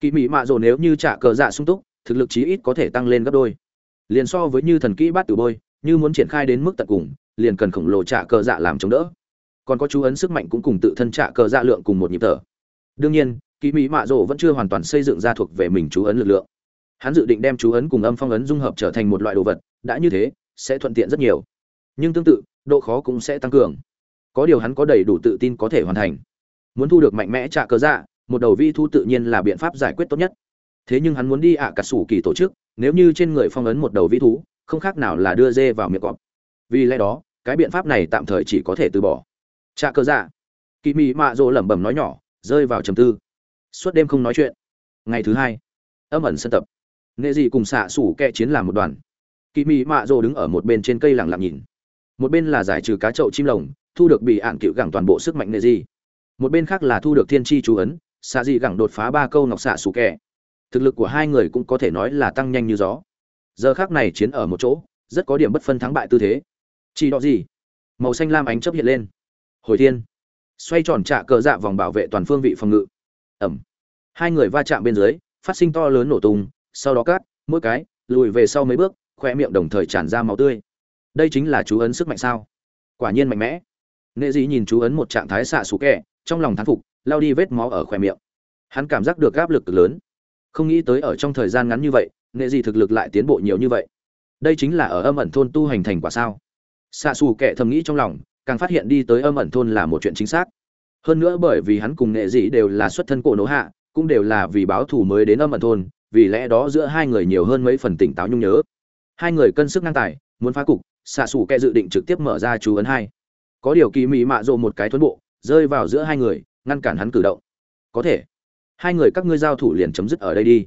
Kỹ mỹ mạ rồ nếu như trả cờ dạ sung túc, thực lực chí ít có thể tăng lên gấp đôi. Liền so với như thần kỹ bát tử bôi, như muốn triển khai đến mức tận cùng, liền cần khổng lồ trả cờ dạ làm chống đỡ. Còn có chú ấn sức mạnh cũng cùng tự thân trả cờ dạ lượng cùng một nhịp thở. Đương nhiên kỹ mỹ mạ rồ vẫn chưa hoàn toàn xây dựng ra thuộc về mình chú ấn lực lượng hắn dự định đem chú ấn cùng âm phong ấn dung hợp trở thành một loại đồ vật, đã như thế, sẽ thuận tiện rất nhiều. Nhưng tương tự, độ khó cũng sẽ tăng cường. Có điều hắn có đầy đủ tự tin có thể hoàn thành. Muốn thu được mạnh mẽ trả cớ dạ một đầu vi thu tự nhiên là biện pháp giải quyết tốt nhất. Thế nhưng hắn muốn đi ạ à cà sủ kỳ tổ chức, nếu như trên người phong ấn một đầu vi thú, không khác nào là đưa dê vào miệng cọp. Vì lẽ đó, cái biện pháp này tạm thời chỉ có thể từ bỏ. Trả cớ dạ. Kỳ mị mạ rỗ lẩm bẩm nói nhỏ, rơi vào trầm tư. Suốt đêm không nói chuyện. Ngày thứ hai, âm ẩn sân tập nghệ dị cùng xạ sủ kẹ chiến làm một đoàn. Kỳ mị mạ rồ đứng ở một bên trên cây lặng lặng nhìn. Một bên là giải trừ cá chậu chim lồng, thu được bị ạn cựu gẳng toàn bộ sức mạnh nghệ dị. Một bên khác là thu được thiên tri chú ấn xạ dị gẳng đột phá ba câu ngọc xạ sủ kẹ thực lực của hai người cũng có thể nói là tăng nhanh như gió. Giờ khác này chiến ở một chỗ, rất có điểm bất phân thắng bại tư thế. Chỉ đọ gì? Màu xanh lam ánh chấp hiện lên. Hồi thiên. Xoay tròn trạ cờ dạ vòng bảo vệ toàn phương vị phòng ngự. Ẩm. Hai người va chạm bên dưới, phát sinh to lớn nổ tung sau đó cát mỗi cái, lùi về sau mấy bước, khoe miệng đồng thời tràn ra máu tươi. Đây chính là chú ấn sức mạnh sao? Quả nhiên mạnh mẽ. Nệ dị nhìn chú ấn một trạng thái xạ xú kẹ, trong lòng thán phục lao đi vết máu ở khoe miệng. Hắn cảm giác được áp lực cực lớn. Không nghĩ tới ở trong thời gian ngắn như vậy, nệ dị thực lực lại tiến bộ nhiều như vậy. Đây chính là ở âm ẩn thôn tu hành thành quả sao? Xạ xù kệ thầm nghĩ trong lòng, càng phát hiện đi tới âm ẩn thôn là một chuyện chính xác. Hơn nữa bởi vì hắn cùng nệ dị đều là xuất thân cổ nỗ hạ, cũng đều là vì báo thù mới đến âm ẩn thôn vì lẽ đó giữa hai người nhiều hơn mấy phần tỉnh táo nhung nhớ. Hai người cân sức ngang tài, muốn phá cục, xạ xù kẹ dự định trực tiếp mở ra chú ấn hai. Có điều kỳ mị mạ rộ một cái thuấn bộ, rơi vào giữa hai người, ngăn cản hắn cử động. Có thể, hai người các ngươi giao thủ liền chấm dứt ở đây đi.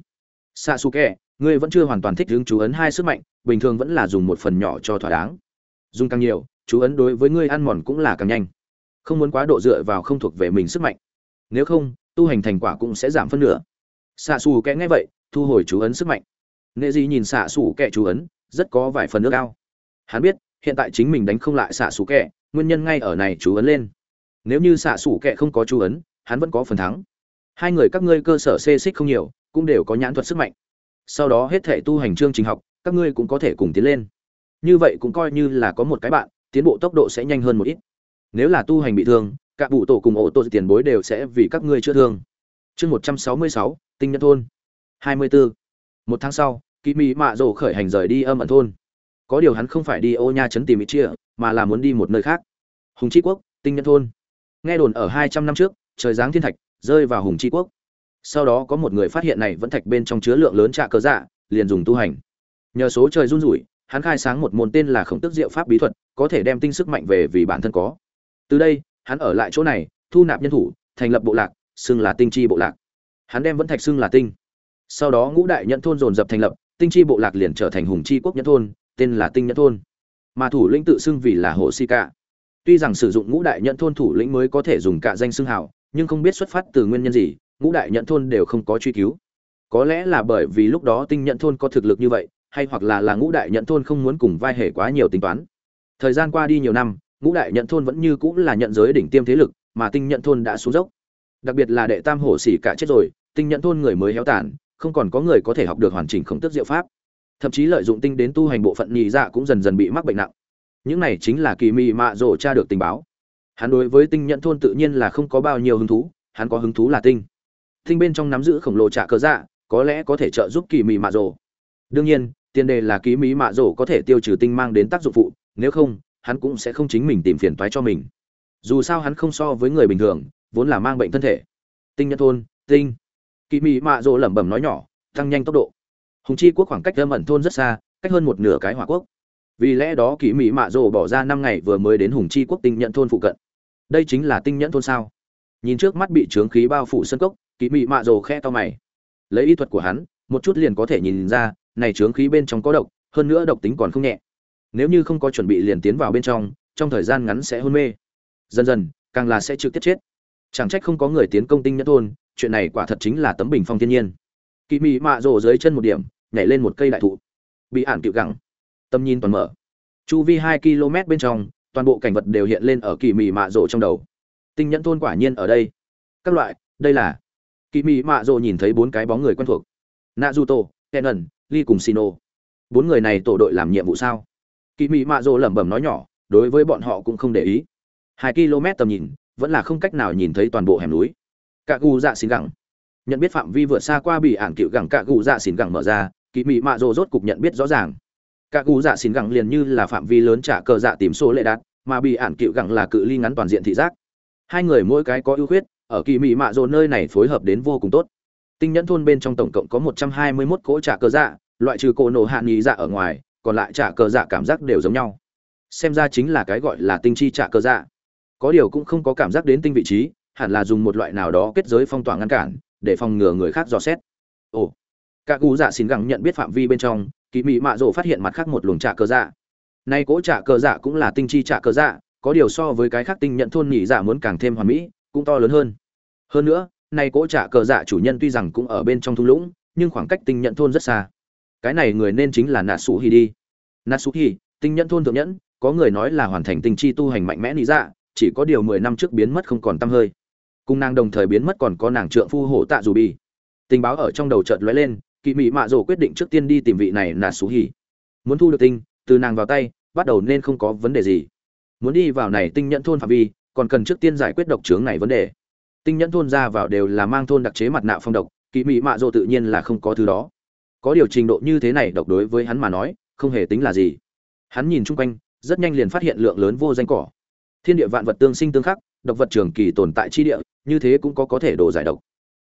Xạ xù kẹ ngươi vẫn chưa hoàn toàn thích hướng chú ấn hai sức mạnh, bình thường vẫn là dùng một phần nhỏ cho thỏa đáng. Dùng càng nhiều, chú ấn đối với ngươi ăn mòn cũng là càng nhanh. Không muốn quá độ dựa vào không thuộc về mình sức mạnh. Nếu không, tu hành thành quả cũng sẽ giảm phân nửa. Xạ xù kẽ nghe vậy thu hồi chú ấn sức mạnh. Nghệ Dị nhìn xạ xủ kẻ chú ấn, rất có vài phần nước cao hắn biết, hiện tại chính mình đánh không lại xạ xủ kẻ nguyên nhân ngay ở này chú ấn lên. Nếu như xạ xủ kẻ không có chú ấn, hắn vẫn có phần thắng. Hai người các ngươi cơ sở xê xích không nhiều, cũng đều có nhãn thuật sức mạnh. Sau đó hết thể tu hành chương trình học, các ngươi cũng có thể cùng tiến lên. Như vậy cũng coi như là có một cái bạn, tiến bộ tốc độ sẽ nhanh hơn một ít. Nếu là tu hành bị thương, cả bụ tổ cùng ổ tổ tiền bối đều sẽ vì các ngươi chữa thương. Chương một trăm sáu mươi sáu, tinh nhân thôn hai mươi bốn một tháng sau Kỷ mỹ mạ Dụ khởi hành rời đi âm ẩn thôn. Có điều hắn không phải đi ô nha trấn tìm Mitchia, mà là muốn đi một nơi khác. Hùng Chi quốc tinh nhân thôn. Nghe đồn ở hai trăm năm trước trời giáng thiên thạch rơi vào hùng Chi quốc. Sau đó có một người phát hiện này vẫn thạch bên trong chứa lượng lớn trạ cơ dạ liền dùng tu hành. Nhờ số trời run rủi hắn khai sáng một môn tên là khổng tức diệu pháp bí thuật có thể đem tinh sức mạnh về vì bản thân có. Từ đây hắn ở lại chỗ này thu nạp nhân thủ thành lập bộ lạc xưng là tinh chi bộ lạc. Hắn đem vẫn thạch xưng là tinh sau đó ngũ đại nhận thôn dồn dập thành lập, tinh chi bộ lạc liền trở thành hùng chi quốc nhẫn thôn, tên là tinh nhẫn thôn. Mà thủ lĩnh tự xưng vì là hồ si cả tuy rằng sử dụng ngũ đại nhận thôn thủ lĩnh mới có thể dùng cả danh xưng hào, nhưng không biết xuất phát từ nguyên nhân gì, ngũ đại nhận thôn đều không có truy cứu. Có lẽ là bởi vì lúc đó tinh nhận thôn có thực lực như vậy, hay hoặc là là ngũ đại nhận thôn không muốn cùng vai hệ quá nhiều tính toán. Thời gian qua đi nhiều năm, ngũ đại nhận thôn vẫn như cũng là nhận giới đỉnh tiêm thế lực, mà tinh nhận thôn đã xuống dốc. Đặc biệt là đệ tam hổ xỉ cả chết rồi, tinh nhận thôn người mới héo tàn không còn có người có thể học được hoàn chỉnh khổng tức diệu pháp. Thậm chí lợi dụng tinh đến tu hành bộ phận nhị dạ cũng dần dần bị mắc bệnh nặng. Những này chính là kỳ mị mạ rổ tra được tình báo. Hắn đối với tinh nhận thôn tự nhiên là không có bao nhiêu hứng thú, hắn có hứng thú là tinh. Tinh bên trong nắm giữ khổng lồ trả cơ dạ có lẽ có thể trợ giúp kỳ mị mạ rổ đương nhiên, tiền đề là kỳ mỹ mạ rổ có thể tiêu trừ tinh mang đến tác dụng phụ, nếu không, hắn cũng sẽ không chính mình tìm phiền toái cho mình. Dù sao hắn không so với người bình thường, vốn là mang bệnh thân thể. Tinh nhân thôn, tinh kỳ mỹ mạ rổ lẩm bẩm nói nhỏ, tăng nhanh tốc độ. Hùng chi quốc khoảng cách âm ẩn thôn rất xa, cách hơn một nửa cái hỏa quốc. Vì lẽ đó kỳ mỹ mạ rổ bỏ ra năm ngày vừa mới đến hùng chi quốc tinh nhận thôn phụ cận. Đây chính là tinh nhẫn thôn sao? Nhìn trước mắt bị trướng khí bao phủ sân cốc kỳ mỹ mạ rổ khe to mày. Lấy y thuật của hắn, một chút liền có thể nhìn ra, này trướng khí bên trong có độc, hơn nữa độc tính còn không nhẹ. Nếu như không có chuẩn bị liền tiến vào bên trong trong thời gian ngắn sẽ hôn mê. Dần dần, càng là sẽ trực tiếp chết chẳng trách không có người tiến công tinh nhất thôn, chuyện này quả thật chính là tấm bình phong thiên nhiên. Kỳ mị mạ rổ dưới chân một điểm, nhảy lên một cây đại thụ. Bị ản cựu gẳng. Tầm nhìn toàn mở. Chu vi hai km bên trong, toàn bộ cảnh vật đều hiện lên ở kỳ mị mạ rổ trong đầu. Tinh nhẫn thôn quả nhiên ở đây. Các loại, đây là. Kỳ mị mạ rổ nhìn thấy bốn cái bóng người quen thuộc. Naruto, kenan ly cùng sino. Bốn người này tổ đội làm nhiệm vụ sao? Kỳ mị mạ rổ lẩm bẩm nói nhỏ, đối với bọn họ cũng không để ý. Hai km tầm nhìn vẫn là không cách nào nhìn thấy toàn bộ hẻm núi. Cạ gù dạ xin gẳng. Nhận biết phạm vi vượt xa qua bị ản cựu gẳng, cạ gù dạ xin gẳng mở ra kỳ mị mạ rồ rốt cục nhận biết rõ ràng. Cạ gù dạ xin gẳng liền như là phạm vi lớn trả cờ dạ tìm số lệ đạt, mà bị ản cựu gẳng là cự ly ngắn toàn diện thị giác. Hai người mỗi cái có ưu khuyết, ở kỳ mị mạ rồ nơi này phối hợp đến vô cùng tốt. Tinh nhẫn thôn bên trong tổng cộng có một trăm hai mươi 121 cỗ trả cờ dạ loại trừ cổ nổ hạ nghỉ dạ ở ngoài, còn lại trả cờ dạ cảm giác đều giống nhau. Xem ra chính là cái gọi là tinh chi trả cờ dạ có điều cũng không có cảm giác đến tinh vị trí, hẳn là dùng một loại nào đó kết giới phong tỏa ngăn cản, để phòng ngừa người khác dò xét. Ồ, cả cụ dạ xin gẳng nhận biết phạm vi bên trong kỳ mị mạ rộ phát hiện mặt khác một luồng trả cơ dạ. Nay cỗ trả cơ dạ cũng là tinh chi trả cơ dạ có điều so với cái khác tinh nhận thôn nhị dạ muốn càng thêm hoàn mỹ, cũng to lớn hơn. Hơn nữa, nay cỗ trả cơ dạ chủ nhân tuy rằng cũng ở bên trong thung lũng, nhưng khoảng cách tinh nhận thôn rất xa. Cái này người nên chính là natsu hi đi. Natsu hi tinh nhận thôn thượng nhẫn, có người nói là hoàn thành tinh chi tu hành mạnh mẽ nhị dạ chỉ có điều mười năm trước biến mất không còn tăm hơi. Cùng nàng đồng thời biến mất còn có nàng trượng phu hổ tạ dù bi tình báo ở trong đầu chợt lóe lên, kỵ mị mạ rồ quyết định trước tiên đi tìm vị này là xú hỉ. Muốn thu được tinh, từ nàng vào tay, bắt đầu nên không có vấn đề gì. Muốn đi vào này tinh nhẫn thôn phạm vi, còn cần trước tiên giải quyết độc trướng này vấn đề. Tinh nhẫn thôn ra vào đều là mang thôn đặc chế mặt nạ phong độc, kỵ mị mạ rồ tự nhiên là không có thứ đó. Có điều trình độ như thế này độc đối với hắn mà nói, không hề tính là gì. Hắn nhìn chung quanh, rất nhanh liền phát hiện lượng lớn vô danh cỏ thiên địa vạn vật tương sinh tương khắc, độc vật trường kỳ tồn tại chi địa, như thế cũng có có thể đổ giải độc.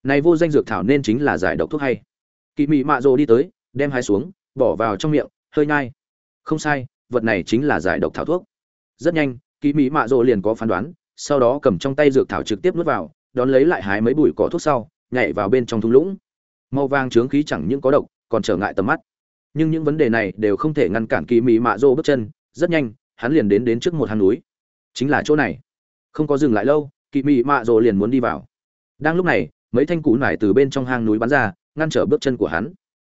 Này vô danh dược thảo nên chính là giải độc thuốc hay. Kỳ mị mạ rồ đi tới, đem hai xuống, bỏ vào trong miệng, hơi nhai. Không sai, vật này chính là giải độc thảo thuốc. Rất nhanh kỳ mỹ mạ rồ liền có phán đoán, sau đó cầm trong tay dược thảo trực tiếp nuốt vào, đón lấy lại hái mấy bụi cỏ thuốc sau, nhảy vào bên trong thung lũng. Màu vàng trướng khí chẳng những có độc, còn trở ngại tầm mắt. Nhưng những vấn đề này đều không thể ngăn cản kỳ mỹ mạ rồ bước chân. Rất nhanh, hắn liền đến đến trước một hang núi chính là chỗ này. Không có dừng lại lâu kỳ mỹ mạ rồ liền muốn đi vào. Đang lúc này, mấy thanh cú nải từ bên trong hang núi bắn ra, ngăn trở bước chân của hắn.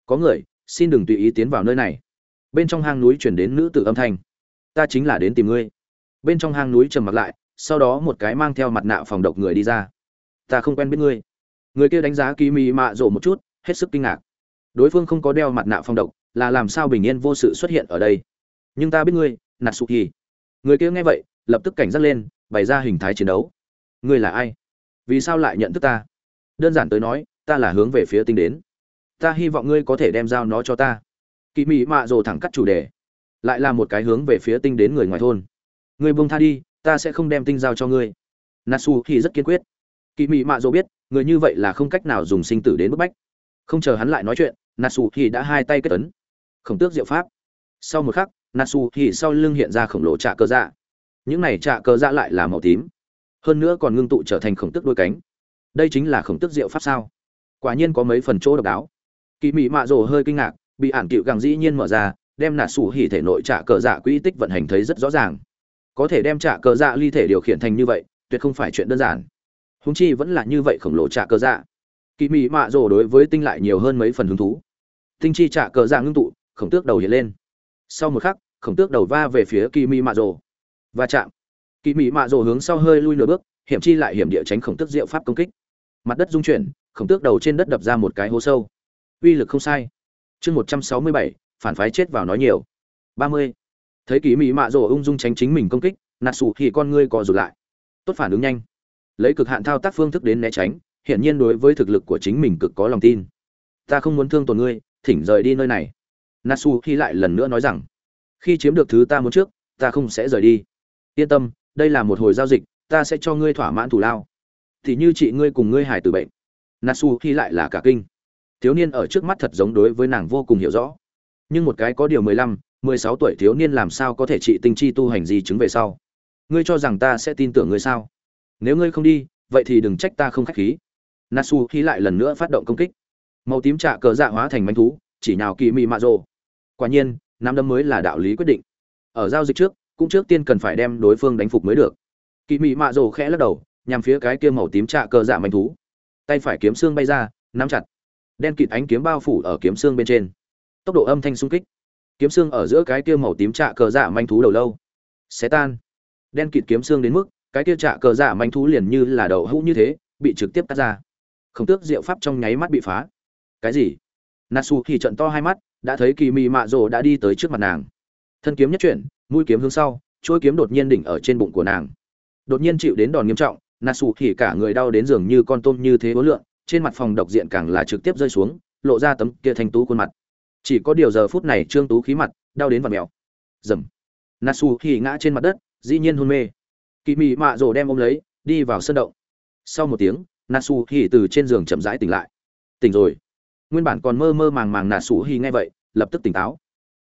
Có người, xin đừng tùy ý tiến vào nơi này. Bên trong hang núi chuyển đến nữ tử âm thanh. Ta chính là đến tìm ngươi. Bên trong hang núi trầm mặt lại, sau đó một cái mang theo mặt nạ phòng độc người đi ra. Ta không quen biết ngươi. Người kia đánh giá kỳ mị mạ rộ một chút, hết sức kinh ngạc. Đối phương không có đeo mặt nạ phòng độc, là làm sao bình yên vô sự xuất hiện ở đây? Nhưng ta biết ngươi nạt sụt hì người kia nghe vậy lập tức cảnh giác lên, bày ra hình thái chiến đấu. Ngươi là ai? Vì sao lại nhận thức ta? Đơn giản tới nói, ta là hướng về phía tinh đến. Ta hy vọng ngươi có thể đem giao nó cho ta. Kỳ mị mạ rồ thẳng cắt chủ đề. Lại là một cái hướng về phía tinh đến người ngoài thôn. Ngươi buông tha đi, ta sẽ không đem tinh giao cho ngươi. Natsu thì rất kiên quyết. Kỳ mị mạ rồ biết, người như vậy là không cách nào dùng sinh tử đến bức bách. Không chờ hắn lại nói chuyện, natsu thì đã hai tay kết tấn khổng tước diệu pháp. Sau một khắc, natsu thì sau lưng hiện ra khổng lồ trạ cơ dạ những này trạ cờ dạ lại là màu tím. Hơn nữa còn ngưng tụ trở thành khổng tước đôi cánh. Đây chính là khổng tước diệu pháp sao? Quả nhiên có mấy phần chỗ độc đáo. Kỳ mị mạ rồ hơi kinh ngạc, bị ản cựu càng dĩ nhiên mở ra, đem nạt sủ hỉ thể nội trạ cờ dạ quỹ tích vận hành thấy rất rõ ràng. Có thể đem trạ cờ dạ ly thể điều khiển thành như vậy, tuyệt không phải chuyện đơn giản. Húng chi vẫn là như vậy khổng lồ trạ cờ dạ. Kỳ mị mạ rồ đối với tinh lại nhiều hơn mấy phần hứng thú. Tinh chi trạ cờ dạ ngưng tụ, khổng tước đầu hiện lên. Sau một khắc, khổng tước đầu va về phía kỳ mị mạ rồ va chạm. Kỳ mỹ mạ rồ hướng sau hơi lui nửa bước, hiểm chi lại hiểm địa tránh khổng tước diệu pháp công kích. Mặt đất rung chuyển, khổng tước đầu trên đất đập ra một cái hố sâu. Uy lực không sai. Chương một trăm sáu mươi bảy, phản phái chết vào nói nhiều. Ba mươi. Thấy kỳ mỹ mạ rồ ung dung tránh chính mình công kích, nạt sủ thì con ngươi co rụt lại. Tốt phản ứng nhanh. Lấy cực hạn thao tác phương thức đến né tránh, hiển nhiên đối với thực lực của chính mình cực có lòng tin. Ta không muốn thương tổn ngươi, thỉnh rời đi nơi này. Natsu khi lại lần nữa nói rằng, khi chiếm được thứ ta muốn trước, ta không sẽ rời đi yên tâm, đây là một hồi giao dịch, ta sẽ cho ngươi thỏa mãn thủ lao. Thì như chị ngươi cùng ngươi hài tử bệnh. Natsu khi lại là cả kinh. Thiếu niên ở trước mắt thật giống đối với nàng vô cùng hiểu rõ. Nhưng một cái có điều mười lăm, mười sáu tuổi thiếu niên làm sao có thể trị tinh chi tu hành gì chứng về sau? Ngươi cho rằng ta sẽ tin tưởng ngươi sao? Nếu ngươi không đi, vậy thì đừng trách ta không khách khí. Natsu khi lại lần nữa phát động công kích. Màu tím trạ cờ dạ hóa thành manh thú, chỉ nào kỳ mị mạ rồ. Quả nhiên năm đâm mới là đạo lý quyết định. Ở giao dịch trước cũng trước tiên cần phải đem đối phương đánh phục mới được. Kỳ mị mạ rồ khẽ lắc đầu, nhằm phía cái kia màu tím trạ cờ dạ manh thú. Tay phải kiếm xương bay ra, nắm chặt. Đen kịt ánh kiếm bao phủ ở kiếm xương bên trên. Tốc độ âm thanh sung kích. Kiếm xương ở giữa cái kia màu tím trạ cờ dạ manh thú đầu lâu. Xé tan. Đen kịt kiếm xương đến mức, cái kia trạ cờ dạ manh thú liền như là đầu hũ như thế, bị trực tiếp cắt ra. Không tước diệu pháp trong nháy mắt bị phá. Cái gì? Natsu thì trận to hai mắt, đã thấy kỳ mị mạ rồ đã đi tới trước mặt nàng. Thân kiếm nhất chuyển mũi kiếm hướng sau, chuôi kiếm đột nhiên đỉnh ở trên bụng của nàng. Đột nhiên chịu đến đòn nghiêm trọng natsu thì cả người đau đến giường như con tôm như thế ố lượn. trên mặt phòng độc diện càng là trực tiếp rơi xuống, lộ ra tấm kia thanh tú khuôn mặt. Chỉ có điều giờ phút này trương tú khí mặt, đau đến vặt mèo. Dầm. Natsu thì ngã trên mặt đất, dĩ nhiên hôn mê. Kỳ mị mạ rồ đem ôm lấy, đi vào sân động. Sau một tiếng natsu thì từ trên giường chậm rãi tỉnh lại. Tỉnh rồi. Nguyên bản còn mơ mơ màng màng natsu thì nghe vậy, lập tức tỉnh táo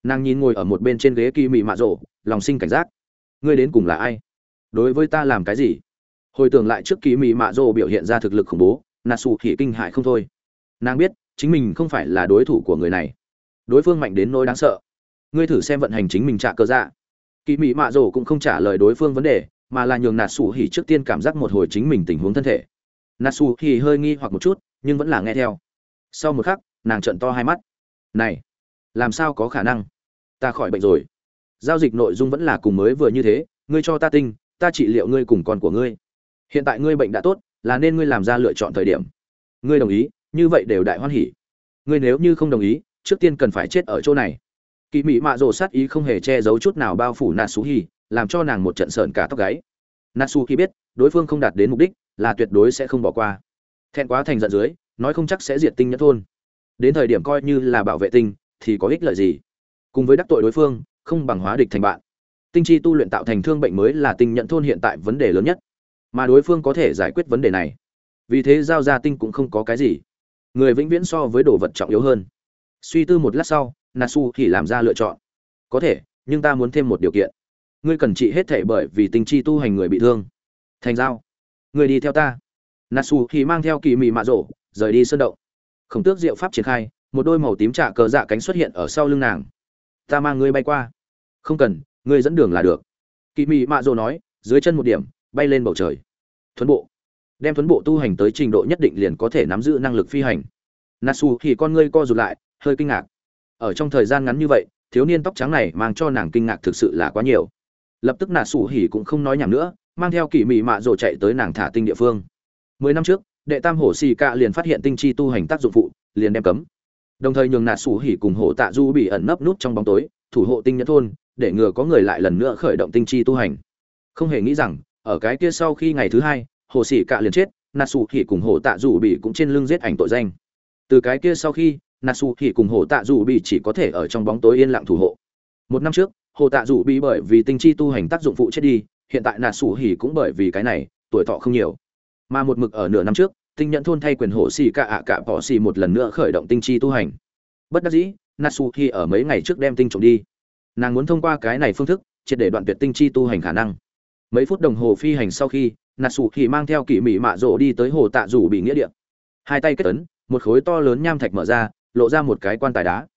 nàng nhìn ngồi ở một bên trên ghế kỳ mị mạ rộ, lòng sinh cảnh giác. Ngươi đến cùng là ai? Đối với ta làm cái gì? Hồi tưởng lại trước kỳ mị mạ rộ biểu hiện ra thực lực khủng bố nà sụ hỉ kinh hại không thôi. Nàng biết, chính mình không phải là đối thủ của người này. Đối phương mạnh đến nỗi đáng sợ. Ngươi thử xem vận hành chính mình trả cơ dạ. Kỳ mị mạ Rổ cũng không trả lời đối phương vấn đề, mà là nhường nà sụ hỉ trước tiên cảm giác một hồi chính mình tình huống thân thể. Nà sụ hỉ hơi nghi hoặc một chút, nhưng vẫn là nghe theo. Sau một khắc, nàng trận to hai mắt. Này! Làm sao có khả năng? Ta khỏi bệnh rồi. Giao dịch nội dung vẫn là cùng mới vừa như thế, ngươi cho ta tinh, ta trị liệu ngươi cùng con của ngươi. Hiện tại ngươi bệnh đã tốt, là nên ngươi làm ra lựa chọn thời điểm. Ngươi đồng ý, như vậy đều đại hoan hỉ. Ngươi nếu như không đồng ý, trước tiên cần phải chết ở chỗ này. Kỳ mỹ mạ rồ sát ý không hề che giấu chút nào bao phủ natsu hi làm cho nàng một trận sợn cả tóc gáy. Natsu hi biết, đối phương không đạt đến mục đích, là tuyệt đối sẽ không bỏ qua. Thẹn quá thành giận dưới, nói không chắc sẽ diệt tinh nhất thôn. Đến thời điểm coi như là bảo vệ tinh thì có ích lợi gì? Cùng với đắc tội đối phương, không bằng hóa địch thành bạn. Tinh chi tu luyện tạo thành thương bệnh mới là tinh nhận thôn hiện tại vấn đề lớn nhất. Mà đối phương có thể giải quyết vấn đề này. Vì thế giao ra tinh cũng không có cái gì. Người vĩnh viễn so với đồ vật trọng yếu hơn. Suy tư một lát sau, natsu thì làm ra lựa chọn. Có thể, nhưng ta muốn thêm một điều kiện. Ngươi cần trị hết thể bởi vì tinh chi tu hành người bị thương. Thành giao. Người đi theo ta. Natsu thì mang theo kỳ mị mạ rổ, rời đi sơn động. Khổng tước diệu pháp triển khai một đôi màu tím trạ cờ dạ cánh xuất hiện ở sau lưng nàng. Ta mang ngươi bay qua. Không cần, ngươi dẫn đường là được. Kỳ mị mạ dô nói, dưới chân một điểm, bay lên bầu trời. Thuấn bộ. Đem thuấn bộ tu hành tới trình độ nhất định liền có thể nắm giữ năng lực phi hành. Nasu thì con ngươi co rụt lại, hơi kinh ngạc. Ở trong thời gian ngắn như vậy, thiếu niên tóc trắng này mang cho nàng kinh ngạc thực sự là quá nhiều. Lập tức nạ sủ hỉ cũng không nói nhảm nữa, mang theo kỳ mị mạ rồ chạy tới nàng thả tinh địa phương. Mười năm trước, đệ tam hổ xì cạ liền phát hiện tinh chi tu hành tác dụng phụ, liền đem cấm đồng thời nhường nạ sủ hỉ cùng hộ tạ du bị ẩn nấp nút trong bóng tối, thủ hộ tinh nhẫn thôn, để ngừa có người lại lần nữa khởi động tinh chi tu hành. Không hề nghĩ rằng, ở cái kia sau khi ngày thứ hai, hồ sĩ cạ liền chết nạ sủ hỉ cùng hộ tạ du bị cũng trên lưng giết ảnh tội danh. Từ cái kia sau khi nạ sủ hỉ cùng hộ tạ du bị chỉ có thể ở trong bóng tối yên lặng thủ hộ. Một năm trước hồ tạ du bị bởi vì tinh chi tu hành tác dụng phụ chết đi, hiện tại nà sủ hỉ cũng bởi vì cái này, tuổi thọ không nhiều. Mà một mực ở nửa năm trước tinh nhận thôn thay quyền hộ xì cả ạ cả bỏ xì một lần nữa khởi động tinh chi tu hành. Bất đắc dĩ natsu khi ở mấy ngày trước đem tinh trộm đi. Nàng muốn thông qua cái này phương thức, triệt để đoạn tuyệt tinh chi tu hành khả năng. Mấy phút đồng hồ phi hành sau khi natsu khi mang theo kỵ Mị mạ rộ đi tới hồ tạ rủ bị nghĩa địa. Hai tay kết ấn, một khối to lớn nham thạch mở ra, lộ ra một cái quan tài đá.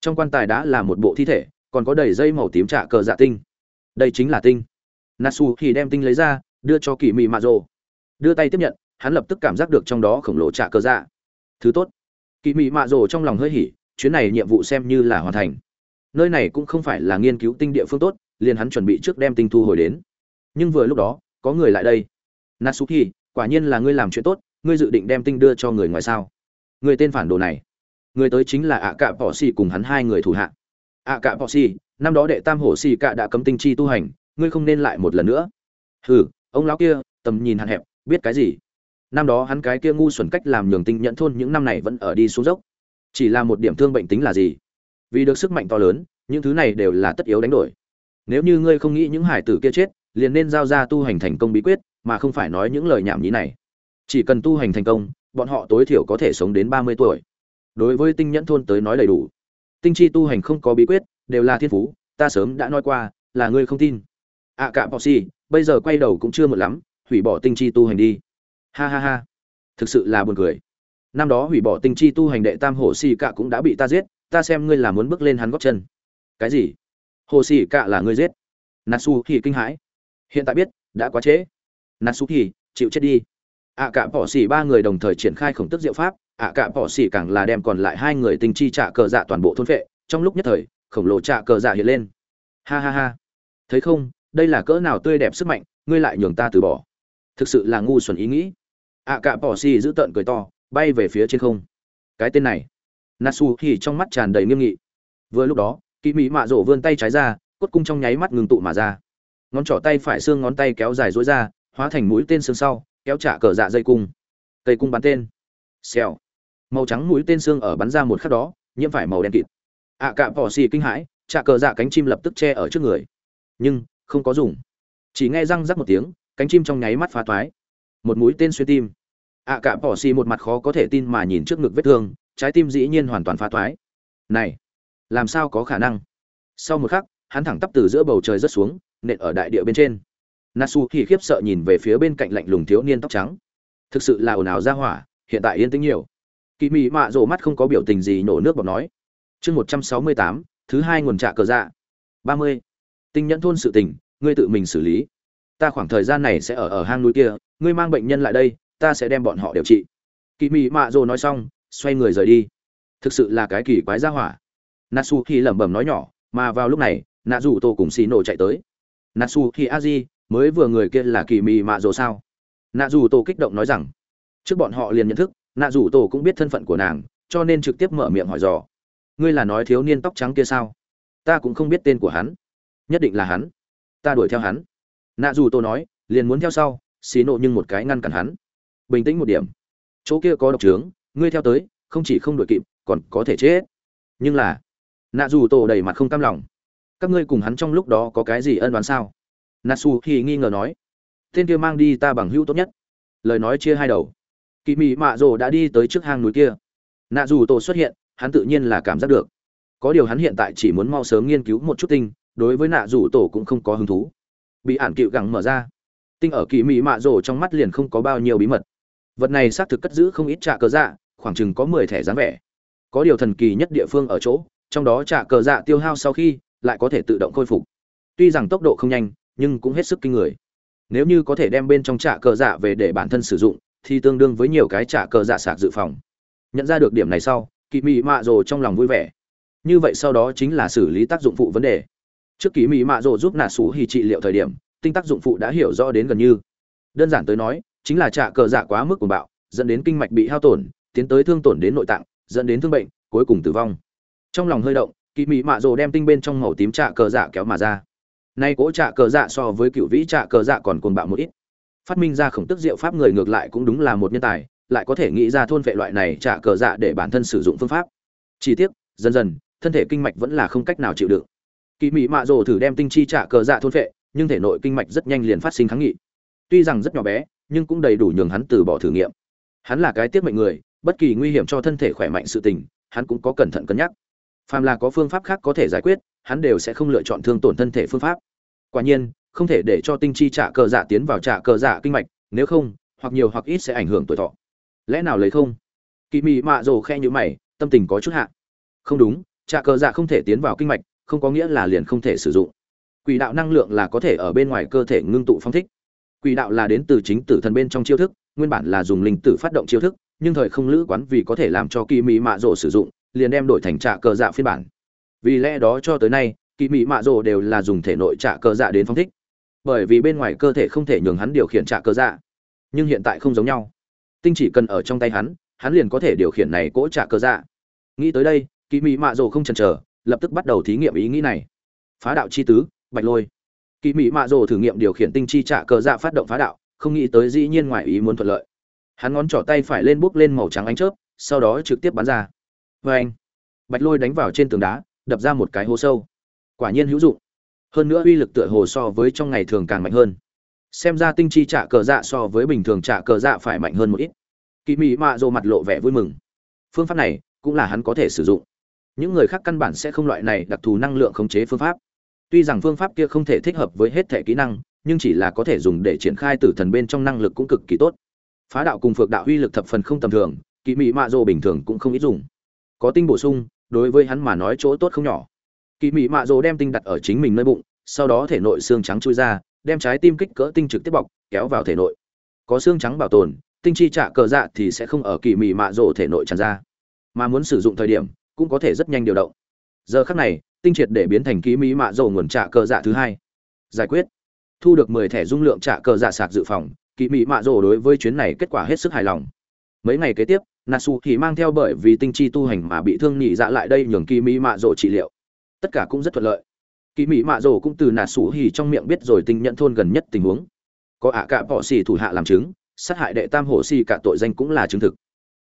Trong quan tài đá là một bộ thi thể, còn có đầy dây màu tím trạ cờ dạ tinh. Đây chính là tinh. Natsu khi đem tinh lấy ra, đưa cho kỳ mị mạ rồ đưa tay tiếp nhận hắn lập tức cảm giác được trong đó khổng lồ trả cơ dạ. Thứ tốt. Kỳ mị mạ rồ trong lòng hơi hỉ, chuyến này nhiệm vụ xem như là hoàn thành. Nơi này cũng không phải là nghiên cứu tinh địa phương tốt, liền hắn chuẩn bị trước đem tinh thu hồi đến. Nhưng vừa lúc đó, có người lại đây. Natsuki, quả nhiên là ngươi làm chuyện tốt, ngươi dự định đem tinh đưa cho người ngoài sao? Người tên phản đồ này. Người tới chính là ạ cạ bỏ xì cùng hắn hai người thủ hạ. Ạ cạ bỏ xì năm đó đệ tam hổ xì cạ đã cấm tinh chi tu hành, ngươi không nên lại một lần nữa. Hừ, ông lão kia, tầm nhìn hạn hẹp, biết cái gì? Năm đó hắn cái kia ngu xuẩn cách làm nhường tinh nhận thôn những năm này vẫn ở đi xuống dốc. Chỉ là một điểm thương bệnh tính là gì? Vì được sức mạnh to lớn những thứ này đều là tất yếu đánh đổi. Nếu như ngươi không nghĩ những hải tử kia chết liền nên giao ra tu hành thành công bí quyết mà không phải nói những lời nhảm nhí này. Chỉ cần tu hành thành công bọn họ tối thiểu có thể sống đến ba mươi tuổi. Đối với tinh nhẫn thôn tới nói đầy đủ. Tinh chi tu hành không có bí quyết đều là thiên phú ta sớm đã nói qua là ngươi không tin. Ạ à, cả bọ xì bây giờ quay đầu cũng chưa một lắm hủy bỏ tinh chi tu hành đi ha ha ha. Thực sự là buồn cười. Năm đó hủy bỏ tinh chi tu hành đệ tam hồ xì cạ cũng đã bị ta giết ta xem ngươi là muốn bước lên hắn gót chân. Cái gì? Hồ xì cạ là ngươi giết. Natsu thì kinh hãi. Hiện tại biết đã quá trễ. Natsu thì chịu chết đi. Ạ à, cả bỏ xì ba người đồng thời triển khai khổng tức diệu pháp ạ cả bỏ xỉ càng là đem còn lại hai người tinh chi trả cờ dạ toàn bộ thôn phệ trong lúc nhất thời khổng lồ trả cờ dạ hiện lên. Ha ha ha. Thấy không đây là cỡ nào tươi đẹp sức mạnh ngươi lại nhường ta từ bỏ. Thực sự là ngu xuẩn ý nghĩ ạ cả bỏ xì giữ tợn cười to bay về phía trên không. Cái tên này. Nasu thì trong mắt tràn đầy nghiêm nghị. Vừa lúc đó kỳ mỹ mạ rổ vươn tay trái ra cốt cung trong nháy mắt ngừng tụ mà ra. Ngón trỏ tay phải xương ngón tay kéo dài dối ra hóa thành mũi tên xương sau kéo trả cờ dạ dây cung. Cây cung bắn tên. Xèo. Màu trắng mũi tên xương ở bắn ra một khắc đó nhiễm phải màu đen kịt. Ạ à, cạ bỏ xì kinh hãi trả cờ dạ cánh chim lập tức che ở trước người. Nhưng không có dùng. Chỉ nghe răng rắc một tiếng cánh chim trong nháy mắt phá toái một mũi tên xuyên tim. Ạ à, bỏ xì một mặt khó có thể tin mà nhìn trước ngực vết thương trái tim dĩ nhiên hoàn toàn phá thoái này làm sao có khả năng? Sau một khắc hắn thẳng tắp từ giữa bầu trời rớt xuống nện ở đại địa bên trên. Nasu thì khiếp sợ nhìn về phía bên cạnh lạnh lùng thiếu niên tóc trắng. Thực sự là ồn ào ra hỏa hiện tại yên tĩnh nhiều. Kỳ mị mạ rộ mắt không có biểu tình gì nổ nước bọt nói. Chương một trăm sáu mươi tám thứ hai nguồn trạ cờ dạ. Ba mươi. Tinh nhẫn thôn sự tình ngươi tự mình xử lý. Ta khoảng thời gian này sẽ ở ở hang núi kia ngươi mang bệnh nhân lại đây, ta sẽ đem bọn họ điều trị. Kỳ mị mạ rộ nói xong, xoay người rời đi. Thực sự là cái kỳ quái ra hỏa. Natsu khi lẩm bẩm nói nhỏ, mà vào lúc này nạ dù tô cùng xì nổ chạy tới. Natsu khi a di mới vừa người kia là kỳ mị mạ rộ sao? Nạ dù tô kích động nói rằng, trước bọn họ liền nhận thức nạ dù tô cũng biết thân phận của nàng, cho nên trực tiếp mở miệng hỏi dò. Ngươi là nói thiếu niên tóc trắng kia sao? Ta cũng không biết tên của hắn. Nhất định là hắn. Ta đuổi theo hắn. Nạ dù tô nói, liền muốn theo sau xí nộ nhưng một cái ngăn cản hắn. Bình tĩnh một điểm. Chỗ kia có độc trướng, ngươi theo tới, không chỉ không đuổi kịp, còn có thể chết. Nhưng là, nạ dù tổ đầy mặt không cam lòng. Các ngươi cùng hắn trong lúc đó có cái gì ân đoán sao? Nạ xù thì nghi ngờ nói, tên kia mang đi ta bằng hữu tốt nhất. Lời nói chia hai đầu. Kỳ mị mạ rồ đã đi tới trước hang núi kia. Nạ dù tổ xuất hiện, hắn tự nhiên là cảm giác được. Có điều hắn hiện tại chỉ muốn mau sớm nghiên cứu một chút tinh, đối với nạ rủ tổ cũng không có hứng thú. Bị ản cựu gẳng mở ra tinh ở kỳ Mị mạ rổ trong mắt liền không có bao nhiêu bí mật. Vật này xác thực cất giữ không ít trạ cờ dạ khoảng chừng có mười thẻ dáng vẻ. Có điều thần kỳ nhất địa phương ở chỗ, trong đó trạ cờ dạ tiêu hao sau khi, lại có thể tự động khôi phục. Tuy rằng tốc độ không nhanh, nhưng cũng hết sức kinh người. Nếu như có thể đem bên trong trạ cờ dạ về để bản thân sử dụng, thì tương đương với nhiều cái trạ cờ dạ sạc dự phòng. Nhận ra được điểm này sau, kỳ Mị mạ rồ trong lòng vui vẻ. Như vậy sau đó chính là xử lý tác dụng phụ vấn đề. Trước kỳ Mị mạ rồ giúp nạ xù hì trị liệu thời điểm tinh tác dụng phụ đã hiểu rõ đến gần như. Đơn giản tới nói, chính là trả cờ dạ quá mức của bạo, dẫn đến kinh mạch bị hao tổn, tiến tới thương tổn đến nội tạng, dẫn đến thương bệnh, cuối cùng tử vong. Trong lòng hơi động kỳ mỹ mạ rồ đem tinh bên trong màu tím trả cờ dạ kéo mà ra. Nay cỗ trả cờ dạ so với cựu vĩ trả cờ dạ còn cuồng bạo một ít. Phát minh ra khổng tức diệu pháp người ngược lại cũng đúng là một nhân tài, lại có thể nghĩ ra thôn vệ loại này trả cờ dạ để bản thân sử dụng phương pháp. Chi tiết dần dần, thân thể kinh mạch vẫn là không cách nào chịu đựng. Kỳ mỹ mạ rồ thử đem tinh chi trả cờ dạ thôn vệ nhưng thể nội kinh mạch rất nhanh liền phát sinh kháng nghị. Tuy rằng rất nhỏ bé, nhưng cũng đầy đủ nhường hắn từ bỏ thử nghiệm. Hắn là cái tiết mệnh người, bất kỳ nguy hiểm cho thân thể khỏe mạnh sự tình, hắn cũng có cẩn thận cân nhắc. Phàm là có phương pháp khác có thể giải quyết, hắn đều sẽ không lựa chọn thương tổn thân thể phương pháp. Quả nhiên, không thể để cho tinh chi trả cờ dạ tiến vào trả cờ dạ kinh mạch, nếu không, hoặc nhiều hoặc ít sẽ ảnh hưởng tuổi thọ. Lẽ nào lấy không? Kỳ mị mạ rồ khe như mày, tâm tình có chút hạ. Không đúng, trả cờ dạ không thể tiến vào kinh mạch, không có nghĩa là liền không thể sử dụng quỷ đạo năng lượng là có thể ở bên ngoài cơ thể ngưng tụ phong thích. Quỷ đạo là đến từ chính tử thần bên trong chiêu thức, nguyên bản là dùng linh tử phát động chiêu thức, nhưng thời không lữ quán vì có thể làm cho kỳ mỹ mạ rồ sử dụng, liền đem đổi thành trạ cờ dạ phiên bản. Vì lẽ đó cho tới nay kỳ mỹ mạ rồ đều là dùng thể nội trạ cờ dạ đến phong thích. Bởi vì bên ngoài cơ thể không thể nhường hắn điều khiển trạ cờ dạ nhưng hiện tại không giống nhau. Tinh chỉ cần ở trong tay hắn hắn liền có thể điều khiển này cỗ trạ cờ dạ. Nghĩ tới đây kỳ mỹ mạ rồ không chần chờ, lập tức bắt đầu thí nghiệm ý nghĩ này. Phá đạo chi tứ bạch lôi. Kỳ mỹ mạ rồ thử nghiệm điều khiển tinh chi trả cờ dạ phát động phá đạo, không nghĩ tới dĩ nhiên ngoài ý muốn thuận lợi. Hắn ngón trỏ tay phải lên bốc lên màu trắng ánh chớp, sau đó trực tiếp bắn ra. Vê anh, bạch lôi đánh vào trên tường đá, đập ra một cái hố sâu. Quả nhiên hữu dụng. Hơn nữa uy lực tựa hồ so với trong ngày thường càng mạnh hơn. Xem ra tinh chi trả cờ dạ so với bình thường trả cờ dạ phải mạnh hơn một ít. Kỳ Mỹ mạ rồ mặt lộ vẻ vui mừng. Phương pháp này cũng là hắn có thể sử dụng. Những người khác căn bản sẽ không loại này đặc thù năng lượng khống chế phương pháp tuy rằng phương pháp kia không thể thích hợp với hết thể kỹ năng, nhưng chỉ là có thể dùng để triển khai tử thần bên trong năng lực cũng cực kỳ tốt. Phá đạo cùng phược đạo uy lực thập phần không tầm thường kỳ mị mạ rồ bình thường cũng không ít dùng. Có tinh bổ sung, đối với hắn mà nói chỗ tốt không nhỏ. Kỳ mị mạ rồ đem tinh đặt ở chính mình nơi bụng, sau đó thể nội xương trắng chui ra, đem trái tim kích cỡ tinh trực tiếp bọc, kéo vào thể nội. Có xương trắng bảo tồn, tinh chi trả cờ dạ thì sẽ không ở kỳ mị mạ rồ thể nội tràn ra. Mà muốn sử dụng thời điểm, cũng có thể rất nhanh điều động. Giờ khắc này tinh triệt để biến thành ký mỹ mạ dầu nguồn trả cờ dạ thứ hai. Giải quyết. Thu được mười thẻ dung lượng trả cờ dạ sạc dự phòng kỳ mỹ mạ dầu đối với chuyến này kết quả hết sức hài lòng. Mấy ngày kế tiếp nasu thì mang theo bởi vì tinh chi tu hành mà bị thương nhị dạ lại đây nhường kỳ mỹ mạ dầu trị liệu. Tất cả cũng rất thuận lợi. Kỳ mỹ mạ dầu cũng từ nasu hỉ trong miệng biết rồi tinh nhận thôn gần nhất tình huống. Có ạ cả bỏ xì thủ hạ làm chứng, sát hại đệ tam hồ xì cả tội danh cũng là chứng thực.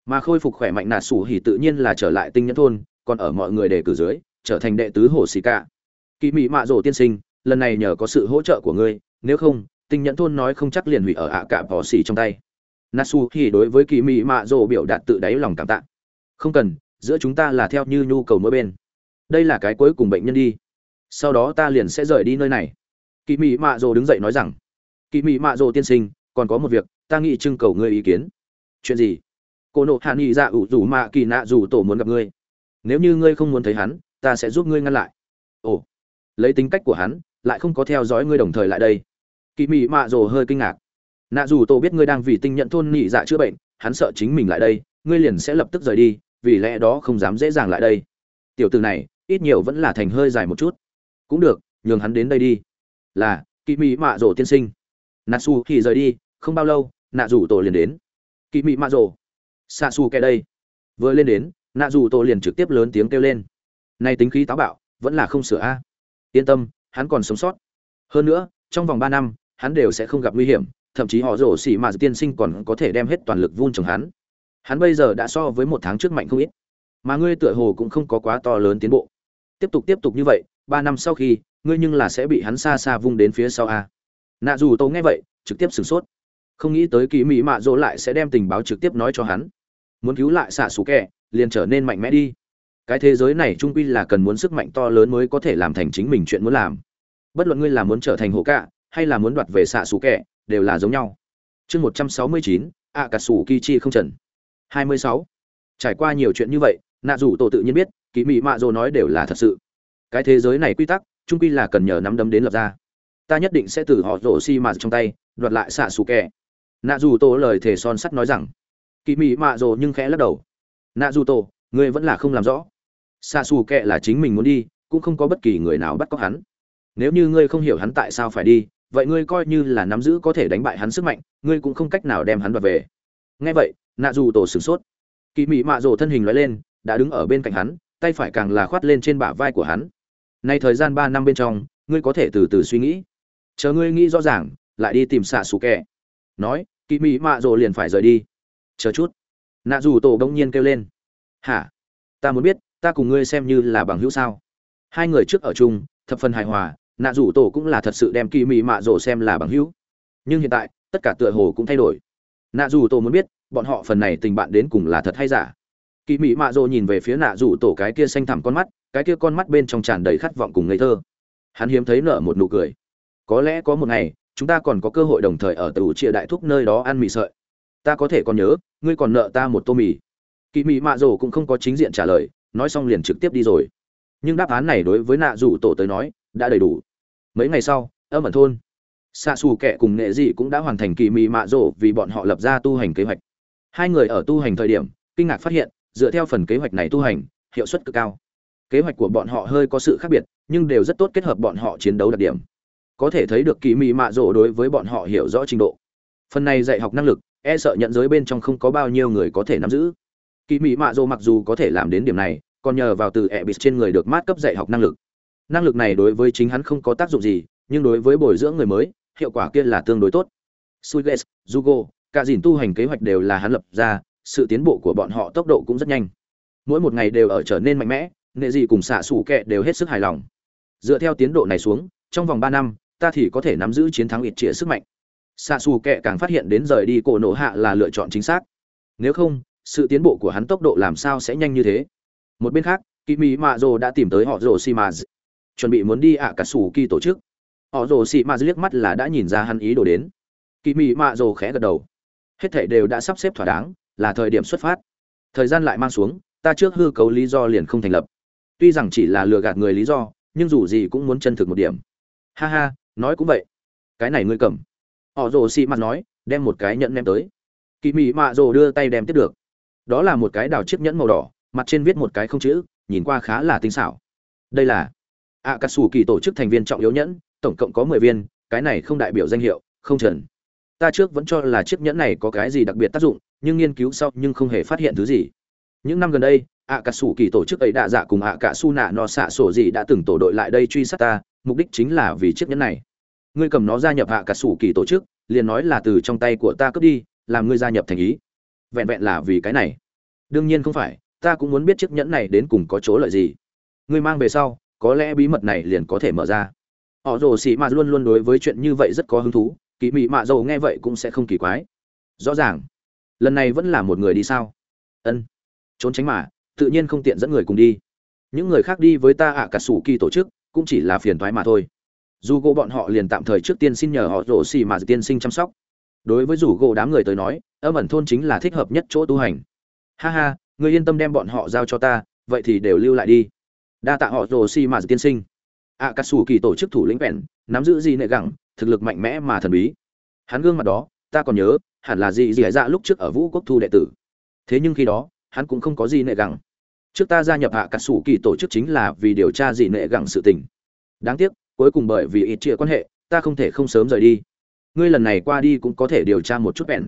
Mà khôi phục khỏe mạnh Natsu hỉ tự nhiên là trở lại tinh nhẫn thôn, còn ở mọi người đề cử dưới trở thành đệ tứ hồ xì cả. Kỳ mỹ mạ rồ tiên sinh, lần này nhờ có sự hỗ trợ của ngươi, nếu không, tinh nhẫn thôn nói không chắc liền hủy ở ạ cả bỏ xì trong tay. Nasu thì đối với kỳ mỹ mạ rồ biểu đạt tự đáy lòng cảm tạ. Không cần, giữa chúng ta là theo như nhu cầu mỗi bên. Đây là cái cuối cùng bệnh nhân đi. Sau đó ta liền sẽ rời đi nơi này. Kỳ mỹ mạ rồ đứng dậy nói rằng, kỳ mỹ mạ rồ tiên sinh, còn có một việc, ta nghĩ trưng cầu ngươi ý kiến. Chuyện gì? Cô nộ hạ nghị dạ ủ rủ mạ kỳ nạ dù tổ muốn gặp ngươi. Nếu như ngươi không muốn thấy hắn ta sẽ giúp ngươi ngăn lại. Ồ, lấy tính cách của hắn, lại không có theo dõi ngươi đồng thời lại đây. Kỳ mỹ mạ rồ hơi kinh ngạc. Nạ dù tổ biết ngươi đang vì tinh nhận thôn nhị dạ chữa bệnh, hắn sợ chính mình lại đây, ngươi liền sẽ lập tức rời đi, vì lẽ đó không dám dễ dàng lại đây. Tiểu từ này, ít nhiều vẫn là thành hơi dài một chút. Cũng được, nhường hắn đến đây đi. Là kỳ mỹ mạ rồ tiên sinh. Nạ su thì rời đi, không bao lâu, nạ dù tổ liền đến. Kỳ mỹ mạ rồ. Xạ xù kẻ đây. Vừa lên đến, nạ dù tổ liền trực tiếp lớn tiếng kêu lên nay tính khí táo bạo, vẫn là không sửa a. Yên tâm, hắn còn sống sót. Hơn nữa, trong vòng ba năm, hắn đều sẽ không gặp nguy hiểm, thậm chí họ rổ xỉ mà tiên sinh còn có thể đem hết toàn lực vun trồng hắn. Hắn bây giờ đã so với một tháng trước mạnh không ít. Mà ngươi tựa hồ cũng không có quá to lớn tiến bộ. Tiếp tục tiếp tục như vậy, ba năm sau khi, ngươi nhưng là sẽ bị hắn xa xa vung đến phía sau a. Nạ dù tố nghe vậy, trực tiếp sửng sốt. Không nghĩ tới kỳ mỹ mạ dỗ lại sẽ đem tình báo trực tiếp nói cho hắn. Muốn cứu lại xạ xù kẻ, liền trở nên mạnh mẽ đi cái thế giới này trung quy là cần muốn sức mạnh to lớn mới có thể làm thành chính mình chuyện muốn làm. Bất luận ngươi là muốn trở thành hộ cạ, hay là muốn đoạt về xạ xù kẹ đều là giống nhau. Chương một trăm sáu mươi chín ạ cà sủ kỳ chi không trần. hai mươi sáu. Trải qua nhiều chuyện như vậy nạ dù tổ tự nhiên biết kỳ mị mạ dô nói đều là thật sự. Cái thế giới này quy tắc, trung quy là cần nhờ nắm đấm đến lập ra. Ta nhất định sẽ từ họ rổ xi mạt trong tay, đoạt lại xạ xù kẹ nạ dù tổ lời thề son sắt nói rằng. Kỳ mị mạ dô nhưng khẽ lắc đầu. Nạ dù tổ ngươi vẫn là không làm rõ. Xa xù kệ là chính mình muốn đi, cũng không có bất kỳ người nào bắt cóc hắn. Nếu như ngươi không hiểu hắn tại sao phải đi, vậy ngươi coi như là nắm giữ có thể đánh bại hắn sức mạnh, ngươi cũng không cách nào đem hắn đoạt về. Ngay vậy, nạ dù tổ sửng sốt. Kỳ mị mạ rồ thân hình nói lên, đã đứng ở bên cạnh hắn, tay phải càng là khoát lên trên bả vai của hắn. Nay thời gian ba năm bên trong, ngươi có thể từ từ suy nghĩ. Chờ ngươi nghĩ rõ ràng, lại đi tìm xạ xù kẹ nói kỳ mị mạ rồ liền phải rời đi. Chờ chút. Nạ dù tổ đông nhiên kêu lên hả? Ta muốn biết, ta cùng ngươi xem như là bằng hữu sao? Hai người trước ở chung, thập phần hài hòa, nạ rủ tổ cũng là thật sự đem kỳ mị mạ rổ xem là bằng hữu. Nhưng hiện tại, tất cả tựa hồ cũng thay đổi. Nạ rủ tổ muốn biết, bọn họ phần này tình bạn đến cùng là thật hay giả? Kỳ mị mạ rổ nhìn về phía nạ rủ tổ cái kia xanh thẳm con mắt, cái kia con mắt bên trong tràn đầy khát vọng cùng ngây thơ. Hắn hiếm thấy nở một nụ cười. Có lẽ có một ngày, chúng ta còn có cơ hội đồng thời ở tù chia đại thúc nơi đó ăn mì sợi. Ta có thể còn nhớ, ngươi còn nợ ta một tô mì kỳ mị mạ rồ cũng không có chính diện trả lời, nói xong liền trực tiếp đi rồi. Nhưng đáp án này đối với nạ rủ tổ tới nói, đã đầy đủ. Mấy ngày sau, âm ẩn thôn xạ xù kệ cùng nghệ dị cũng đã hoàn thành kỳ mị mạ rồ vì bọn họ lập ra tu hành kế hoạch. Hai người ở tu hành thời điểm, kinh ngạc phát hiện, dựa theo phần kế hoạch này tu hành, hiệu suất cực cao. Kế hoạch của bọn họ hơi có sự khác biệt, nhưng đều rất tốt kết hợp bọn họ chiến đấu đặc điểm. Có thể thấy được kỳ mị mạ rồ đối với bọn họ hiểu rõ trình độ. Phần này dạy học năng lực e sợ nhận giới bên trong không có bao nhiêu người có thể nắm giữ kỳ Mỹ mạ dô mặc dù có thể làm đến điểm này, còn nhờ vào từ e b trên người được mát cấp dạy học năng lực. Năng lực này đối với chính hắn không có tác dụng gì, nhưng đối với bồi dưỡng người mới, hiệu quả kia là tương đối tốt. Suiges jugo cả dìn tu hành kế hoạch đều là hắn lập ra, sự tiến bộ của bọn họ tốc độ cũng rất nhanh. Mỗi một ngày đều ở trở nên mạnh mẽ, nệ gì cùng xạ xù kệ đều hết sức hài lòng. Dựa theo tiến độ này xuống, trong vòng ba năm, ta thì có thể nắm giữ chiến thắng ít trịa sức mạnh. Xạ xù kệ càng phát hiện đến rời đi cổ nổ hạ là lựa chọn chính xác. Nếu không sự tiến bộ của hắn tốc độ làm sao sẽ nhanh như thế? Một bên khác kỳ mỹ mạ rồ đã tìm tới họ rồ xi mã chuẩn bị muốn đi ạ cả sủ kỳ tổ chức. Họ rồ xi mã liếc mắt là đã nhìn ra hắn ý đồ đến. Kỳ mỹ mạ rồ khẽ gật đầu. Hết thảy đều đã sắp xếp thỏa đáng, là thời điểm xuất phát. Thời gian lại mang xuống, ta trước hư cấu lý do liền không thành lập. Tuy rằng chỉ là lừa gạt người lý do, nhưng dù gì cũng muốn chân thực một điểm. Ha ha, nói cũng vậy. Cái này ngươi cầm. Họ rồ xị mặt nói, đem một cái nhẫn đem tới. Kỳ mị mạ rồ đưa tay đem tiếp được đó là một cái đào chiếc nhẫn màu đỏ, mặt trên viết một cái không chữ, nhìn qua khá là tinh xảo. Đây là ạ cà sủ kỳ tổ chức thành viên trọng yếu nhẫn, tổng cộng có mười viên, cái này không đại biểu danh hiệu, không trần ta trước vẫn cho là chiếc nhẫn này có cái gì đặc biệt tác dụng, nhưng nghiên cứu sau nhưng không hề phát hiện thứ gì. Những năm gần đây ạ cà sủ kỳ tổ chức ấy đạ dạ cùng ạ cà su nạ no xạ sổ gì đã từng tổ đội lại đây truy sát ta, mục đích chính là vì chiếc nhẫn này. Ngươi cầm nó gia nhập ạ cà sủ kỳ tổ chức, liền nói là từ trong tay của ta cướp đi, làm ngươi gia nhập thành ý vẹn vẹn là vì cái này. Đương nhiên không phải, ta cũng muốn biết chiếc nhẫn này đến cùng có chỗ lợi gì. Ngươi mang về sau, có lẽ bí mật này liền có thể mở ra. Họ rồ xì mà luôn luôn đối với chuyện như vậy rất có hứng thú, kỳ mị mạ dầu nghe vậy cũng sẽ không kỳ quái. Rõ ràng, lần này vẫn là một người đi sao? Ân, trốn tránh mà, tự nhiên không tiện dẫn người cùng đi. Những người khác đi với ta ạ, cả sủ kỳ tổ chức, cũng chỉ là phiền thoái mà thôi. Dù gỗ bọn họ liền tạm thời trước tiên xin nhờ họ rổ xì mà tiên sinh chăm sóc đối với rủ gỗ đám người tới nói, âm ẩn thôn chính là thích hợp nhất chỗ tu hành. Ha ha, người yên tâm đem bọn họ giao cho ta, vậy thì đều lưu lại đi. Đa tạ họ rồ si mà tiên sinh. Ạ cà sủ kỳ tổ chức thủ lĩnh vẹn, nắm giữ gì nệ gẳng, thực lực mạnh mẽ mà thần bí. Hắn gương mặt đó, ta còn nhớ, hẳn là gì gì dạ lúc trước ở vũ quốc thu đệ tử. Thế nhưng khi đó, hắn cũng không có gì nệ gẳng. Trước ta gia nhập hạ cà sủ kỳ tổ chức chính là vì điều tra gì nệ gẳng sự tình. Đáng tiếc, cuối cùng bởi vì ít chia quan hệ, ta không thể không sớm rời đi ngươi lần này qua đi cũng có thể điều tra một chút bèn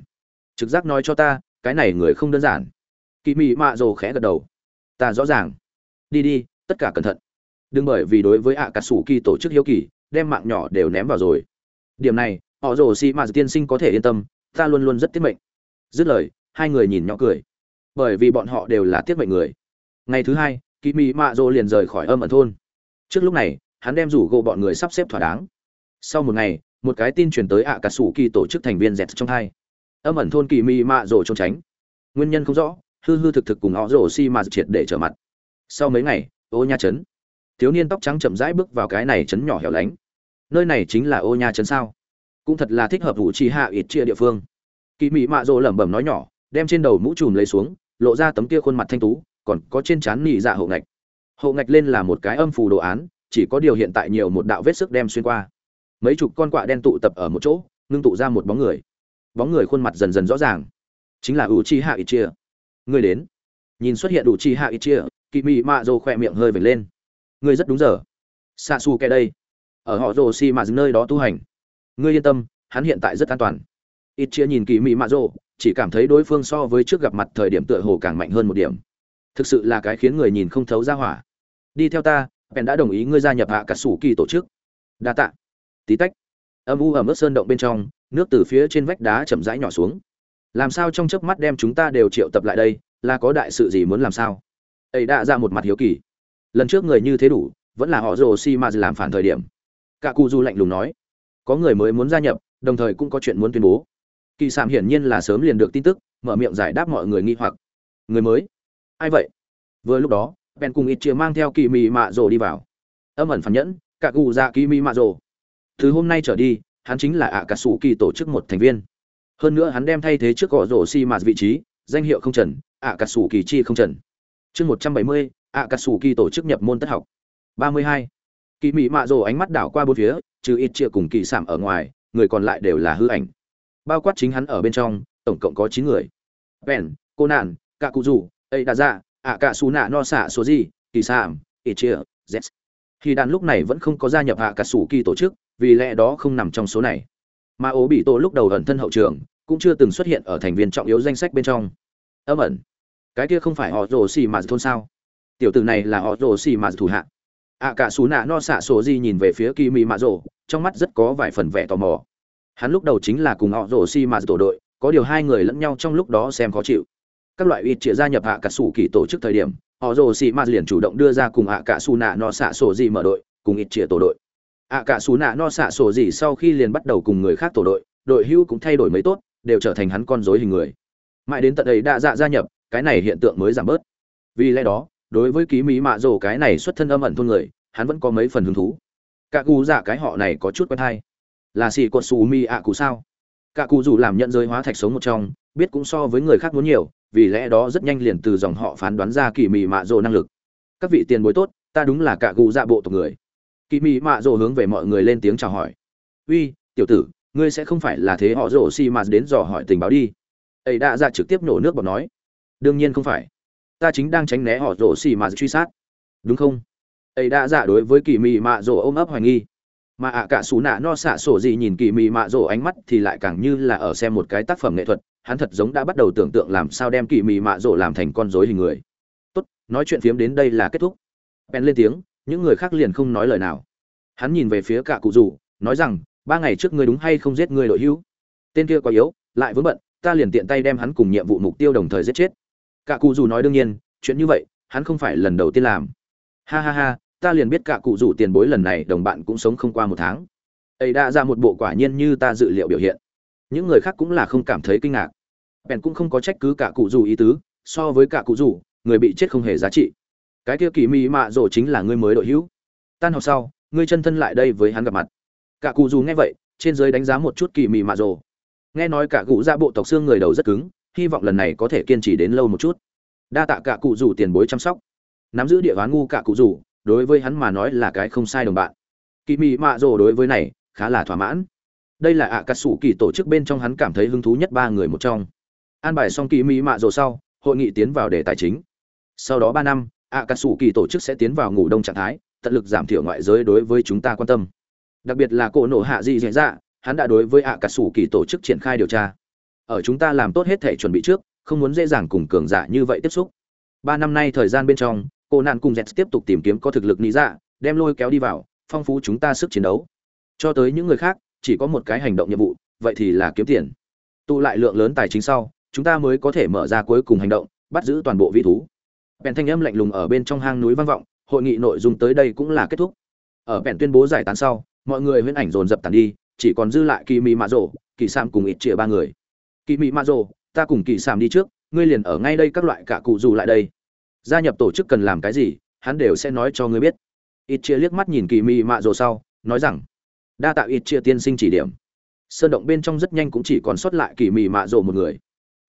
trực giác nói cho ta, cái này người không đơn giản. Kỳ mị mạ rồ khẽ gật đầu. Ta rõ ràng. Đi đi, tất cả cẩn thận. Đừng bởi vì đối với ạ cà sủ kỳ tổ chức hiếu kỳ, đem mạng nhỏ đều ném vào rồi. Điểm này, họ rồ xì mạ tiên sinh có thể yên tâm, ta luôn luôn rất tiết mệnh. Dứt lời, hai người nhìn nhỏ cười. Bởi vì bọn họ đều là tiết mệnh người. Ngày thứ hai, kỳ mị mạ rồ liền rời khỏi âm ẩn thôn. Trước lúc này, hắn đem rủ gộ bọn người sắp xếp thỏa đáng. Sau một ngày một cái tin truyền tới ạ cả sủ kỳ tổ chức thành viên dẹt trong hai. Âm ẩn thôn kỳ mi mạ rồ trốn tránh. Nguyên nhân không rõ, hư hư thực thực cùng họ rồ si mà triệt để trở mặt. Sau mấy ngày, ô nha trấn. Thiếu niên tóc trắng chậm rãi bước vào cái này trấn nhỏ hẻo lánh. Nơi này chính là ô nha trấn sao? Cũng thật là thích hợp vụ trì hạ ít chia địa phương. Kỳ mị mạ rồ lẩm bẩm nói nhỏ, đem trên đầu mũ trùm lấy xuống, lộ ra tấm kia khuôn mặt thanh tú, còn có trên trán nị dạ hậu ngạch. Hậu ngạch lên là một cái âm phù đồ án, chỉ có điều hiện tại nhiều một đạo vết sức đem xuyên qua mấy chục con quạ đen tụ tập ở một chỗ, ngưng tụ ra một bóng người. Bóng người khuôn mặt dần dần rõ ràng. Chính là u chi hạ ít chia người đến. Nhìn xuất hiện u chi hạ ít chia kỳ mị mạ rồ khỏe miệng hơi vểnh lên. Người rất đúng giờ. Xa xù kẻ đây. Ở họ rồ xi mà nơi đó tu hành. Ngươi yên tâm, hắn hiện tại rất an toàn. Ít chia nhìn kỳ mị mạ rồ chỉ cảm thấy đối phương so với trước gặp mặt thời điểm tựa hồ càng mạnh hơn một điểm. Thực sự là cái khiến người nhìn không thấu ra hỏa. Đi theo ta bèn đã đồng ý ngươi gia nhập hạ cả sủ kỳ tổ chức. Đa tạ tí tách, âm u ở mức sơn động bên trong, nước từ phía trên vách đá chậm rãi nhỏ xuống. Làm sao trong chớp mắt đem chúng ta đều triệu tập lại đây, là có đại sự gì muốn làm sao? Ấy đã ra một mặt hiếu kỳ. Lần trước người như thế đủ, vẫn là họ rồ si mà làm phản thời điểm. Cả cụ du lạnh lùng nói. Có người mới muốn gia nhập, đồng thời cũng có chuyện muốn tuyên bố. Kỳ sảm hiển nhiên là sớm liền được tin tức, mở miệng giải đáp mọi người nghi hoặc. Người mới? Ai vậy? Vừa lúc đó, bèn cùng ít chia mang theo kỳ mị mạ rồ đi vào. Âm ẩn phản nhẫn cả cụ ra kỳ mị mạ rồ từ hôm nay trở đi, hắn chính là ạ cà sủ kỳ tổ chức một thành viên. Hơn nữa hắn đem thay thế trước gõ rổ xi mạt vị trí, danh hiệu không trần ạ cà sủ kỳ chi không trần. Chương một trăm bảy mươi ạ cà sủ kỳ tổ chức nhập môn tất học. Ba mươi hai kỳ mị mạ rồ ánh mắt đảo qua bốn phía, trừ ít chia cùng kỳ sảm ở ngoài, người còn lại đều là hư ảnh. Bao quát chính hắn ở bên trong, tổng cộng có chín người. Bèn cô nạn cạ cụ rủ ấy đã ra ạ cả xù nạ no xạ số gì kỳ sảm ít chia z khi đàn lúc này vẫn không có gia nhập ạ cà sủ kỳ tổ chức vì lẽ đó không nằm trong số này. Mà ố bị tổ lúc đầu ẩn thân hậu trường, cũng chưa từng xuất hiện ở thành viên trọng yếu danh sách bên trong. Âm ẩn. Cái kia không phải họ rồ xì mà thôn sao? Tiểu tử này là họ rồ xì mà thủ hạ. Ạ cả xù nạ no xạ sổ gì nhìn về phía kỳ mị mạ rồ, trong mắt rất có vài phần vẻ tò mò. Hắn lúc đầu chính là cùng họ rồ xì mà tổ đội, có điều hai người lẫn nhau trong lúc đó xem khó chịu. Các loại ít chia gia nhập hạ cả sủ kỳ tổ chức thời điểm, họ rồ xì mà liền chủ động đưa ra cùng ạ cả xù nạ no xạ sổ gì mở đội, cùng ít chia tổ đội ạ cả xù nạ no xạ sổ gì sau khi liền bắt đầu cùng người khác tổ đội đội hưu cũng thay đổi mấy tốt, đều trở thành hắn con rối hình người. Mãi đến tận ấy đã dạ gia nhập, cái này hiện tượng mới giảm bớt. Vì lẽ đó, đối với ký mỹ mạ rồ cái này xuất thân âm ẩn thôn người, hắn vẫn có mấy phần hứng thú. Cả cụ dạ cái họ này có chút quen hay. Là xì cột xù mi ạ cụ sao? Cả cụ dù làm nhận giới hóa thạch sống một trong, biết cũng so với người khác muốn nhiều, vì lẽ đó rất nhanh liền từ dòng họ phán đoán ra kỳ mị mạ rồ năng lực. Các vị tiền bối tốt, ta đúng là cả cụ dạ bộ tộc người kỳ mị mạ rồ hướng về mọi người lên tiếng chào hỏi. Uy, tiểu tử, ngươi sẽ không phải là thế họ rồ xi mà đến dò hỏi tình báo đi. Ấy đã ra dạ trực tiếp nổ nước bọt nói. Đương nhiên không phải. Ta chính đang tránh né họ rồ xi mà truy sát. Đúng không? Ấy đã giả đối với kỳ mị mạ rồ ôm ấp hoài nghi. Mà ạ cả xù nạ no xạ sổ gì nhìn kỳ mị mạ rồ ánh mắt thì lại càng như là ở xem một cái tác phẩm nghệ thuật, hắn thật giống đã bắt đầu tưởng tượng làm sao đem kỳ mị mạ rồ làm thành con rối hình người. Tốt, nói chuyện phiếm đến đây là kết thúc. Bèn lên tiếng những người khác liền không nói lời nào. Hắn nhìn về phía cả cụ rủ, nói rằng, ba ngày trước ngươi đúng hay không giết ngươi đội hữu? Tên kia quá yếu, lại vướng bận, ta liền tiện tay đem hắn cùng nhiệm vụ mục tiêu đồng thời giết chết. Cả cụ rủ nói đương nhiên, chuyện như vậy, hắn không phải lần đầu tiên làm. Ha ha ha, ta liền biết cả cụ rủ tiền bối lần này đồng bạn cũng sống không qua một tháng. Ấy đã ra một bộ quả nhiên như ta dự liệu biểu hiện. Những người khác cũng là không cảm thấy kinh ngạc. Bèn cũng không có trách cứ cả cụ rủ ý tứ, so với cả cụ rủ, người bị chết không hề giá trị cái kia kỳ mỹ mạ rồ chính là ngươi mới đội hữu. Tan học sau, ngươi chân thân lại đây với hắn gặp mặt. Cả cụ dù nghe vậy, trên dưới đánh giá một chút kỳ mỹ mạ rồ nghe nói cả cụ ra bộ tộc xương người đầu rất cứng, hy vọng lần này có thể kiên trì đến lâu một chút. Đa tạ cả cụ dù tiền bối chăm sóc. Nắm giữ địa ván ngu cả cụ dù, đối với hắn mà nói là cái không sai đồng bạn. Kỳ mỹ mạ rồ đối với này, khá là thỏa mãn. Đây là ạ cà sủ kỳ tổ chức bên trong hắn cảm thấy hứng thú nhất ba người một trong. An bài xong kỳ mỹ mạ rồ sau, hội nghị tiến vào đề tài chính. Sau đó ba năm ạ cà sủ kỳ tổ chức sẽ tiến vào ngủ đông trạng thái, tận lực giảm thiểu ngoại giới đối với chúng ta quan tâm. Đặc biệt là cổ nổ hạ dị dạy dạ hắn đã đối với ạ cà sủ kỳ tổ chức triển khai điều tra. Ở chúng ta làm tốt hết thể chuẩn bị trước, không muốn dễ dàng cùng cường giả như vậy tiếp xúc. Ba năm nay thời gian bên trong, cô nạn cùng dẹt tiếp tục tìm kiếm có thực lực lý dạ đem lôi kéo đi vào, phong phú chúng ta sức chiến đấu. Cho tới những người khác, chỉ có một cái hành động nhiệm vụ, vậy thì là kiếm tiền. Tụ lại lượng lớn tài chính sau, chúng ta mới có thể mở ra cuối cùng hành động, bắt giữ toàn bộ vị thú bèn thanh âm lạnh lùng ở bên trong hang núi vang vọng, hội nghị nội dung tới đây cũng là kết thúc. Ở bèn tuyên bố giải tán sau, mọi người huyễn ảnh dồn dập tàn đi, chỉ còn dư lại kỳ mỹ mạ rồ, kỳ sam cùng ít chia ba người. Kỳ mỹ mạ rồ, ta cùng kỳ sam đi trước, ngươi liền ở ngay đây các loại cả cụ dù lại đây. Gia nhập tổ chức cần làm cái gì, hắn đều sẽ nói cho ngươi biết. Ít chia liếc mắt nhìn kỳ mị mạ rồ sau, nói rằng, đa tạo ít chia tiên sinh chỉ điểm. Sơn động bên trong rất nhanh cũng chỉ còn sót lại kỳ mị mạ rồ một người.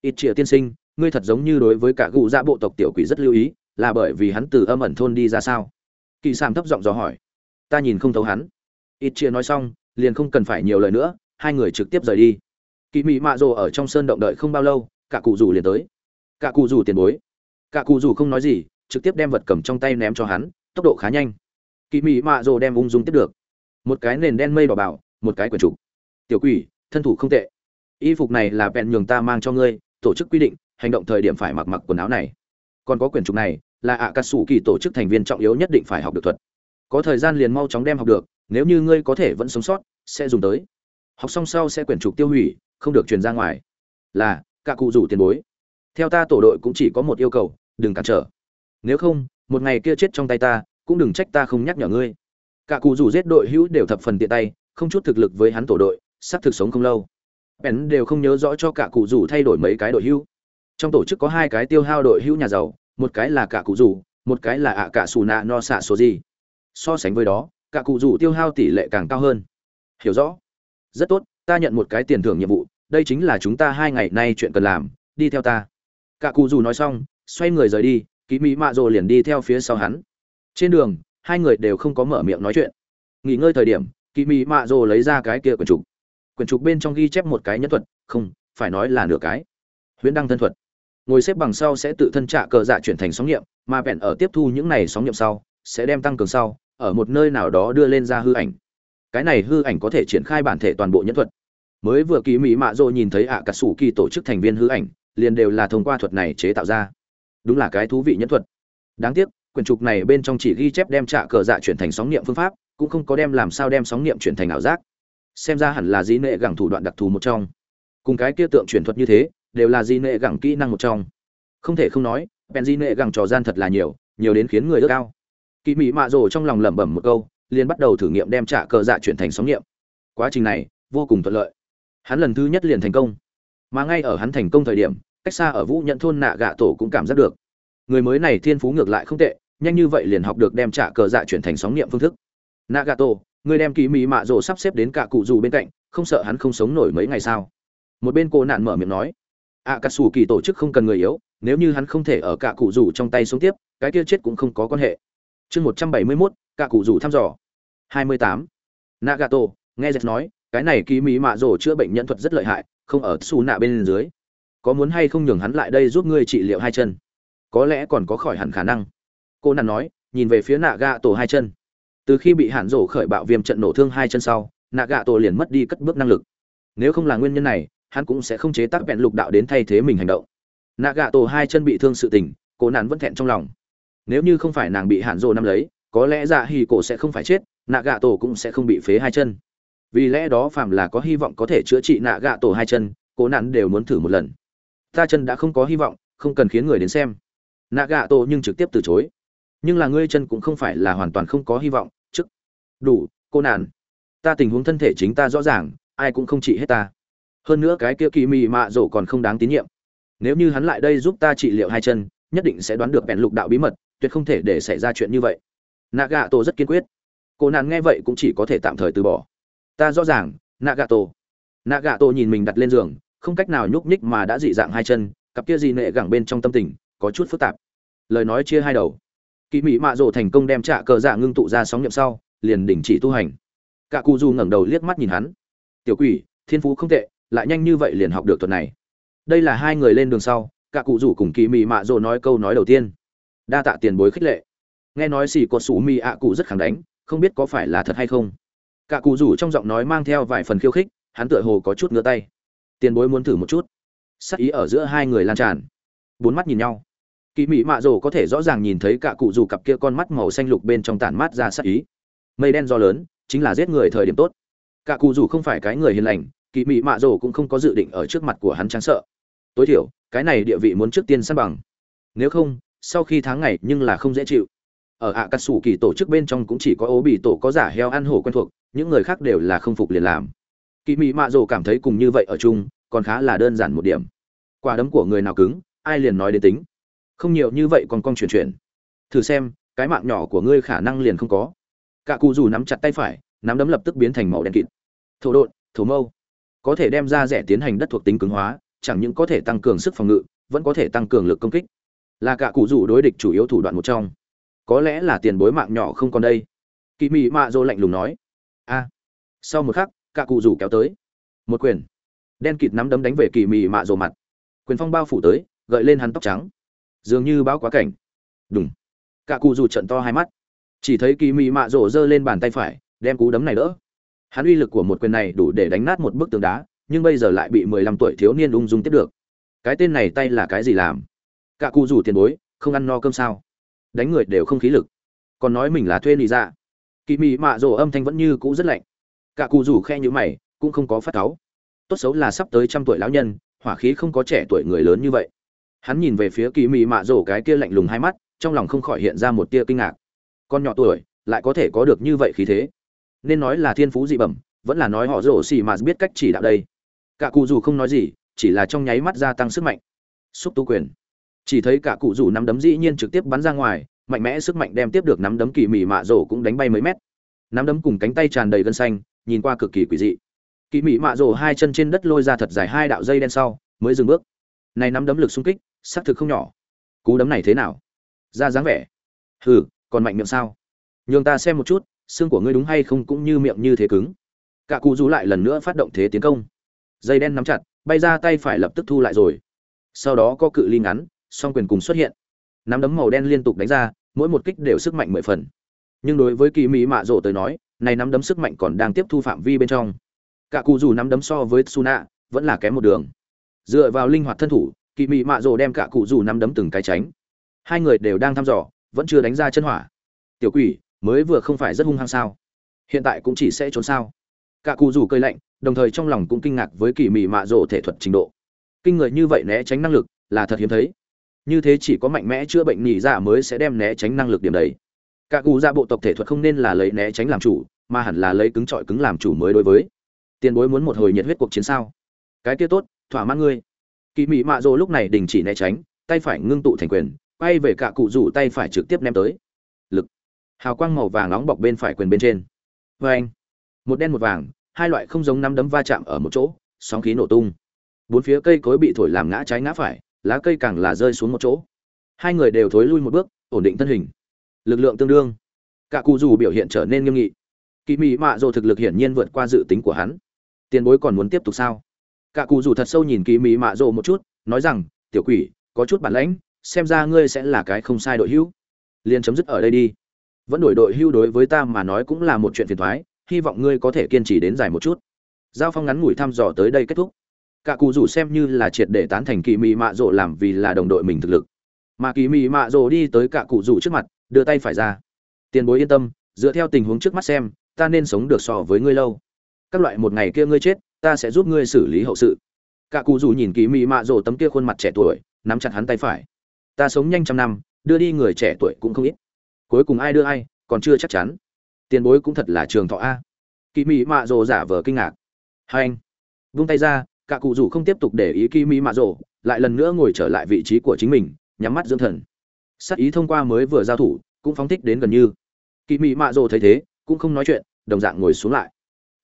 Ít chia tiên sinh ngươi thật giống như đối với cả gù dạ bộ tộc tiểu quỷ rất lưu ý, là bởi vì hắn từ âm ẩn thôn đi ra sao? Kỳ Sam thấp giọng dò hỏi. Ta nhìn không thấu hắn. Ít chia nói xong, liền không cần phải nhiều lời nữa, hai người trực tiếp rời đi. Kỳ mị mạ rồ ở trong sơn động đợi không bao lâu, cả cụ rủ liền tới. Cả cụ rủ tiền bối. Cả cụ rủ không nói gì, trực tiếp đem vật cầm trong tay ném cho hắn, tốc độ khá nhanh. Kỳ mị mạ rồ đem ung dung tiếp được. Một cái nền đen mây đỏ bảo, một cái quần trục. Tiểu quỷ, thân thủ không tệ. Y phục này là bèn nhường ta mang cho ngươi tổ chức quy định, hành động thời điểm phải mặc mặc quần áo này. Còn có quyển trục này, là ạ cà sủ kỳ tổ chức thành viên trọng yếu nhất định phải học được thuật. Có thời gian liền mau chóng đem học được, nếu như ngươi có thể vẫn sống sót, sẽ dùng tới. Học xong sau sẽ quyển trục tiêu hủy, không được truyền ra ngoài. Là, cả cụ rủ tiền bối. Theo ta tổ đội cũng chỉ có một yêu cầu, đừng cản trở. Nếu không, một ngày kia chết trong tay ta, cũng đừng trách ta không nhắc nhở ngươi. Cả cụ rủ giết đội hữu đều thập phần tiện tay, không chút thực lực với hắn tổ đội sắp thực sống không lâu bèn đều không nhớ rõ cho cả cụ rủ thay đổi mấy cái đội hưu. Trong tổ chức có hai cái tiêu hao đội hưu nhà giàu, một cái là cả cụ rủ, một cái là ạ cả xù nạ no xạ số gì. So sánh với đó, cả cụ rủ tiêu hao tỷ lệ càng cao hơn. Hiểu rõ? Rất tốt, ta nhận một cái tiền thưởng nhiệm vụ, đây chính là chúng ta hai ngày nay chuyện cần làm, đi theo ta. Cả cụ rủ nói xong, xoay người rời đi, ký mỹ mạ rồ liền đi theo phía sau hắn. Trên đường, hai người đều không có mở miệng nói chuyện. Nghỉ ngơi thời điểm kỳ mỹ mạ rồ lấy ra cái kia quần trục quyển trục bên trong ghi chép một cái nhân thuật, không, phải nói là nửa cái. Huyễn đăng thân thuật. Ngồi xếp bằng sau sẽ tự thân trả cờ dạ chuyển thành sóng nghiệm mà vẹn ở tiếp thu những này sóng nghiệm sau, sẽ đem tăng cường sau, ở một nơi nào đó đưa lên ra hư ảnh. Cái này hư ảnh có thể triển khai bản thể toàn bộ nhân thuật. Mới vừa kỳ mỹ mạ rồ nhìn thấy ạ à cà sủ kỳ tổ chức thành viên hư ảnh, liền đều là thông qua thuật này chế tạo ra. Đúng là cái thú vị nhân thuật. Đáng tiếc, quyển trục này bên trong chỉ ghi chép đem trả cờ dạ chuyển thành sóng niệm phương pháp, cũng không có đem làm sao đem sóng niệm chuyển thành ảo giác xem ra hẳn là di nệ gẳng thủ đoạn đặc thù một trong. Cùng cái kia tượng truyền thuật như thế, đều là di nệ gẳng kỹ năng một trong. Không thể không nói, bèn di nệ gẳng trò gian thật là nhiều nhiều đến khiến người ước ao. Kỳ mỹ mạ rồ trong lòng lẩm bẩm một câu, liền bắt đầu thử nghiệm đem trả cờ dạ chuyển thành sóng niệm quá trình này, vô cùng thuận lợi. Hắn lần thứ nhất liền thành công. Mà ngay ở hắn thành công thời điểm, cách xa ở vũ nhận thôn nạ gạ tổ cũng cảm giác được. Người mới này thiên phú ngược lại không tệ, nhanh như vậy liền học được đem trả cờ dạ chuyển thành sóng niệm phương thức. Nã gạ tổ Ngươi đem kỳ mỹ mạ rồ sắp xếp đến cả cụ dù bên cạnh, không sợ hắn không sống nổi mấy ngày sao? Một bên cô nạn mở miệng nói ạ cà sủ kỳ tổ chức không cần người yếu, nếu như hắn không thể ở cả cụ rủ trong tay sống tiếp, cái kia chết cũng không có quan hệ. Chương một trăm bảy mươi mốt, cả cụ rủ thăm dò. Hai mươi tám, nagato, nghe dệt nói, cái này kỳ mỹ mạ rồ chữa bệnh nhân thuật rất lợi hại, không ở xù nạ bên dưới. Có muốn hay không nhường hắn lại đây giúp ngươi trị liệu hai chân? Có lẽ còn có khỏi hẳn khả năng. Cô nàn nói, nhìn về phía nạ gạ tổ hai chân từ khi bị hạn rổ khởi bạo viêm trận nổ thương hai chân sau nạ gạ tổ liền mất đi cất bước năng lực. Nếu không là nguyên nhân này, hắn cũng sẽ không chế tác vẹn lục đạo đến thay thế mình hành động. Nạ gạ tổ hai chân bị thương sự tình cổ nàn vẫn thẹn trong lòng. Nếu như không phải nàng bị hạn rổ nắm lấy, có lẽ dạ hì cổ sẽ không phải chết nạ gạ tổ cũng sẽ không bị phế hai chân. Vì lẽ đó phàm là có hy vọng có thể chữa trị nạ gạ tổ hai chân, cố nạn đều muốn thử một lần. Ta chân đã không có hy vọng, không cần khiến người đến xem. Nạ gạ tổ nhưng trực tiếp từ chối nhưng là ngươi chân cũng không phải là hoàn toàn không có hy vọng chức đủ, cô nàn. Ta tình huống thân thể chính ta rõ ràng, ai cũng không trị hết ta. Hơn nữa cái kia kỳ mị mạ rổ còn không đáng tín nhiệm. Nếu như hắn lại đây giúp ta trị liệu hai chân, nhất định sẽ đoán được bèn lục đạo bí mật, tuyệt không thể để xảy ra chuyện như vậy. Nạ gạ tổ rất kiên quyết. Cô nàn nghe vậy cũng chỉ có thể tạm thời từ bỏ. Ta rõ ràng nạ gạ tổ nạ gạ tổ nhìn mình đặt lên giường, không cách nào nhúc nhích mà đã dị dạng hai chân, cặp kia gì nệ gẳng bên trong tâm tình, có chút phức tạp. Lời nói chia hai đầu kỳ mỹ mạ rộ thành công đem trả cờ dạ ngưng tụ ra sóng nhậm sau, liền đình chỉ tu hành. Cả cụ du ngẩng đầu liếc mắt nhìn hắn. Tiểu quỷ, thiên phú không tệ, lại nhanh như vậy liền học được thuật này. Đây là hai người lên đường sau, cả cụ rủ cùng kỳ Mị mạ rộ nói câu nói đầu tiên. Đa tạ tiền bối khích lệ. Nghe nói xì có sủ mị ạ cụ rất khẳng đánh, không biết có phải là thật hay không. Cả cụ rủ trong giọng nói mang theo vài phần khiêu khích, hắn tựa hồ có chút ngứa tay. Tiền bối muốn thử một chút. Sắc ý ở giữa hai người lan tràn. Bốn mắt nhìn nhau kỳ mị mạ rồ có thể rõ ràng nhìn thấy cả cụ dù cặp kia con mắt màu xanh lục bên trong tản mát ra sắc ý. Mây đen do lớn, chính là giết người thời điểm tốt. Cả cụ dù không phải cái người hiền lành, kỳ mị mạ rồ cũng không có dự định ở trước mặt của hắn trắng sợ. Tối thiểu, cái này địa vị muốn trước tiên săn bằng. Nếu không, sau khi tháng ngày nhưng là không dễ chịu. Ở ạ cà sủ kỳ tổ chức bên trong cũng chỉ có ố bị tổ có giả heo ăn hổ quen thuộc, những người khác đều là không phục liền làm. Kỳ mị mạ rồ cảm thấy cùng như vậy ở chung, còn khá là đơn giản một điểm. Quả đấm của người nào cứng, ai liền nói đến tính không nhiều như vậy còn con chuyển chuyển. Thử xem, cái mạng nhỏ của ngươi khả năng liền không có. Cả cụ dù nắm chặt tay phải, nắm đấm lập tức biến thành màu đen kịt. Thổ độn, thổ mâu. Có thể đem ra rẻ tiến hành đất thuộc tính cứng hóa, chẳng những có thể tăng cường sức phòng ngự, vẫn có thể tăng cường lực công kích. Là cả cụ rủ đối địch chủ yếu thủ đoạn một trong. Có lẽ là tiền bối mạng nhỏ không còn đây. Kỳ mị mạ dô lạnh lùng nói. A. Sau một khắc, cả cụ rủ kéo tới. Một quyền. Đen kịt nắm đấm đánh về kỳ mị mạ dô mặt. Quyền phong bao phủ tới, gợi lên hắn tóc trắng dường như bão quá cảnh. Đúng cả cụ rủ trận to hai mắt. Chỉ thấy kỳ mị mạ rổ giơ lên bàn tay phải, đem cú đấm này đỡ. Hắn uy lực của một quyền này đủ để đánh nát một bức tường đá, nhưng bây giờ lại bị mười lăm tuổi thiếu niên ung dung tiếp được. Cái tên này tay là cái gì làm? Cả cụ rủ tiền bối, không ăn no cơm sao? Đánh người đều không khí lực. Còn nói mình là thuê lì ra dạ. kỳ mị mạ rổ âm thanh vẫn như cũ rất lạnh. Cả cụ rủ khe như mày, cũng không có phát cáu. Tốt xấu là sắp tới trăm tuổi lão nhân, hỏa khí không có trẻ tuổi người lớn như vậy hắn nhìn về phía kỳ mị mạ rổ cái kia lạnh lùng hai mắt, trong lòng không khỏi hiện ra một tia kinh ngạc. Con nhỏ tuổi, lại có thể có được như vậy khí thế? Nên nói là thiên phú dị bẩm, vẫn là nói họ rổ xì mà biết cách chỉ đạo đây. Cả cụ dù không nói gì, chỉ là trong nháy mắt gia tăng sức mạnh. Xúc tu quyền. Chỉ thấy cả cụ dù nắm đấm dĩ nhiên trực tiếp bắn ra ngoài, mạnh mẽ sức mạnh đem tiếp được nắm đấm kỳ mị mạ rổ cũng đánh bay mấy mét. Nắm đấm cùng cánh tay tràn đầy gân xanh, nhìn qua cực kỳ quỷ dị. Kỳ mị mạ rổ hai chân trên đất lôi ra thật dài hai đạo dây đen sau, mới dừng bước. Này nắm đấm lực xung kích xác thực không nhỏ. Cú đấm này thế nào? Ra dáng vẻ. Hừ, còn mạnh miệng sao? Nhường ta xem một chút, xương của ngươi đúng hay không cũng như miệng như thế cứng. Cả cụ rú lại lần nữa phát động thế tiến công. Dây đen nắm chặt, bay ra tay phải lập tức thu lại rồi. Sau đó có cự ly ngắn, song quyền cùng xuất hiện. Nắm đấm màu đen liên tục đánh ra, mỗi một kích đều sức mạnh mười phần. Nhưng đối với kỳ mỹ mạ rộ tới nói, này nắm đấm sức mạnh còn đang tiếp thu phạm vi bên trong. Cả cụ dù nắm đấm so với suna, vẫn là kém một đường. Dựa vào linh hoạt thân thủ kỳ Mị mạ Rồ đem cả cụ dù nắm đấm từng cái tránh. Hai người đều đang thăm dò, vẫn chưa đánh ra chân hỏa. Tiểu quỷ, mới vừa không phải rất hung hăng sao? Hiện tại cũng chỉ sẽ trốn sao? Cả cụ dù cơi lạnh, đồng thời trong lòng cũng kinh ngạc với kỳ Mị mạ Rồ thể thuật trình độ. Kinh người như vậy né tránh năng lực, là thật hiếm thấy. Như thế chỉ có mạnh mẽ chữa bệnh nhị dạ mới sẽ đem né tránh năng lực điểm đấy. Cả cụ dạ bộ tộc thể thuật không nên là lấy né tránh làm chủ, mà hẳn là lấy cứng trọi cứng làm chủ mới đối với. Tiền bối muốn một hồi nhiệt huyết cuộc chiến sao? Cái kia tốt, thỏa mãn ngươi kỳ mỹ mạ rồ lúc này đình chỉ né tránh, tay phải ngưng tụ thành quyền, quay về cả cụ rủ tay phải trực tiếp ném tới. Lực. Hào quang màu vàng nóng bọc bên phải quyền bên trên. Vê anh. Một đen một vàng, hai loại không giống năm đấm va chạm ở một chỗ, sóng khí nổ tung. Bốn phía cây cối bị thổi làm ngã trái ngã phải, lá cây càng là rơi xuống một chỗ. Hai người đều thối lui một bước, ổn định thân hình. Lực lượng tương đương. Cả cụ dù biểu hiện trở nên nghiêm nghị. Kỳ mị mạ dồ thực lực hiển nhiên vượt qua dự tính của hắn. Tiền bối còn muốn tiếp tục sao? Cả cụ dù thật sâu nhìn kỳ mị mạ Rộ một chút, nói rằng, tiểu quỷ, có chút bản lãnh, xem ra ngươi sẽ là cái không sai đội hữu liền chấm dứt ở đây đi. Vẫn đổi đội hưu đối với ta mà nói cũng là một chuyện phiền thoái, hy vọng ngươi có thể kiên trì đến dài một chút. Giao phong ngắn ngủi thăm dò tới đây kết thúc. Cả cụ rủ xem như là triệt để tán thành kỳ mị mạ rộ làm vì là đồng đội mình thực lực. Mà kỳ mị mạ rộ đi tới cả cụ rủ trước mặt, đưa tay phải ra. Tiền bối yên tâm, dựa theo tình huống trước mắt xem, ta nên sống được so với ngươi lâu. Các loại một ngày kia ngươi chết ta sẽ giúp ngươi xử lý hậu sự. Cả cụ rủ nhìn kỳ mị mạ rồ tấm kia khuôn mặt trẻ tuổi, nắm chặt hắn tay phải. Ta sống nhanh trăm năm, đưa đi người trẻ tuổi cũng không ít. Cuối cùng ai đưa ai, còn chưa chắc chắn. Tiền bối cũng thật là trường thọ a. Kỳ mị mạ rồ giả vờ kinh ngạc. Hai anh, vung tay ra, cả cụ rủ không tiếp tục để ý kỳ mỹ mạ rồ lại lần nữa ngồi trở lại vị trí của chính mình, nhắm mắt dưỡng thần. Sắc ý thông qua mới vừa giao thủ, cũng phóng thích đến gần như. Kỳ mỹ mạ rồ thấy thế, cũng không nói chuyện, đồng dạng ngồi xuống lại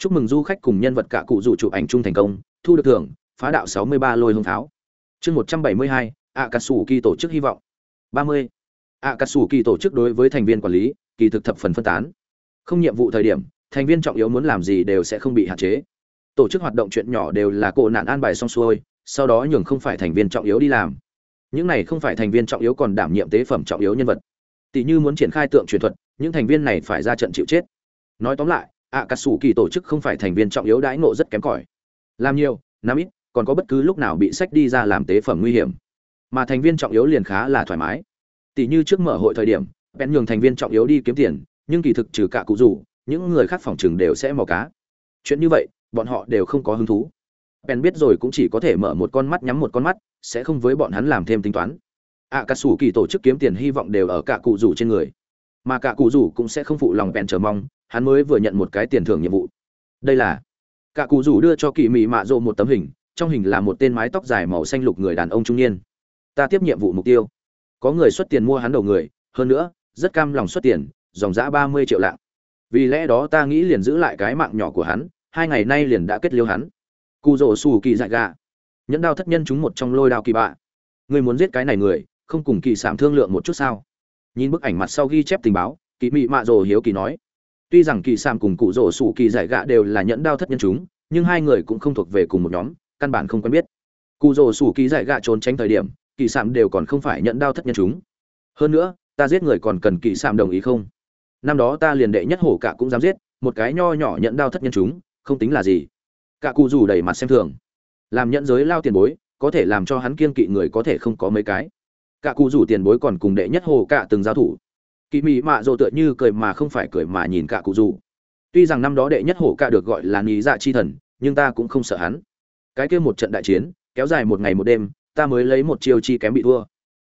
chúc mừng du khách cùng nhân vật cả cụ rủ chụp ảnh chung thành công thu được thưởng phá đạo 63 lôi hương tháo chương 172, ạ cà sủ kỳ tổ chức hy vọng. 30. ạ cà sủ kỳ tổ chức đối với thành viên quản lý kỳ thực thập phần phân tán. Không nhiệm vụ thời điểm thành viên trọng yếu muốn làm gì đều sẽ không bị hạn chế. Tổ chức hoạt động chuyện nhỏ đều là cổ nạn an bài xong xuôi sau đó nhường không phải thành viên trọng yếu đi làm. Những này không phải thành viên trọng yếu còn đảm nhiệm tế phẩm trọng yếu nhân vật. Tỷ như muốn triển khai tượng truyền thuật những thành viên này phải ra trận chịu chết. Nói tóm lại ạ cà sủ kỳ tổ chức không phải thành viên trọng yếu đãi ngộ rất kém cỏi. Làm nhiều năm ít còn có bất cứ lúc nào bị sách đi ra làm tế phẩm nguy hiểm. Mà thành viên trọng yếu liền khá là thoải mái. Tỷ như trước mở hội thời điểm bèn nhường thành viên trọng yếu đi kiếm tiền nhưng kỳ thực trừ cả cụ rủ những người khác phòng trường đều sẽ mò cá. Chuyện như vậy bọn họ đều không có hứng thú. Bèn biết rồi cũng chỉ có thể mở một con mắt nhắm một con mắt sẽ không với bọn hắn làm thêm tính toán. Ạ à, sủ kỳ tổ chức kiếm tiền hy vọng đều ở cả cụ rủ trên người. Mà cả cụ rủ cũng sẽ không phụ lòng bèn chờ mong hắn mới vừa nhận một cái tiền thưởng nhiệm vụ. Đây là, cả cụ rủ đưa cho kỳ mị mạ rộ một tấm hình, trong hình là một tên mái tóc dài màu xanh lục người đàn ông trung niên. Ta tiếp nhiệm vụ mục tiêu. Có người xuất tiền mua hắn đầu người, hơn nữa, rất cam lòng xuất tiền, dòng giã ba mươi triệu lạng. Vì lẽ đó ta nghĩ liền giữ lại cái mạng nhỏ của hắn, hai ngày nay liền đã kết liêu hắn. Cụ rổ xù kỳ dại gà. Nhẫn đao thất nhân chúng một trong lôi đao kỳ bạ. Người muốn giết cái này người, không cùng kỳ sảm thương lượng một chút sao? Nhìn bức ảnh mặt sau ghi chép tình báo, kỳ mị mạ rồ hiếu kỳ nói tuy rằng kỳ Sam cùng cụ rổ Sủ kỳ Giải gạ đều là nhẫn đao thất nhân chúng, nhưng hai người cũng không thuộc về cùng một nhóm, căn bản không quen biết. Cụ rổ Sủ kỳ Giải gạ trốn tránh thời điểm, kỳ Sam đều còn không phải nhẫn đao thất nhân chúng. Hơn nữa, ta giết người còn cần kỳ Sam đồng ý không? Năm đó ta liền đệ nhất hổ cả cũng dám giết, một cái nho nhỏ nhẫn đao thất nhân chúng, không tính là gì. Cả cụ rủ đầy mặt xem thường. Làm nhẫn giới lao tiền bối, có thể làm cho hắn kiên kỵ người có thể không có mấy cái. Cả cụ rủ tiền bối còn cùng đệ nhất hồ cả từng giao thủ kỳ mị mạ rộ tựa như cười mà không phải cười mà nhìn cả cụ dù. Tuy rằng năm đó đệ nhất hổ cả được gọi là ní dạ chi thần, nhưng ta cũng không sợ hắn. Cái kia một trận đại chiến, kéo dài một ngày một đêm, ta mới lấy một chiêu chi kém bị thua.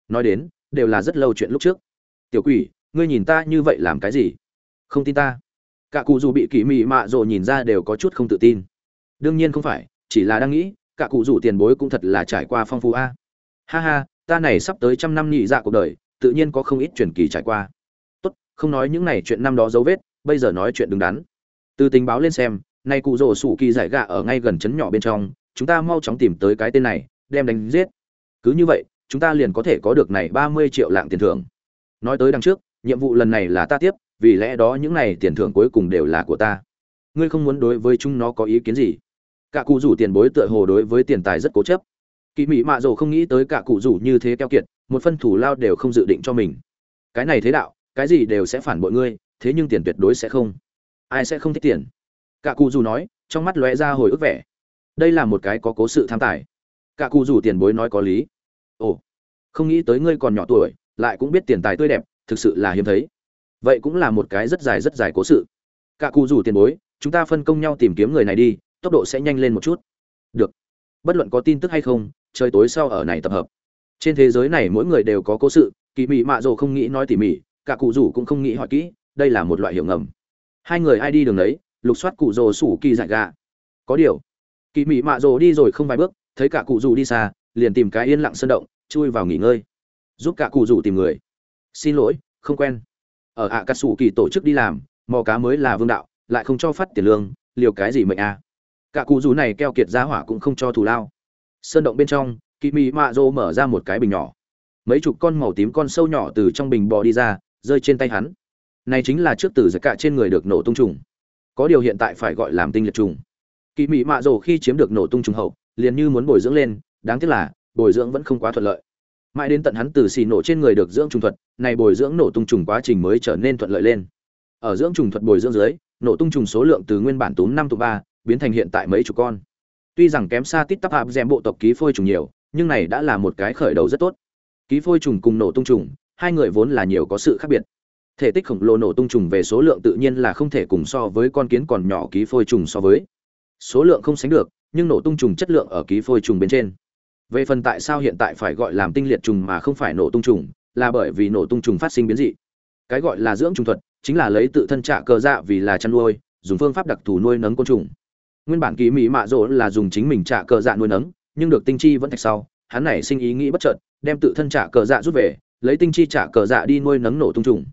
Nói đến, đều là rất lâu chuyện lúc trước. Tiểu quỷ, ngươi nhìn ta như vậy làm cái gì? Không tin ta. Cả cụ dù bị kỳ mị mạ rộ nhìn ra đều có chút không tự tin. Đương nhiên không phải, chỉ là đang nghĩ, cả cụ rủ tiền bối cũng thật là trải qua phong phú a. Ha ha, ta này sắp tới trăm năm nhị dạ cuộc đời, tự nhiên có không ít truyền kỳ trải qua không nói những này chuyện năm đó dấu vết, bây giờ nói chuyện đứng đắn. Từ tình báo lên xem, nay cụ rổ sủ kỳ giải gạ ở ngay gần trấn nhỏ bên trong, chúng ta mau chóng tìm tới cái tên này, đem đánh giết. Cứ như vậy, chúng ta liền có thể có được này ba mươi triệu lạng tiền thưởng. Nói tới đằng trước, nhiệm vụ lần này là ta tiếp, vì lẽ đó những này tiền thưởng cuối cùng đều là của ta. Ngươi không muốn đối với chúng nó có ý kiến gì? Cả cụ rủ tiền bối tựa hồ đối với tiền tài rất cố chấp. Kỳ mỹ mạ rổ không nghĩ tới cả cụ rủ như thế keo kiệt, một phân thủ lao đều không dự định cho mình. Cái này thế đạo cái gì đều sẽ phản bội ngươi, thế nhưng tiền tuyệt đối sẽ không. Ai sẽ không thích tiền? Cả cụ Dù nói, trong mắt lóe ra hồi ức vẻ. Đây là một cái có cố sự tham tài. Cả cụ Dù tiền bối nói có lý. Ồ, không nghĩ tới ngươi còn nhỏ tuổi, lại cũng biết tiền tài tươi đẹp, thực sự là hiếm thấy. Vậy cũng là một cái rất dài rất dài cố sự. Cả cụ Dù tiền bối, chúng ta phân công nhau tìm kiếm người này đi, tốc độ sẽ nhanh lên một chút. Được. Bất luận có tin tức hay không, trời tối sau ở này tập hợp. Trên thế giới này mỗi người đều có cố sự, kỳ mị mạ rồ không nghĩ nói tỉ mỉ cả cụ rủ cũng không nghĩ hỏi kỹ, đây là một loại hiểu ngầm. Hai người ai đi đường đấy, lục soát cụ rồ sủ kỳ dại gà. Có điều, kỳ mị mạ rồ đi rồi không vài bước, thấy cả cụ rủ đi xa, liền tìm cái yên lặng sơn động, chui vào nghỉ ngơi. Giúp cả cụ rủ tìm người. Xin lỗi, không quen. Ở ạ cà sủ kỳ tổ chức đi làm, mò cá mới là vương đạo, lại không cho phát tiền lương, liều cái gì mệnh à? Cả cụ rủ này keo kiệt ra hỏa cũng không cho thù lao. Sơn động bên trong, kỳ mị mạ rồ mở ra một cái bình nhỏ. Mấy chục con màu tím con sâu nhỏ từ trong bình bò đi ra rơi trên tay hắn. Này chính là trước từ giật cạ trên người được nổ tung trùng. Có điều hiện tại phải gọi làm tinh liệt trùng. Kỳ mị mạ rồ khi chiếm được nổ tung trùng hậu, liền như muốn bồi dưỡng lên, đáng tiếc là, bồi dưỡng vẫn không quá thuận lợi. Mãi đến tận hắn từ xì nổ trên người được dưỡng trùng thuật, này bồi dưỡng nổ tung trùng quá trình mới trở nên thuận lợi lên. Ở dưỡng trùng thuật bồi dưỡng dưới, nổ tung trùng số lượng từ nguyên bản túm năm tụ ba, biến thành hiện tại mấy chục con. Tuy rằng kém xa tít tắp hạp rèm bộ tộc ký phôi trùng nhiều, nhưng này đã là một cái khởi đầu rất tốt. Ký phôi trùng cùng nổ tung trùng hai người vốn là nhiều có sự khác biệt. Thể tích khổng lồ nổ tung trùng về số lượng tự nhiên là không thể cùng so với con kiến còn nhỏ ký phôi trùng so với. Số lượng không sánh được, nhưng nổ tung trùng chất lượng ở ký phôi trùng bên trên. Về phần tại sao hiện tại phải gọi làm tinh liệt trùng mà không phải nổ tung trùng, là bởi vì nổ tung trùng phát sinh biến dị. Cái gọi là dưỡng trùng thuật, chính là lấy tự thân trạ cơ dạ vì là chăn nuôi, dùng phương pháp đặc thù nuôi nấng côn trùng. Nguyên bản kỳ mỹ mạ rỗ là dùng chính mình trạ cơ dạ nuôi nấng, nhưng được tinh chi vẫn thạch sau, hắn này sinh ý nghĩ bất chợt, đem tự thân trạ cơ dạ rút về lấy tinh chi trả cờ dạ đi nuôi nấng nổ tung trùng.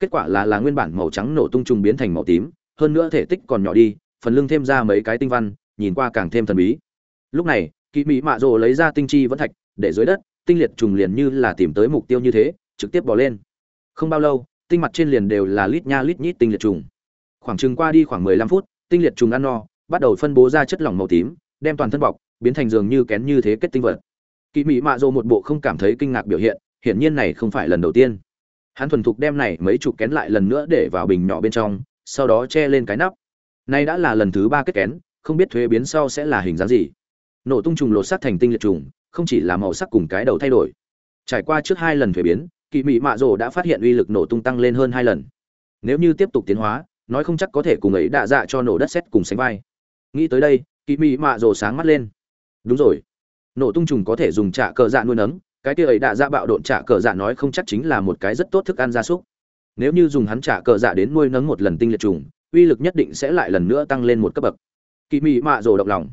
Kết quả là là nguyên bản màu trắng nổ tung trùng biến thành màu tím, hơn nữa thể tích còn nhỏ đi, phần lưng thêm ra mấy cái tinh văn, nhìn qua càng thêm thần bí. Lúc này kỳ mỹ mạ rồ lấy ra tinh chi vẫn thạch, để dưới đất, tinh liệt trùng liền như là tìm tới mục tiêu như thế, trực tiếp bỏ lên. Không bao lâu, tinh mặt trên liền đều là lít nha lít nhít tinh liệt trùng. Khoảng chừng qua đi khoảng mười lăm phút, tinh liệt trùng ăn no, bắt đầu phân bố ra chất lỏng màu tím, đem toàn thân bọc, biến thành dường như kén như thế kết tinh vật. Kỳ mỹ mạ rồ một bộ không cảm thấy kinh ngạc biểu hiện hiển nhiên này không phải lần đầu tiên. Hắn thuần thục đem này mấy chục kén lại lần nữa để vào bình nhỏ bên trong, sau đó che lên cái nắp. Nay đã là lần thứ ba kết kén, không biết thuế biến sau sẽ là hình dáng gì. Nổ tung trùng lột xác thành tinh liệt trùng, không chỉ là màu sắc cùng cái đầu thay đổi. Trải qua trước hai lần thuế biến kỳ Mị mạ rồ đã phát hiện uy lực nổ tung tăng lên hơn hai lần. Nếu như tiếp tục tiến hóa, nói không chắc có thể cùng ấy đạ dạ cho nổ đất xét cùng sánh vai. Nghĩ tới đây kỳ mị mạ rồ sáng mắt lên. Đúng rồi. Nổ tung trùng có thể dùng trả cờ dạ nuôi nấng cái kia ấy đã ra bạo độn trả cờ dạ nói không chắc chính là một cái rất tốt thức ăn gia súc. Nếu như dùng hắn trả cờ dạ đến nuôi nấng một lần tinh liệt trùng, uy lực nhất định sẽ lại lần nữa tăng lên một cấp bậc. Kỳ mị mạ rồ động lòng.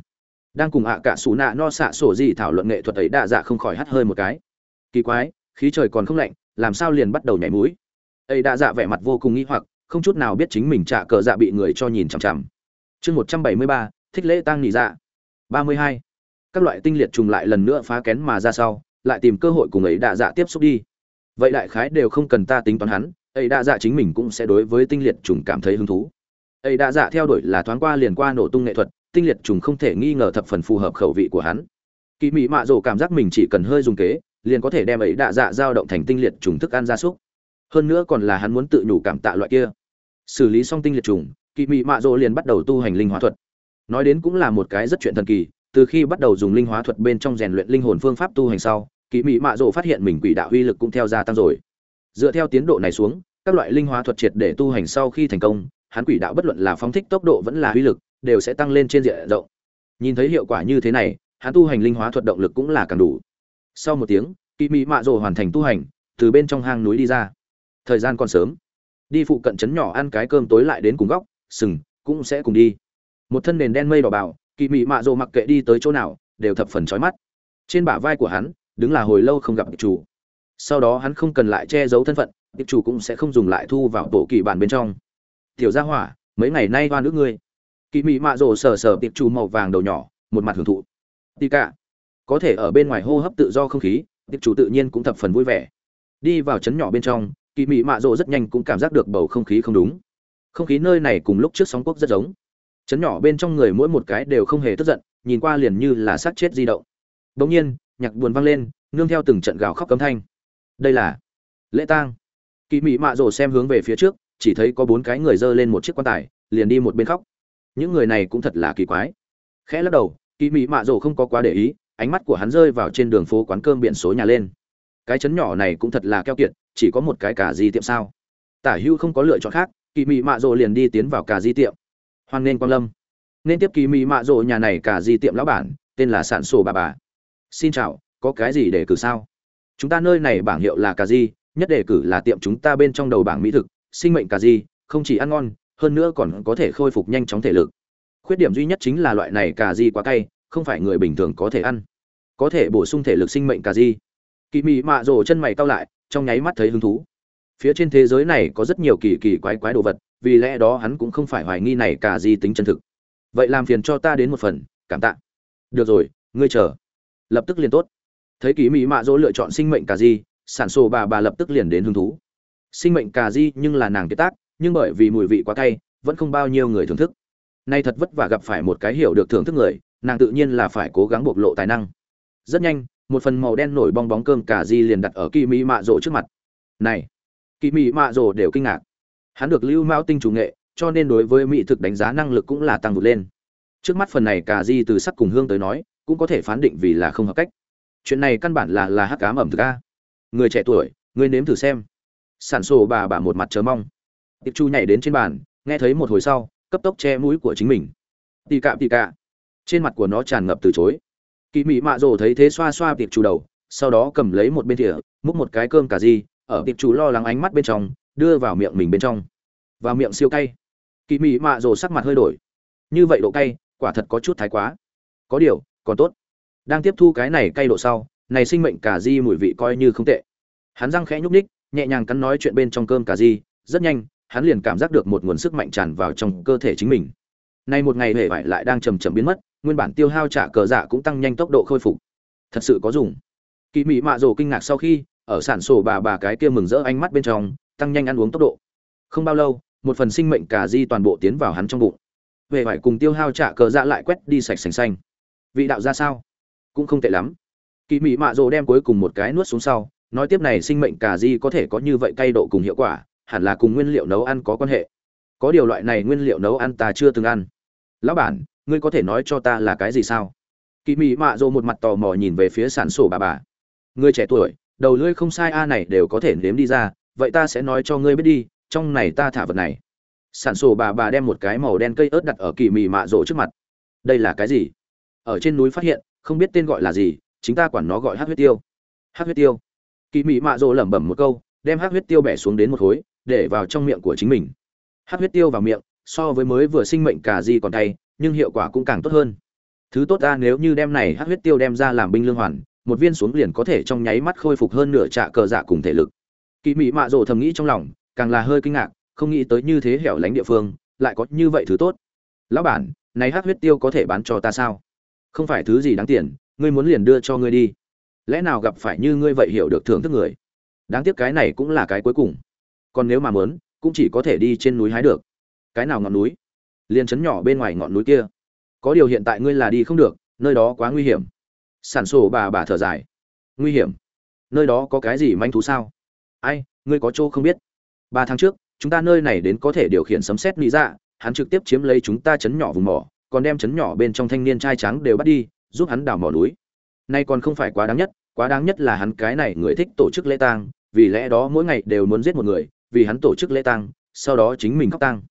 Đang cùng ạ cả xù nạ no xạ sổ gì thảo luận nghệ thuật ấy đạ dạ không khỏi hắt hơi một cái. Kỳ quái, khí trời còn không lạnh, làm sao liền bắt đầu nhảy mũi? Ấy đã dạ vẻ mặt vô cùng nghi hoặc, không chút nào biết chính mình trả cờ dạ bị người cho nhìn chằm chằm. Chương một trăm bảy mươi ba, thích lễ tăng nhị dạ. ba mươi hai. Các loại tinh liệt trùng lại lần nữa phá kén mà ra sau lại tìm cơ hội cùng ấy đa dạ tiếp xúc đi. Vậy đại khái đều không cần ta tính toán hắn, ấy đa dạ chính mình cũng sẽ đối với tinh liệt trùng cảm thấy hứng thú. Ấy đa dạ theo đuổi là thoáng qua liền qua nổ tung nghệ thuật, tinh liệt trùng không thể nghi ngờ thập phần phù hợp khẩu vị của hắn. Kỳ mị mạ rồ cảm giác mình chỉ cần hơi dùng kế, liền có thể đem ấy đa dạ dao động thành tinh liệt trùng thức ăn gia súc. Hơn nữa còn là hắn muốn tự nhủ cảm tạ loại kia. Xử lý xong tinh liệt trùng kỳ mị mạ rồ liền bắt đầu tu hành linh hóa thuật. Nói đến cũng là một cái rất chuyện thần kỳ từ khi bắt đầu dùng linh hóa thuật bên trong rèn luyện linh hồn phương pháp tu hành sau kỳ mỹ mạ rộ phát hiện mình quỷ đạo uy lực cũng theo gia tăng rồi. Dựa theo tiến độ này xuống, các loại linh hóa thuật triệt để tu hành sau khi thành công, hắn quỷ đạo bất luận là phóng thích tốc độ vẫn là uy lực, đều sẽ tăng lên trên diện rộng. Nhìn thấy hiệu quả như thế này, hắn tu hành linh hóa thuật động lực cũng là càng đủ. Sau một tiếng kỳ mỹ mạ rộ hoàn thành tu hành, từ bên trong hang núi đi ra. Thời gian còn sớm. Đi phụ cận trấn nhỏ ăn cái cơm tối lại đến cùng góc, sừng, cũng sẽ cùng đi. Một thân nền đen mây đỏ bào kỳ mị mạ rồ mặc kệ đi tới chỗ nào, đều thập phần trói mắt. Trên bả vai của hắn, đứng là hồi lâu không gặp chủ. Sau đó hắn không cần lại che giấu thân phận tiệp chủ cũng sẽ không dùng lại thu vào tổ kỳ bản bên trong. Tiểu gia hỏa, mấy ngày nay oan nước ngươi. Kỳ mị mạ rồ sờ sờ tiệp chủ màu vàng đầu nhỏ, một mặt hưởng thụ. Tì cả. Có thể ở bên ngoài hô hấp tự do không khí tiệp chủ tự nhiên cũng thập phần vui vẻ. Đi vào trấn nhỏ bên trong kỳ mị mạ rồ rất nhanh cũng cảm giác được bầu không khí không đúng. Không khí nơi này cùng lúc trước sóng quốc rất giống chấn nhỏ bên trong người mỗi một cái đều không hề tức giận, nhìn qua liền như là sát chết di động. Bỗng nhiên, nhạc buồn vang lên, nương theo từng trận gào khóc cấm thanh. Đây là lễ tang. Kỳ mị mạ rồ xem hướng về phía trước, chỉ thấy có bốn cái người dơ lên một chiếc quan tài, liền đi một bên khóc. Những người này cũng thật là kỳ quái. Khẽ lắc đầu kỳ mị mạ rồ không có quá để ý, ánh mắt của hắn rơi vào trên đường phố quán cơm biển số nhà lên. Cái chấn nhỏ này cũng thật là keo kiệt, chỉ có một cái cả di tiệm sao? Tả hưu không có lựa chọn khác kỳ mị mạ rồ liền đi tiến vào cả di tiệm hoan nên quang lâm. Nên tiếp kỳ mỹ mạ rộ nhà này cả di tiệm lão bản, tên là sản sổ bà bà. Xin chào, có cái gì để cử sao? Chúng ta nơi này bảng hiệu là cà di, nhất đề cử là tiệm chúng ta bên trong đầu bảng mỹ thực, sinh mệnh cà di, không chỉ ăn ngon, hơn nữa còn có thể khôi phục nhanh chóng thể lực. Khuyết điểm duy nhất chính là loại này cà di quá cay, không phải người bình thường có thể ăn. Có thể bổ sung thể lực sinh mệnh cà di. Kỳ mị mạ rồ chân mày cau lại, trong nháy mắt thấy hứng thú. Phía trên thế giới này có rất nhiều kỳ kỳ quái quái đồ vật vì lẽ đó hắn cũng không phải hoài nghi này cà di tính chân thực. Vậy làm phiền cho ta đến một phần, cảm tạ. Được rồi, ngươi chờ. Lập tức liền tốt. Thấy kỳ mỹ mạ dỗ lựa chọn sinh mệnh cà di, sản sổ bà bà lập tức liền đến hứng thú. Sinh mệnh cà di nhưng là nàng kế tác, nhưng bởi vì mùi vị quá cay, vẫn không bao nhiêu người thưởng thức. Nay thật vất vả gặp phải một cái hiểu được thưởng thức người, nàng tự nhiên là phải cố gắng bộc lộ tài năng. Rất nhanh, một phần màu đen nổi bong bóng cơm cà di liền đặt ở kỳ mỹ mạ rỗ trước mặt. Này kỳ mỹ mạ rỗ đều kinh ngạc hắn được lưu mao tinh chủ nghệ, cho nên đối với mỹ thực đánh giá năng lực cũng là tăng vượt lên. Trước mắt phần này cà di từ sắc cùng hương tới nói, cũng có thể phán định vì là không hợp cách. Chuyện này căn bản là là hắc cám ẩm thực a. Người trẻ tuổi người nếm thử xem. Sản sổ bà bà một mặt chờ mong. Tiệp chu nhảy đến trên bàn, nghe thấy một hồi sau, cấp tốc che mũi của chính mình. Tì cạm tì cạ. Trên mặt của nó tràn ngập từ chối. Kỳ mị mạ rồ thấy thế xoa xoa tiệp chu đầu, sau đó cầm lấy một bên thìa, múc một cái cơm cà di ở tiệp chu lo lắng ánh mắt bên trong đưa vào miệng mình bên trong. Vào miệng siêu cay. Kỳ mị mạ rồ sắc mặt hơi đổi. Như vậy độ cay, quả thật có chút thái quá. Có điều, còn tốt. Đang tiếp thu cái này cay độ sau, này sinh mệnh cà di mùi vị coi như không tệ. Hắn răng khẽ nhúc ních nhẹ nhàng cắn nói chuyện bên trong cơm cà di rất nhanh, hắn liền cảm giác được một nguồn sức mạnh tràn vào trong cơ thể chính mình. Nay một ngày hề vải lại đang chầm chậm biến mất, nguyên bản tiêu hao trả cờ dạ cũng tăng nhanh tốc độ khôi phục. Thật sự có dùng. Kỳ mị mạ rồ kinh ngạc sau khi, ở sản sổ bà bà cái kia mừng rỡ ánh mắt bên trong tăng nhanh ăn uống tốc độ. Không bao lâu, một phần sinh mệnh cà di toàn bộ tiến vào hắn trong bụng. Về vải cùng tiêu hao trả cờ dạ lại quét đi sạch sành xanh. Vị đạo ra sao? Cũng không tệ lắm. Kỳ mị mạ rồ đem cuối cùng một cái nuốt xuống sau, nói tiếp này sinh mệnh cà di có thể có như vậy cay độ cùng hiệu quả, hẳn là cùng nguyên liệu nấu ăn có quan hệ. Có điều loại này nguyên liệu nấu ăn ta chưa từng ăn. Lão bản, ngươi có thể nói cho ta là cái gì sao? Kỳ mị mạ rồ một mặt tò mò nhìn về phía sản sổ bà bà. Ngươi trẻ tuổi, đầu lưỡi không sai, a này đều có thể nếm đi ra vậy ta sẽ nói cho ngươi biết đi, trong này ta thả vật này. Sản sổ bà bà đem một cái màu đen cây ớt đặt ở kỳ mì mạ rỗ trước mặt. Đây là cái gì? Ở trên núi phát hiện, không biết tên gọi là gì, chính ta quản nó gọi hát huyết tiêu. Hát huyết tiêu. Kỳ mị mạ rỗ lẩm bẩm một câu, đem hát huyết tiêu bẻ xuống đến một khối, để vào trong miệng của chính mình. Hát huyết tiêu vào miệng, so với mới vừa sinh mệnh cả gì còn tay nhưng hiệu quả cũng càng tốt hơn. Thứ tốt ta nếu như đem này hát huyết tiêu đem ra làm binh lương hoàn, một viên xuống liền có thể trong nháy mắt khôi phục hơn nửa trạ cờ dạ cùng thể lực kỳ mị mạ rồ thầm nghĩ trong lòng, càng là hơi kinh ngạc, không nghĩ tới như thế hẻo lánh địa phương, lại có như vậy thứ tốt. Lão bản, này hát huyết tiêu có thể bán cho ta sao? Không phải thứ gì đáng tiền, ngươi muốn liền đưa cho ngươi đi. Lẽ nào gặp phải như ngươi vậy hiểu được thưởng thức người? Đáng tiếc cái này cũng là cái cuối cùng. Còn nếu mà muốn, cũng chỉ có thể đi trên núi hái được. Cái nào ngọn núi? Liền Trấn nhỏ bên ngoài ngọn núi kia. Có điều hiện tại ngươi là đi không được, nơi đó quá nguy hiểm. Sản sổ bà bà thở dài. Nguy hiểm? Nơi đó có cái gì manh thú sao? Ai, ngươi có chỗ không biết? Ba tháng trước, chúng ta nơi này đến có thể điều khiển sấm xét lý dạ hắn trực tiếp chiếm lấy chúng ta chấn nhỏ vùng mỏ, còn đem chấn nhỏ bên trong thanh niên trai trắng đều bắt đi, giúp hắn đào mỏ núi. Nay còn không phải quá đáng nhất, quá đáng nhất là hắn cái này người thích tổ chức lễ tang, vì lẽ đó mỗi ngày đều muốn giết một người, vì hắn tổ chức lễ tang, sau đó chính mình khóc tang.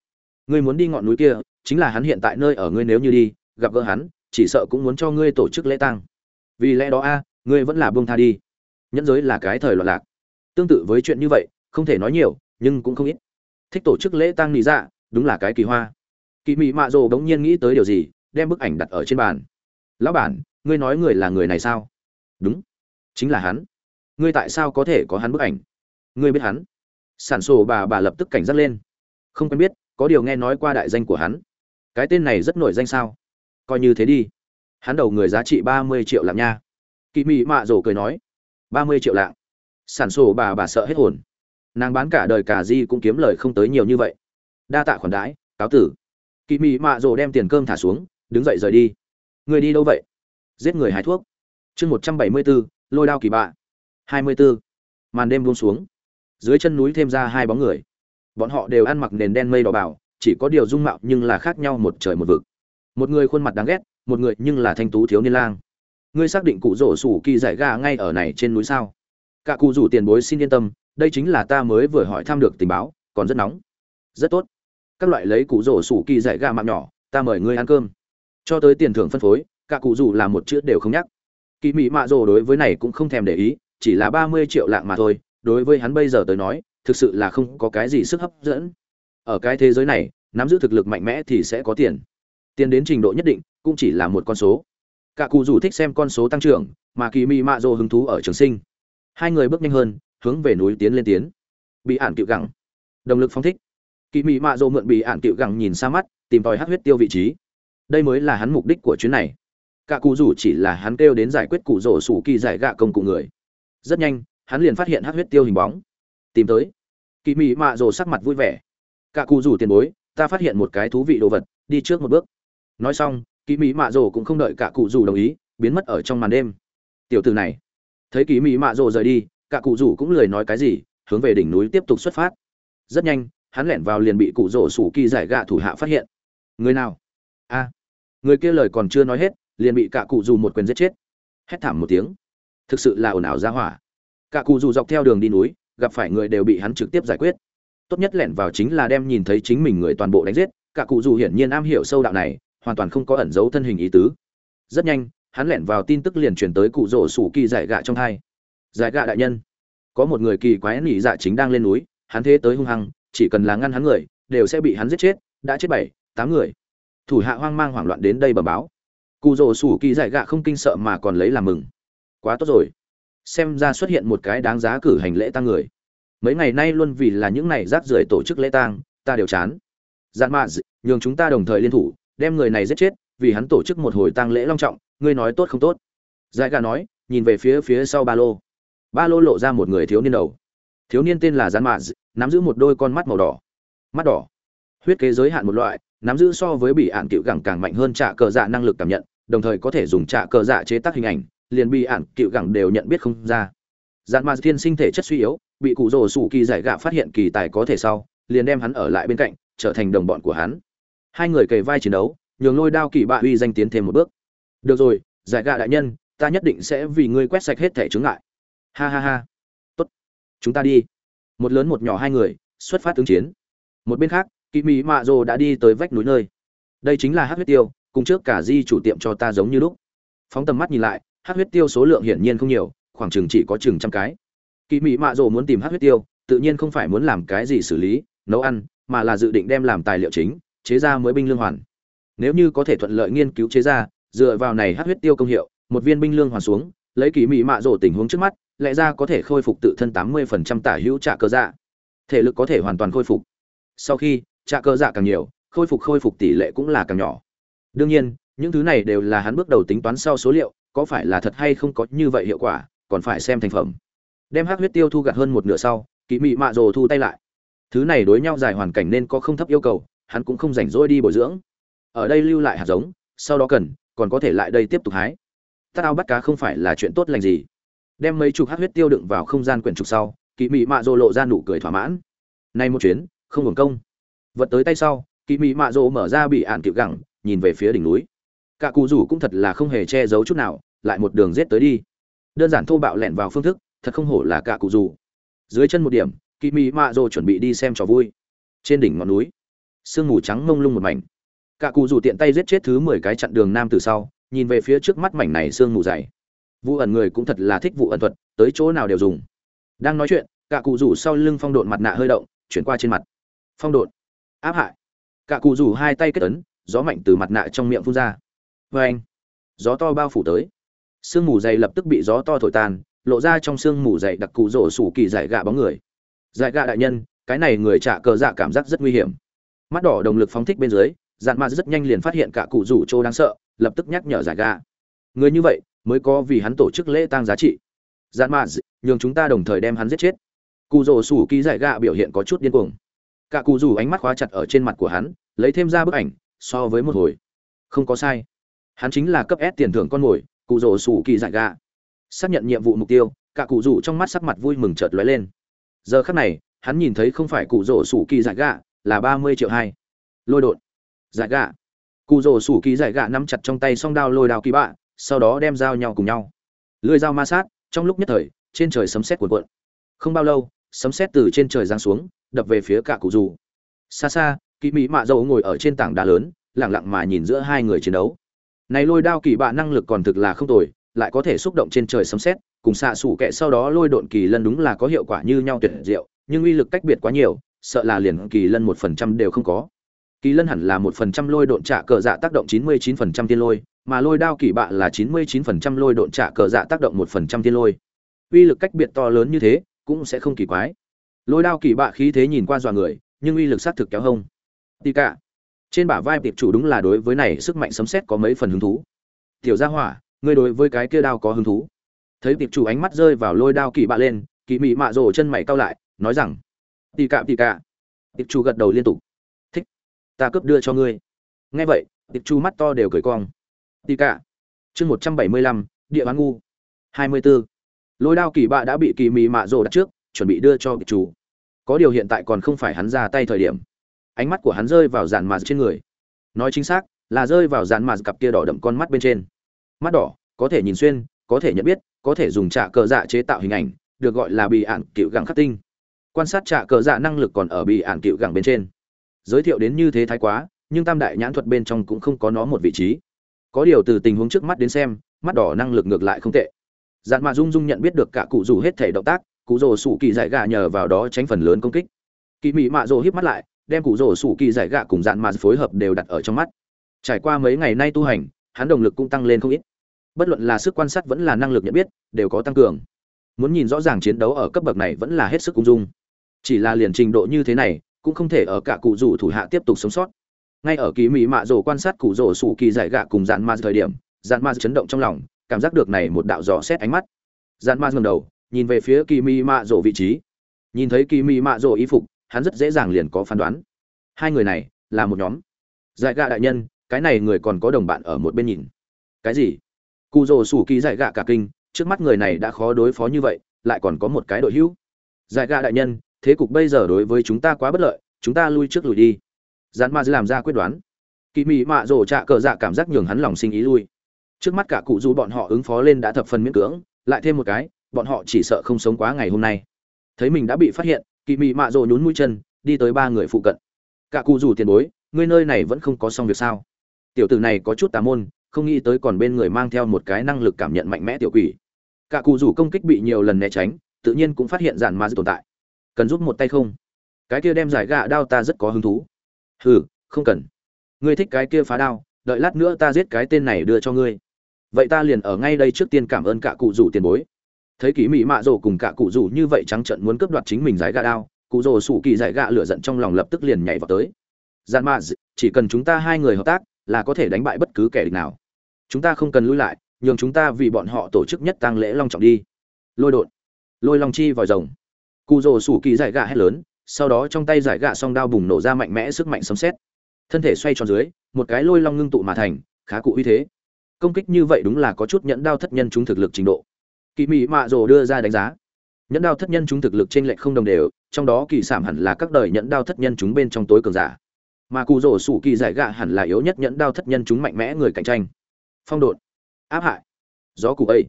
Ngươi muốn đi ngọn núi kia, chính là hắn hiện tại nơi ở ngươi nếu như đi, gặp gỡ hắn, chỉ sợ cũng muốn cho ngươi tổ chức lễ tang. Vì lẽ đó a, ngươi vẫn là buông tha đi. Nhẫn giới là cái thời loạn lạc tương tự với chuyện như vậy, không thể nói nhiều, nhưng cũng không ít. Thích tổ chức lễ tang nị dạ đúng là cái kỳ hoa. Kỳ mị mạ rồ bỗng nhiên nghĩ tới điều gì, đem bức ảnh đặt ở trên bàn. Lão bản, ngươi nói người là người này sao? Đúng, chính là hắn. Ngươi tại sao có thể có hắn bức ảnh? Ngươi biết hắn. Sản sổ bà bà lập tức cảnh giác lên. Không quen biết, có điều nghe nói qua đại danh của hắn. Cái tên này rất nổi danh sao? Coi như thế đi. Hắn đầu người giá trị ba mươi triệu lạng nha. Kỳ mị mạ rồ cười nói. Ba mươi triệu lạng sản sổ bà bà sợ hết hồn. Nàng bán cả đời cả di cũng kiếm lời không tới nhiều như vậy. Đa tạ khoản đãi, cáo tử. Kỳ mị mạ rổ đem tiền cơm thả xuống, đứng dậy rời đi. Người đi đâu vậy? Giết người hái thuốc. Chương một trăm bảy mươi bốn lôi đao kỳ bạ. hai mươi bốn màn đêm buông xuống. Dưới chân núi thêm ra hai bóng người. Bọn họ đều ăn mặc nền đen mây đỏ bảo, chỉ có điều dung mạo nhưng là khác nhau một trời một vực. Một người khuôn mặt đáng ghét, một người nhưng là thanh tú thiếu niên lang. Ngươi xác định cụ rổ sủ kỳ giải gà ngay ở này trên núi sao? Cả cụ rủ tiền bối xin yên tâm, đây chính là ta mới vừa hỏi thăm được tình báo, còn rất nóng. Rất tốt. Các loại lấy cụ rổ sủ kỳ dạy gà mạng nhỏ, ta mời ngươi ăn cơm. Cho tới tiền thưởng phân phối, cả cụ rủ là một chữ đều không nhắc. Kỳ mỹ mạ rồ đối với này cũng không thèm để ý, chỉ là ba mươi triệu lạng mà thôi, đối với hắn bây giờ tới nói, thực sự là không có cái gì sức hấp dẫn. Ở cái thế giới này, nắm giữ thực lực mạnh mẽ thì sẽ có tiền. Tiền đến trình độ nhất định, cũng chỉ là một con số. Cả cụ rủ thích xem con số tăng trưởng, mà kỳ mỹ mạ rồ hứng thú ở trường sinh hai người bước nhanh hơn, hướng về núi tiến lên tiến. Bị ản cựu gẳng. Động lực phóng thích. Kỳ mỹ mạ dỗ mượn bị ản cựu gẳng nhìn xa mắt, tìm tòi hát huyết tiêu vị trí. Đây mới là hắn mục đích của chuyến này. Cả cụ rủ chỉ là hắn kêu đến giải quyết cụ rổ sủ kỳ giải gạ công cụ người. Rất nhanh, hắn liền phát hiện hát huyết tiêu hình bóng. Tìm tới. Kỳ mị mạ dỗ sắc mặt vui vẻ. Cả cụ rủ tiền bối, ta phát hiện một cái thú vị đồ vật, đi trước một bước. Nói xong kỳ mỹ mạ dỗ cũng không đợi cả cụ rủ đồng ý, biến mất ở trong màn đêm. Tiểu từ này thấy kỳ mỹ mạ rồ rời đi, cả cụ rủ cũng lười nói cái gì, hướng về đỉnh núi tiếp tục xuất phát. Rất nhanh, hắn lẻn vào liền bị cụ rổ sủ kỳ giải gạ thủ hạ phát hiện. Người nào? A. Người kia lời còn chưa nói hết, liền bị cả cụ rủ một quyền giết chết. Hét thảm một tiếng. Thực sự là ồn ào ra hỏa. Cả cụ rủ dọc theo đường đi núi, gặp phải người đều bị hắn trực tiếp giải quyết. Tốt nhất lẻn vào chính là đem nhìn thấy chính mình người toàn bộ đánh giết. Cả cụ rủ hiển nhiên am hiểu sâu đạo này, hoàn toàn không có ẩn giấu thân hình ý tứ. Rất nhanh hắn lẻn vào tin tức liền truyền tới cụ rổ sủ kỳ giải gạ trong hai giải gạ đại nhân. Có một người kỳ quái nỉ dạ chính đang lên núi, hắn thế tới hung hăng, chỉ cần là ngăn hắn người, đều sẽ bị hắn giết chết, đã chết bảy, tám người. Thủ hạ hoang mang hoảng loạn đến đây bờ báo. Cụ rổ sủ kỳ giải gạ không kinh sợ mà còn lấy làm mừng. Quá tốt rồi. Xem ra xuất hiện một cái đáng giá cử hành lễ tang người. Mấy ngày nay luôn vì là những này rác rưởi tổ chức lễ tang, ta đều chán. Dạn mạ nhường chúng ta đồng thời liên thủ, đem người này giết chết, vì hắn tổ chức một hồi tang lễ long trọng ngươi nói tốt không tốt? Giải gà nói, nhìn về phía phía sau ba lô. Ba lô lộ ra một người thiếu niên đầu. Thiếu niên tên là gian mạ nắm giữ một đôi con mắt màu đỏ. Mắt đỏ. Huyết kế giới hạn một loại, nắm giữ so với bị ạn cựu gẳng càng mạnh hơn trả cờ dạ năng lực cảm nhận, đồng thời có thể dùng trả cờ dạ chế tác hình ảnh, liền bị ạn cựu gẳng đều nhận biết không ra. Gian mạ thiên sinh thể chất suy yếu, bị cụ rồ sủ kỳ giải gạ phát hiện kỳ tài có thể sau, liền đem hắn ở lại bên cạnh, trở thành đồng bọn của hắn. Hai người kề vai chiến đấu, nhường lôi đao kỳ bạ uy danh tiến thêm một bước được rồi, giải gạ đại nhân, ta nhất định sẽ vì ngươi quét sạch hết thẻ chướng ngại. Ha ha ha. Tốt. Chúng ta đi. Một lớn một nhỏ hai người, xuất phát tướng chiến. Một bên khác kỳ mỹ mạ rồ đã đi tới vách núi nơi. Đây chính là hát huyết tiêu, cùng trước cả di chủ tiệm cho ta giống như lúc. Phóng tầm mắt nhìn lại hát huyết tiêu số lượng hiển nhiên không nhiều, khoảng chừng chỉ có chừng trăm cái. Kỳ mỹ mạ rồ muốn tìm hát huyết tiêu, tự nhiên không phải muốn làm cái gì xử lý, nấu ăn, mà là dự định đem làm tài liệu chính, chế ra mới binh lương hoàn. Nếu như có thể thuận lợi nghiên cứu chế ra dựa vào này hát huyết tiêu công hiệu, một viên binh lương hoàn xuống, lấy kỳ mị mạ rổ tình huống trước mắt, lẽ ra có thể khôi phục tự thân tám mươi phần trăm tả hữu trả cơ dạ. Thể lực có thể hoàn toàn khôi phục. Sau khi trả cơ dạ càng nhiều, khôi phục khôi phục tỷ lệ cũng là càng nhỏ. Đương nhiên, những thứ này đều là hắn bước đầu tính toán sau số liệu, có phải là thật hay không có như vậy hiệu quả, còn phải xem thành phẩm. Đem hắc huyết tiêu thu gặt hơn một nửa sau, kỳ mị mạ rồ thu tay lại. Thứ này đối nhau dài hoàn cảnh nên có không thấp yêu cầu, hắn cũng không rảnh rỗi đi bồi dưỡng. Ở đây lưu lại hạt giống, sau đó cần còn có thể lại đây tiếp tục hái. Tát ao bắt cá không phải là chuyện tốt lành gì. Đem mấy chục hát huyết tiêu đựng vào không gian quyển trục sau kỳ mị mạ rồ lộ ra nụ cười thỏa mãn. Nay một chuyến, không hưởng công. Vật tới tay sau kỳ mị mạ rồ mở ra bị ạn kịp gẳng, nhìn về phía đỉnh núi. Cả cụ rủ cũng thật là không hề che giấu chút nào, lại một đường rết tới đi. Đơn giản thô bạo lẹn vào phương thức, thật không hổ là cả cụ rủ. Dưới chân một điểm kỳ mị mạ rồ chuẩn bị đi xem trò vui. Trên đỉnh ngọn núi, sương mù trắng mông lung một mảnh cả cụ rủ tiện tay giết chết thứ mười cái chặn đường nam từ sau, nhìn về phía trước mắt mảnh này sương mù dày. Vụ ẩn người cũng thật là thích vụ ẩn thuật, tới chỗ nào đều dùng. Đang nói chuyện, cả cụ rủ sau lưng phong độn mặt nạ hơi động, chuyển qua trên mặt. Phong độn. Áp hại. Cả cụ rủ hai tay kết ấn, gió mạnh từ mặt nạ trong miệng phun ra. Vê anh gió to bao phủ tới. Sương mù dày lập tức bị gió to thổi tan lộ ra trong sương mù dày đặc cụ rổ sủ kỳ giải gạ bóng người. Giải gạ đại nhân, cái này người trả cờ dạ cảm giác rất nguy hiểm. Mắt đỏ đồng lực phóng thích bên dưới dạn ma rất nhanh liền phát hiện cả cụ rủ trô đáng sợ, lập tức nhắc nhở giải gạ người như vậy mới có vì hắn tổ chức lễ tang giá trị. Dạn ma, nhường chúng ta đồng thời đem hắn giết chết. Cụ rổ sủ kỳ giải gạ biểu hiện có chút điên cuồng. Cả cụ rủ ánh mắt khóa chặt ở trên mặt của hắn, lấy thêm ra bức ảnh, so với một hồi. Không có sai. Hắn chính là cấp s tiền thưởng con mồi, cụ rổ sủ kỳ giải gạ xác nhận nhiệm vụ mục tiêu, cả cụ rủ trong mắt sắc mặt vui mừng chợt lóe lên. Giờ khắc này, hắn nhìn thấy không phải cụ rổ sủ kỳ giải gạ là ba mươi triệu hai. Lôi đột giải gạ. Cụ rổ sủ kỳ giải gạ nắm chặt trong tay song đao lôi đao kỳ bạ, sau đó đem dao nhau cùng nhau. Lưỡi dao ma sát, trong lúc nhất thời, trên trời sấm sét cuộn cuộn. Không bao lâu, sấm sét từ trên trời giáng xuống, đập về phía cả cụ rủ xa xa, kỳ mỹ mạ dầu ngồi ở trên tảng đá lớn lẳng lặng mà nhìn giữa hai người chiến đấu. Này lôi đao kỳ bạ năng lực còn thực là không tồi, lại có thể xúc động trên trời sấm sét, cùng xạ sủ kệ sau đó lôi độn kỳ lân đúng là có hiệu quả như nhau tuyệt diệu, nhưng uy lực cách biệt quá nhiều, sợ là liền kỳ lân một phần trăm đều không có kỳ lân hẳn là một phần trăm lôi độn trả cờ dạ tác động chín mươi chín phần trăm tiên lôi, mà lôi đao kỳ bạ là chín mươi chín phần trăm lôi độn trả cờ dạ tác động một phần trăm tiên lôi. Uy lực cách biệt to lớn như thế, cũng sẽ không kỳ quái. Lôi đao kỳ bạ khí thế nhìn qua dọa người, nhưng uy lực xác thực kéo hông. Tì cả. Trên bả vai tiệp chủ đúng là đối với này sức mạnh sấm xét có mấy phần hứng thú. Tiểu gia hỏa, ngươi đối với cái kia đao có hứng thú? Thấy tiệp chủ ánh mắt rơi vào lôi đao kỳ bạ lên, kỳ mị mạ rồ chân mày cau lại, nói rằng, tì cạ tì cạ tiệp chủ gật đầu liên tục ta cướp đưa cho ngươi. Nghe vậy tiệp chủ mắt to đều cười cong. Tì cả, chương một trăm bảy mươi lăm địa bán ngu. Hai mươi b ố lôi đao kỳ bạ đã bị kỳ mị mạ rồ đặt trước chuẩn bị đưa cho tiệp chủ có điều hiện tại còn không phải hắn ra tay thời điểm. Ánh mắt của hắn rơi vào dàn mạt trên người. Nói chính xác là rơi vào dàn mạt cặp kia đỏ đậm con mắt bên trên. Mắt đỏ có thể nhìn xuyên có thể nhận biết có thể dùng trạ cờ dạ chế tạo hình ảnh được gọi là bị ạn cựu gẳng khắc tinh. Quan sát trạ cờ dạ năng lực còn ở bị ạn cựu gẳng bên trên giới thiệu đến như thế thái quá, nhưng tam đại nhãn thuật bên trong cũng không có nó một vị trí. Có điều từ tình huống trước mắt đến xem, mắt đỏ năng lực ngược lại không tệ. Dạn mạ dung dung nhận biết được cả cụ rủ hết thể động tác, cụ rồ sủ kỳ giải gà nhờ vào đó tránh phần lớn công kích. Kỳ mị mạ rồ híp mắt lại, đem cụ rồ sủ kỳ giải gạ cùng dạn mạ phối hợp đều đặt ở trong mắt. Trải qua mấy ngày nay tu hành, hắn động lực cũng tăng lên không ít. Bất luận là sức quan sát vẫn là năng lực nhận biết, đều có tăng cường. Muốn nhìn rõ ràng chiến đấu ở cấp bậc này vẫn là hết sức cung dung. Chỉ là liền trình độ như thế này cũng không thể ở cả cụ rủ thủ hạ tiếp tục sống sót. Ngay ở kỳ mỹ mạ rồ quan sát cụ rổ sủ kỳ giải gạ cùng dạn ma thời điểm dạn ma chấn động trong lòng, cảm giác được này một đạo dò xét ánh mắt. Dạn ma ngầm đầu, nhìn về phía kỳ mỹ mạ rồ vị trí. Nhìn thấy kỳ mỹ mạ rồ y phục, hắn rất dễ dàng liền có phán đoán. Hai người này là một nhóm. Giải gạ đại nhân, cái này người còn có đồng bạn ở một bên nhìn. Cái gì? Cụ rổ sủ kỳ giải gạ cả kinh, trước mắt người này đã khó đối phó như vậy, lại còn có một cái đội hữu. Giải gạ đại nhân thế cục bây giờ đối với chúng ta quá bất lợi, chúng ta lui trước lùi đi. Dán ma làm ra quyết đoán. Kỳ mị mạ rồ trạ cờ dạ cảm giác nhường hắn lòng sinh ý lui. Trước mắt cả cụ dù bọn họ ứng phó lên đã thập phần miễn cưỡng, lại thêm một cái, bọn họ chỉ sợ không sống quá ngày hôm nay. Thấy mình đã bị phát hiện, kỳ mị mạ rồ nhún mũi chân, đi tới ba người phụ cận. Cả cụ dù tiền bối, ngươi nơi này vẫn không có xong việc sao? Tiểu tử này có chút tà môn, không nghĩ tới còn bên người mang theo một cái năng lực cảm nhận mạnh mẽ tiểu quỷ. Cả cụ rủ công kích bị nhiều lần né tránh, tự nhiên cũng phát hiện dàn ma tồn tại cần giúp một tay không? Cái kia đem giải gạ đao ta rất có hứng thú. Hừ, không cần. Ngươi thích cái kia phá đao, đợi lát nữa ta giết cái tên này đưa cho ngươi. Vậy ta liền ở ngay đây trước tiên cảm ơn cả cụ rủ tiền bối. Thấy kỳ mỹ mạ rổ cùng cả cụ rủ như vậy trắng trận muốn cướp đoạt chính mình giải gạ đao, cụ rổ sủ kỳ giải gạ lửa giận trong lòng lập tức liền nhảy vào tới. Gian mạ chỉ cần chúng ta hai người hợp tác, là có thể đánh bại bất cứ kẻ địch nào. Chúng ta không cần lui lại, nhường chúng ta vì bọn họ tổ chức nhất tang lễ long trọng đi. Lôi đột. Lôi long chi vòi rồng cụ rồ sủ kỳ giải gạ hét lớn, sau đó trong tay giải gạ song đao bùng nổ ra mạnh mẽ sức mạnh sấm xét thân thể xoay tròn dưới, một cái lôi long ngưng tụ mà thành, khá cụ uy thế. Công kích như vậy đúng là có chút nhẫn đao thất nhân chúng thực lực trình độ. Kỳ mỹ mạ rồ đưa ra đánh giá. Nhẫn đao thất nhân chúng thực lực trên lệch không đồng đều, trong đó kỳ sảm hẳn là các đời nhẫn đao thất nhân chúng bên trong tối cường giả. Mà cụ rổ sủ kỳ giải gạ hẳn là yếu nhất nhẫn đao thất nhân chúng mạnh mẽ người cạnh tranh. Phong độn. Áp hại. Gió cụ ấy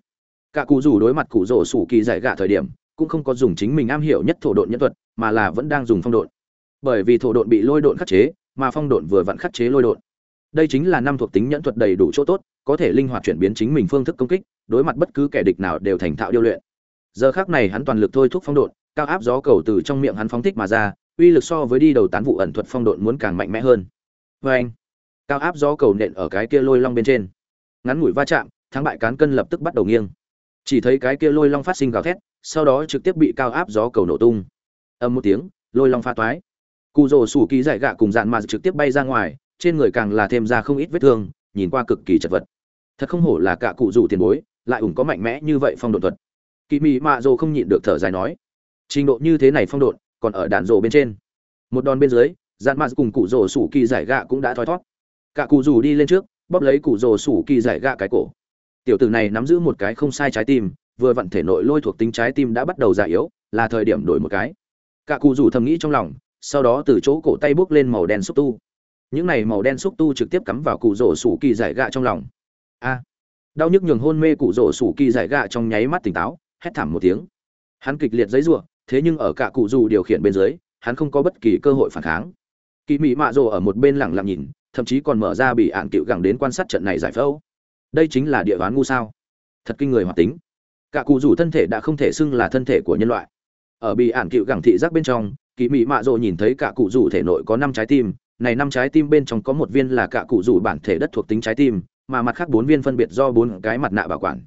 cả cụ rủ đối mặt cụ rổ sủ kỳ giải gạ thời điểm cũng không có dùng chính mình am hiểu nhất thổ độn nhân thuật, mà là vẫn đang dùng phong độn. Bởi vì thổ độn bị lôi độn khắc chế, mà phong độn vừa vặn khắc chế lôi độn. Đây chính là năm thuộc tính nhẫn thuật đầy đủ chỗ tốt, có thể linh hoạt chuyển biến chính mình phương thức công kích, đối mặt bất cứ kẻ địch nào đều thành thạo điêu luyện. Giờ khắc này hắn toàn lực thôi thúc phong độn, cao áp gió cầu từ trong miệng hắn phóng thích mà ra, uy lực so với đi đầu tán vụ ẩn thuật phong độn muốn càng mạnh mẽ hơn. Vê anh, cao áp gió cầu nện ở cái kia lôi long bên trên. Ngắn ngủi va chạm, thắng bại cán cân lập tức bắt đầu nghiêng chỉ thấy cái kia lôi long phát sinh gào thét, sau đó trực tiếp bị cao áp gió cầu nổ tung. Âm một tiếng, lôi long pha toái. Cụ rồ sủ kỳ giải gạ cùng dạn mà trực tiếp bay ra ngoài, trên người càng là thêm ra không ít vết thương, nhìn qua cực kỳ chật vật. Thật không hổ là cả cụ rủ tiền bối, lại ủng có mạnh mẽ như vậy phong độ thuật. Kỳ mị mạ rồ không nhịn được thở dài nói, trình độ như thế này phong độn còn ở đạn rồ bên trên. Một đòn bên dưới, dạn mà cùng cụ rồ sủ kỳ giải gạ cũng đã thoi thót. Cả cụ rủ đi lên trước, bóp lấy cụ rồ sủ kỳ giải gạ cái cổ tiểu tử này nắm giữ một cái không sai trái tim, vừa vặn thể nội lôi thuộc tính trái tim đã bắt đầu già yếu, là thời điểm đổi một cái. Cả cụ rủ thầm nghĩ trong lòng, sau đó từ chỗ cổ tay bước lên màu đen xúc tu. Những này màu đen xúc tu trực tiếp cắm vào cụ rổ sủ kỳ giải gạ trong lòng. A. Đau nhức nhường hôn mê cụ rổ sủ kỳ giải gạ trong nháy mắt tỉnh táo, hét thảm một tiếng. Hắn kịch liệt giấy ruộng thế nhưng ở cả cụ dù điều khiển bên dưới, hắn không có bất kỳ cơ hội phản kháng. Kỳ mị mạ rồ ở một bên lẳng lặng nhìn, thậm chí còn mở ra bị ạn cựu gẳng đến quan sát trận này giải phẫu đây chính là địa đoán ngu sao? Thật kinh người hoạt tính. Cả cụ rủ thân thể đã không thể xưng là thân thể của nhân loại. Ở bị ản cựu gẳng thị giác bên trong, kỳ mị mạ rộ nhìn thấy cả cụ rủ thể nội có năm trái tim, này năm trái tim bên trong có một viên là cả cụ rủ bản thể đất thuộc tính trái tim, mà mặt khác bốn viên phân biệt do bốn cái mặt nạ bảo quản.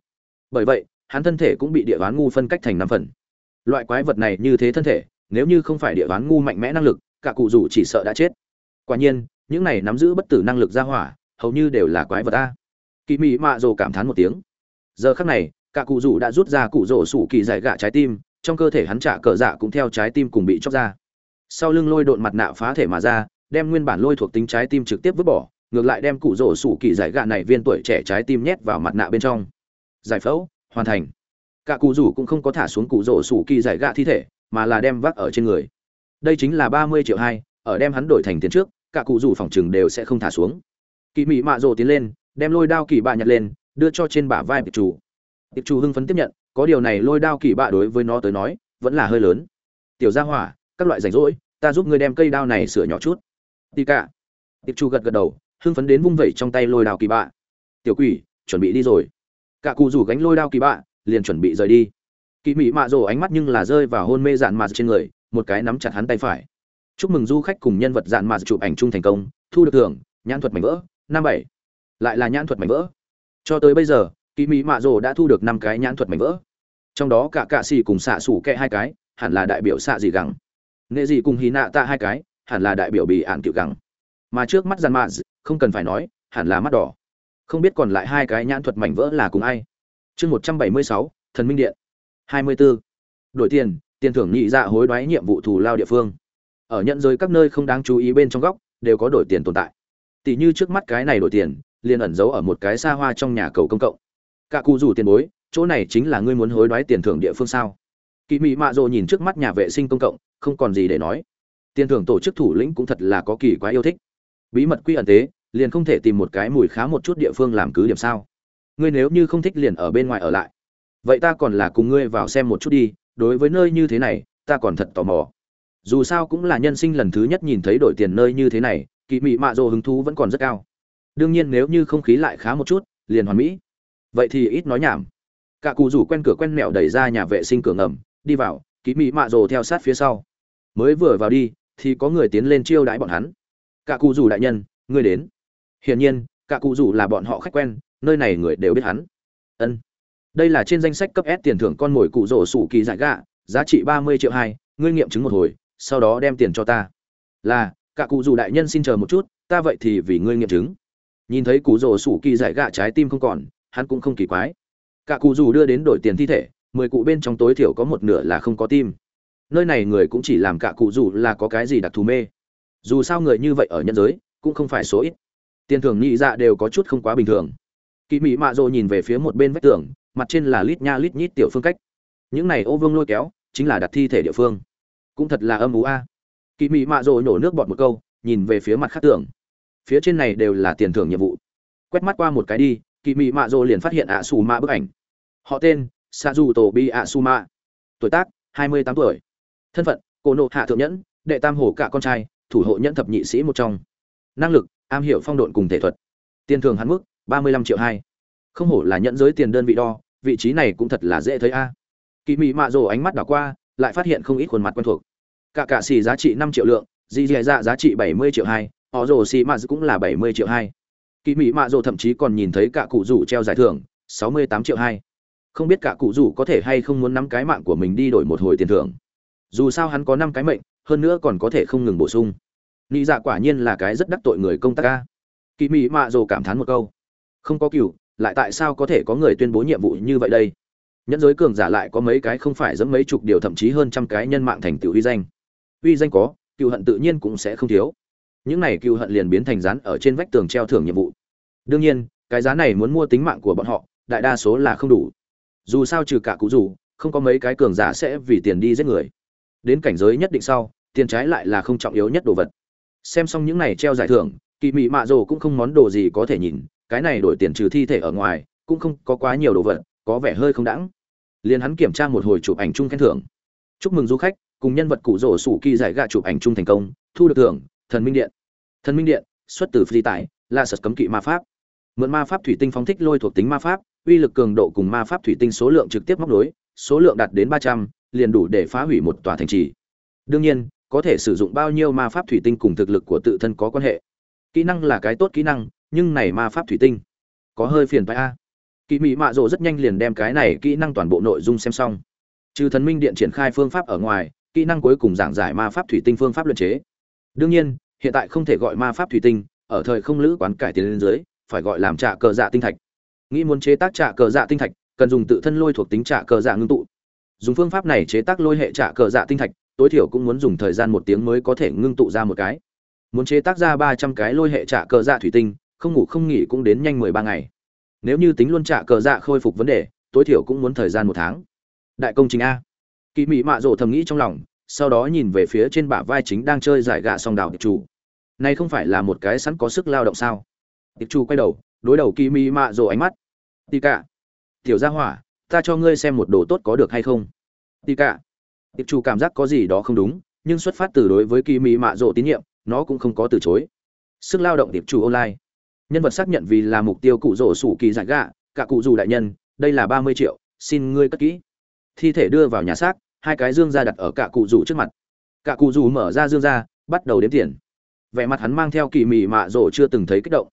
Bởi vậy, hắn thân thể cũng bị địa đoán ngu phân cách thành năm phần. Loại quái vật này như thế thân thể, nếu như không phải địa đoán ngu mạnh mẽ năng lực, cả cụ rủ chỉ sợ đã chết. Quả nhiên, những này nắm giữ bất tử năng lực ra hỏa, hầu như đều là quái vật a kỳ mị mạ rồ cảm thán một tiếng. Giờ khắc này, cả cụ rủ đã rút ra cụ rổ sủ kỳ giải gạ trái tim, trong cơ thể hắn trả cờ dạ cũng theo trái tim cùng bị chóc ra. Sau lưng lôi độn mặt nạ phá thể mà ra, đem nguyên bản lôi thuộc tính trái tim trực tiếp vứt bỏ, ngược lại đem cụ rổ sủ kỳ giải gạ này viên tuổi trẻ trái tim nhét vào mặt nạ bên trong. Giải phẫu, hoàn thành. Cả cụ rủ cũng không có thả xuống cụ rổ sủ kỳ giải gạ thi thể, mà là đem vác ở trên người. Đây chính là ba mươi triệu hai, ở đem hắn đổi thành tiền trước, cả cụ rủ phòng chừng đều sẽ không thả xuống. Kỳ mị mạ rồ tiến lên đem lôi đao kỳ bạ nhặt lên, đưa cho trên bả vai tiệp chủ tiệp chủ hưng phấn tiếp nhận, có điều này lôi đao kỳ bạ đối với nó tới nói, vẫn là hơi lớn. Tiểu gia hỏa, các loại rảnh rỗi, ta giúp ngươi đem cây đao này sửa nhỏ chút. Tì cả. Tiệp chủ gật gật đầu, hưng phấn đến vung vẩy trong tay lôi đao kỳ bạ. Tiểu quỷ, chuẩn bị đi rồi. Cả cụ rủ gánh lôi đao kỳ bạ, liền chuẩn bị rời đi. Kỳ mị mạ rồ ánh mắt nhưng là rơi vào hôn mê dạn mạt trên người, một cái nắm chặt hắn tay phải. Chúc mừng du khách cùng nhân vật dạn mạt chụp ảnh chung thành công, thu được thưởng, nhãn thuật mảnh vỡ, năm bảy lại là nhãn thuật mảnh vỡ. Cho tới bây giờ kỳ mỹ mạ rồ đã thu được năm cái nhãn thuật mảnh vỡ. Trong đó cả cạ xì cùng xạ xủ kẹ hai cái, hẳn là đại biểu xạ gì gẳng. Nghệ dị cùng hí nạ tạ hai cái, hẳn là đại biểu bị ạn tiểu gẳng. Mà trước mắt gian mạ không cần phải nói, hẳn là mắt đỏ. Không biết còn lại hai cái nhãn thuật mảnh vỡ là cùng ai? Chương một trăm bảy mươi sáu, thần minh điện. Hai mươi 24. đổi tiền tiền thưởng nhị dạ hối đoái nhiệm vụ thù lao địa phương. Ở nhận giới các nơi không đáng chú ý bên trong góc, đều có đổi tiền tồn tại. Tỷ như trước mắt cái này đổi tiền liền ẩn giấu ở một cái xa hoa trong nhà cầu công cộng. Cả cụ rủ tiền bối, chỗ này chính là ngươi muốn hối đoái tiền thưởng địa phương sao? Kỳ mị mạ rồ nhìn trước mắt nhà vệ sinh công cộng, không còn gì để nói. Tiền thưởng tổ chức thủ lĩnh cũng thật là có kỳ quá yêu thích. Bí mật quy ẩn tế liền không thể tìm một cái mùi khá một chút địa phương làm cứ điểm sao? Ngươi nếu như không thích liền ở bên ngoài ở lại. Vậy ta còn là cùng ngươi vào xem một chút đi, đối với nơi như thế này, ta còn thật tò mò. Dù sao cũng là nhân sinh lần thứ nhất nhìn thấy đổi tiền nơi như thế này kỳ mị mạ rồ hứng thú vẫn còn rất cao đương nhiên nếu như không khí lại khá một chút, liền hoàn mỹ. Vậy thì ít nói nhảm. Cả cụ rủ quen cửa quen mẹo đẩy ra nhà vệ sinh cửa ngầm, đi vào, ký mỹ mạ rồ theo sát phía sau. Mới vừa vào đi, thì có người tiến lên chiêu đãi bọn hắn. Cả cụ rủ đại nhân, ngươi đến. Hiển nhiên, cả cụ rủ là bọn họ khách quen, nơi này người đều biết hắn. Ân. Đây là trên danh sách cấp s tiền thưởng con mồi cụ rổ sủ kỳ giải gạ, giá trị ba mươi triệu hai, ngươi nghiệm chứng một hồi, sau đó đem tiền cho ta. Là, cả cụ rủ đại nhân xin chờ một chút, ta vậy thì vì ngươi nghiệm chứng nhìn thấy cụ rổ sủ kỳ giải gạ trái tim không còn, hắn cũng không kỳ quái. Cả cụ dù đưa đến đổi tiền thi thể, mười cụ bên trong tối thiểu có một nửa là không có tim. Nơi này người cũng chỉ làm cả cụ dù là có cái gì đặc thù mê. Dù sao người như vậy ở nhân giới, cũng không phải số ít. Tiền thưởng nhị dạ đều có chút không quá bình thường. Kỳ mỹ mạ rộ nhìn về phía một bên vách tường, mặt trên là lít nha lít nhít tiểu phương cách. Những này ô vương lôi kéo, chính là đặt thi thể địa phương. Cũng thật là âm ú a. Kỳ mỹ mạ rộ nhổ nước bọt một câu, nhìn về phía mặt khác tường phía trên này đều là tiền thưởng nhiệm vụ. Quét mắt qua một cái đi kỳ mỹ mạ rồ liền phát hiện ạ xù mạ bức ảnh. Họ tên, sa dù tổ bi ạ su mạ. Tuổi tác, hai mươi tám tuổi. Thân phận cô nộ hạ thượng nhẫn, đệ tam hổ cả con trai, thủ hộ nhẫn thập nhị sĩ một trong. Năng lực, am hiểu phong độn cùng thể thuật. Tiền thường hắn mức, ba mươi lăm triệu hai. Không hổ là nhẫn giới tiền đơn vị đo, vị trí này cũng thật là dễ thấy a. Kỳ mị mạ rồ ánh mắt đảo qua, lại phát hiện không ít khuôn mặt quen thuộc. Cả cạ xì giá trị năm triệu lượng, dì dì dạ giá trị bảy mươi triệu hai họ rồ xì mạ cũng là bảy mươi triệu hai. Kỳ Mỹ mạ rồ thậm chí còn nhìn thấy cả cụ rủ treo giải thưởng, sáu mươi tám triệu hai. Không biết cả cụ rủ có thể hay không muốn nắm cái mạng của mình đi đổi một hồi tiền thưởng. Dù sao hắn có năm cái mệnh, hơn nữa còn có thể không ngừng bổ sung. Nghĩ dạ quả nhiên là cái rất đắc tội người công tác ca kỳ Mỹ mạ rồ cảm thán một câu. Không có cựu lại tại sao có thể có người tuyên bố nhiệm vụ như vậy đây? Nhẫn giới cường giả lại có mấy cái không phải dẫm mấy chục điều thậm chí hơn trăm cái nhân mạng thành tựu uy danh. Uy danh có cựu hận tự nhiên cũng sẽ không thiếu những này cựu hận liền biến thành rán ở trên vách tường treo thưởng nhiệm vụ. Đương nhiên, cái giá này muốn mua tính mạng của bọn họ, đại đa số là không đủ. Dù sao trừ cả cụ dù, không có mấy cái cường giả sẽ vì tiền đi giết người. Đến cảnh giới nhất định sau, tiền trái lại là không trọng yếu nhất đồ vật. Xem xong những này treo giải thưởng kỳ mị mạ rồ cũng không món đồ gì có thể nhìn, cái này đổi tiền trừ thi thể ở ngoài, cũng không có quá nhiều đồ vật, có vẻ hơi không đãng. liền hắn kiểm tra một hồi chụp ảnh chung khen thưởng. Chúc mừng du khách, cùng nhân vật cụ rổ sủ kỳ giải gạ chụp ảnh chung thành công, thu được thưởng thần minh điện. Thần minh điện xuất từ phi tải là sật cấm kỵ ma pháp. Mượn ma pháp thủy tinh phóng thích lôi thuộc tính ma pháp uy lực cường độ cùng ma pháp thủy tinh số lượng trực tiếp móc nối, số lượng đạt đến ba trăm liền đủ để phá hủy một tòa thành trì. Đương nhiên có thể sử dụng bao nhiêu ma pháp thủy tinh cùng thực lực của tự thân có quan hệ. Kỹ năng là cái tốt kỹ năng nhưng này ma pháp thủy tinh có hơi phiền phải a. Kỵ mị mạ rộ rất nhanh liền đem cái này kỹ năng toàn bộ nội dung xem xong. Trừ thần minh điện triển khai phương pháp ở ngoài kỹ năng cuối cùng giảng giải ma pháp thủy tinh phương pháp luận chế đương nhiên, hiện tại không thể gọi ma pháp thủy tinh, ở thời không lữ quán cải tiến lên dưới, phải gọi làm trạ cờ dạ tinh thạch. Nghĩ muốn chế tác trạ cờ dạ tinh thạch, cần dùng tự thân lôi thuộc tính trạ cờ dạ ngưng tụ. Dùng phương pháp này chế tác lôi hệ trạ cờ dạ tinh thạch, tối thiểu cũng muốn dùng thời gian một tiếng mới có thể ngưng tụ ra một cái. Muốn chế tác ra ba trăm cái lôi hệ trạ cờ dạ thủy tinh, không ngủ không nghỉ cũng đến nhanh mười ba ngày. Nếu như tính luôn trạ cờ dạ khôi phục vấn đề, tối thiểu cũng muốn thời gian một tháng. Đại công trình a. Kỳ mị mạ rộ thầm nghĩ trong lòng sau đó nhìn về phía trên bả vai chính đang chơi giải gạ song đảo tiệp chủ này không phải là một cái sẵn có sức lao động sao? Tiệp chủ quay đầu, đối đầu kỳ mị mạ rộ ánh mắt. Tì cả tiểu gia hỏa, ta cho ngươi xem một đồ tốt có được hay không? Tì cả tiệp chủ cảm giác có gì đó không đúng, nhưng xuất phát từ đối với kỳ mị mạ rộ tín nhiệm, nó cũng không có từ chối. Sức lao động tiệp chủ online. Nhân vật xác nhận vì là mục tiêu cụ rổ sủ kỳ giải gạ cả cụ dù đại nhân, đây là ba mươi triệu, xin ngươi cất kỹ. Thi thể đưa vào nhà xác hai cái dương ra đặt ở cả cụ rủ trước mặt. Cả cụ rủ mở ra dương ra, bắt đầu đếm tiền. Vẻ mặt hắn mang theo kỳ mị mạ rổ chưa từng thấy kích động.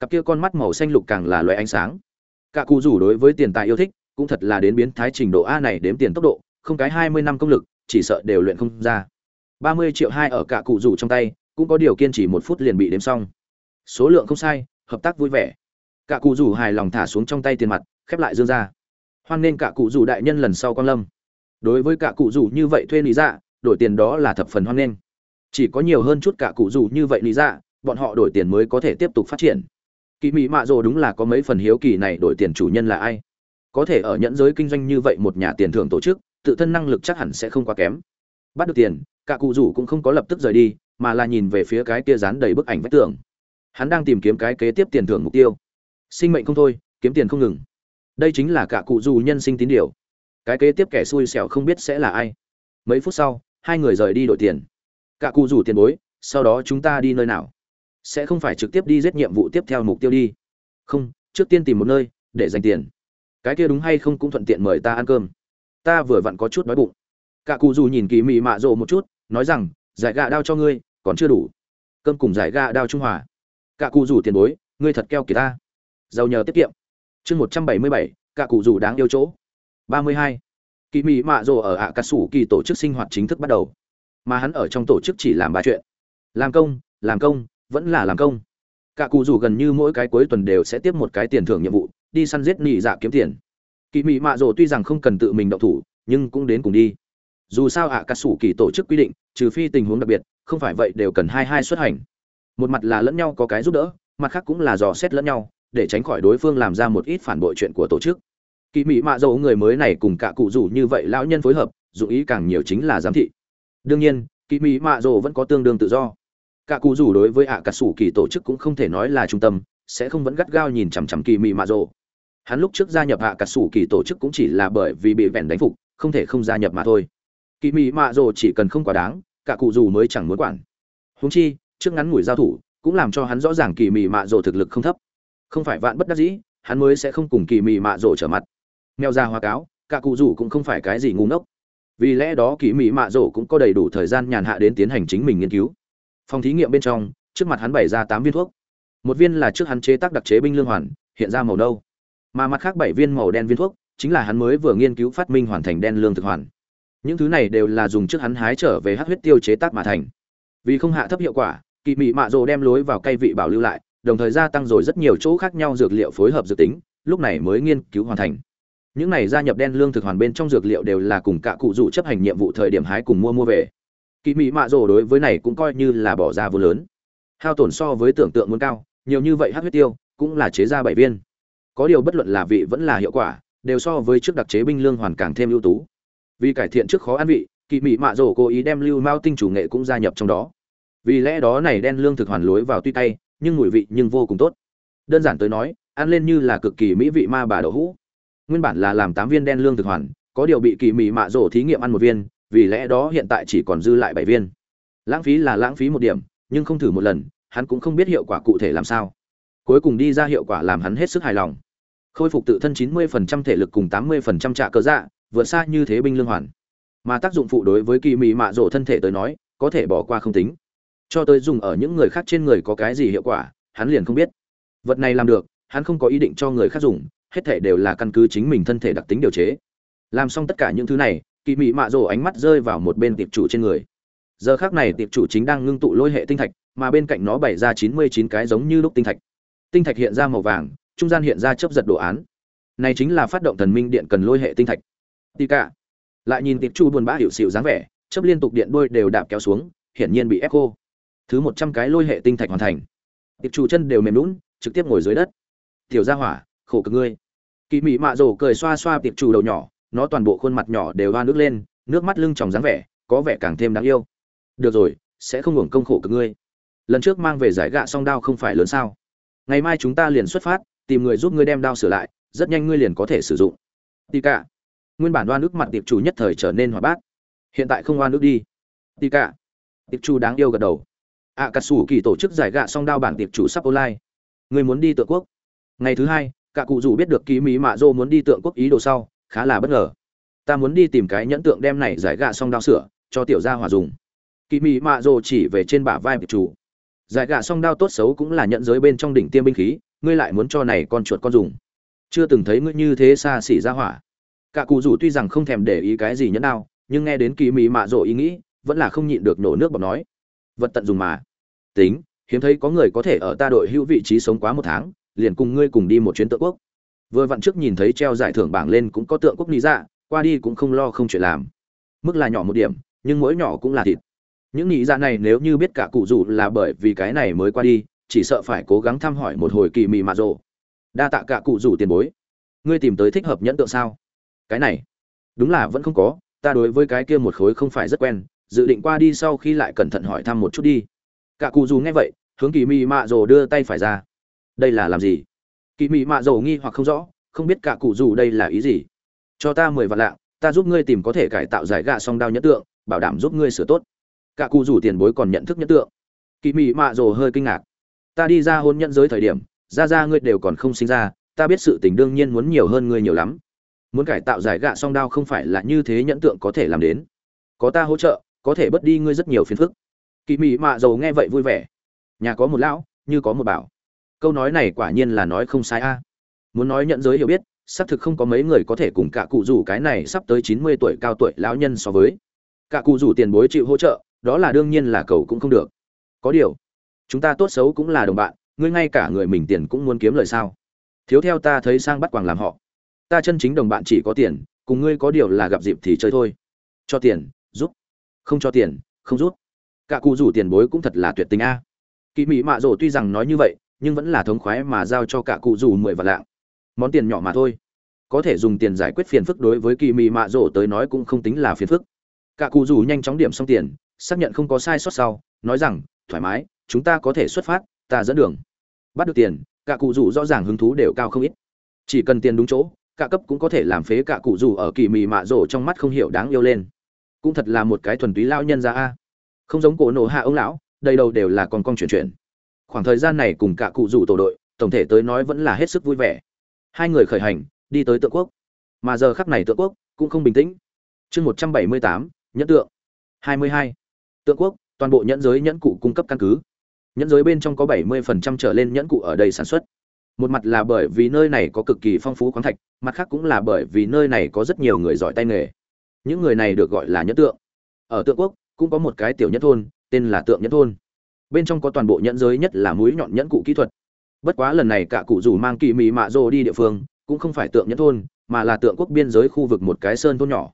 Cặp kia con mắt màu xanh lục càng là loại ánh sáng. Cả cụ rủ đối với tiền tài yêu thích, cũng thật là đến biến thái trình độ a này đếm tiền tốc độ, không cái hai mươi năm công lực, chỉ sợ đều luyện không ra. Ba mươi triệu hai ở cả cụ rủ trong tay, cũng có điều kiên trì một phút liền bị đếm xong. Số lượng không sai, hợp tác vui vẻ. Cả cụ rủ hài lòng thả xuống trong tay tiền mặt, khép lại dương ra. Hoan nên cả cụ rủ đại nhân lần sau quan lâm đối với cả cụ rủ như vậy thuê lý dạ đổi tiền đó là thập phần hoan nghênh. Chỉ có nhiều hơn chút cả cụ rủ như vậy lý dạ bọn họ đổi tiền mới có thể tiếp tục phát triển. Kỳ mỹ mạ rồ đúng là có mấy phần hiếu kỳ này đổi tiền chủ nhân là ai. Có thể ở nhẫn giới kinh doanh như vậy một nhà tiền thưởng tổ chức, tự thân năng lực chắc hẳn sẽ không quá kém. Bắt được tiền, cả cụ rủ cũng không có lập tức rời đi, mà là nhìn về phía cái kia dán đầy bức ảnh vách tường. Hắn đang tìm kiếm cái kế tiếp tiền thưởng mục tiêu. Sinh mệnh không thôi, kiếm tiền không ngừng. Đây chính là cả cụ dù nhân sinh tín điều cái kế tiếp kẻ xui xẻo không biết sẽ là ai. Mấy phút sau, hai người rời đi đổi tiền. Cả cụ rủ tiền bối, sau đó chúng ta đi nơi nào? Sẽ không phải trực tiếp đi giết nhiệm vụ tiếp theo mục tiêu đi. Không, trước tiên tìm một nơi, để dành tiền. Cái kia đúng hay không cũng thuận tiện mời ta ăn cơm. Ta vừa vặn có chút đói bụng. Cả cụ dù nhìn kỳ mị mạ rộ một chút, nói rằng, giải gà đao cho ngươi, còn chưa đủ. Cơm cùng giải gà đao trung hòa. Cả cụ rủ tiền bối, ngươi thật keo kỳ ta. Giàu nhờ tiết kiệm. Chương một trăm bảy mươi bảy, cả cụ rủ đáng yêu chỗ ba mươi hai. Kỳ mỹ mạ rồ ở ạ cát sủ kỳ tổ chức sinh hoạt chính thức bắt đầu. Mà hắn ở trong tổ chức chỉ làm ba chuyện. Làm công làm công, vẫn là làm công. Cả cụ rủ gần như mỗi cái cuối tuần đều sẽ tiếp một cái tiền thưởng nhiệm vụ, đi săn giết nị dạ kiếm tiền. Kỳ mỹ mạ rồ tuy rằng không cần tự mình động thủ, nhưng cũng đến cùng đi. Dù sao ạ cát sủ kỳ tổ chức quy định, trừ phi tình huống đặc biệt, không phải vậy đều cần hai hai xuất hành. Một mặt là lẫn nhau có cái giúp đỡ, mặt khác cũng là dò xét lẫn nhau, để tránh khỏi đối phương làm ra một ít phản bội chuyện của tổ chức kỳ mỹ mạ dầu người mới này cùng cả cụ rủ như vậy lão nhân phối hợp, dụng ý càng nhiều chính là giám thị. Đương nhiên, kỳ mỹ mạ dầu vẫn có tương đương tự do. Cả cụ rủ đối với ạ cà sủ kỳ tổ chức cũng không thể nói là trung tâm, sẽ không vẫn gắt gao nhìn chằm chằm kỳ mỹ mạ dầu. Hắn lúc trước gia nhập ạ cà sủ kỳ tổ chức cũng chỉ là bởi vì bị vẹn đánh phục, không thể không gia nhập mà thôi. Kỳ mỹ mạ dầu chỉ cần không quá đáng, cả cụ rủ mới chẳng muốn quản. Huống chi, trước ngắn ngủi giao thủ, cũng làm cho hắn rõ ràng kỳ mỹ mạ dầu thực lực không thấp. Không phải vạn bất đắc dĩ, hắn mới sẽ không cùng kỳ Mị mạ rổ trở mặt mèo ra hoa cáo, cả cụ rủ cũng không phải cái gì ngu ngốc. Vì lẽ đó kỳ mỹ mạ rổ cũng có đầy đủ thời gian nhàn hạ đến tiến hành chính mình nghiên cứu. Phòng thí nghiệm bên trong, trước mặt hắn bày ra tám viên thuốc. Một viên là trước hắn chế tác đặc chế binh lương hoàn, hiện ra màu nâu. Mà mặt khác bảy viên màu đen viên thuốc, chính là hắn mới vừa nghiên cứu phát minh hoàn thành đen lương thực hoàn. Những thứ này đều là dùng trước hắn hái trở về hát huyết tiêu chế tác mà thành. Vì không hạ thấp hiệu quả kỳ mị mạ rồ đem lối vào cây vị bảo lưu lại, đồng thời gia tăng rồi rất nhiều chỗ khác nhau dược liệu phối hợp dược tính, lúc này mới nghiên cứu hoàn thành những này gia nhập đen lương thực hoàn bên trong dược liệu đều là cùng cả cụ dụ chấp hành nhiệm vụ thời điểm hái cùng mua mua về. Kỳ mỹ mạ rồ đối với này cũng coi như là bỏ ra vô lớn. Hao tổn so với tưởng tượng muốn cao, nhiều như vậy hát huyết tiêu, cũng là chế ra bảy viên. Có điều bất luận là vị vẫn là hiệu quả, đều so với trước đặc chế binh lương hoàn càng thêm ưu tú. Vì cải thiện trước khó ăn vị kỳ mỹ mạ rồ cố ý đem lưu mao tinh chủ nghệ cũng gia nhập trong đó. Vì lẽ đó này đen lương thực hoàn lối vào tuy tay, nhưng mùi vị nhưng vô cùng tốt. Đơn giản tới nói, ăn lên như là cực kỳ mỹ vị ma bà đậu hũ nguyên bản là làm tám viên đen lương thực hoàn, có điều bị kỳ mị mạ rổ thí nghiệm ăn một viên, vì lẽ đó hiện tại chỉ còn dư lại bảy viên. Lãng phí là lãng phí một điểm, nhưng không thử một lần, hắn cũng không biết hiệu quả cụ thể làm sao. Cuối cùng đi ra hiệu quả làm hắn hết sức hài lòng. Khôi phục tự thân 90% thể lực cùng 80% trạ cơ dạ vượt xa như thế binh lương hoàn. Mà tác dụng phụ đối với kỳ mị mạ rổ thân thể tới nói, có thể bỏ qua không tính. Cho tới dùng ở những người khác trên người có cái gì hiệu quả, hắn liền không biết. Vật này làm được, hắn không có ý định cho người khác dùng hết thể đều là căn cứ chính mình thân thể đặc tính điều chế. Làm xong tất cả những thứ này, kỳ mị mạ rồ ánh mắt rơi vào một bên tiệp chủ trên người. Giờ khác này tiệp chủ chính đang ngưng tụ lôi hệ tinh thạch, mà bên cạnh nó bày ra chín mươi chín cái giống như lúc tinh thạch. Tinh thạch hiện ra màu vàng, trung gian hiện ra chấp giật đồ án. Này chính là phát động thần minh điện cần lôi hệ tinh thạch. Tì cả lại nhìn tiệp chủ buồn bã hiệu xịu dáng vẻ chấp liên tục điện đôi đều đạp kéo xuống, hiển nhiên bị ép khô thứ một trăm cái lôi hệ tinh thạch hoàn thành. Tiệp chủ chân đều mềm lún trực tiếp ngồi dưới đất. Tiểu gia hỏa, khổ cực ngươi kỳ mị mạ rổ cười xoa xoa tiệp chủ đầu nhỏ, nó toàn bộ khuôn mặt nhỏ đều hoa nước lên, nước mắt lưng tròng dáng vẻ, có vẻ càng thêm đáng yêu. Được rồi, sẽ không hưởng công khổ cực ngươi. Lần trước mang về giải gạ song đao không phải lớn sao? Ngày mai chúng ta liền xuất phát, tìm người giúp ngươi đem đao sửa lại, rất nhanh ngươi liền có thể sử dụng. Tì cả nguyên bản đoan nước mặt tiệp chủ nhất thời trở nên hoạt bát. Hiện tại không oan nước đi. Tì cả tiệp chủ đáng yêu gật đầu. Ạ cà sủ kỳ tổ chức giải gạ song đao bản tiệp chủ sắp online. Người muốn đi tự quốc. Ngày thứ hai cả cụ dù biết được ký mỹ mạ dô muốn đi tượng quốc ý đồ sau, khá là bất ngờ. Ta muốn đi tìm cái nhẫn tượng đem này giải gạ song đao sửa, cho tiểu gia hòa dùng. Kỳ mỹ mạ dô chỉ về trên bả vai tiệp chủ. Giải gạ song đao tốt xấu cũng là nhận giới bên trong đỉnh tiêm binh khí, ngươi lại muốn cho này con chuột con dùng. Chưa từng thấy ngươi như thế xa xỉ ra hỏa. Cả cụ dù tuy rằng không thèm để ý cái gì nhẫn đao, nhưng nghe đến kỳ mỹ mạ Dô ý nghĩ, vẫn là không nhịn được nổ nước bọt nói. Vật tận dùng mà. Tính, hiếm thấy có người có thể ở ta đội hữu vị trí sống quá một tháng liền cùng ngươi cùng đi một chuyến tượng quốc. Vừa vặn trước nhìn thấy treo giải thưởng bảng lên cũng có tượng quốc lý dạ qua đi cũng không lo không chuyện làm. Mức là nhỏ một điểm, nhưng mỗi nhỏ cũng là thịt. Những nghĩ dạ này nếu như biết cả cụ dù là bởi vì cái này mới qua đi, chỉ sợ phải cố gắng thăm hỏi một hồi kỳ mị mạ rộ đa tạ cả cụ rủ tiền bối. Ngươi tìm tới thích hợp nhẫn tượng sao? Cái này, đúng là vẫn không có, ta đối với cái kia một khối không phải rất quen, dự định qua đi sau khi lại cẩn thận hỏi thăm một chút đi. Cả cụ dù nghe vậy, hướng kỳ mị mạ rồ đưa tay phải ra đây là làm gì? Kỳ mị mạ dầu nghi hoặc không rõ, không biết cả cụ dù đây là ý gì. Cho ta mười vạn lạng, ta giúp ngươi tìm có thể cải tạo giải gạ song đao nhẫn tượng, bảo đảm giúp ngươi sửa tốt. Cả cụ rủ tiền bối còn nhận thức nhẫn tượng. Kỳ mị mạ rồ hơi kinh ngạc. Ta đi ra hôn nhẫn giới thời điểm, ra ra ngươi đều còn không sinh ra, ta biết sự tình đương nhiên muốn nhiều hơn ngươi nhiều lắm. Muốn cải tạo giải gạ song đao không phải là như thế nhẫn tượng có thể làm đến. Có ta hỗ trợ, có thể bớt đi ngươi rất nhiều phiền phức. Kỳ mị mạ dầu nghe vậy vui vẻ. Nhà có một lão, như có một bảo câu nói này quả nhiên là nói không sai a. Muốn nói nhận giới hiểu biết, xác thực không có mấy người có thể cùng cả cụ rủ cái này sắp tới chín mươi tuổi cao tuổi lão nhân so với. Cả cụ rủ tiền bối chịu hỗ trợ, đó là đương nhiên là cầu cũng không được. Có điều, chúng ta tốt xấu cũng là đồng bạn, ngươi ngay cả người mình tiền cũng muốn kiếm lời sao? Thiếu theo ta thấy sang bắt quàng làm họ. Ta chân chính đồng bạn chỉ có tiền, cùng ngươi có điều là gặp dịp thì chơi thôi. Cho tiền, giúp. Không cho tiền, không giúp. Cả cụ rủ tiền bối cũng thật là tuyệt tình a. Kỳ mỹ mạ rồ tuy rằng nói như vậy nhưng vẫn là thống khoái mà giao cho cả cụ rủ mười vạn lạng. Món tiền nhỏ mà thôi. Có thể dùng tiền giải quyết phiền phức đối với kỳ mị mạ rồ tới nói cũng không tính là phiền phức. Cả cụ rủ nhanh chóng điểm xong tiền, xác nhận không có sai sót sau, nói rằng, thoải mái, chúng ta có thể xuất phát, ta dẫn đường. Bắt được tiền, cả cụ rủ rõ ràng hứng thú đều cao không ít. Chỉ cần tiền đúng chỗ, cả cấp cũng có thể làm phế cả cụ rủ ở kỳ mị mạ rổ trong mắt không hiểu đáng yêu lên. Cũng thật là một cái thuần túy lao nhân ra a. Không giống cổ nổ hạ ông lão, đầy đầu đều là con con chuyển chuyển khoảng thời gian này cùng cả cụ rủ tổ đội, tổng thể tới nói vẫn là hết sức vui vẻ. Hai người khởi hành, đi tới tượng quốc. Mà giờ khắc này tượng quốc cũng không bình tĩnh. Chương một trăm bảy mươi tám, nhẫn tượng. hai mươi hai. Tượng quốc, toàn bộ nhẫn giới nhẫn cụ cung cấp căn cứ. Nhẫn giới bên trong có bảy mươi phần trăm trở lên nhẫn cụ ở đây sản xuất. Một mặt là bởi vì nơi này có cực kỳ phong phú khoáng thạch, mặt khác cũng là bởi vì nơi này có rất nhiều người giỏi tay nghề. Những người này được gọi là nhẫn tượng. Ở tượng quốc cũng có một cái tiểu nhẫn thôn, tên là tượng nhẫn thôn bên trong có toàn bộ nhẫn giới nhất là mũi nhọn nhẫn cụ kỹ thuật. Bất quá lần này cả cụ rủ mang kỳ mị mạ rô đi địa phương, cũng không phải tượng nhẫn thôn, mà là tượng quốc biên giới khu vực một cái sơn thôn nhỏ.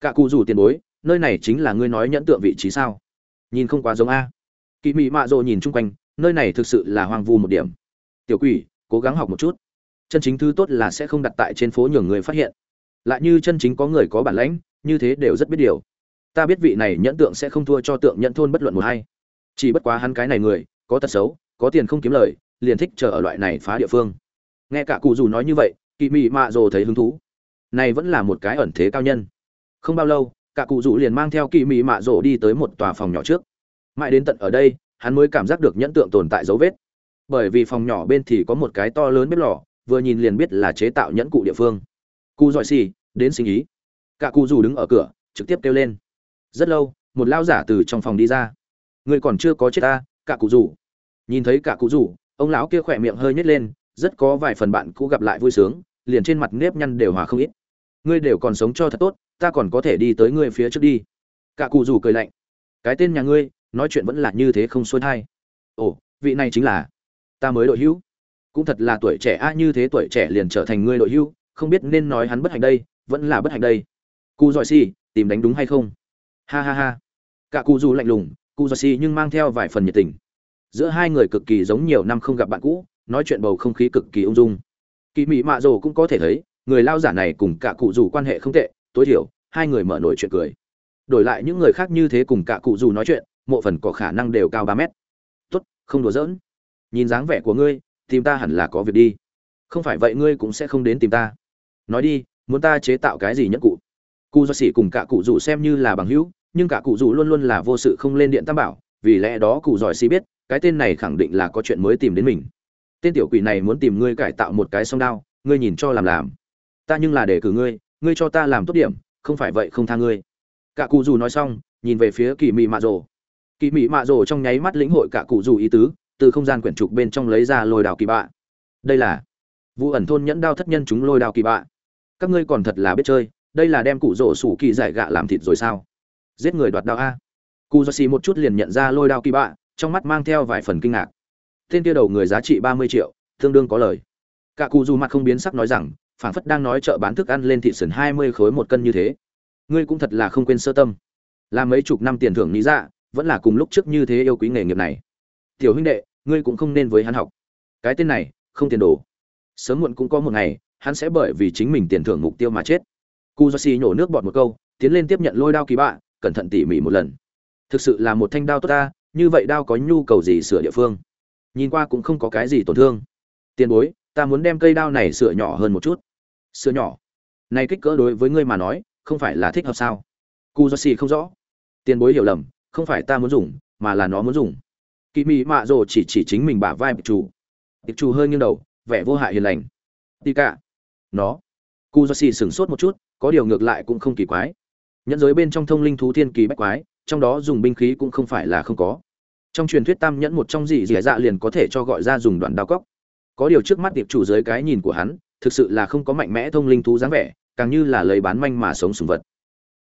Cả cụ rủ tiền bối, nơi này chính là ngươi nói nhẫn tượng vị trí sao? Nhìn không quá giống a. Kỳ mị mạ rô nhìn chung quanh, nơi này thực sự là hoang vu một điểm. Tiểu quỷ, cố gắng học một chút. Chân chính thứ tốt là sẽ không đặt tại trên phố nhường người phát hiện. Lại như chân chính có người có bản lãnh, như thế đều rất biết điều. Ta biết vị này nhẫn tượng sẽ không thua cho tượng nhẫn thôn bất luận một hay chỉ bất quá hắn cái này người, có tật xấu, có tiền không kiếm lời, liền thích chờ ở loại này phá địa phương. Nghe cả cụ dù nói như vậy kỳ mị mạ rồ thấy hứng thú. Này vẫn là một cái ẩn thế cao nhân. Không bao lâu, cả cụ dù liền mang theo kỳ mị mạ rồ đi tới một tòa phòng nhỏ trước. Mãi đến tận ở đây, hắn mới cảm giác được nhẫn tượng tồn tại dấu vết. Bởi vì phòng nhỏ bên thì có một cái to lớn bếp lò, vừa nhìn liền biết là chế tạo nhẫn cụ địa phương. Cụ giỏi xì, đến sinh ý. Cả cụ dù đứng ở cửa, trực tiếp kêu lên. Rất lâu, một lao giả từ trong phòng đi ra người còn chưa có chết ta, cả cụ rủ. Nhìn thấy cả cụ rủ, ông lão kia khỏe miệng hơi nhếch lên, rất có vài phần bạn cũ gặp lại vui sướng, liền trên mặt nếp nhăn đều hòa không ít. Ngươi đều còn sống cho thật tốt, ta còn có thể đi tới ngươi phía trước đi. Cả cụ rủ cười lạnh. Cái tên nhà ngươi, nói chuyện vẫn là như thế không xuôi thai. Ồ, vị này chính là ta mới đội hữu. Cũng thật là tuổi trẻ a như thế tuổi trẻ liền trở thành ngươi đội hữu, không biết nên nói hắn bất hạnh đây, vẫn là bất hạnh đây. Cụ giỏi xì, tìm đánh đúng hay không? Ha ha ha. Cả cụ dù lạnh lùng cụ giỏi xì nhưng mang theo vài phần nhiệt tình. Giữa hai người cực kỳ giống nhiều năm không gặp bạn cũ, nói chuyện bầu không khí cực kỳ ung dung. Kỳ mỹ mạ rồ cũng có thể thấy, người lao giả này cùng cả cụ dù quan hệ không tệ, tối thiểu, hai người mở nổi chuyện cười. Đổi lại những người khác như thế cùng cả cụ dù nói chuyện, mộ phần có khả năng đều cao ba mét. Tốt, không đùa giỡn. Nhìn dáng vẻ của ngươi, tìm ta hẳn là có việc đi. Không phải vậy ngươi cũng sẽ không đến tìm ta. Nói đi, muốn ta chế tạo cái gì nhất cụ? Cụ do xỉ cùng cả cụ dù xem như là bằng hữu nhưng cả cụ dù luôn luôn là vô sự không lên điện tam bảo, vì lẽ đó cụ giỏi si biết, cái tên này khẳng định là có chuyện mới tìm đến mình. Tên tiểu quỷ này muốn tìm ngươi cải tạo một cái song đao, ngươi nhìn cho làm làm. Ta nhưng là để cử ngươi ngươi cho ta làm tốt điểm, không phải vậy không tha ngươi. Cả cụ dù nói xong, nhìn về phía kỳ mị mạ rồ. Kỳ mị mạ rồ trong nháy mắt lĩnh hội cả cụ dù ý tứ, từ không gian quyển trục bên trong lấy ra lôi đào kỳ bạ. Đây là vụ ẩn thôn nhẫn đao thất nhân chúng lôi đào kỳ bạ. Các ngươi còn thật là biết chơi, đây là đem cụ rổ sủ kỳ giải gạ làm thịt rồi sao? Giết người đoạt đao a. Cụ do xì một chút liền nhận ra lôi đao kỳ bạ, trong mắt mang theo vài phần kinh ngạc. Tên kia đầu người giá trị ba mươi triệu, tương đương có lời. Cả cụ dù mặt không biến sắc nói rằng phản phất đang nói chợ bán thức ăn lên thị sườn hai mươi khối một cân như thế. Ngươi cũng thật là không quên sơ tâm. Làm mấy chục năm tiền thưởng lý dạ vẫn là cùng lúc trước như thế yêu quý nghề nghiệp này. Tiểu huynh đệ, ngươi cũng không nên với hắn học. Cái tên này, không tiền đồ. Sớm muộn cũng có một ngày, hắn sẽ bởi vì chính mình tiền thưởng mục tiêu mà chết. Cu do xì nhổ nước bọt một câu, tiến lên tiếp nhận lôi đao kỳ bạ cẩn thận tỉ mỉ một lần. Thực sự là một thanh đao tốt ta, như vậy đao có nhu cầu gì sửa địa phương? Nhìn qua cũng không có cái gì tổn thương. Tiền bối, ta muốn đem cây đao này sửa nhỏ hơn một chút. Sửa nhỏ? Này kích cỡ đối với ngươi mà nói, không phải là thích hợp sao? Cu do xì không rõ. Tiền bối hiểu lầm, không phải ta muốn dùng, mà là nó muốn dùng. Kỳ mị mạ rồ chỉ chỉ chính mình bả vai bịch chủ bịch chủ hơi nghiêng đầu, vẻ vô hại hiền lành. Tì cả nó. Cu do xì sửng sốt một chút, có điều ngược lại cũng không kỳ quái nhẫn giới bên trong thông linh thú thiên kỳ bách quái, trong đó dùng binh khí cũng không phải là không có. Trong truyền thuyết tam nhẫn một trong dị dị dạ liền có thể cho gọi ra dùng đoạn đao cóc có điều trước mắt điệp chủ dưới cái nhìn của hắn, thực sự là không có mạnh mẽ thông linh thú dáng vẻ, càng như là lấy bán manh mà sống sùng vật.